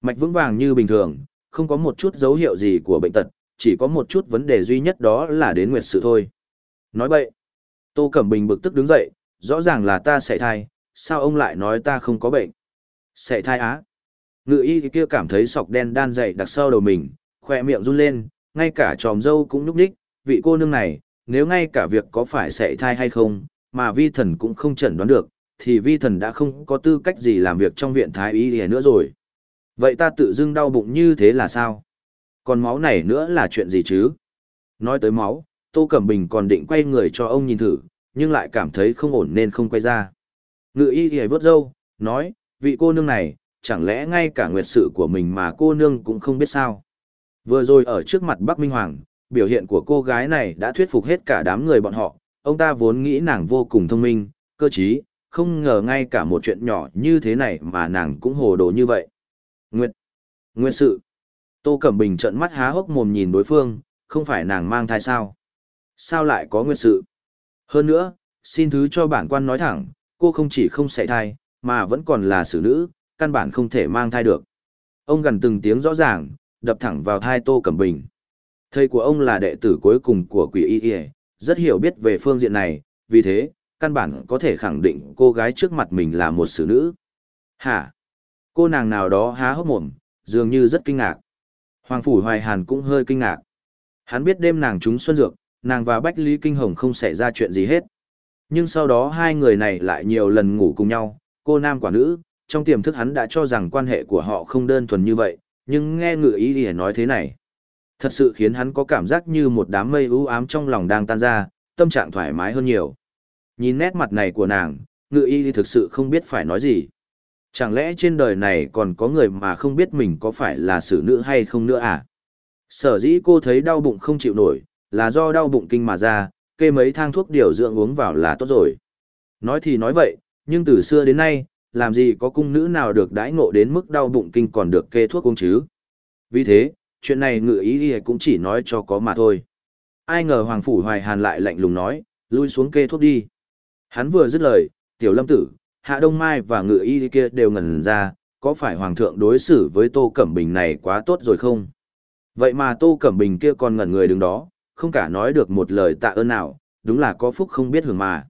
Mạch vững vàng như bình thường, không có một chút dấu hiệu gì của bệnh tật, chỉ có một chút vấn đề duy nhất đó là đến nguyệt sự thôi. Nói bậy. Tô Cẩm Bình bực tức đứng dậy, rõ ràng là ta sẽ thai, sao ông lại nói ta không có bệnh? Sẽ thai á. Ngự y kia cảm thấy sọc đen đan dậy đặc sau đầu mình, khỏe miệng run lên, ngay cả tròm dâu cũng nhúc nhích, vị cô nương này, nếu ngay cả việc có phải sẽ thai hay không, mà vi thần cũng không chẩn đoán được, thì vi thần đã không có tư cách gì làm việc trong viện thái y nữa rồi. Vậy ta tự dưng đau bụng như thế là sao? Còn máu này nữa là chuyện gì chứ? Nói tới máu, Tô Cẩm Bình còn định quay người cho ông nhìn thử, nhưng lại cảm thấy không ổn nên không quay ra. Ngự y thì vớt dâu nói, vị cô nương này, chẳng lẽ ngay cả nguyệt sự của mình mà cô nương cũng không biết sao. Vừa rồi ở trước mặt Bắc Minh Hoàng, biểu hiện của cô gái này đã thuyết phục hết cả đám người bọn họ, ông ta vốn nghĩ nàng vô cùng thông minh, cơ trí, không ngờ ngay cả một chuyện nhỏ như thế này mà nàng cũng hồ đồ như vậy. Nguyệt, Nguyệt sự. Tô Cẩm Bình trợn mắt há hốc mồm nhìn đối phương, không phải nàng mang thai sao? Sao lại có nguyệt sự? Hơn nữa, xin thứ cho bản quan nói thẳng, cô không chỉ không sảy thai, mà vẫn còn là xử nữ, căn bản không thể mang thai được. Ông gần từng tiếng rõ ràng, đập thẳng vào thai Tô Cẩm Bình. Thầy của ông là đệ tử cuối cùng của quỷ y y, rất hiểu biết về phương diện này, vì thế, căn bản có thể khẳng định cô gái trước mặt mình là một xử nữ. Hả? Cô nàng nào đó há hốc mồm, dường như rất kinh ngạc. Hoàng Phủ Hoài Hàn cũng hơi kinh ngạc. Hắn biết đêm nàng trúng xuân dược, nàng và Bách Lý Kinh Hồng không xảy ra chuyện gì hết. Nhưng sau đó hai người này lại nhiều lần ngủ cùng nhau, cô nam quả nữ, trong tiềm thức hắn đã cho rằng quan hệ của họ không đơn thuần như vậy, nhưng nghe ngự ý thì nói thế này. Thật sự khiến hắn có cảm giác như một đám mây u ám trong lòng đang tan ra, tâm trạng thoải mái hơn nhiều. Nhìn nét mặt này của nàng, ngự y thì thực sự không biết phải nói gì. Chẳng lẽ trên đời này còn có người mà không biết mình có phải là xử nữ hay không nữa à? Sở dĩ cô thấy đau bụng không chịu nổi, là do đau bụng kinh mà ra, kê mấy thang thuốc điều dưỡng uống vào là tốt rồi. Nói thì nói vậy, nhưng từ xưa đến nay, làm gì có cung nữ nào được đãi ngộ đến mức đau bụng kinh còn được kê thuốc uống chứ? Vì thế, chuyện này ngự ý y cũng chỉ nói cho có mà thôi. Ai ngờ Hoàng Phủ Hoài Hàn lại lạnh lùng nói, lui xuống kê thuốc đi. Hắn vừa dứt lời, tiểu lâm tử, hạ đông mai và ngự y kia đều ngẩn ra, có phải Hoàng thượng đối xử với Tô Cẩm Bình này quá tốt rồi không? Vậy mà Tô Cẩm Bình kia còn ngẩn người đứng đó, không cả nói được một lời tạ ơn nào, đúng là có phúc không biết hưởng mà.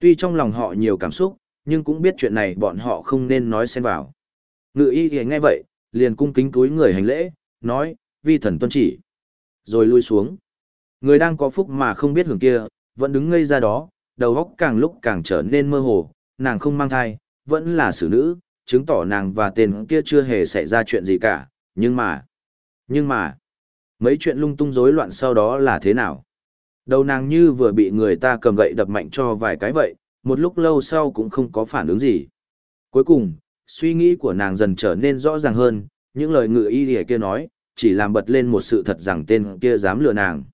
Tuy trong lòng họ nhiều cảm xúc, nhưng cũng biết chuyện này bọn họ không nên nói xen vào. Ngự y thì nghe vậy, liền cung kính túi người hành lễ, nói, vi thần tuân chỉ. Rồi lui xuống. Người đang có phúc mà không biết hưởng kia, vẫn đứng ngây ra đó, đầu óc càng lúc càng trở nên mơ hồ, nàng không mang thai, vẫn là xử nữ, chứng tỏ nàng và tên kia chưa hề xảy ra chuyện gì cả, nhưng mà, nhưng mà, mấy chuyện lung tung rối loạn sau đó là thế nào? Đầu nàng như vừa bị người ta cầm gậy đập mạnh cho vài cái vậy, một lúc lâu sau cũng không có phản ứng gì. Cuối cùng, suy nghĩ của nàng dần trở nên rõ ràng hơn, những lời ngự y lìa kia nói, chỉ làm bật lên một sự thật rằng tên kia dám lừa nàng.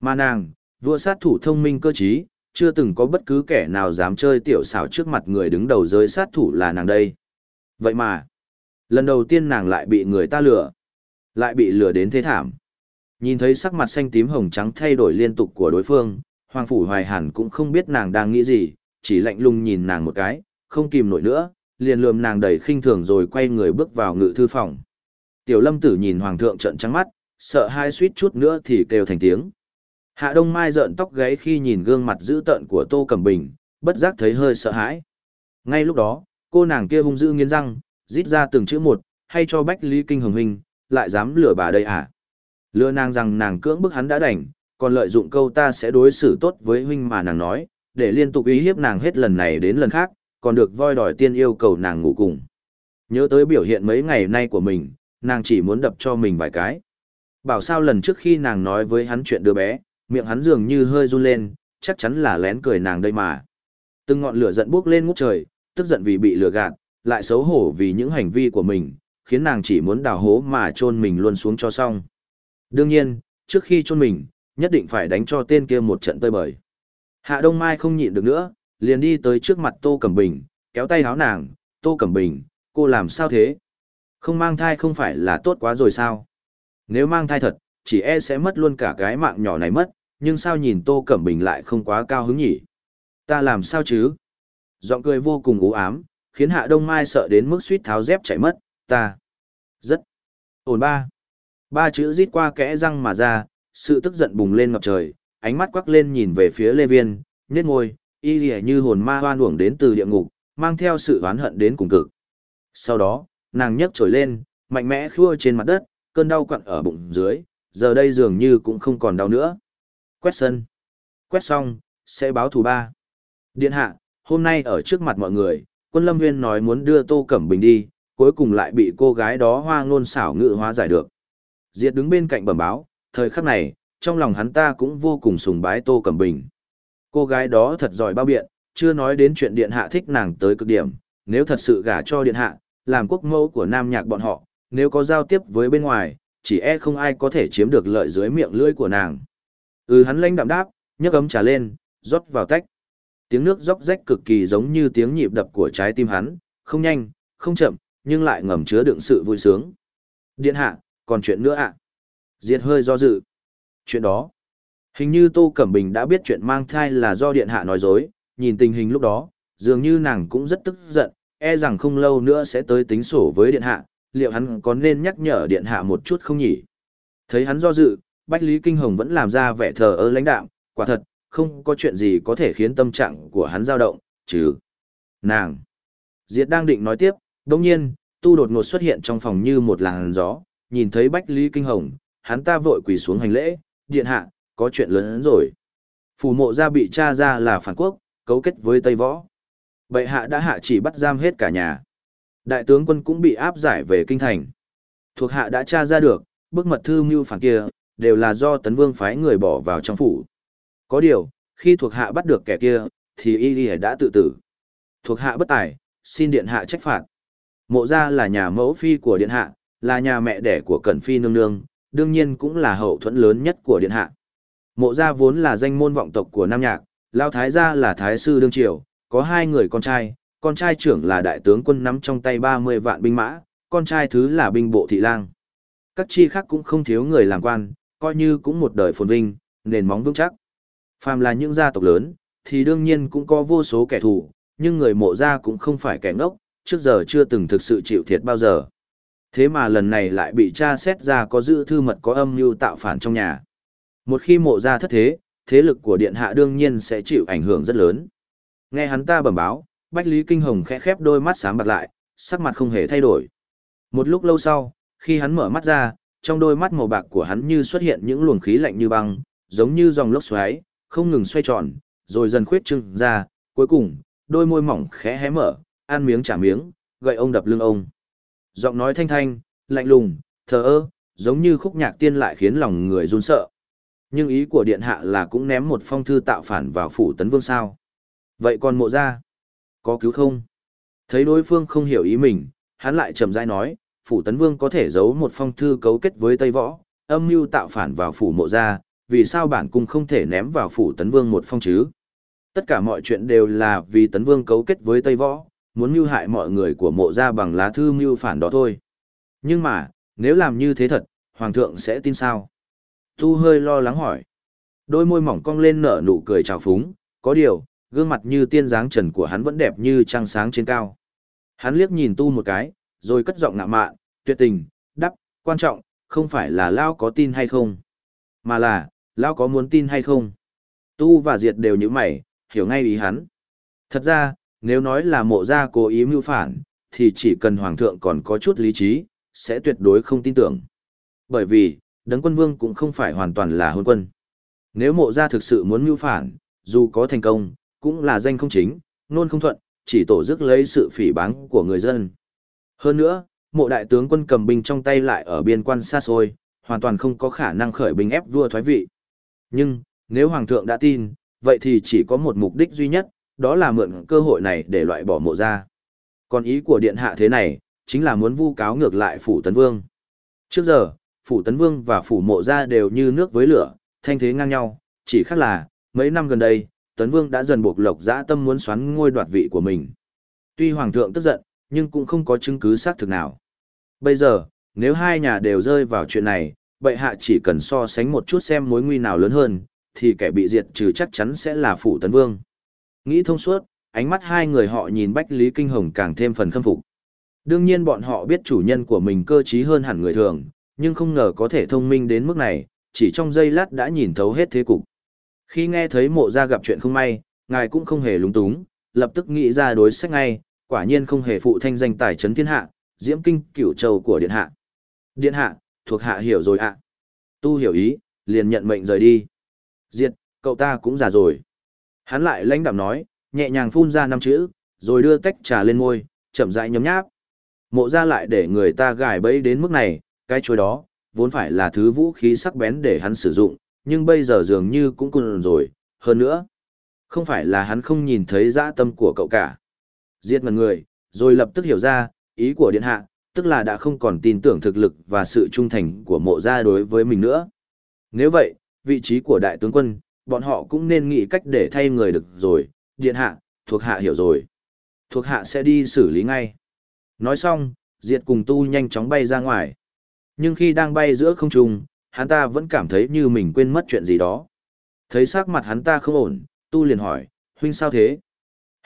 Mà nàng, vua sát thủ thông minh cơ trí, chưa từng có bất cứ kẻ nào dám chơi tiểu xảo trước mặt người đứng đầu giới sát thủ là nàng đây. Vậy mà, lần đầu tiên nàng lại bị người ta lừa, lại bị lừa đến thế thảm. Nhìn thấy sắc mặt xanh tím hồng trắng thay đổi liên tục của đối phương, Hoàng Phủ Hoài Hàn cũng không biết nàng đang nghĩ gì, chỉ lạnh lùng nhìn nàng một cái, không kìm nổi nữa, liền lườm nàng đầy khinh thường rồi quay người bước vào ngự thư phòng. Tiểu lâm tử nhìn Hoàng thượng trận trắng mắt, sợ hai suýt chút nữa thì kêu thành tiếng. Hạ Đông Mai rợn tóc gáy khi nhìn gương mặt dữ tợn của Tô Cẩm Bình, bất giác thấy hơi sợ hãi. Ngay lúc đó, cô nàng kia hung dữ nghiến răng, rít ra từng chữ một, hay cho Bách Lý Kinh Hồng Hình, lại dám lừa bà đây à? Lừa nàng rằng nàng cưỡng bức hắn đã đành, còn lợi dụng câu ta sẽ đối xử tốt với huynh mà nàng nói, để liên tục uy hiếp nàng hết lần này đến lần khác, còn được voi đòi tiên yêu cầu nàng ngủ cùng. Nhớ tới biểu hiện mấy ngày nay của mình, nàng chỉ muốn đập cho mình vài cái. Bảo sao lần trước khi nàng nói với hắn chuyện đứa bé, miệng hắn dường như hơi run lên, chắc chắn là lén cười nàng đây mà. Từng ngọn lửa giận bốc lên ngút trời, tức giận vì bị lừa gạt, lại xấu hổ vì những hành vi của mình, khiến nàng chỉ muốn đào hố mà chôn mình luôn xuống cho xong. Đương nhiên, trước khi chôn mình, nhất định phải đánh cho tên kia một trận tơi bời. Hạ Đông Mai không nhịn được nữa, liền đi tới trước mặt Tô Cẩm Bình, kéo tay háo nàng, Tô Cẩm Bình, cô làm sao thế? Không mang thai không phải là tốt quá rồi sao? Nếu mang thai thật, chỉ e sẽ mất luôn cả cái mạng nhỏ này mất, nhưng sao nhìn Tô Cẩm Bình lại không quá cao hứng nhỉ? Ta làm sao chứ? Giọng cười vô cùng u ám, khiến Hạ Đông Mai sợ đến mức suýt tháo dép chạy mất, ta. Rất. Ổn ba. Ba chữ rít qua kẽ răng mà ra, sự tức giận bùng lên ngập trời, ánh mắt quắc lên nhìn về phía Lê Viên, nhếch môi, y lìa như hồn ma hoan uổng đến từ địa ngục, mang theo sự oán hận đến cùng cực. Sau đó, nàng nhấc trồi lên, mạnh mẽ khua trên mặt đất, cơn đau quặn ở bụng dưới, giờ đây dường như cũng không còn đau nữa. Quét sân. Quét xong, sẽ báo thù ba. Điện hạ, hôm nay ở trước mặt mọi người, quân lâm nguyên nói muốn đưa Tô Cẩm Bình đi, cuối cùng lại bị cô gái đó hoa ngôn xảo ngự hóa giải được. Diệt đứng bên cạnh bẩm báo, thời khắc này, trong lòng hắn ta cũng vô cùng sùng bái Tô Cẩm Bình. Cô gái đó thật giỏi bao biện, chưa nói đến chuyện điện hạ thích nàng tới cực điểm, nếu thật sự gả cho điện hạ, làm quốc mẫu của nam nhạc bọn họ, nếu có giao tiếp với bên ngoài, chỉ e không ai có thể chiếm được lợi dưới miệng lưỡi của nàng. Ừ hắn lãnh đạm đáp, nhấc ấm trà lên, rót vào tách. Tiếng nước róc rách cực kỳ giống như tiếng nhịp đập của trái tim hắn, không nhanh, không chậm, nhưng lại ngầm chứa đựng sự vui sướng. Điện hạ, còn chuyện nữa ạ. À? Diệt hơi do dự. Chuyện đó. Hình như Tô Cẩm Bình đã biết chuyện mang thai là do điện hạ nói dối, nhìn tình hình lúc đó, dường như nàng cũng rất tức giận, e rằng không lâu nữa sẽ tới tính sổ với điện hạ, liệu hắn có nên nhắc nhở điện hạ một chút không nhỉ? Thấy hắn do dự, Bách Lý Kinh Hồng vẫn làm ra vẻ thờ ơ lãnh đạm, quả thật, không có chuyện gì có thể khiến tâm trạng của hắn dao động, chứ. Nàng. Diệt đang định nói tiếp, đồng nhiên, tu đột ngột xuất hiện trong phòng như một làn gió, nhìn thấy Bách Lý Kinh Hồng, hắn ta vội quỳ xuống hành lễ, điện hạ, có chuyện lớn hơn rồi. Phủ mộ gia bị tra ra là phản quốc, cấu kết với Tây Võ. Bệ hạ đã hạ chỉ bắt giam hết cả nhà. Đại tướng quân cũng bị áp giải về kinh thành. Thuộc hạ đã tra ra được, bức mật thư mưu phản kia, đều là do tấn vương phái người bỏ vào trong phủ. Có điều, khi thuộc hạ bắt được kẻ kia, thì y y đã tự tử. Thuộc hạ bất tài, xin điện hạ trách phạt. Mộ gia là nhà mẫu phi của điện hạ, là nhà mẹ đẻ của Cẩn Phi nương nương, đương nhiên cũng là hậu thuẫn lớn nhất của điện hạ. Mộ gia vốn là danh môn vọng tộc của Nam Nhạc, Lao Thái gia là Thái sư đương triều, có hai người con trai, con trai trưởng là đại tướng quân nắm trong tay 30 vạn binh mã, con trai thứ là binh bộ thị lang. Các chi khác cũng không thiếu người làm quan, coi như cũng một đời phồn vinh, nền móng vững chắc. Phàm là những gia tộc lớn, thì đương nhiên cũng có vô số kẻ thù, nhưng người mộ gia cũng không phải kẻ ngốc, trước giờ chưa từng thực sự chịu thiệt bao giờ. Thế mà lần này lại bị cha xét ra có giữ thư mật có âm mưu tạo phản trong nhà. Một khi mộ gia thất thế, thế lực của điện hạ đương nhiên sẽ chịu ảnh hưởng rất lớn. Nghe hắn ta bẩm báo, Bách Lý Kinh Hồng khẽ khép đôi mắt sáng bật lại, sắc mặt không hề thay đổi. Một lúc lâu sau, khi hắn mở mắt ra, trong đôi mắt màu bạc của hắn như xuất hiện những luồng khí lạnh như băng, giống như dòng lốc xoáy, không ngừng xoay tròn, rồi dần khuyết trưng ra, cuối cùng, đôi môi mỏng khẽ hé mở, ăn miếng trả miếng, gậy ông đập lưng ông. Giọng nói thanh thanh, lạnh lùng, thờ ơ, giống như khúc nhạc tiên lại khiến lòng người run sợ. Nhưng ý của điện hạ là cũng ném một phong thư tạo phản vào phủ tấn vương sao. Vậy còn mộ ra? Có cứu không? Thấy đối phương không hiểu ý mình, hắn lại chậm rãi nói, phủ tấn vương có thể giấu một phong thư cấu kết với Tây Võ, âm mưu tạo phản vào phủ mộ ra, vì sao bản cung không thể ném vào phủ tấn vương một phong chứ? Tất cả mọi chuyện đều là vì tấn vương cấu kết với Tây Võ, muốn mưu hại mọi người của mộ ra bằng lá thư mưu phản đó thôi. Nhưng mà, nếu làm như thế thật, Hoàng thượng sẽ tin sao? Tu hơi lo lắng hỏi. Đôi môi mỏng cong lên nở nụ cười trào phúng, có điều, gương mặt như tiên dáng trần của hắn vẫn đẹp như trăng sáng trên cao. Hắn liếc nhìn tu một cái, rồi cất giọng ngạ mạn, tuyệt tình, đắp, quan trọng, không phải là Lao có tin hay không, mà là, Lao có muốn tin hay không. Tu và Diệt đều như mày, hiểu ngay ý hắn. Thật ra, nếu nói là mộ gia cố ý mưu phản, thì chỉ cần Hoàng thượng còn có chút lý trí, sẽ tuyệt đối không tin tưởng. Bởi vì, đấng quân vương cũng không phải hoàn toàn là hôn quân. Nếu mộ gia thực sự muốn mưu phản, dù có thành công, cũng là danh không chính, nôn không thuận, chỉ tổ dứt lấy sự phỉ báng của người dân. Hơn nữa, mộ đại tướng quân cầm binh trong tay lại ở biên quan xa xôi, hoàn toàn không có khả năng khởi binh ép vua thoái vị. Nhưng, nếu Hoàng thượng đã tin, vậy thì chỉ có một mục đích duy nhất, đó là mượn cơ hội này để loại bỏ mộ ra. Còn ý của Điện Hạ thế này, chính là muốn vu cáo ngược lại Phủ Tấn Vương. Trước giờ, Phủ Tấn Vương và Phủ Mộ Gia đều như nước với lửa, thanh thế ngang nhau, chỉ khác là, mấy năm gần đây, Tấn Vương đã dần buộc lộc dã tâm muốn xoắn ngôi đoạt vị của mình. Tuy Hoàng thượng tức giận, nhưng cũng không có chứng cứ xác thực nào. Bây giờ, nếu hai nhà đều rơi vào chuyện này, bệ hạ chỉ cần so sánh một chút xem mối nguy nào lớn hơn, thì kẻ bị diệt trừ chắc chắn sẽ là Phủ Tấn Vương. Nghĩ thông suốt, ánh mắt hai người họ nhìn Bách Lý Kinh Hồng càng thêm phần khâm phục. Đương nhiên bọn họ biết chủ nhân của mình cơ trí hơn hẳn người thường, nhưng không ngờ có thể thông minh đến mức này, chỉ trong giây lát đã nhìn thấu hết thế cục. Khi nghe thấy mộ ra gặp chuyện không may, ngài cũng không hề lúng túng, lập tức nghĩ ra đối sách ngay, quả nhiên không hề phụ thanh danh tài trấn thiên hạ, diễm kinh cửu châu của điện hạ. Điện hạ, thuộc hạ hiểu rồi ạ. Tu hiểu ý, liền nhận mệnh rời đi. Diệt, cậu ta cũng già rồi. Hắn lại lãnh đạm nói, nhẹ nhàng phun ra năm chữ, rồi đưa tách trà lên môi, chậm rãi nhấm nháp. Mộ ra lại để người ta gài bẫy đến mức này, cái chuối đó, vốn phải là thứ vũ khí sắc bén để hắn sử dụng, nhưng bây giờ dường như cũng cùn rồi, hơn nữa. Không phải là hắn không nhìn thấy dã tâm của cậu cả. Giết một người, rồi lập tức hiểu ra, ý của điện hạ, tức là đã không còn tin tưởng thực lực và sự trung thành của mộ gia đối với mình nữa. Nếu vậy, vị trí của đại tướng quân, bọn họ cũng nên nghĩ cách để thay người được rồi, điện hạ, thuộc hạ hiểu rồi. Thuộc hạ sẽ đi xử lý ngay. Nói xong, Diệt cùng tu nhanh chóng bay ra ngoài. Nhưng khi đang bay giữa không trung, hắn ta vẫn cảm thấy như mình quên mất chuyện gì đó. Thấy sắc mặt hắn ta không ổn, tu liền hỏi, huynh sao thế?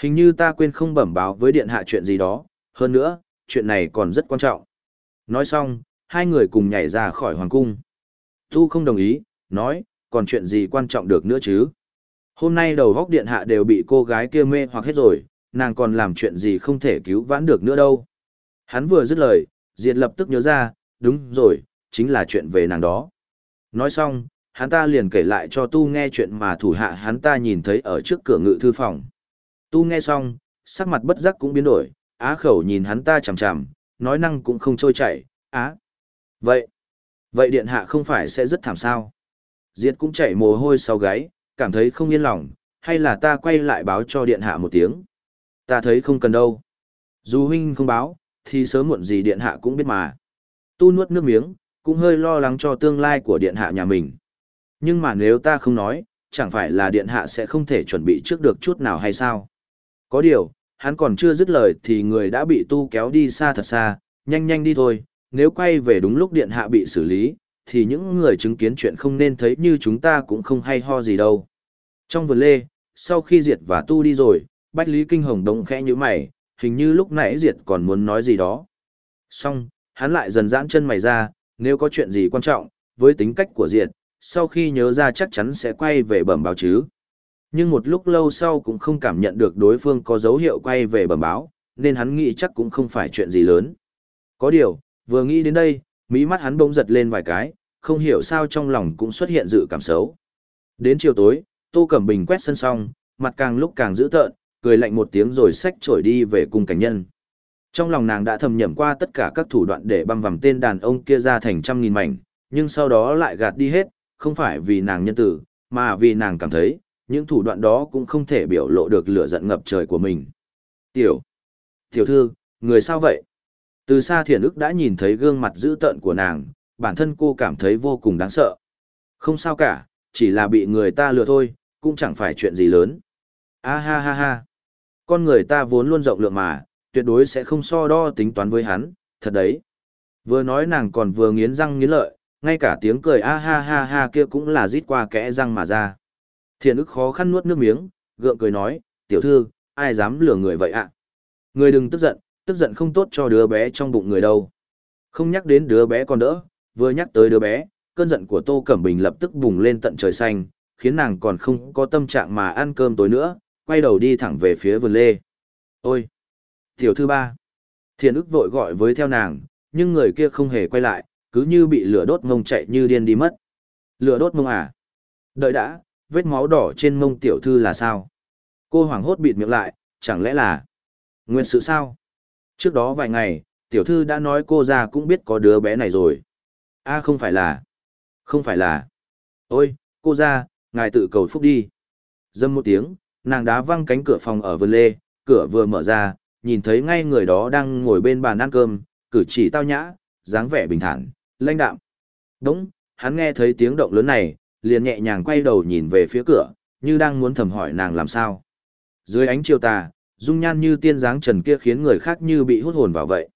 Hình như ta quên không bẩm báo với điện hạ chuyện gì đó, hơn nữa, chuyện này còn rất quan trọng. Nói xong, hai người cùng nhảy ra khỏi hoàng cung. Tu không đồng ý, nói, còn chuyện gì quan trọng được nữa chứ? Hôm nay đầu góc điện hạ đều bị cô gái kia mê hoặc hết rồi, nàng còn làm chuyện gì không thể cứu vãn được nữa đâu. Hắn vừa dứt lời, Diệt lập tức nhớ ra, đúng rồi, chính là chuyện về nàng đó. Nói xong, hắn ta liền kể lại cho Tu nghe chuyện mà thủ hạ hắn ta nhìn thấy ở trước cửa ngự thư phòng. Tu nghe xong, sắc mặt bất giác cũng biến đổi, á khẩu nhìn hắn ta chằm chằm, nói năng cũng không trôi chảy, á. Vậy, vậy điện hạ không phải sẽ rất thảm sao? Diệt cũng chảy mồ hôi sau gáy, cảm thấy không yên lòng, hay là ta quay lại báo cho điện hạ một tiếng. Ta thấy không cần đâu. Dù huynh không báo, thì sớm muộn gì điện hạ cũng biết mà. Tu nuốt nước miếng, cũng hơi lo lắng cho tương lai của điện hạ nhà mình. Nhưng mà nếu ta không nói, chẳng phải là điện hạ sẽ không thể chuẩn bị trước được chút nào hay sao? Có điều, hắn còn chưa dứt lời thì người đã bị tu kéo đi xa thật xa, nhanh nhanh đi thôi, nếu quay về đúng lúc điện hạ bị xử lý, thì những người chứng kiến chuyện không nên thấy như chúng ta cũng không hay ho gì đâu. Trong vườn lê, sau khi diệt và tu đi rồi, Bách Lý Kinh Hồng đông khẽ như mày, hình như lúc nãy diệt còn muốn nói gì đó. Xong, hắn lại dần giãn chân mày ra, nếu có chuyện gì quan trọng, với tính cách của diệt, sau khi nhớ ra chắc chắn sẽ quay về bẩm báo chứ. Nhưng một lúc lâu sau cũng không cảm nhận được đối phương có dấu hiệu quay về bẩm báo, nên hắn nghĩ chắc cũng không phải chuyện gì lớn. Có điều, vừa nghĩ đến đây, mỹ mắt hắn bỗng giật lên vài cái, không hiểu sao trong lòng cũng xuất hiện dự cảm xấu. Đến chiều tối, Tô Cẩm Bình quét sân xong, mặt càng lúc càng dữ tợn, cười lạnh một tiếng rồi xách trổi đi về cùng cảnh nhân. Trong lòng nàng đã thầm nhẩm qua tất cả các thủ đoạn để băm vằm tên đàn ông kia ra thành trăm nghìn mảnh, nhưng sau đó lại gạt đi hết, không phải vì nàng nhân tử, mà vì nàng cảm thấy, những thủ đoạn đó cũng không thể biểu lộ được lửa giận ngập trời của mình. Tiểu, tiểu thư, người sao vậy? Từ xa thiền ức đã nhìn thấy gương mặt dữ tợn của nàng, bản thân cô cảm thấy vô cùng đáng sợ. Không sao cả, chỉ là bị người ta lừa thôi, cũng chẳng phải chuyện gì lớn. A ha ha ha. Con người ta vốn luôn rộng lượng mà, tuyệt đối sẽ không so đo tính toán với hắn, thật đấy. Vừa nói nàng còn vừa nghiến răng nghiến lợi, ngay cả tiếng cười a ha ha ha kia cũng là rít qua kẽ răng mà ra. Thiền ức khó khăn nuốt nước miếng, gượng cười nói, tiểu thư, ai dám lừa người vậy ạ? Người đừng tức giận, tức giận không tốt cho đứa bé trong bụng người đâu. Không nhắc đến đứa bé còn đỡ, vừa nhắc tới đứa bé, cơn giận của Tô Cẩm Bình lập tức bùng lên tận trời xanh, khiến nàng còn không có tâm trạng mà ăn cơm tối nữa, quay đầu đi thẳng về phía vườn lê. Ôi! Tiểu thư ba! Thiền ức vội gọi với theo nàng, nhưng người kia không hề quay lại, cứ như bị lửa đốt mông chạy như điên đi mất. Lửa đốt mông à? Đợi đã, vết máu đỏ trên mông tiểu thư là sao? Cô hoảng hốt bịt miệng lại, chẳng lẽ là... Nguyên sự sao? Trước đó vài ngày, tiểu thư đã nói cô ra cũng biết có đứa bé này rồi. a không phải là... Không phải là... Ôi, cô ra, ngài tự cầu phúc đi. Dâm một tiếng, nàng đá văng cánh cửa phòng ở vườn lê, cửa vừa mở ra, nhìn thấy ngay người đó đang ngồi bên bàn ăn cơm, cử chỉ tao nhã, dáng vẻ bình thản, lãnh đạm. Đúng, hắn nghe thấy tiếng động lớn này, liền nhẹ nhàng quay đầu nhìn về phía cửa, như đang muốn thầm hỏi nàng làm sao. Dưới ánh chiều tà, dung nhan như tiên dáng trần kia khiến người khác như bị hút hồn vào vậy.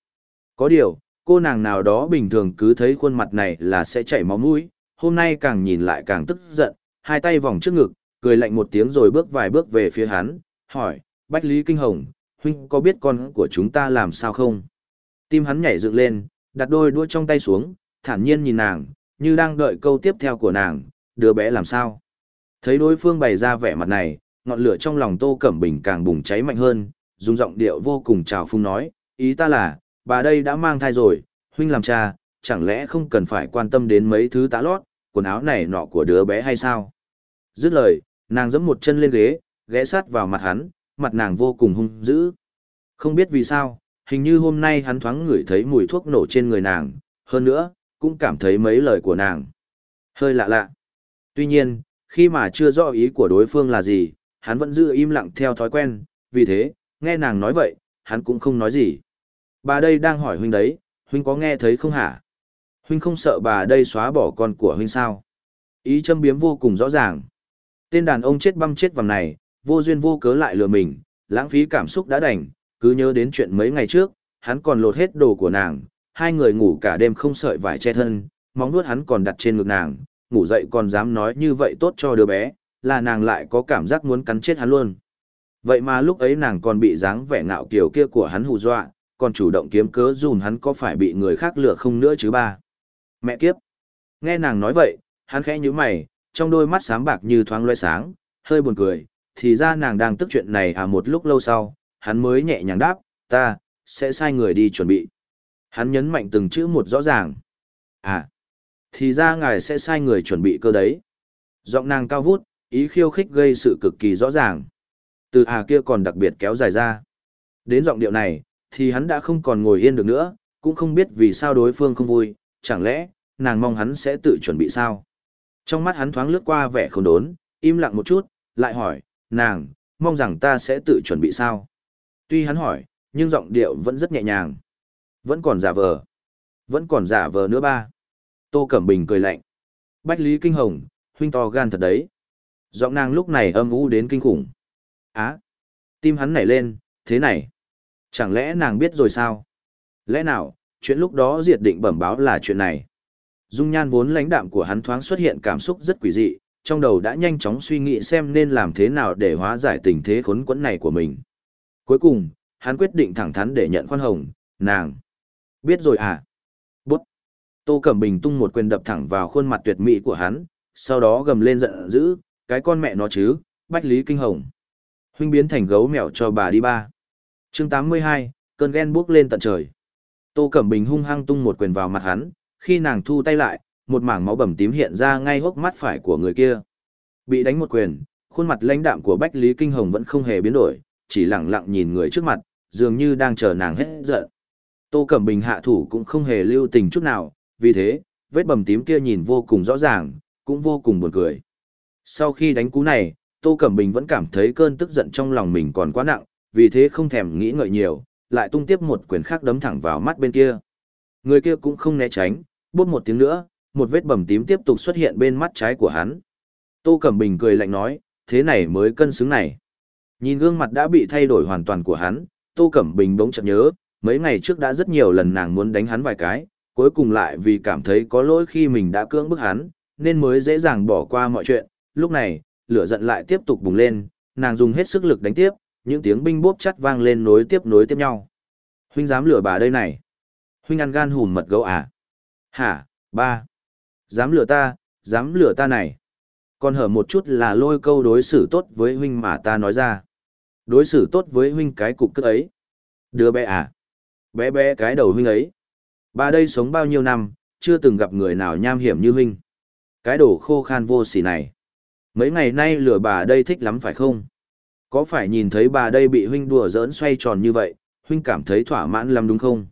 Có điều, cô nàng nào đó bình thường cứ thấy khuôn mặt này là sẽ chảy máu mũi, hôm nay càng nhìn lại càng tức giận, hai tay vòng trước ngực, cười lạnh một tiếng rồi bước vài bước về phía hắn, hỏi, Bách Lý Kinh Hồng, huynh có biết con của chúng ta làm sao không? Tim hắn nhảy dựng lên, đặt đôi đuôi trong tay xuống, thản nhiên nhìn nàng, như đang đợi câu tiếp theo của nàng, đứa bé làm sao? Thấy đối phương bày ra vẻ mặt này, ngọn lửa trong lòng Tô Cẩm Bình càng bùng cháy mạnh hơn, dùng giọng điệu vô cùng trào phung nói, ý ta là, bà đây đã mang thai rồi, huynh làm cha, chẳng lẽ không cần phải quan tâm đến mấy thứ tã lót, quần áo này nọ của đứa bé hay sao? Dứt lời, nàng giẫm một chân lên ghế, ghé sát vào mặt hắn, mặt nàng vô cùng hung dữ. Không biết vì sao, hình như hôm nay hắn thoáng ngửi thấy mùi thuốc nổ trên người nàng, hơn nữa, cũng cảm thấy mấy lời của nàng. Hơi lạ lạ. Tuy nhiên, khi mà chưa rõ ý của đối phương là gì, hắn vẫn giữ im lặng theo thói quen, vì thế, nghe nàng nói vậy, hắn cũng không nói gì. Bà đây đang hỏi huynh đấy, huynh có nghe thấy không hả? Huynh không sợ bà đây xóa bỏ con của huynh sao? Ý châm biếm vô cùng rõ ràng. Tên đàn ông chết băm chết vằm này, vô duyên vô cớ lại lừa mình, lãng phí cảm xúc đã đành, cứ nhớ đến chuyện mấy ngày trước, hắn còn lột hết đồ của nàng, hai người ngủ cả đêm không sợi vải che thân, móng nuốt hắn còn đặt trên ngực nàng, ngủ dậy còn dám nói như vậy tốt cho đứa bé, là nàng lại có cảm giác muốn cắn chết hắn luôn. Vậy mà lúc ấy nàng còn bị dáng vẻ ngạo kiều kia của hắn hù dọa, còn chủ động kiếm cớ dùn hắn có phải bị người khác lừa không nữa chứ ba. Mẹ kiếp! Nghe nàng nói vậy, hắn khẽ nhíu mày, trong đôi mắt sáng bạc như thoáng loe sáng, hơi buồn cười, thì ra nàng đang tức chuyện này à một lúc lâu sau, hắn mới nhẹ nhàng đáp, ta, sẽ sai người đi chuẩn bị. Hắn nhấn mạnh từng chữ một rõ ràng. À, thì ra ngài sẽ sai người chuẩn bị cơ đấy. Giọng nàng cao vút, ý khiêu khích gây sự cực kỳ rõ ràng. Từ hà kia còn đặc biệt kéo dài ra. Đến giọng điệu này, thì hắn đã không còn ngồi yên được nữa, cũng không biết vì sao đối phương không vui, chẳng lẽ, nàng mong hắn sẽ tự chuẩn bị sao. Trong mắt hắn thoáng lướt qua vẻ không đốn, im lặng một chút, lại hỏi, nàng, mong rằng ta sẽ tự chuẩn bị sao. Tuy hắn hỏi, nhưng giọng điệu vẫn rất nhẹ nhàng. Vẫn còn giả vờ. Vẫn còn giả vờ nữa ba. Tô Cẩm Bình cười lạnh. Bách Lý Kinh Hồng, huynh to gan thật đấy. Giọng nàng lúc này âm u đến kinh khủng. Á. tim hắn nảy lên, thế này. Chẳng lẽ nàng biết rồi sao? Lẽ nào, chuyện lúc đó diệt định bẩm báo là chuyện này. Dung nhan vốn lãnh đạm của hắn thoáng xuất hiện cảm xúc rất quỷ dị, trong đầu đã nhanh chóng suy nghĩ xem nên làm thế nào để hóa giải tình thế khốn quẫn này của mình. Cuối cùng, hắn quyết định thẳng thắn để nhận khoan hồng, nàng. Biết rồi à? Bút. Tô Cẩm Bình tung một quyền đập thẳng vào khuôn mặt tuyệt mỹ của hắn, sau đó gầm lên giận dữ, cái con mẹ nó chứ, Bách Lý Kinh Hồng. Huynh biến thành gấu mèo cho bà đi ba. chương 82, cơn ghen bước lên tận trời. Tô Cẩm Bình hung hăng tung một quyền vào mặt hắn, khi nàng thu tay lại, một mảng máu bầm tím hiện ra ngay hốc mắt phải của người kia. Bị đánh một quyền, khuôn mặt lãnh đạm của Bách Lý Kinh Hồng vẫn không hề biến đổi, chỉ lặng lặng nhìn người trước mặt, dường như đang chờ nàng hết giận. Tô Cẩm Bình hạ thủ cũng không hề lưu tình chút nào, vì thế, vết bầm tím kia nhìn vô cùng rõ ràng, cũng vô cùng buồn cười. Sau khi đánh cú này, Tô Cẩm Bình vẫn cảm thấy cơn tức giận trong lòng mình còn quá nặng, vì thế không thèm nghĩ ngợi nhiều, lại tung tiếp một quyền khác đấm thẳng vào mắt bên kia. Người kia cũng không né tránh, bút một tiếng nữa, một vết bầm tím tiếp tục xuất hiện bên mắt trái của hắn. Tô Cẩm Bình cười lạnh nói, thế này mới cân xứng này. Nhìn gương mặt đã bị thay đổi hoàn toàn của hắn, Tô Cẩm Bình bỗng chợt nhớ, mấy ngày trước đã rất nhiều lần nàng muốn đánh hắn vài cái, cuối cùng lại vì cảm thấy có lỗi khi mình đã cưỡng bức hắn, nên mới dễ dàng bỏ qua mọi chuyện. Lúc này, lửa giận lại tiếp tục bùng lên, nàng dùng hết sức lực đánh tiếp, những tiếng binh bốp chắt vang lên nối tiếp nối tiếp nhau. Huynh dám lửa bà đây này. Huynh ăn gan hùm mật gấu à? Hả, ba. Dám lửa ta, dám lửa ta này. Còn hở một chút là lôi câu đối xử tốt với huynh mà ta nói ra. Đối xử tốt với huynh cái cục cất ấy. Đứa bé à? Bé bé cái đầu huynh ấy. Bà đây sống bao nhiêu năm, chưa từng gặp người nào nham hiểm như huynh. Cái đồ khô khan vô sỉ này. Mấy ngày nay lửa bà đây thích lắm phải không? Có phải nhìn thấy bà đây bị huynh đùa giỡn xoay tròn như vậy, huynh cảm thấy thỏa mãn lắm đúng không?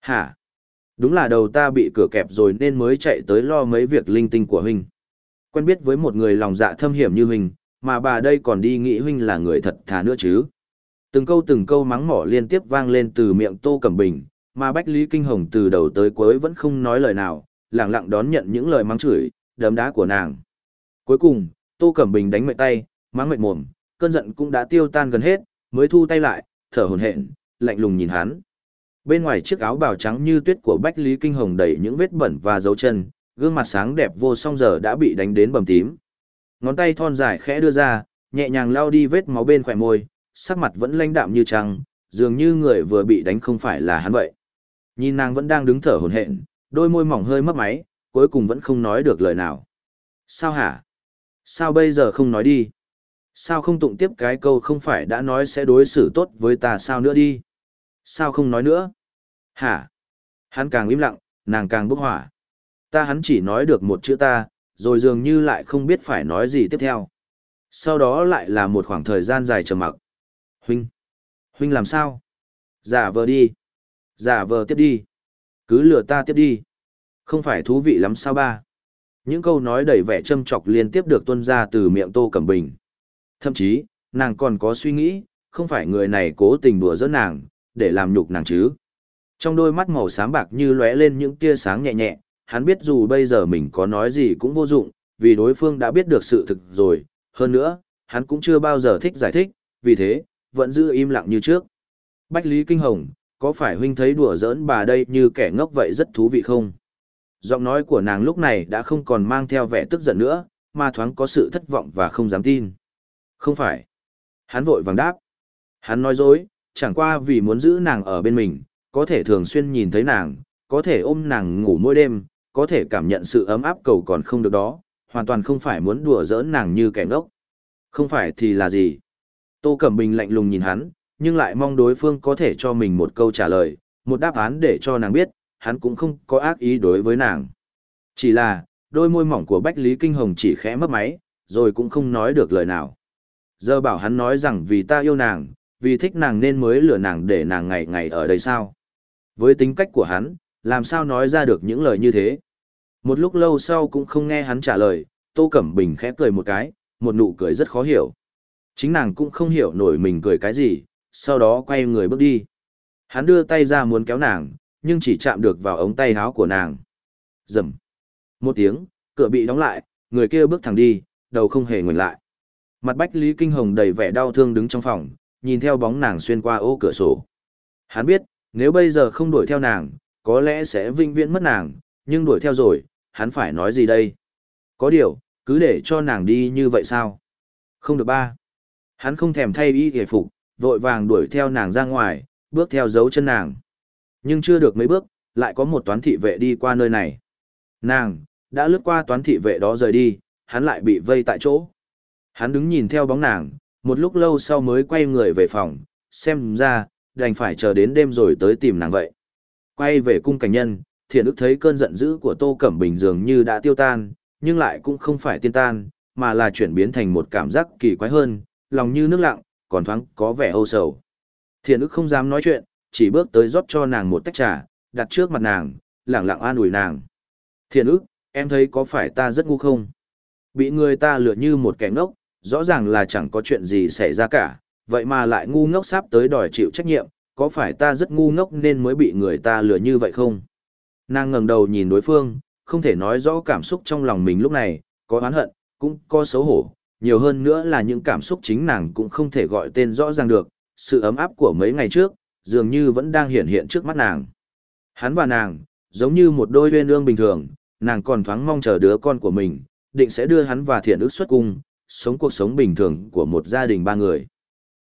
Hả? Đúng là đầu ta bị cửa kẹp rồi nên mới chạy tới lo mấy việc linh tinh của huynh. Quen biết với một người lòng dạ thâm hiểm như huynh, mà bà đây còn đi nghĩ huynh là người thật thà nữa chứ. Từng câu từng câu mắng mỏ liên tiếp vang lên từ miệng Tô Cẩm Bình, mà Bách Lý Kinh Hồng từ đầu tới cuối vẫn không nói lời nào, lặng lặng đón nhận những lời mắng chửi, đấm đá của nàng. Cuối cùng, Tô Cẩm Bình đánh mệt tay, mắng mệt mồm, cơn giận cũng đã tiêu tan gần hết, mới thu tay lại, thở hổn hển, lạnh lùng nhìn hắn. Bên ngoài chiếc áo bào trắng như tuyết của Bách Lý Kinh Hồng đầy những vết bẩn và dấu chân, gương mặt sáng đẹp vô song giờ đã bị đánh đến bầm tím. Ngón tay thon dài khẽ đưa ra, nhẹ nhàng lau đi vết máu bên khỏe môi, sắc mặt vẫn lãnh đạm như trăng, dường như người vừa bị đánh không phải là hắn vậy. Nhìn nàng vẫn đang đứng thở hổn hển, đôi môi mỏng hơi mấp máy, cuối cùng vẫn không nói được lời nào. Sao hả? Sao bây giờ không nói đi? Sao không tụng tiếp cái câu không phải đã nói sẽ đối xử tốt với ta sao nữa đi? Sao không nói nữa? Hả? Hắn càng im lặng, nàng càng bốc hỏa. Ta hắn chỉ nói được một chữ ta, rồi dường như lại không biết phải nói gì tiếp theo. Sau đó lại là một khoảng thời gian dài trầm mặc. Huynh! Huynh làm sao? Giả vờ đi. Giả vờ tiếp đi. Cứ lừa ta tiếp đi. Không phải thú vị lắm sao ba? Những câu nói đầy vẻ châm chọc liên tiếp được tuân ra từ miệng Tô Cẩm Bình. Thậm chí, nàng còn có suy nghĩ, không phải người này cố tình đùa giỡn nàng, để làm nhục nàng chứ. Trong đôi mắt màu xám bạc như lóe lên những tia sáng nhẹ nhẹ, hắn biết dù bây giờ mình có nói gì cũng vô dụng, vì đối phương đã biết được sự thực rồi, hơn nữa, hắn cũng chưa bao giờ thích giải thích, vì thế, vẫn giữ im lặng như trước. Bách Lý Kinh Hồng, có phải huynh thấy đùa giỡn bà đây như kẻ ngốc vậy rất thú vị không? Giọng nói của nàng lúc này đã không còn mang theo vẻ tức giận nữa, mà thoáng có sự thất vọng và không dám tin. Không phải. Hắn vội vàng đáp. Hắn nói dối, chẳng qua vì muốn giữ nàng ở bên mình, có thể thường xuyên nhìn thấy nàng, có thể ôm nàng ngủ mỗi đêm, có thể cảm nhận sự ấm áp cầu còn không được đó, hoàn toàn không phải muốn đùa giỡn nàng như kẻ ngốc. Không phải thì là gì? Tô Cẩm Bình lạnh lùng nhìn hắn, nhưng lại mong đối phương có thể cho mình một câu trả lời, một đáp án để cho nàng biết, hắn cũng không có ác ý đối với nàng. Chỉ là, đôi môi mỏng của Bách Lý Kinh Hồng chỉ khẽ mấp máy, rồi cũng không nói được lời nào. Giờ bảo hắn nói rằng vì ta yêu nàng, vì thích nàng nên mới lừa nàng để nàng ngày ngày ở đây sao. Với tính cách của hắn, làm sao nói ra được những lời như thế. Một lúc lâu sau cũng không nghe hắn trả lời, Tô Cẩm Bình khẽ cười một cái, một nụ cười rất khó hiểu. Chính nàng cũng không hiểu nổi mình cười cái gì, sau đó quay người bước đi. Hắn đưa tay ra muốn kéo nàng, nhưng chỉ chạm được vào ống tay áo của nàng. Rầm. Một tiếng, cửa bị đóng lại, người kia bước thẳng đi, đầu không hề ngoảnh lại. Mặt Bách Lý Kinh Hồng đầy vẻ đau thương đứng trong phòng, nhìn theo bóng nàng xuyên qua ô cửa sổ. Hắn biết, nếu bây giờ không đuổi theo nàng, có lẽ sẽ vinh viễn mất nàng, nhưng đuổi theo rồi, hắn phải nói gì đây? Có điều, cứ để cho nàng đi như vậy sao? Không được ba. Hắn không thèm thay y hề phục, vội vàng đuổi theo nàng ra ngoài, bước theo dấu chân nàng. Nhưng chưa được mấy bước, lại có một toán thị vệ đi qua nơi này. Nàng, đã lướt qua toán thị vệ đó rời đi, hắn lại bị vây tại chỗ. Hắn đứng nhìn theo bóng nàng, một lúc lâu sau mới quay người về phòng, xem ra, đành phải chờ đến đêm rồi tới tìm nàng vậy. Quay về cung cảnh nhân, thiện ức thấy cơn giận dữ của Tô Cẩm Bình dường như đã tiêu tan, nhưng lại cũng không phải tiên tan, mà là chuyển biến thành một cảm giác kỳ quái hơn, lòng như nước lặng, còn thoáng có vẻ âu sầu. Thiện ức không dám nói chuyện, chỉ bước tới rót cho nàng một tách trà, đặt trước mặt nàng, lẳng lặng an ủi nàng. Thiện ức, em thấy có phải ta rất ngu không? Bị người ta lừa như một kẻ ngốc, rõ ràng là chẳng có chuyện gì xảy ra cả, vậy mà lại ngu ngốc sắp tới đòi chịu trách nhiệm, có phải ta rất ngu ngốc nên mới bị người ta lừa như vậy không? Nàng ngẩng đầu nhìn đối phương, không thể nói rõ cảm xúc trong lòng mình lúc này, có oán hận, cũng có xấu hổ, nhiều hơn nữa là những cảm xúc chính nàng cũng không thể gọi tên rõ ràng được, sự ấm áp của mấy ngày trước, dường như vẫn đang hiện hiện trước mắt nàng. Hắn và nàng, giống như một đôi uyên ương bình thường, nàng còn thoáng mong chờ đứa con của mình, định sẽ đưa hắn và thiện ước xuất cung, sống cuộc sống bình thường của một gia đình ba người.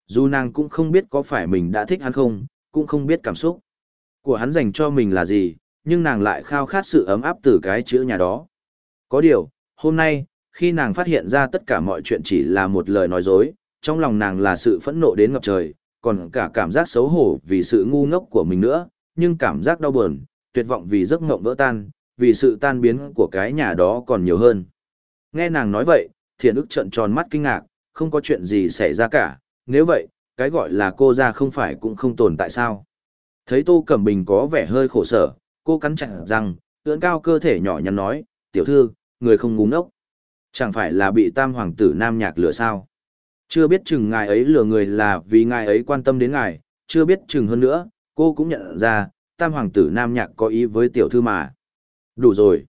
Dù nàng cũng không biết có phải mình đã thích hắn không, cũng không biết cảm xúc của hắn dành cho mình là gì, nhưng nàng lại khao khát sự ấm áp từ cái chữ nhà đó. Có điều, hôm nay, khi nàng phát hiện ra tất cả mọi chuyện chỉ là một lời nói dối, trong lòng nàng là sự phẫn nộ đến ngập trời, còn cả cảm giác xấu hổ vì sự ngu ngốc của mình nữa, nhưng cảm giác đau buồn, tuyệt vọng vì giấc mộng vỡ tan, vì sự tan biến của cái nhà đó còn nhiều hơn. Nghe nàng nói vậy, thiện ức trợn tròn mắt kinh ngạc, không có chuyện gì xảy ra cả, nếu vậy, cái gọi là cô ra không phải cũng không tồn tại sao. Thấy Tô Cẩm Bình có vẻ hơi khổ sở, cô cắn chặt răng, ưỡn cao cơ thể nhỏ nhắn nói, tiểu thư, người không ngu ngốc. Chẳng phải là bị tam hoàng tử nam nhạc lừa sao? Chưa biết chừng ngài ấy lừa người là vì ngài ấy quan tâm đến ngài, chưa biết chừng hơn nữa, cô cũng nhận ra, tam hoàng tử nam nhạc có ý với tiểu thư mà. Đủ rồi.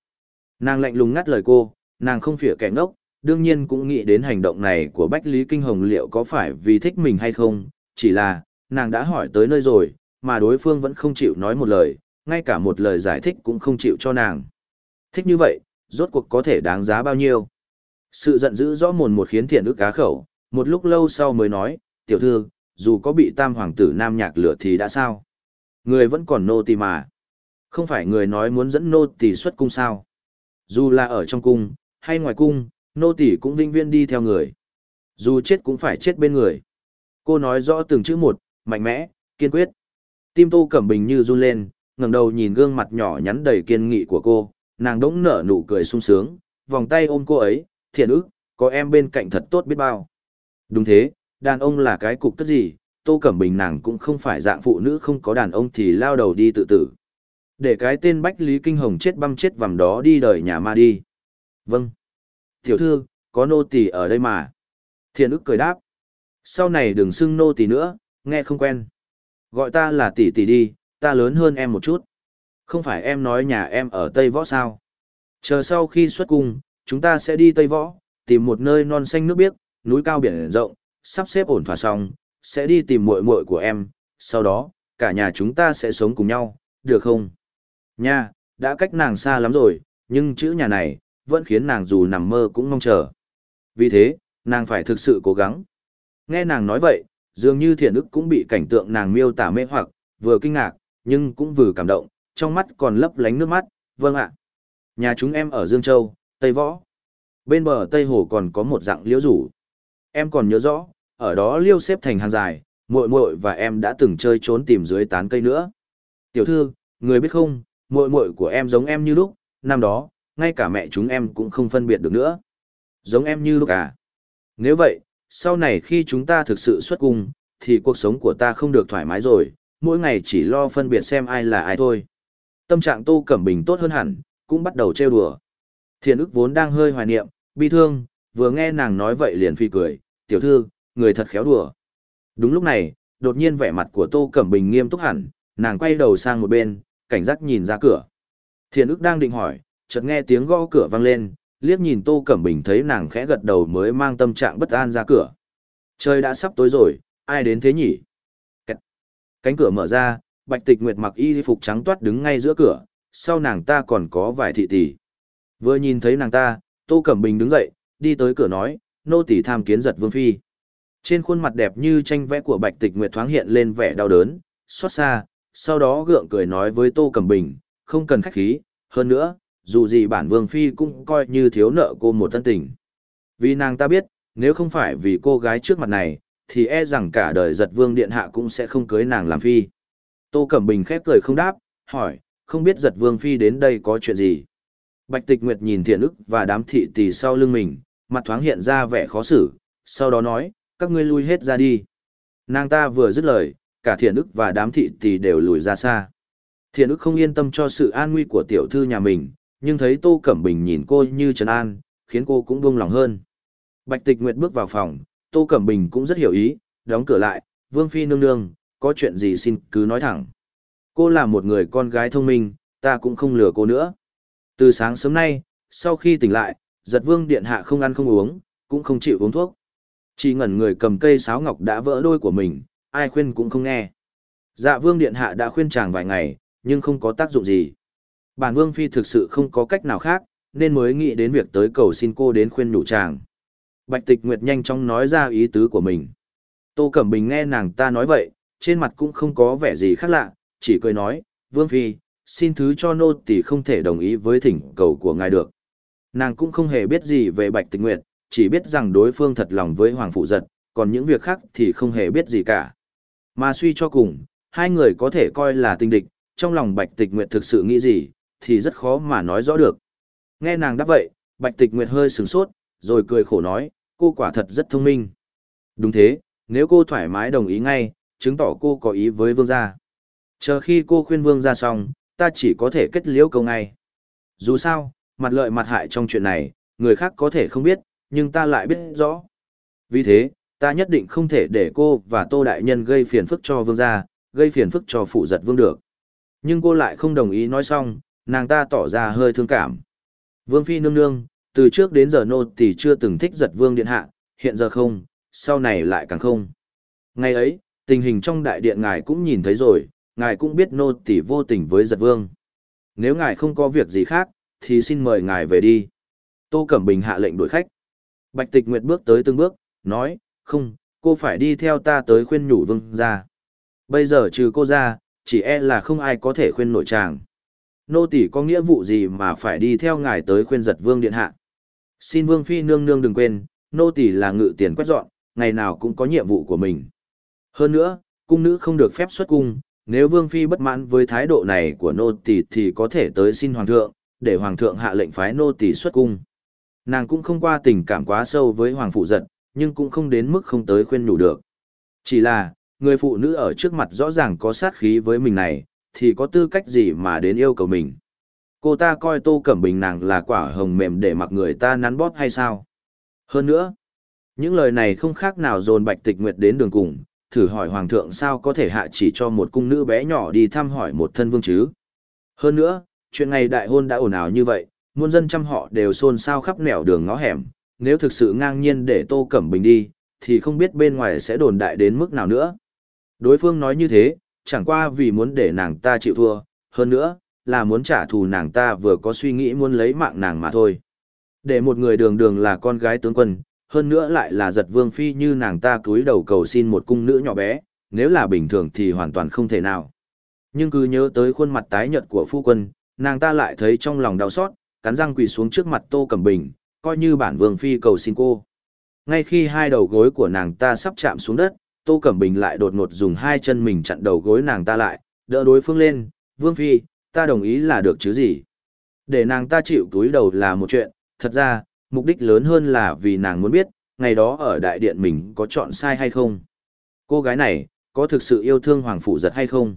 Nàng lạnh lùng ngắt lời cô, nàng không phỉa kẻ ngốc, đương nhiên cũng nghĩ đến hành động này của Bách Lý Kinh Hồng liệu có phải vì thích mình hay không, chỉ là, nàng đã hỏi tới nơi rồi, mà đối phương vẫn không chịu nói một lời, ngay cả một lời giải thích cũng không chịu cho nàng. Thích như vậy, rốt cuộc có thể đáng giá bao nhiêu? Sự giận dữ rõ mồn một khiến thiện ức cá khẩu, một lúc lâu sau mới nói, tiểu thư, dù có bị tam hoàng tử nam nhạc lửa thì đã sao? Người vẫn còn nô tỳ mà. Không phải người nói muốn dẫn nô tỳ xuất cung sao? Dù là ở trong cung, hay ngoài cung, nô tỳ cũng vinh viên đi theo người. Dù chết cũng phải chết bên người. Cô nói rõ từng chữ một, mạnh mẽ, kiên quyết. Tim Tô Cẩm Bình như run lên, ngẩng đầu nhìn gương mặt nhỏ nhắn đầy kiên nghị của cô, nàng đỗng nở nụ cười sung sướng, vòng tay ôm cô ấy, thiện ức, có em bên cạnh thật tốt biết bao. Đúng thế, đàn ông là cái cục tất gì, Tô Cẩm Bình nàng cũng không phải dạng phụ nữ không có đàn ông thì lao đầu đi tự tử. Để cái tên Bách Lý Kinh Hồng chết băm chết vằm đó đi đời nhà ma đi. Vâng. Tiểu thư, có nô tỳ ở đây mà. Thiện ức cười đáp. Sau này đừng xưng nô tỳ nữa, nghe không quen. Gọi ta là tỷ tỷ đi, ta lớn hơn em một chút. Không phải em nói nhà em ở Tây Võ sao? Chờ sau khi xuất cung, chúng ta sẽ đi Tây Võ, tìm một nơi non xanh nước biếc, núi cao biển rộng, sắp xếp ổn thỏa xong, sẽ đi tìm muội muội của em, sau đó, cả nhà chúng ta sẽ sống cùng nhau, được không? Nha, đã cách nàng xa lắm rồi, nhưng chữ nhà này, vẫn khiến nàng dù nằm mơ cũng mong chờ. Vì thế, nàng phải thực sự cố gắng. Nghe nàng nói vậy, dường như thiện ức cũng bị cảnh tượng nàng miêu tả mê hoặc, vừa kinh ngạc, nhưng cũng vừa cảm động, trong mắt còn lấp lánh nước mắt, vâng ạ. Nhà chúng em ở Dương Châu, Tây Võ. Bên bờ Tây Hồ còn có một dạng liễu rủ. Em còn nhớ rõ, ở đó liêu xếp thành hàng dài, muội muội và em đã từng chơi trốn tìm dưới tán cây nữa. Tiểu thư, người biết không, muội muội của em giống em như lúc, năm đó, ngay cả mẹ chúng em cũng không phân biệt được nữa. Giống em như lúc à. Nếu vậy, sau này khi chúng ta thực sự xuất cung, thì cuộc sống của ta không được thoải mái rồi, mỗi ngày chỉ lo phân biệt xem ai là ai thôi. Tâm trạng Tô Cẩm Bình tốt hơn hẳn, cũng bắt đầu trêu đùa. Thiện ức vốn đang hơi hoài niệm, bi thương, vừa nghe nàng nói vậy liền phi cười, tiểu thư, người thật khéo đùa. Đúng lúc này, đột nhiên vẻ mặt của Tô Cẩm Bình nghiêm túc hẳn, nàng quay đầu sang một bên, cảnh giác nhìn ra cửa. Thiện ức đang định hỏi, chợt nghe tiếng gõ cửa vang lên, liếc nhìn Tô Cẩm Bình thấy nàng khẽ gật đầu mới mang tâm trạng bất an ra cửa. Trời đã sắp tối rồi, ai đến thế nhỉ? Cánh cửa mở ra, Bạch Tịch Nguyệt mặc y phục trắng toát đứng ngay giữa cửa, sau nàng ta còn có vài thị tỷ. Vừa nhìn thấy nàng ta, Tô Cẩm Bình đứng dậy, đi tới cửa nói, nô tỳ tham kiến giật vương phi. Trên khuôn mặt đẹp như tranh vẽ của Bạch Tịch Nguyệt thoáng hiện lên vẻ đau đớn, xót xa, sau đó gượng cười nói với Tô Cẩm Bình, không cần khách khí, hơn nữa, dù gì bản vương phi cũng coi như thiếu nợ cô một thân tình. Vì nàng ta biết, nếu không phải vì cô gái trước mặt này, thì e rằng cả đời giật vương điện hạ cũng sẽ không cưới nàng làm phi. Tô Cẩm Bình khép cười không đáp, hỏi, không biết giật vương phi đến đây có chuyện gì. Bạch Tịch Nguyệt nhìn thiện ức và đám thị tỷ sau lưng mình, mặt thoáng hiện ra vẻ khó xử, sau đó nói, các ngươi lui hết ra đi. Nàng ta vừa dứt lời, cả thiện ức và đám thị tỷ đều lùi ra xa. Thiện ức không yên tâm cho sự an nguy của tiểu thư nhà mình, nhưng thấy Tô Cẩm Bình nhìn cô như trấn an, khiến cô cũng buông lòng hơn. Bạch Tịch Nguyệt bước vào phòng, Tô Cẩm Bình cũng rất hiểu ý, đóng cửa lại, Vương Phi nương nương, có chuyện gì xin cứ nói thẳng. Cô là một người con gái thông minh, ta cũng không lừa cô nữa. Từ sáng sớm nay, sau khi tỉnh lại, giật vương điện hạ không ăn không uống, cũng không chịu uống thuốc. Chỉ ngẩn người cầm cây sáo ngọc đã vỡ đôi của mình, ai khuyên cũng không nghe. Dạ vương điện hạ đã khuyên chàng vài ngày, nhưng không có tác dụng gì. Bản vương phi thực sự không có cách nào khác, nên mới nghĩ đến việc tới cầu xin cô đến khuyên nhủ chàng. Bạch tịch nguyệt nhanh chóng nói ra ý tứ của mình. Tô Cẩm Bình nghe nàng ta nói vậy, trên mặt cũng không có vẻ gì khác lạ, chỉ cười nói, vương phi, xin thứ cho nô tỳ không thể đồng ý với thỉnh cầu của ngài được. Nàng cũng không hề biết gì về Bạch Tịch Nguyệt, chỉ biết rằng đối phương thật lòng với Hoàng Phụ Giật, còn những việc khác thì không hề biết gì cả. Mà suy cho cùng, hai người có thể coi là tinh địch, trong lòng Bạch Tịch Nguyệt thực sự nghĩ gì, thì rất khó mà nói rõ được. Nghe nàng đáp vậy, Bạch Tịch Nguyệt hơi sửng sốt, rồi cười khổ nói, cô quả thật rất thông minh. Đúng thế, nếu cô thoải mái đồng ý ngay, chứng tỏ cô có ý với vương gia. Chờ khi cô khuyên vương gia xong, ta chỉ có thể kết liễu câu ngay. Dù sao, mặt lợi mặt hại trong chuyện này, người khác có thể không biết, nhưng ta lại biết rõ. Vì thế, ta nhất định không thể để cô và Tô Đại Nhân gây phiền phức cho vương gia, gây phiền phức cho phụ giật vương được. Nhưng cô lại không đồng ý nói xong, nàng ta tỏ ra hơi thương cảm. Vương Phi nương nương, từ trước đến giờ nô thì chưa từng thích giật vương điện hạ, hiện giờ không, sau này lại càng không. Ngày ấy, tình hình trong đại điện ngài cũng nhìn thấy rồi, ngài cũng biết nô tỷ vô tình với giật vương. Nếu ngài không có việc gì khác, thì xin mời ngài về đi. Tô Cẩm Bình hạ lệnh đuổi khách. Bạch Tịch Nguyệt bước tới từng bước, nói, không, cô phải đi theo ta tới khuyên nhủ vương ra. Bây giờ trừ cô ra, chỉ e là không ai có thể khuyên nội chàng. Nô tỷ có nghĩa vụ gì mà phải đi theo ngài tới khuyên giật vương điện hạ. Xin vương phi nương nương đừng quên, nô tỷ là ngự tiền quét dọn, ngày nào cũng có nhiệm vụ của mình. Hơn nữa, cung nữ không được phép xuất cung, nếu vương phi bất mãn với thái độ này của nô tỷ thì có thể tới xin hoàng thượng, để hoàng thượng hạ lệnh phái nô tỳ xuất cung. Nàng cũng không qua tình cảm quá sâu với hoàng phụ giật, nhưng cũng không đến mức không tới khuyên nhủ được. Chỉ là, người phụ nữ ở trước mặt rõ ràng có sát khí với mình này, thì có tư cách gì mà đến yêu cầu mình. Cô ta coi tô cẩm bình nàng là quả hồng mềm để mặc người ta nắn bóp hay sao? Hơn nữa, những lời này không khác nào dồn bạch tịch nguyệt đến đường cùng, thử hỏi hoàng thượng sao có thể hạ chỉ cho một cung nữ bé nhỏ đi thăm hỏi một thân vương chứ. Hơn nữa, chuyện ngày đại hôn đã ồn ào như vậy, muôn dân trăm họ đều xôn xao khắp nẻo đường ngõ hẻm, nếu thực sự ngang nhiên để Tô Cẩm Bình đi, thì không biết bên ngoài sẽ đồn đại đến mức nào nữa. Đối phương nói như thế, chẳng qua vì muốn để nàng ta chịu thua, hơn nữa, là muốn trả thù nàng ta vừa có suy nghĩ muốn lấy mạng nàng mà thôi. Để một người đường đường là con gái tướng quân, hơn nữa lại là giật vương phi như nàng ta cúi đầu cầu xin một cung nữ nhỏ bé, nếu là bình thường thì hoàn toàn không thể nào. Nhưng cứ nhớ tới khuôn mặt tái nhợt của phu quân, nàng ta lại thấy trong lòng đau xót, cắn răng quỳ xuống trước mặt Tô Cẩm Bình, coi như bản vương phi cầu xin cô. Ngay khi hai đầu gối của nàng ta sắp chạm xuống đất, Tô Cẩm Bình lại đột ngột dùng hai chân mình chặn đầu gối nàng ta lại, đỡ đối phương lên, Vương Phi, ta đồng ý là được chứ gì. Để nàng ta chịu túi đầu là một chuyện, thật ra, mục đích lớn hơn là vì nàng muốn biết, ngày đó ở đại điện mình có chọn sai hay không. Cô gái này, có thực sự yêu thương Hoàng Phủ Giật hay không?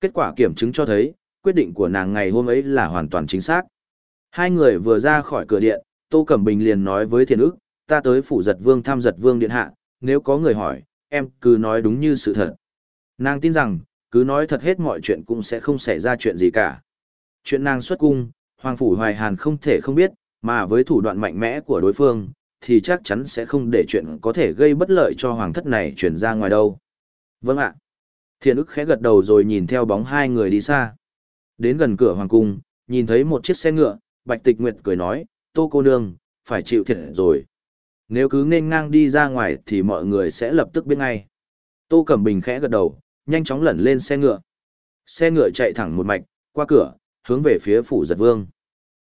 Kết quả kiểm chứng cho thấy, quyết định của nàng ngày hôm ấy là hoàn toàn chính xác. Hai người vừa ra khỏi cửa điện, Tô Cẩm Bình liền nói với thiền Ước, ta tới Phủ Giật Vương thăm Giật Vương điện hạ, nếu có người hỏi, em cứ nói đúng như sự thật. Nàng tin rằng, cứ nói thật hết mọi chuyện cũng sẽ không xảy ra chuyện gì cả. Chuyện nàng xuất cung, Hoàng Phủ Hoài Hàn không thể không biết, mà với thủ đoạn mạnh mẽ của đối phương, thì chắc chắn sẽ không để chuyện có thể gây bất lợi cho Hoàng thất này chuyển ra ngoài đâu. Vâng ạ. Thiền ức khẽ gật đầu rồi nhìn theo bóng hai người đi xa. Đến gần cửa Hoàng Cung, nhìn thấy một chiếc xe ngựa, Bạch Tịch Nguyệt cười nói, Tô cô nương, phải chịu thiệt rồi. Nếu cứ nên ngang đi ra ngoài thì mọi người sẽ lập tức biết ngay. Tô Cẩm Bình khẽ gật đầu, nhanh chóng lẩn lên xe ngựa. Xe ngựa chạy thẳng một mạch, qua cửa, hướng về phía phủ giật vương.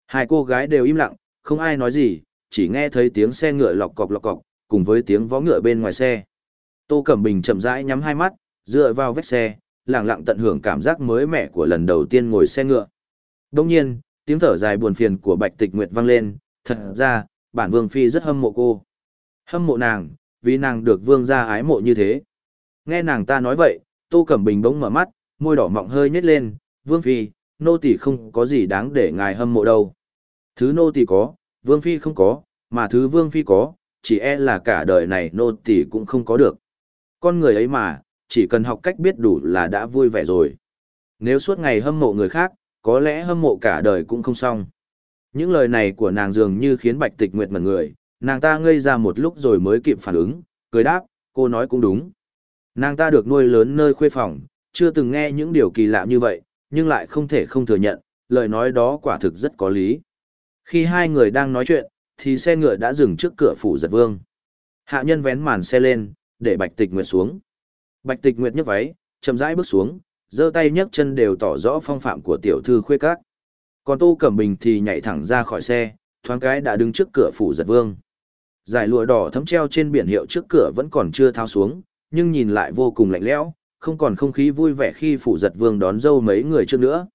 Hai cô gái đều im lặng, không ai nói gì, chỉ nghe thấy tiếng xe ngựa lọc cọc lọc cọc, cùng với tiếng vó ngựa bên ngoài xe. Tô Cẩm Bình chậm rãi nhắm hai mắt, dựa vào vách xe, lặng lặng tận hưởng cảm giác mới mẻ của lần đầu tiên ngồi xe ngựa. Đông nhiên, tiếng thở dài buồn phiền của Bạch Tịch Nguyệt vang lên, thật ra, bản vương phi rất hâm mộ cô. Hâm mộ nàng, vì nàng được vương gia ái mộ như thế. Nghe nàng ta nói vậy, Tô Cẩm Bình bỗng mở mắt, môi đỏ mọng hơi nhếch lên, "Vương phi, nô tỳ không có gì đáng để ngài hâm mộ đâu. Thứ nô tỳ có, Vương phi không có, mà thứ Vương phi có, chỉ e là cả đời này nô tỳ cũng không có được. Con người ấy mà, chỉ cần học cách biết đủ là đã vui vẻ rồi. Nếu suốt ngày hâm mộ người khác, có lẽ hâm mộ cả đời cũng không xong." Những lời này của nàng dường như khiến Bạch Tịch Nguyệt mẩn người, nàng ta ngây ra một lúc rồi mới kịp phản ứng, cười đáp, cô nói cũng đúng. Nàng ta được nuôi lớn nơi khuê phòng, chưa từng nghe những điều kỳ lạ như vậy, nhưng lại không thể không thừa nhận, lời nói đó quả thực rất có lý. Khi hai người đang nói chuyện, thì xe ngựa đã dừng trước cửa phủ giật vương. Hạ nhân vén màn xe lên, để Bạch Tịch Nguyệt xuống. Bạch Tịch Nguyệt nhấc váy, chậm rãi bước xuống, giơ tay nhấc chân đều tỏ rõ phong phạm của tiểu thư khuê các. Còn Tô Cẩm Bình thì nhảy thẳng ra khỏi xe, thoáng cái đã đứng trước cửa phủ giật vương. Giải lụa đỏ thấm treo trên biển hiệu trước cửa vẫn còn chưa tháo xuống, nhưng nhìn lại vô cùng lạnh lẽo, không còn không khí vui vẻ khi phủ giật vương đón dâu mấy người trước nữa.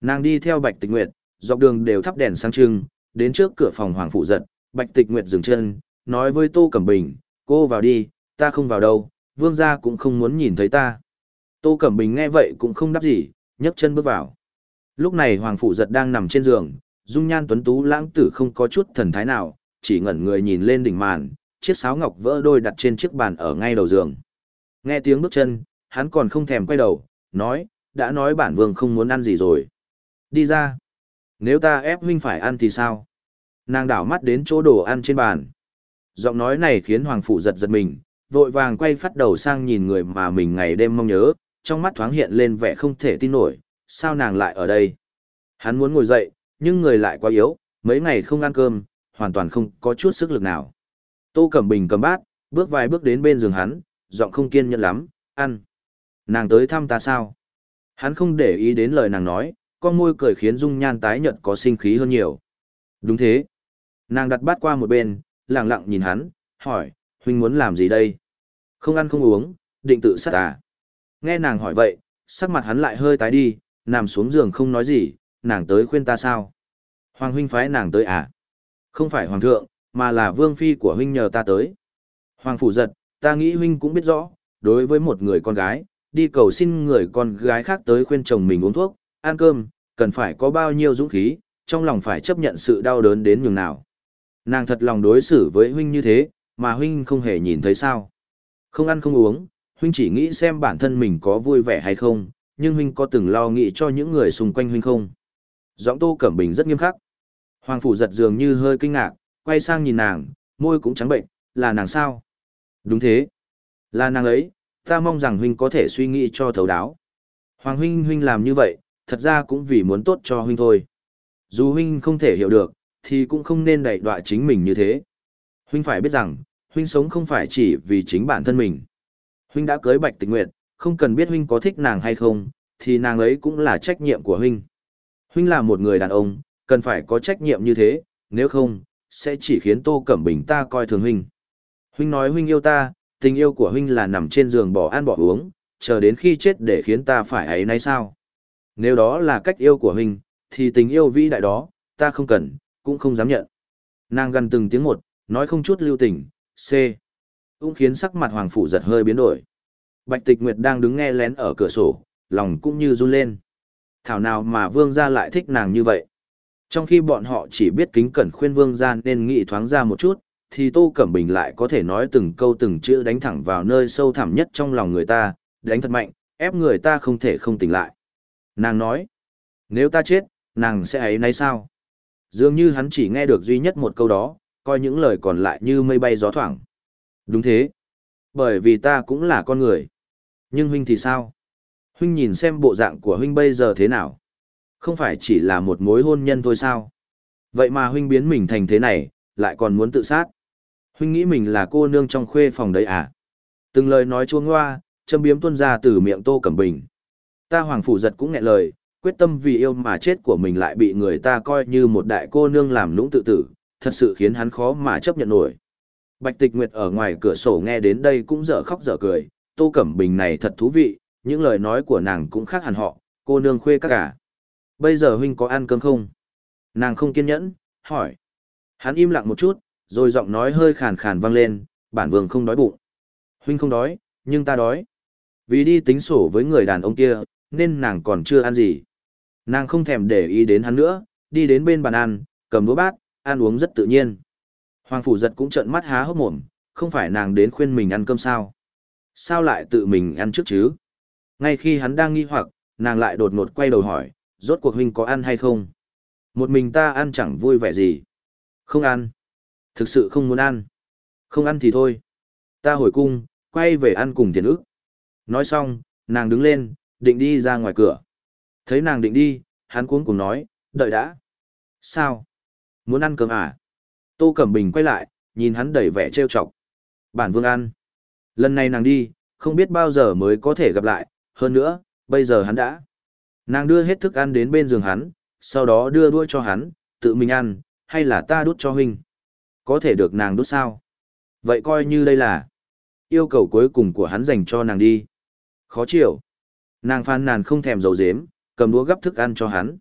Nàng đi theo Bạch Tịch Nguyệt, dọc đường đều thắp đèn sáng trưng, đến trước cửa phòng hoàng phủ giật, Bạch Tịch Nguyệt dừng chân, nói với Tô Cẩm Bình, cô vào đi, ta không vào đâu, vương gia cũng không muốn nhìn thấy ta. Tô Cẩm Bình nghe vậy cũng không đáp gì, nhấc chân bước vào. Lúc này hoàng phụ giật đang nằm trên giường, dung nhan tuấn tú lãng tử không có chút thần thái nào, chỉ ngẩn người nhìn lên đỉnh màn, chiếc sáo ngọc vỡ đôi đặt trên chiếc bàn ở ngay đầu giường. Nghe tiếng bước chân, hắn còn không thèm quay đầu, nói, đã nói bản vương không muốn ăn gì rồi. Đi ra. Nếu ta ép huynh phải ăn thì sao? Nàng đảo mắt đến chỗ đồ ăn trên bàn. Giọng nói này khiến Hoàng Phụ giật giật mình, vội vàng quay phát đầu sang nhìn người mà mình ngày đêm mong nhớ, trong mắt thoáng hiện lên vẻ không thể tin nổi, sao nàng lại ở đây? Hắn muốn ngồi dậy, nhưng người lại quá yếu, mấy ngày không ăn cơm, hoàn toàn không có chút sức lực nào. Tô Cẩm Bình cầm bát, bước vài bước đến bên giường hắn, giọng không kiên nhẫn lắm, ăn. Nàng tới thăm ta sao? Hắn không để ý đến lời nàng nói, con môi cười khiến dung nhan tái nhợt có sinh khí hơn nhiều. Đúng thế. Nàng đặt bát qua một bên, lặng lặng nhìn hắn, hỏi, huynh muốn làm gì đây? Không ăn không uống, định tự sát à? Nghe nàng hỏi vậy, sắc mặt hắn lại hơi tái đi, nằm xuống giường không nói gì, nàng tới khuyên ta sao? Hoàng huynh phái nàng tới à? Không phải hoàng thượng, mà là vương phi của huynh nhờ ta tới. Hoàng phủ giật, ta nghĩ huynh cũng biết rõ, đối với một người con gái, đi cầu xin người con gái khác tới khuyên chồng mình uống thuốc, ăn cơm, cần phải có bao nhiêu dũng khí, trong lòng phải chấp nhận sự đau đớn đến nhường nào. Nàng thật lòng đối xử với huynh như thế, mà huynh không hề nhìn thấy sao. Không ăn không uống, huynh chỉ nghĩ xem bản thân mình có vui vẻ hay không, nhưng huynh có từng lo nghĩ cho những người xung quanh huynh không? Giọng Tô Cẩm Bình rất nghiêm khắc. Hoàng phủ giật dường như hơi kinh ngạc, quay sang nhìn nàng, môi cũng trắng bệnh, là nàng sao? Đúng thế. Là nàng ấy, ta mong rằng huynh có thể suy nghĩ cho thấu đáo. Hoàng huynh huynh làm như vậy, thật ra cũng vì muốn tốt cho huynh thôi. Dù huynh không thể hiểu được, thì cũng không nên đẩy đọa chính mình như thế. Huynh phải biết rằng, huynh sống không phải chỉ vì chính bản thân mình. Huynh đã cưới Bạch Tịch Nguyệt, không cần biết huynh có thích nàng hay không, thì nàng ấy cũng là trách nhiệm của huynh. Huynh là một người đàn ông, cần phải có trách nhiệm như thế, nếu không, sẽ chỉ khiến Tô Cẩm Bình ta coi thường huynh. Huynh nói huynh yêu ta, tình yêu của huynh là nằm trên giường bỏ ăn bỏ uống, chờ đến khi chết để khiến ta phải ấy nay sao? Nếu đó là cách yêu của huynh, thì tình yêu vĩ đại đó, ta không cần, cũng không dám nhận. Nàng gần từng tiếng một, nói không chút lưu tình, C. Cũng khiến sắc mặt Hoàng Phủ giật hơi biến đổi. Bạch Tịch Nguyệt đang đứng nghe lén ở cửa sổ, lòng cũng như run lên. Thảo nào mà vương gia lại thích nàng như vậy. Trong khi bọn họ chỉ biết kính cẩn khuyên vương gia nên nghĩ thoáng ra một chút, thì Tô Cẩm Bình lại có thể nói từng câu từng chữ đánh thẳng vào nơi sâu thẳm nhất trong lòng người ta, đánh thật mạnh, ép người ta không thể không tỉnh lại. Nàng nói, nếu ta chết, nàng sẽ ấy nay sao? Dường như hắn chỉ nghe được duy nhất một câu đó, coi những lời còn lại như mây bay gió thoảng. Đúng thế. Bởi vì ta cũng là con người. Nhưng huynh thì sao? Huynh nhìn xem bộ dạng của huynh bây giờ thế nào? Không phải chỉ là một mối hôn nhân thôi sao? Vậy mà huynh biến mình thành thế này, lại còn muốn tự sát. Huynh nghĩ mình là cô nương trong khuê phòng đấy à? Từng lời nói chuông hoa, châm biếm tuôn ra từ miệng Tô Cẩm Bình. Ta Hoàng Phủ giật cũng nghẹn lời, quyết tâm vì yêu mà chết của mình lại bị người ta coi như một đại cô nương làm lũng tự tử, thật sự khiến hắn khó mà chấp nhận nổi. Bạch Tịch Nguyệt ở ngoài cửa sổ nghe đến đây cũng dở khóc dở cười, Tô Cẩm Bình này thật thú vị, những lời nói của nàng cũng khác hẳn họ, cô nương khuê các cả. Bây giờ huynh có ăn cơm không? Nàng không kiên nhẫn, hỏi. Hắn im lặng một chút, rồi giọng nói hơi khàn khàn vang lên, bản vương không đói bụng. Huynh không đói, nhưng ta đói. Vì đi tính sổ với người đàn ông kia, nên nàng còn chưa ăn gì. Nàng không thèm để ý đến hắn nữa, đi đến bên bàn ăn, cầm đũa bát, ăn uống rất tự nhiên. Hoàng phủ giật cũng trợn mắt há hốc mồm, không phải nàng đến khuyên mình ăn cơm sao? Sao lại tự mình ăn trước chứ? Ngay khi hắn đang nghi hoặc, nàng lại đột ngột quay đầu hỏi, rốt cuộc huynh có ăn hay không? Một mình ta ăn chẳng vui vẻ gì. Không ăn. Thực sự không muốn ăn. Không ăn thì thôi. Ta hồi cung, quay về ăn cùng tiền ức. Nói xong, nàng đứng lên, định đi ra ngoài cửa. Thấy nàng định đi, hắn cuống cùng nói, đợi đã. Sao? Muốn ăn cơm à? Tô Cẩm Bình quay lại, nhìn hắn đầy vẻ trêu chọc. Bản vương ăn. Lần này nàng đi, không biết bao giờ mới có thể gặp lại, hơn nữa, bây giờ hắn đã. Nàng đưa hết thức ăn đến bên giường hắn, sau đó đưa đuôi cho hắn, tự mình ăn, hay là ta đút cho huynh. Có thể được nàng đút sao? Vậy coi như đây là yêu cầu cuối cùng của hắn dành cho nàng đi. Khó chịu. Nàng phàn nàn không thèm dầu dếm, cầm đũa gấp thức ăn cho hắn.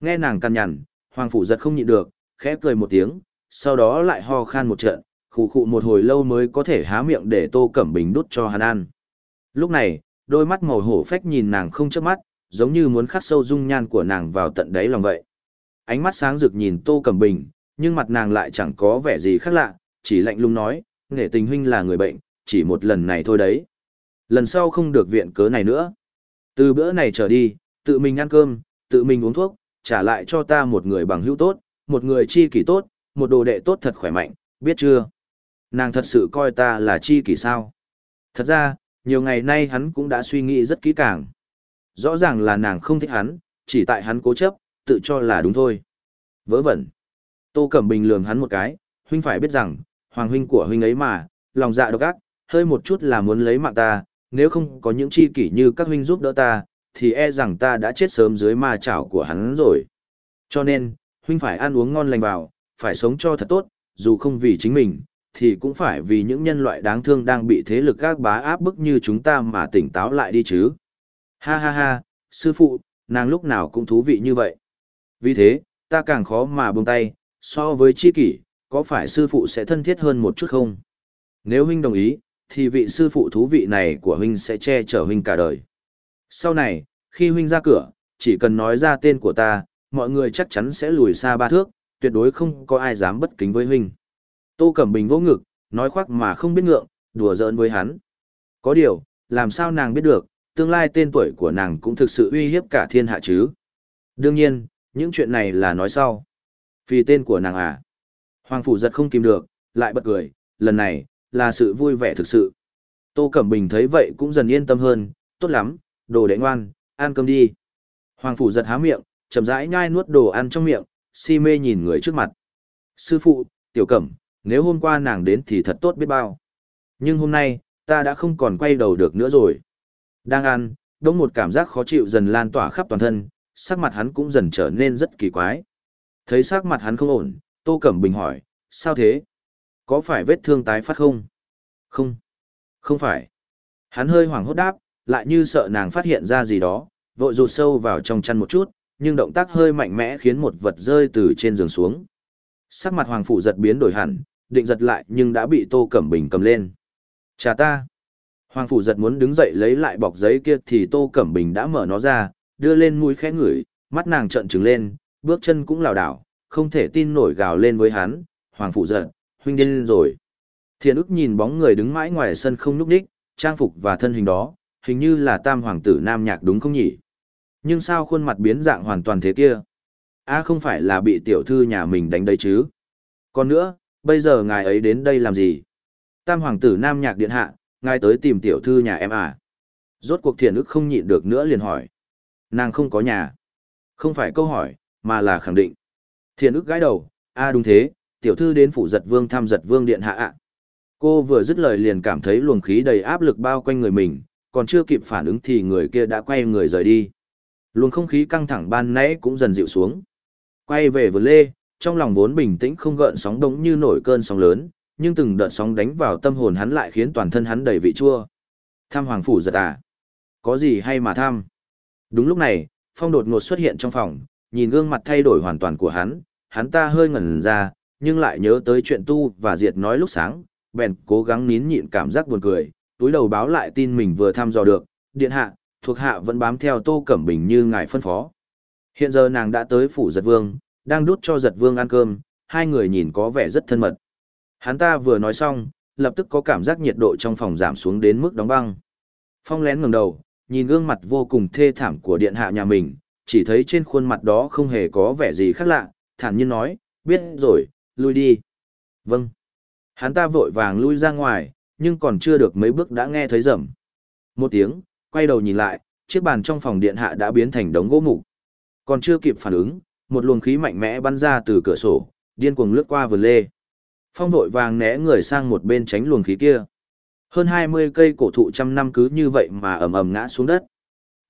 Nghe nàng căn nhằn, hoàng phủ giật không nhịn được, khẽ cười một tiếng, sau đó lại ho khan một trận, khụ khụ một hồi lâu mới có thể há miệng để tô cẩm bình đút cho hắn ăn. Lúc này, đôi mắt màu hổ phách nhìn nàng không chớp mắt, giống như muốn khắc sâu dung nhan của nàng vào tận đáy lòng vậy. Ánh mắt sáng rực nhìn tô cẩm bình, nhưng mặt nàng lại chẳng có vẻ gì khác lạ, chỉ lạnh lùng nói, nghệ tình huynh là người bệnh, chỉ một lần này thôi đấy. Lần sau không được viện cớ này nữa. Từ bữa này trở đi, tự mình ăn cơm, tự mình uống thuốc, trả lại cho ta một người bằng hữu tốt, một người chi kỷ tốt, một đồ đệ tốt thật khỏe mạnh, biết chưa? Nàng thật sự coi ta là chi kỷ sao? Thật ra, nhiều ngày nay hắn cũng đã suy nghĩ rất kỹ càng. Rõ ràng là nàng không thích hắn, chỉ tại hắn cố chấp, tự cho là đúng thôi. Vớ vẩn. Tô Cẩm Bình lườm hắn một cái, huynh phải biết rằng, hoàng huynh của huynh ấy mà, lòng dạ độc ác, hơi một chút là muốn lấy mạng ta, nếu không có những chi kỷ như các huynh giúp đỡ ta, thì e rằng ta đã chết sớm dưới ma chảo của hắn rồi. Cho nên, huynh phải ăn uống ngon lành vào, phải sống cho thật tốt, dù không vì chính mình, thì cũng phải vì những nhân loại đáng thương đang bị thế lực các bá áp bức như chúng ta mà tỉnh táo lại đi chứ. Ha ha ha, sư phụ, nàng lúc nào cũng thú vị như vậy. Vì thế, ta càng khó mà buông tay, so với chi kỷ, có phải sư phụ sẽ thân thiết hơn một chút không? Nếu huynh đồng ý, thì vị sư phụ thú vị này của huynh sẽ che chở huynh cả đời. Sau này, khi huynh ra cửa, chỉ cần nói ra tên của ta, mọi người chắc chắn sẽ lùi xa ba thước, tuyệt đối không có ai dám bất kính với huynh. Tô Cẩm Bình vô ngực, nói khoác mà không biết ngượng, đùa giỡn với hắn. Có điều, làm sao nàng biết được, tương lai tên tuổi của nàng cũng thực sự uy hiếp cả thiên hạ chứ. Đương nhiên, những chuyện này là nói sau. Vì tên của nàng à. Hoàng Phủ giật không kìm được, lại bật cười, lần này, là sự vui vẻ thực sự. Tô Cẩm Bình thấy vậy cũng dần yên tâm hơn, tốt lắm, đồ đệ ngoan, ăn cơm đi. Hoàng Phủ giật há miệng, chậm rãi nhai nuốt đồ ăn trong miệng, si mê nhìn người trước mặt. Sư phụ, tiểu cẩm, nếu hôm qua nàng đến thì thật tốt biết bao. Nhưng hôm nay, ta đã không còn quay đầu được nữa rồi. Đang ăn, đông một cảm giác khó chịu dần lan tỏa khắp toàn thân, sắc mặt hắn cũng dần trở nên rất kỳ quái. Thấy sắc mặt hắn không ổn, Tô Cẩm Bình hỏi, sao thế? Có phải vết thương tái phát không? Không, không phải. Hắn hơi hoảng hốt đáp, lại như sợ nàng phát hiện ra gì đó, vội rụt sâu vào trong chăn một chút, nhưng động tác hơi mạnh mẽ khiến một vật rơi từ trên giường xuống. Sắc mặt Hoàng Phủ giật biến đổi hẳn, định giật lại nhưng đã bị Tô Cẩm Bình cầm lên. Chà ta! Hoàng Phủ giật muốn đứng dậy lấy lại bọc giấy kia thì Tô Cẩm Bình đã mở nó ra, đưa lên mũi khẽ ngửi, mắt nàng trợn trừng lên, bước chân cũng lảo đảo, không thể tin nổi gào lên với hắn, Hoàng Phủ giật, huynh điên rồi. Thiện ức nhìn bóng người đứng mãi ngoài sân không núp đích, trang phục và thân hình đó, hình như là tam hoàng tử nam nhạc đúng không nhỉ? Nhưng sao khuôn mặt biến dạng hoàn toàn thế kia? À không phải là bị tiểu thư nhà mình đánh đấy chứ? Còn nữa, bây giờ ngài ấy đến đây làm gì? Tam hoàng tử nam nhạc điện hạ, ngài tới tìm tiểu thư nhà em à? Rốt cuộc thiền ức không nhịn được nữa liền hỏi. Nàng không có nhà. Không phải câu hỏi, mà là khẳng định. thiền ức gãi đầu, a à đúng thế, tiểu thư đến phủ giật vương thăm giật vương điện hạ ạ. Cô vừa dứt lời liền cảm thấy luồng khí đầy áp lực bao quanh người mình, còn chưa kịp phản ứng thì người kia đã quay người rời đi. Luồng không khí căng thẳng ban nãy cũng dần dịu xuống. Quay về vườn lê, trong lòng vốn bình tĩnh không gợn sóng đống như nổi cơn sóng lớn, nhưng từng đợt sóng đánh vào tâm hồn hắn lại khiến toàn thân hắn đầy vị chua. Tham hoàng phủ giật à? Có gì hay mà tham? Đúng lúc này, Phong đột ngột xuất hiện trong phòng, nhìn gương mặt thay đổi hoàn toàn của hắn, hắn ta hơi ngẩn ra, nhưng lại nhớ tới chuyện tu và diệt nói lúc sáng, bèn cố gắng nín nhịn cảm giác buồn cười, túi đầu báo lại tin mình vừa thăm dò được, điện hạ, thuộc hạ vẫn bám theo Tô Cẩm Bình như ngài phân phó. Hiện giờ nàng đã tới phủ giật vương, đang đút cho giật vương ăn cơm, hai người nhìn có vẻ rất thân mật. Hắn ta vừa nói xong, lập tức có cảm giác nhiệt độ trong phòng giảm xuống đến mức đóng băng. Phong lén ngẩng đầu, nhìn gương mặt vô cùng thê thảm của điện hạ nhà mình, chỉ thấy trên khuôn mặt đó không hề có vẻ gì khác lạ, thản nhiên nói, biết rồi, lui đi. Vâng. Hắn ta vội vàng lui ra ngoài, nhưng còn chưa được mấy bước đã nghe thấy rầm. Một tiếng, quay đầu nhìn lại, chiếc bàn trong phòng điện hạ đã biến thành đống gỗ mục. Còn chưa kịp phản ứng, một luồng khí mạnh mẽ bắn ra từ cửa sổ, điên cuồng lướt qua vườn lê. Phong vội vàng né người sang một bên tránh luồng khí kia. Hơn 20 cây cổ thụ trăm năm cứ như vậy mà ầm ầm ngã xuống đất.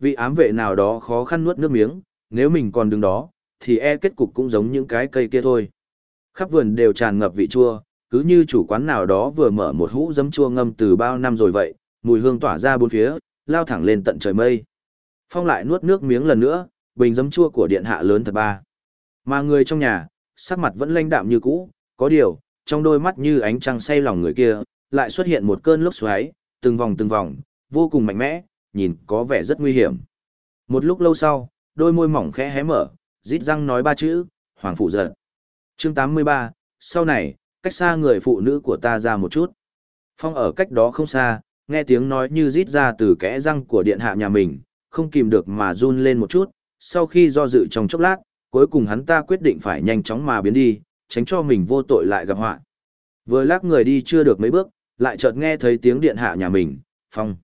Vị ám vệ nào đó khó khăn nuốt nước miếng, nếu mình còn đứng đó, thì e kết cục cũng giống những cái cây kia thôi. Khắp vườn đều tràn ngập vị chua, cứ như chủ quán nào đó vừa mở một hũ giấm chua ngâm từ bao năm rồi vậy, mùi hương tỏa ra bốn phía, lao thẳng lên tận trời mây. Phong lại nuốt nước miếng lần nữa, bình giấm chua của điện hạ lớn thật ba. Mà người trong nhà, sắc mặt vẫn lanh đạm như cũ, có điều, trong đôi mắt như ánh trăng say lòng người kia, lại xuất hiện một cơn lốc xoáy, từng vòng từng vòng, vô cùng mạnh mẽ, nhìn có vẻ rất nguy hiểm. Một lúc lâu sau, đôi môi mỏng khẽ hé mở, rít răng nói ba chữ, hoàng phụ giận. Chương 83, sau này, cách xa người phụ nữ của ta ra một chút. Phong ở cách đó không xa, nghe tiếng nói như rít ra từ kẽ răng của điện hạ nhà mình, không kìm được mà run lên một chút, sau khi do dự trong chốc lát, cuối cùng hắn ta quyết định phải nhanh chóng mà biến đi, tránh cho mình vô tội lại gặp họa. Vừa lắc người đi chưa được mấy bước, lại chợt nghe thấy tiếng điện hạ nhà mình, Phong.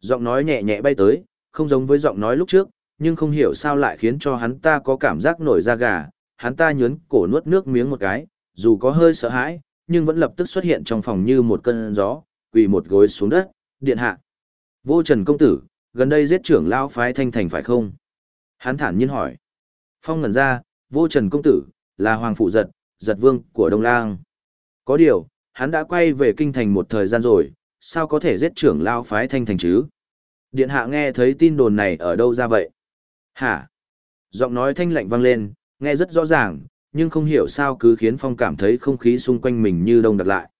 Giọng nói nhẹ nhẹ bay tới, không giống với giọng nói lúc trước, nhưng không hiểu sao lại khiến cho hắn ta có cảm giác nổi da gà, hắn ta nhớn cổ nuốt nước miếng một cái, dù có hơi sợ hãi, nhưng vẫn lập tức xuất hiện trong phòng như một cơn gió, quỳ một gối xuống đất, điện hạ. Vô Trần công tử, gần đây giết trưởng lao phái thanh thành phải không? Hắn thản nhiên hỏi. Phong ngẩn ra, vô Trần công tử, là hoàng phụ giật, giật vương của Đông Lang. Có điều, hắn đã quay về kinh thành một thời gian rồi, sao có thể giết trưởng lao phái thanh thành chứ? Điện hạ nghe thấy tin đồn này ở đâu ra vậy? Hả? Giọng nói thanh lạnh vang lên, nghe rất rõ ràng, nhưng không hiểu sao cứ khiến Phong cảm thấy không khí xung quanh mình như đông đặc lại.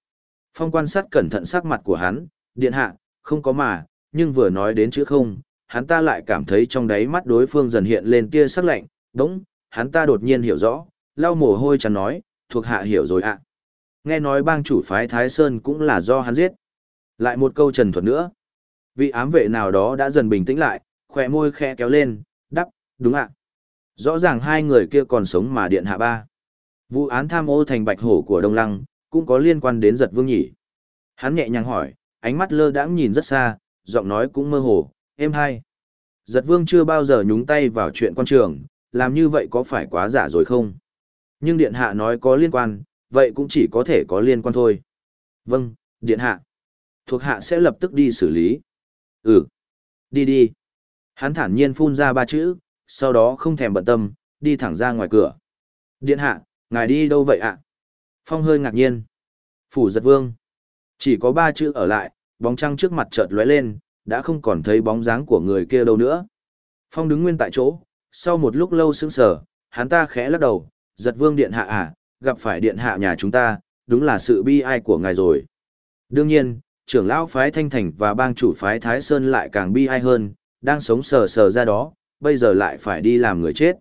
Phong quan sát cẩn thận sắc mặt của hắn, điện hạ, không có mà, nhưng vừa nói đến chữ không, hắn ta lại cảm thấy trong đáy mắt đối phương dần hiện lên tia sắc lạnh, đúng, hắn ta đột nhiên hiểu rõ, lau mồ hôi chắn nói, thuộc hạ hiểu rồi ạ. Nghe nói bang chủ phái Thái Sơn cũng là do hắn giết. Lại một câu trần thuật nữa. Vị ám vệ nào đó đã dần bình tĩnh lại, khỏe môi khẽ kéo lên, đắp, đúng ạ. Rõ ràng hai người kia còn sống mà điện hạ ba. Vụ án tham ô thành bạch hổ của Đông Lăng, cũng có liên quan đến giật vương nhỉ. Hắn nhẹ nhàng hỏi, ánh mắt lơ đãng nhìn rất xa, giọng nói cũng mơ hồ, êm hai, Giật vương chưa bao giờ nhúng tay vào chuyện quan trường, làm như vậy có phải quá giả rồi không? Nhưng điện hạ nói có liên quan, vậy cũng chỉ có thể có liên quan thôi. Vâng, điện hạ. Thuộc hạ sẽ lập tức đi xử lý. Ừ. Đi đi. Hắn thản nhiên phun ra ba chữ, sau đó không thèm bận tâm, đi thẳng ra ngoài cửa. Điện hạ, ngài đi đâu vậy ạ? Phong hơi ngạc nhiên. Phủ giật vương. Chỉ có ba chữ ở lại, bóng trăng trước mặt chợt lóe lên, đã không còn thấy bóng dáng của người kia đâu nữa. Phong đứng nguyên tại chỗ, sau một lúc lâu sững sờ, hắn ta khẽ lắc đầu, giật vương điện hạ à, gặp phải điện hạ nhà chúng ta, đúng là sự bi ai của ngài rồi. Đương nhiên, trưởng lão phái Thanh Thành và bang chủ phái Thái Sơn lại càng bi ai hơn, đang sống sờ sờ ra đó, bây giờ lại phải đi làm người chết.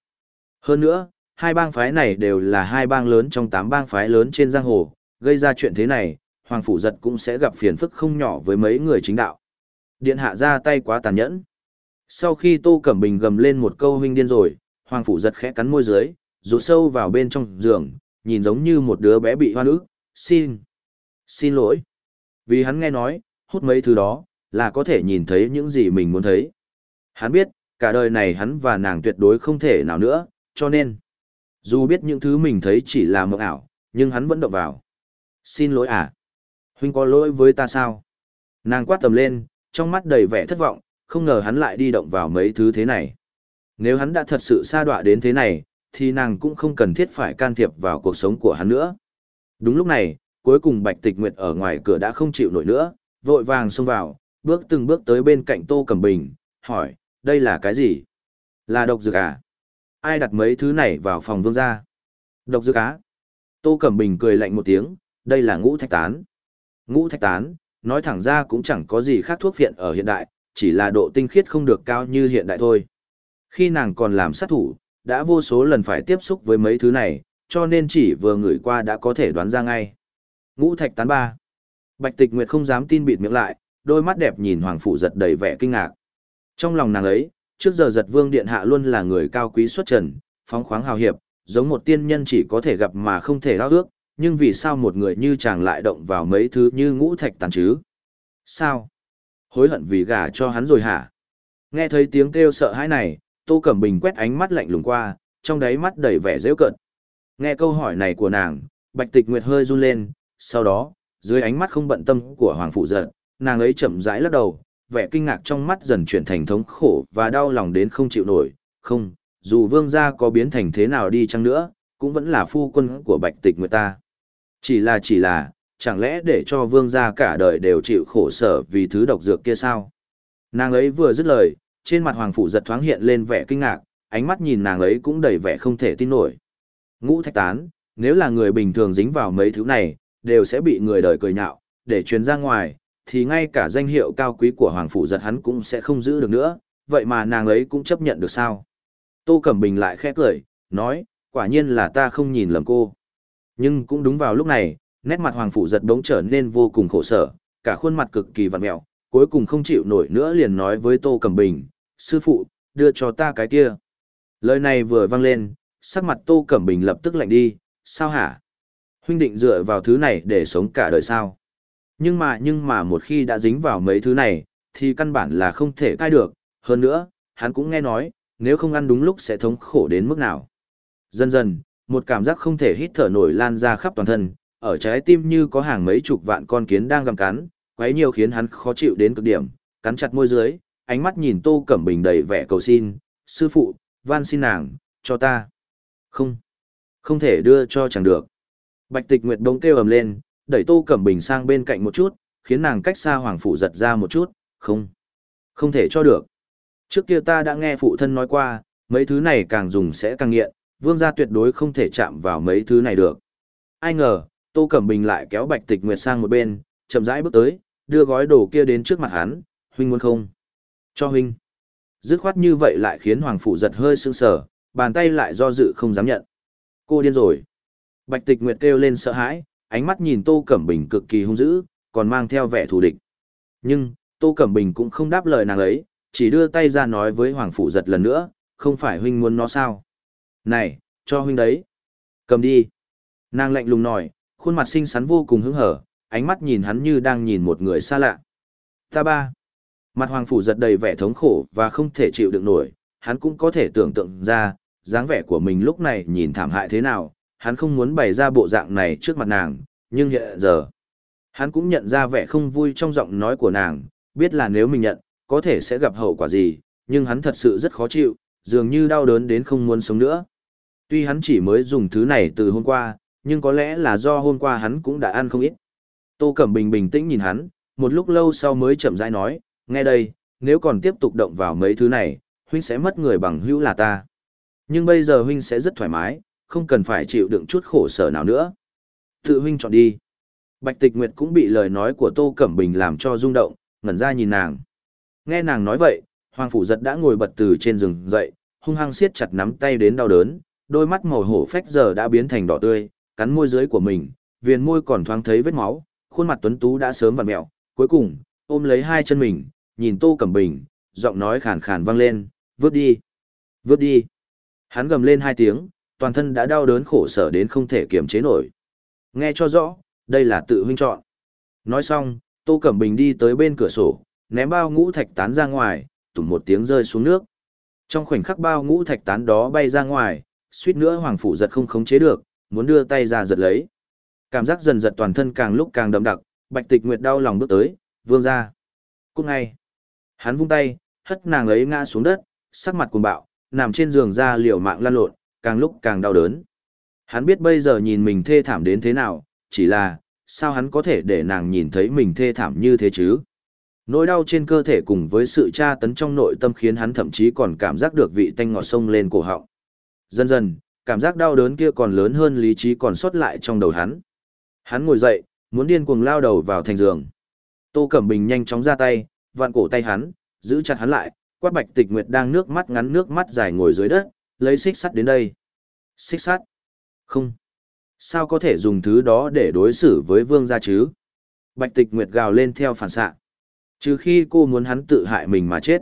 Hơn nữa, hai bang phái này đều là hai bang lớn trong tám bang phái lớn trên giang hồ, gây ra chuyện thế này, Hoàng Phủ Giật cũng sẽ gặp phiền phức không nhỏ với mấy người chính đạo. Điện hạ ra tay quá tàn nhẫn. Sau khi Tô Cẩm Bình gầm lên một câu huynh điên rồi, Hoàng Phủ Giật khẽ cắn môi dưới, rụt sâu vào bên trong giường, nhìn giống như một đứa bé bị hoa nữ, xin, xin lỗi. Vì hắn nghe nói, hút mấy thứ đó, là có thể nhìn thấy những gì mình muốn thấy. Hắn biết, cả đời này hắn và nàng tuyệt đối không thể nào nữa, cho nên, dù biết những thứ mình thấy chỉ là mộng ảo, nhưng hắn vẫn động vào. Xin lỗi à? Huynh có lỗi với ta sao? Nàng quát tầm lên, trong mắt đầy vẻ thất vọng, không ngờ hắn lại đi động vào mấy thứ thế này. Nếu hắn đã thật sự xa đọa đến thế này, thì nàng cũng không cần thiết phải can thiệp vào cuộc sống của hắn nữa. Đúng lúc này, cuối cùng Bạch Tịch Nguyệt ở ngoài cửa đã không chịu nổi nữa, vội vàng xông vào, bước từng bước tới bên cạnh Tô Cẩm Bình, hỏi, đây là cái gì? Là độc dược à? Ai đặt mấy thứ này vào phòng vương gia? Độc dược á? Tô Cẩm Bình cười lạnh một tiếng, đây là ngũ thạch tán. Ngũ thạch tán, nói thẳng ra cũng chẳng có gì khác thuốc viện ở hiện đại, chỉ là độ tinh khiết không được cao như hiện đại thôi. Khi nàng còn làm sát thủ, đã vô số lần phải tiếp xúc với mấy thứ này, cho nên chỉ vừa ngửi qua đã có thể đoán ra ngay. Ngũ thạch tán ba. Bạch Tịch Nguyệt không dám tin bịt miệng lại, đôi mắt đẹp nhìn Hoàng Phủ giật đầy vẻ kinh ngạc. Trong lòng nàng ấy, trước giờ giật vương điện hạ luôn là người cao quý xuất trần, phóng khoáng hào hiệp, giống một tiên nhân chỉ có thể gặp mà không thể ao ước, nhưng vì sao một người như chàng lại động vào mấy thứ như ngũ thạch tàn chứ? Sao? Hối hận vì gả cho hắn rồi hả? Nghe thấy tiếng kêu sợ hãi này, Tô Cẩm Bình quét ánh mắt lạnh lùng qua, trong đáy mắt đầy vẻ dễ cận. Nghe câu hỏi này của nàng, Bạch Tịch Nguyệt hơi run lên, sau đó, dưới ánh mắt không bận tâm của Hoàng Phụ Giật, nàng ấy chậm rãi lắc đầu, vẻ kinh ngạc trong mắt dần chuyển thành thống khổ và đau lòng đến không chịu nổi. Không, dù vương gia có biến thành thế nào đi chăng nữa, cũng vẫn là phu quân của Bạch Tịch người ta. Chỉ là chỉ là, chẳng lẽ để cho vương gia cả đời đều chịu khổ sở vì thứ độc dược kia sao? Nàng ấy vừa dứt lời, trên mặt hoàng phụ giật thoáng hiện lên vẻ kinh ngạc, ánh mắt nhìn nàng ấy cũng đầy vẻ không thể tin nổi. Ngũ thạch tán, nếu là người bình thường dính vào mấy thứ này, đều sẽ bị người đời cười nhạo, để truyền ra ngoài, thì ngay cả danh hiệu cao quý của hoàng phụ giật hắn cũng sẽ không giữ được nữa, vậy mà nàng ấy cũng chấp nhận được sao? Tô Cẩm Bình lại khẽ cười, nói, quả nhiên là ta không nhìn lầm cô. Nhưng cũng đúng vào lúc này, nét mặt hoàng phụ giật đống trở nên vô cùng khổ sở, cả khuôn mặt cực kỳ vặn mẹo, cuối cùng không chịu nổi nữa liền nói với Tô Cẩm Bình, sư phụ, đưa cho ta cái kia. Lời này vừa vang lên, sắc mặt Tô Cẩm Bình lập tức lạnh đi, sao hả? Huynh định dựa vào thứ này để sống cả đời sao? Nhưng mà nhưng mà một khi đã dính vào mấy thứ này, thì căn bản là không thể cai được, hơn nữa, hắn cũng nghe nói, nếu không ăn đúng lúc sẽ thống khổ đến mức nào. Dần dần, một cảm giác không thể hít thở nổi lan ra khắp toàn thân, ở trái tim như có hàng mấy chục vạn con kiến đang gặm cắn, quấy nhiều khiến hắn khó chịu đến cực điểm, cắn chặt môi dưới, ánh mắt nhìn Tô Cẩm Bình đầy vẻ cầu xin, sư phụ, van xin nàng, cho ta. Không, không thể đưa cho chẳng được. Bạch Tịch Nguyệt bỗng kêu ầm lên, đẩy Tô Cẩm Bình sang bên cạnh một chút, khiến nàng cách xa Hoàng Phủ giật ra một chút, không, không thể cho được. Trước kia ta đã nghe phụ thân nói qua, mấy thứ này càng dùng sẽ càng nghiện, vương gia tuyệt đối không thể chạm vào mấy thứ này được. Ai ngờ, Tô Cẩm Bình lại kéo Bạch Tịch Nguyệt sang một bên, chậm rãi bước tới, đưa gói đồ kia đến trước mặt hắn, huynh muốn không? Cho huynh. Dứt khoát như vậy lại khiến Hoàng Phủ giật hơi sưng sờ, bàn tay lại do dự không dám nhận. Cô điên rồi. Bạch Tịch Nguyệt kêu lên sợ hãi, ánh mắt nhìn Tô Cẩm Bình cực kỳ hung dữ, còn mang theo vẻ thù địch. Nhưng, Tô Cẩm Bình cũng không đáp lời nàng ấy, chỉ đưa tay ra nói với Hoàng Phủ giật lần nữa, không phải huynh muốn nó sao? Này, cho huynh đấy. Cầm đi. Nàng lạnh lùng nói, khuôn mặt xinh xắn vô cùng hứng hở, ánh mắt nhìn hắn như đang nhìn một người xa lạ. Ta ba. Mặt Hoàng Phủ giật đầy vẻ thống khổ và không thể chịu đựng nổi, hắn cũng có thể tưởng tượng ra, dáng vẻ của mình lúc này nhìn thảm hại thế nào, hắn không muốn bày ra bộ dạng này trước mặt nàng, nhưng hiện giờ, hắn cũng nhận ra vẻ không vui trong giọng nói của nàng, biết là nếu mình nhận, có thể sẽ gặp hậu quả gì, nhưng hắn thật sự rất khó chịu, dường như đau đớn đến không muốn sống nữa. Tuy hắn chỉ mới dùng thứ này từ hôm qua, nhưng có lẽ là do hôm qua hắn cũng đã ăn không ít. Tô Cẩm Bình bình tĩnh nhìn hắn, một lúc lâu sau mới chậm rãi nói, nghe đây, nếu còn tiếp tục động vào mấy thứ này, huynh sẽ mất người bằng hữu là ta. Nhưng bây giờ huynh sẽ rất thoải mái, không cần phải chịu đựng chút khổ sở nào nữa. Tự huynh chọn đi. Bạch Tịch Nguyệt cũng bị lời nói của Tô Cẩm Bình làm cho rung động, ngẩn ra nhìn nàng. Nghe nàng nói vậy, Hoàng Phủ Giật đã ngồi bật từ trên giường dậy, hung hăng siết chặt nắm tay đến đau đớn, đôi mắt màu hổ phách giờ đã biến thành đỏ tươi, cắn môi dưới của mình, viền môi còn thoáng thấy vết máu, khuôn mặt tuấn tú đã sớm vặn mẹo, cuối cùng, ôm lấy hai chân mình, nhìn Tô Cẩm Bình, giọng nói khàn khàn vang lên, vớt đi, vớt đi. Hắn gầm lên hai tiếng, toàn thân đã đau đớn khổ sở đến không thể kiềm chế nổi. Nghe cho rõ, đây là tự huynh chọn. Nói xong, Tô Cẩm Bình đi tới bên cửa sổ, ném bao ngũ thạch tán ra ngoài, tủm một tiếng rơi xuống nước. Trong khoảnh khắc bao ngũ thạch tán đó bay ra ngoài, suýt nữa hoàng phủ giật không khống chế được, muốn đưa tay ra giật lấy. Cảm giác dần giật toàn thân càng lúc càng đậm đặc, Bạch Tịch Nguyệt đau lòng bước tới, vương ra. Cút ngay. Hắn vung tay, hất nàng ấy ngã xuống đất, sắc mặt cuồng bạo, nằm trên giường ra liều mạng lăn lộn, càng lúc càng đau đớn. Hắn biết bây giờ nhìn mình thê thảm đến thế nào, chỉ là, sao hắn có thể để nàng nhìn thấy mình thê thảm như thế chứ? Nỗi đau trên cơ thể cùng với sự tra tấn trong nội tâm khiến hắn thậm chí còn cảm giác được vị tanh ngọt sông lên cổ họng. Dần dần, cảm giác đau đớn kia còn lớn hơn lý trí còn sót lại trong đầu hắn. Hắn ngồi dậy, muốn điên cuồng lao đầu vào thành giường. Tô Cẩm Bình nhanh chóng ra tay, vặn cổ tay hắn, giữ chặt hắn lại, quát bạch tịch nguyệt đang nước mắt ngắn nước mắt dài ngồi dưới đất, lấy xích sắt đến đây. Xích sắt? Không. Sao có thể dùng thứ đó để đối xử với vương gia chứ? Bạch tịch nguyệt gào lên theo phản xạ. Trừ khi cô muốn hắn tự hại mình mà chết.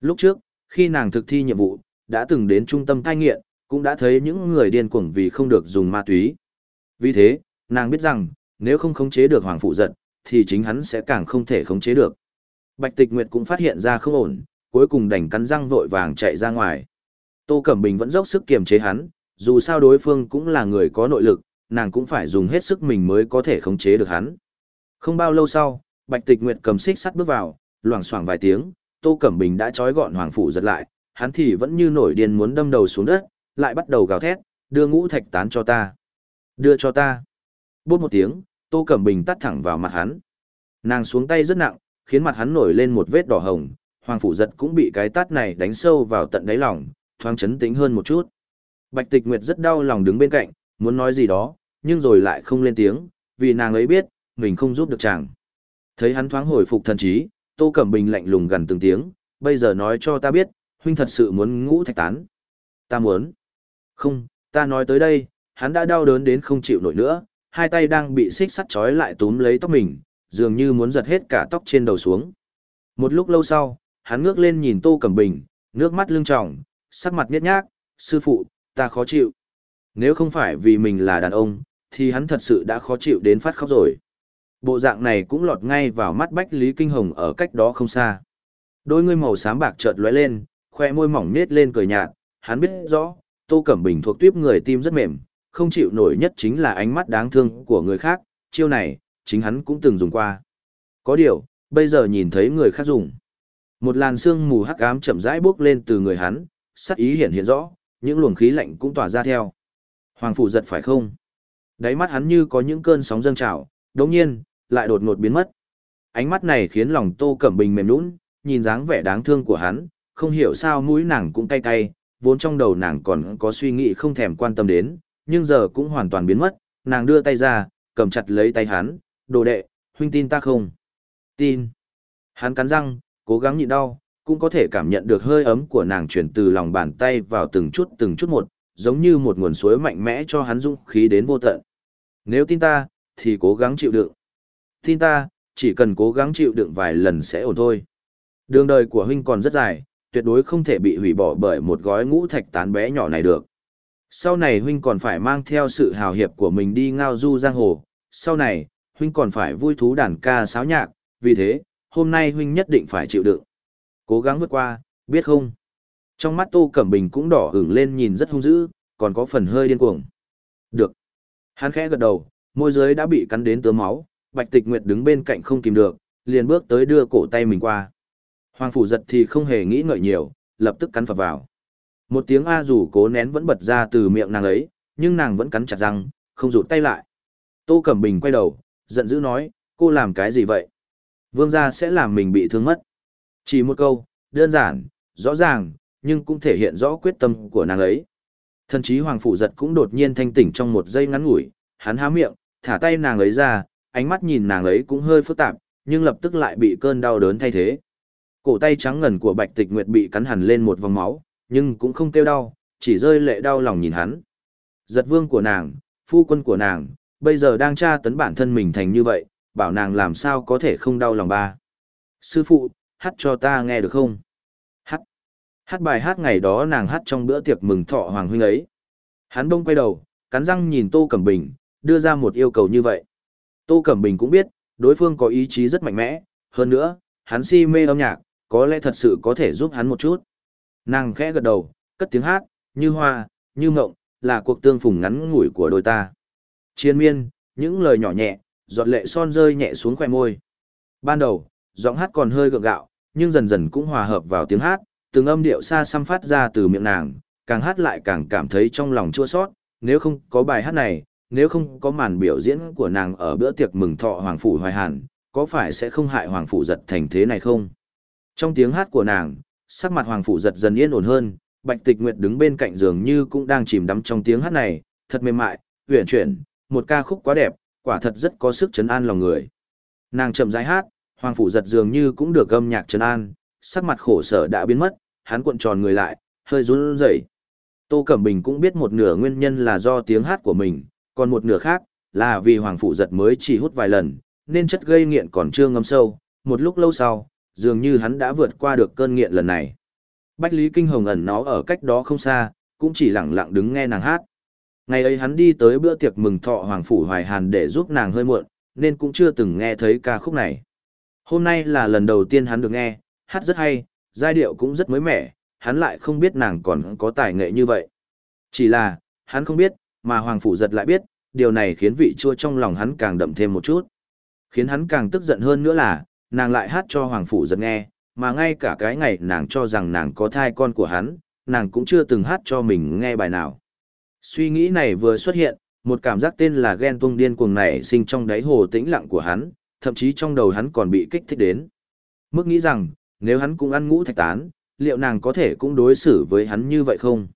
Lúc trước, khi nàng thực thi nhiệm vụ, đã từng đến trung tâm cai nghiện, cũng đã thấy những người điên cuồng vì không được dùng ma túy. Vì thế, nàng biết rằng, nếu không khống chế được hoàng phụ giật, thì chính hắn sẽ càng không thể khống chế được. Bạch Tịch Nguyệt cũng phát hiện ra không ổn, cuối cùng đành cắn răng vội vàng chạy ra ngoài. Tô Cẩm Bình vẫn dốc sức kiềm chế hắn, dù sao đối phương cũng là người có nội lực, nàng cũng phải dùng hết sức mình mới có thể khống chế được hắn. Không bao lâu sau, Bạch Tịch Nguyệt cầm xích sắt bước vào, loảng xoảng vài tiếng, Tô Cẩm Bình đã trói gọn hoàng phủ giật lại, hắn thì vẫn như nổi điên muốn đâm đầu xuống đất, lại bắt đầu gào thét, đưa ngũ thạch tán cho ta. Đưa cho ta. Bút một tiếng, Tô Cẩm Bình tắt thẳng vào mặt hắn. Nàng xuống tay rất nặng, khiến mặt hắn nổi lên một vết đỏ hồng, Hoàng Phủ Giật cũng bị cái tát này đánh sâu vào tận đáy lòng, thoáng chấn tĩnh hơn một chút. Bạch Tịch Nguyệt rất đau lòng đứng bên cạnh, muốn nói gì đó, nhưng rồi lại không lên tiếng, vì nàng ấy biết, mình không giúp được chàng. Thấy hắn thoáng hồi phục thần trí, Tô Cẩm Bình lạnh lùng gần từng tiếng, bây giờ nói cho ta biết, huynh thật sự muốn ngũ thạch tán. Ta muốn. Không, ta nói tới đây, hắn đã đau đớn đến không chịu nổi nữa, hai tay đang bị xích sắt trói lại túm lấy tóc mình, dường như muốn giật hết cả tóc trên đầu xuống. Một lúc lâu sau, hắn ngước lên nhìn Tô Cẩm Bình, nước mắt lưng tròng, sắc mặt nhếch nhác, sư phụ, ta khó chịu. Nếu không phải vì mình là đàn ông, thì hắn thật sự đã khó chịu đến phát khóc rồi. Bộ dạng này cũng lọt ngay vào mắt Bách Lý Kinh Hồng ở cách đó không xa. Đôi ngươi màu xám bạc chợt lóe lên, khoe môi mỏng nết lên cười nhạt, hắn biết rõ, Tô Cẩm Bình thuộc tuyếp người tim rất mềm, không chịu nổi nhất chính là ánh mắt đáng thương của người khác, chiêu này, chính hắn cũng từng dùng qua. Có điều, bây giờ nhìn thấy người khác dùng. Một làn sương mù hắc ám chậm rãi bốc lên từ người hắn, sắc ý hiện hiện rõ, những luồng khí lạnh cũng tỏa ra theo. Hoàng phủ giật phải không? Đáy mắt hắn như có những cơn sóng dâng trào, đột nhiên, lại đột ngột biến mất. Ánh mắt này khiến lòng Tô Cẩm Bình mềm nhũn, nhìn dáng vẻ đáng thương của hắn, không hiểu sao mũi nàng cũng cay cay, vốn trong đầu nàng còn có suy nghĩ không thèm quan tâm đến, nhưng giờ cũng hoàn toàn biến mất, nàng đưa tay ra, cầm chặt lấy tay hắn, đồ đệ, huynh tin ta không? Tin. Hắn cắn răng, cố gắng nhịn đau, cũng có thể cảm nhận được hơi ấm của nàng chuyển từ lòng bàn tay vào từng chút từng chút một, giống như một nguồn suối mạnh mẽ cho hắn dũng khí đến vô tận. Nếu tin ta, thì cố gắng chịu đựng. Tin ta, chỉ cần cố gắng chịu đựng vài lần sẽ ổn thôi. Đường đời của huynh còn rất dài, tuyệt đối không thể bị hủy bỏ bởi một gói ngũ thạch tán bé nhỏ này được. Sau này huynh còn phải mang theo sự hào hiệp của mình đi ngao du giang hồ, sau này, huynh còn phải vui thú đàn ca sáo nhạc, vì thế, hôm nay huynh nhất định phải chịu đựng. Cố gắng vượt qua, biết không? Trong mắt Tô Cẩm Bình cũng đỏ ửng lên nhìn rất hung dữ, còn có phần hơi điên cuồng. Được. Hắn khẽ gật đầu, môi dưới đã bị cắn đến tứa máu, Bạch Tịch Nguyệt đứng bên cạnh không kìm được, liền bước tới đưa cổ tay mình qua. Hoàng phủ giật thì không hề nghĩ ngợi nhiều, lập tức cắn phập vào. Một tiếng a rủ cố nén vẫn bật ra từ miệng nàng ấy, nhưng nàng vẫn cắn chặt răng, không rụt tay lại. Tô Cẩm Bình quay đầu, giận dữ nói, cô làm cái gì vậy? Vương gia sẽ làm mình bị thương mất. Chỉ một câu, đơn giản, rõ ràng, nhưng cũng thể hiện rõ quyết tâm của nàng ấy. Thần chí Hoàng Phủ Giật cũng đột nhiên thanh tỉnh trong một giây ngắn ngủi, hắn há miệng, thả tay nàng ấy ra, ánh mắt nhìn nàng ấy cũng hơi phức tạp, nhưng lập tức lại bị cơn đau đớn thay thế. Cổ tay trắng ngần của Bạch Tịch Nguyệt bị cắn hẳn lên một vòng máu, nhưng cũng không kêu đau, chỉ rơi lệ đau lòng nhìn hắn. Giật vương của nàng, phu quân của nàng, bây giờ đang tra tấn bản thân mình thành như vậy, bảo nàng làm sao có thể không đau lòng ba. Sư phụ, hát cho ta nghe được không? Hát. Hát bài hát ngày đó nàng hát trong bữa tiệc mừng thọ Hoàng huynh ấy. Hắn bông quay đầu, cắn răng nhìn Tô Cẩm Bình, đưa ra một yêu cầu như vậy. Tô Cẩm Bình cũng biết, đối phương có ý chí rất mạnh mẽ, hơn nữa, hắn si mê âm nhạc, có lẽ thật sự có thể giúp hắn một chút. Nàng khẽ gật đầu, cất tiếng hát, như hoa, như mộng, là cuộc tương phùng ngắn ngủi của đôi ta. Chiến miên, những lời nhỏ nhẹ, giọt lệ son rơi nhẹ xuống khoẻ môi. Ban đầu, giọng hát còn hơi gượng gạo, nhưng dần dần cũng hòa hợp vào tiếng hát, từng âm điệu xa xăm phát ra từ miệng nàng, càng hát lại càng cảm thấy trong lòng chua sót, nếu không có bài hát này, nếu không có màn biểu diễn của nàng ở bữa tiệc mừng thọ Hoàng Phủ Hoài Hàn, có phải sẽ không hại Hoàng Phủ giật thành thế này không? Trong tiếng hát của nàng, sắc mặt Hoàng Phủ giật dần yên ổn hơn, Bạch Tịch Nguyệt đứng bên cạnh giường như cũng đang chìm đắm trong tiếng hát này, thật mềm mại, huyền chuyển, một ca khúc quá đẹp, quả thật rất có sức chấn an lòng người. Nàng chậm rãi hát, Hoàng Phủ giật dường như cũng được âm nhạc trấn an, sắc mặt khổ sở đã biến mất, hắn cuộn tròn người lại, hơi run rẩy. Tô Cẩm Bình cũng biết một nửa nguyên nhân là do tiếng hát của mình, còn một nửa khác là vì Hoàng Phủ giật mới chỉ hút vài lần, nên chất gây nghiện còn chưa ngâm sâu, một lúc lâu sau, dường như hắn đã vượt qua được cơn nghiện lần này. Bách Lý Kinh Hồng ẩn nó ở cách đó không xa, cũng chỉ lặng lặng đứng nghe nàng hát. Ngày ấy hắn đi tới bữa tiệc mừng thọ Hoàng Phủ Hoài Hàn để giúp nàng hơi muộn, nên cũng chưa từng nghe thấy ca khúc này. Hôm nay là lần đầu tiên hắn được nghe, hát rất hay, giai điệu cũng rất mới mẻ, hắn lại không biết nàng còn có tài nghệ như vậy. Chỉ là, hắn không biết, mà Hoàng Phủ giật lại biết, điều này khiến vị chua trong lòng hắn càng đậm thêm một chút. Khiến hắn càng tức giận hơn nữa là, nàng lại hát cho Hoàng Phủ giật nghe, mà ngay cả cái ngày nàng cho rằng nàng có thai con của hắn, nàng cũng chưa từng hát cho mình nghe bài nào. Suy nghĩ này vừa xuất hiện, một cảm giác tên là ghen tuông điên cuồng này sinh trong đáy hồ tĩnh lặng của hắn, thậm chí trong đầu hắn còn bị kích thích đến. Mức nghĩ rằng, nếu hắn cũng ăn ngũ thạch tán, liệu nàng có thể cũng đối xử với hắn như vậy không?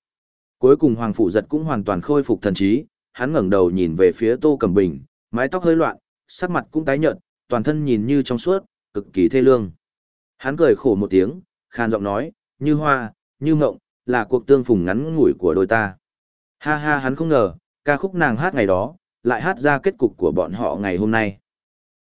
Cuối cùng Hoàng Phủ Giật cũng hoàn toàn khôi phục thần trí, hắn ngẩng đầu nhìn về phía Tô Cẩm Bình, mái tóc hơi loạn, sắc mặt cũng tái nhợt, toàn thân nhìn như trong suốt, cực kỳ thê lương. Hắn cười khổ một tiếng, khan giọng nói, như hoa, như mộng, là cuộc tương phùng ngắn ngủi của đôi ta. Ha ha hắn không ngờ, ca khúc nàng hát ngày đó, lại hát ra kết cục của bọn họ ngày hôm nay.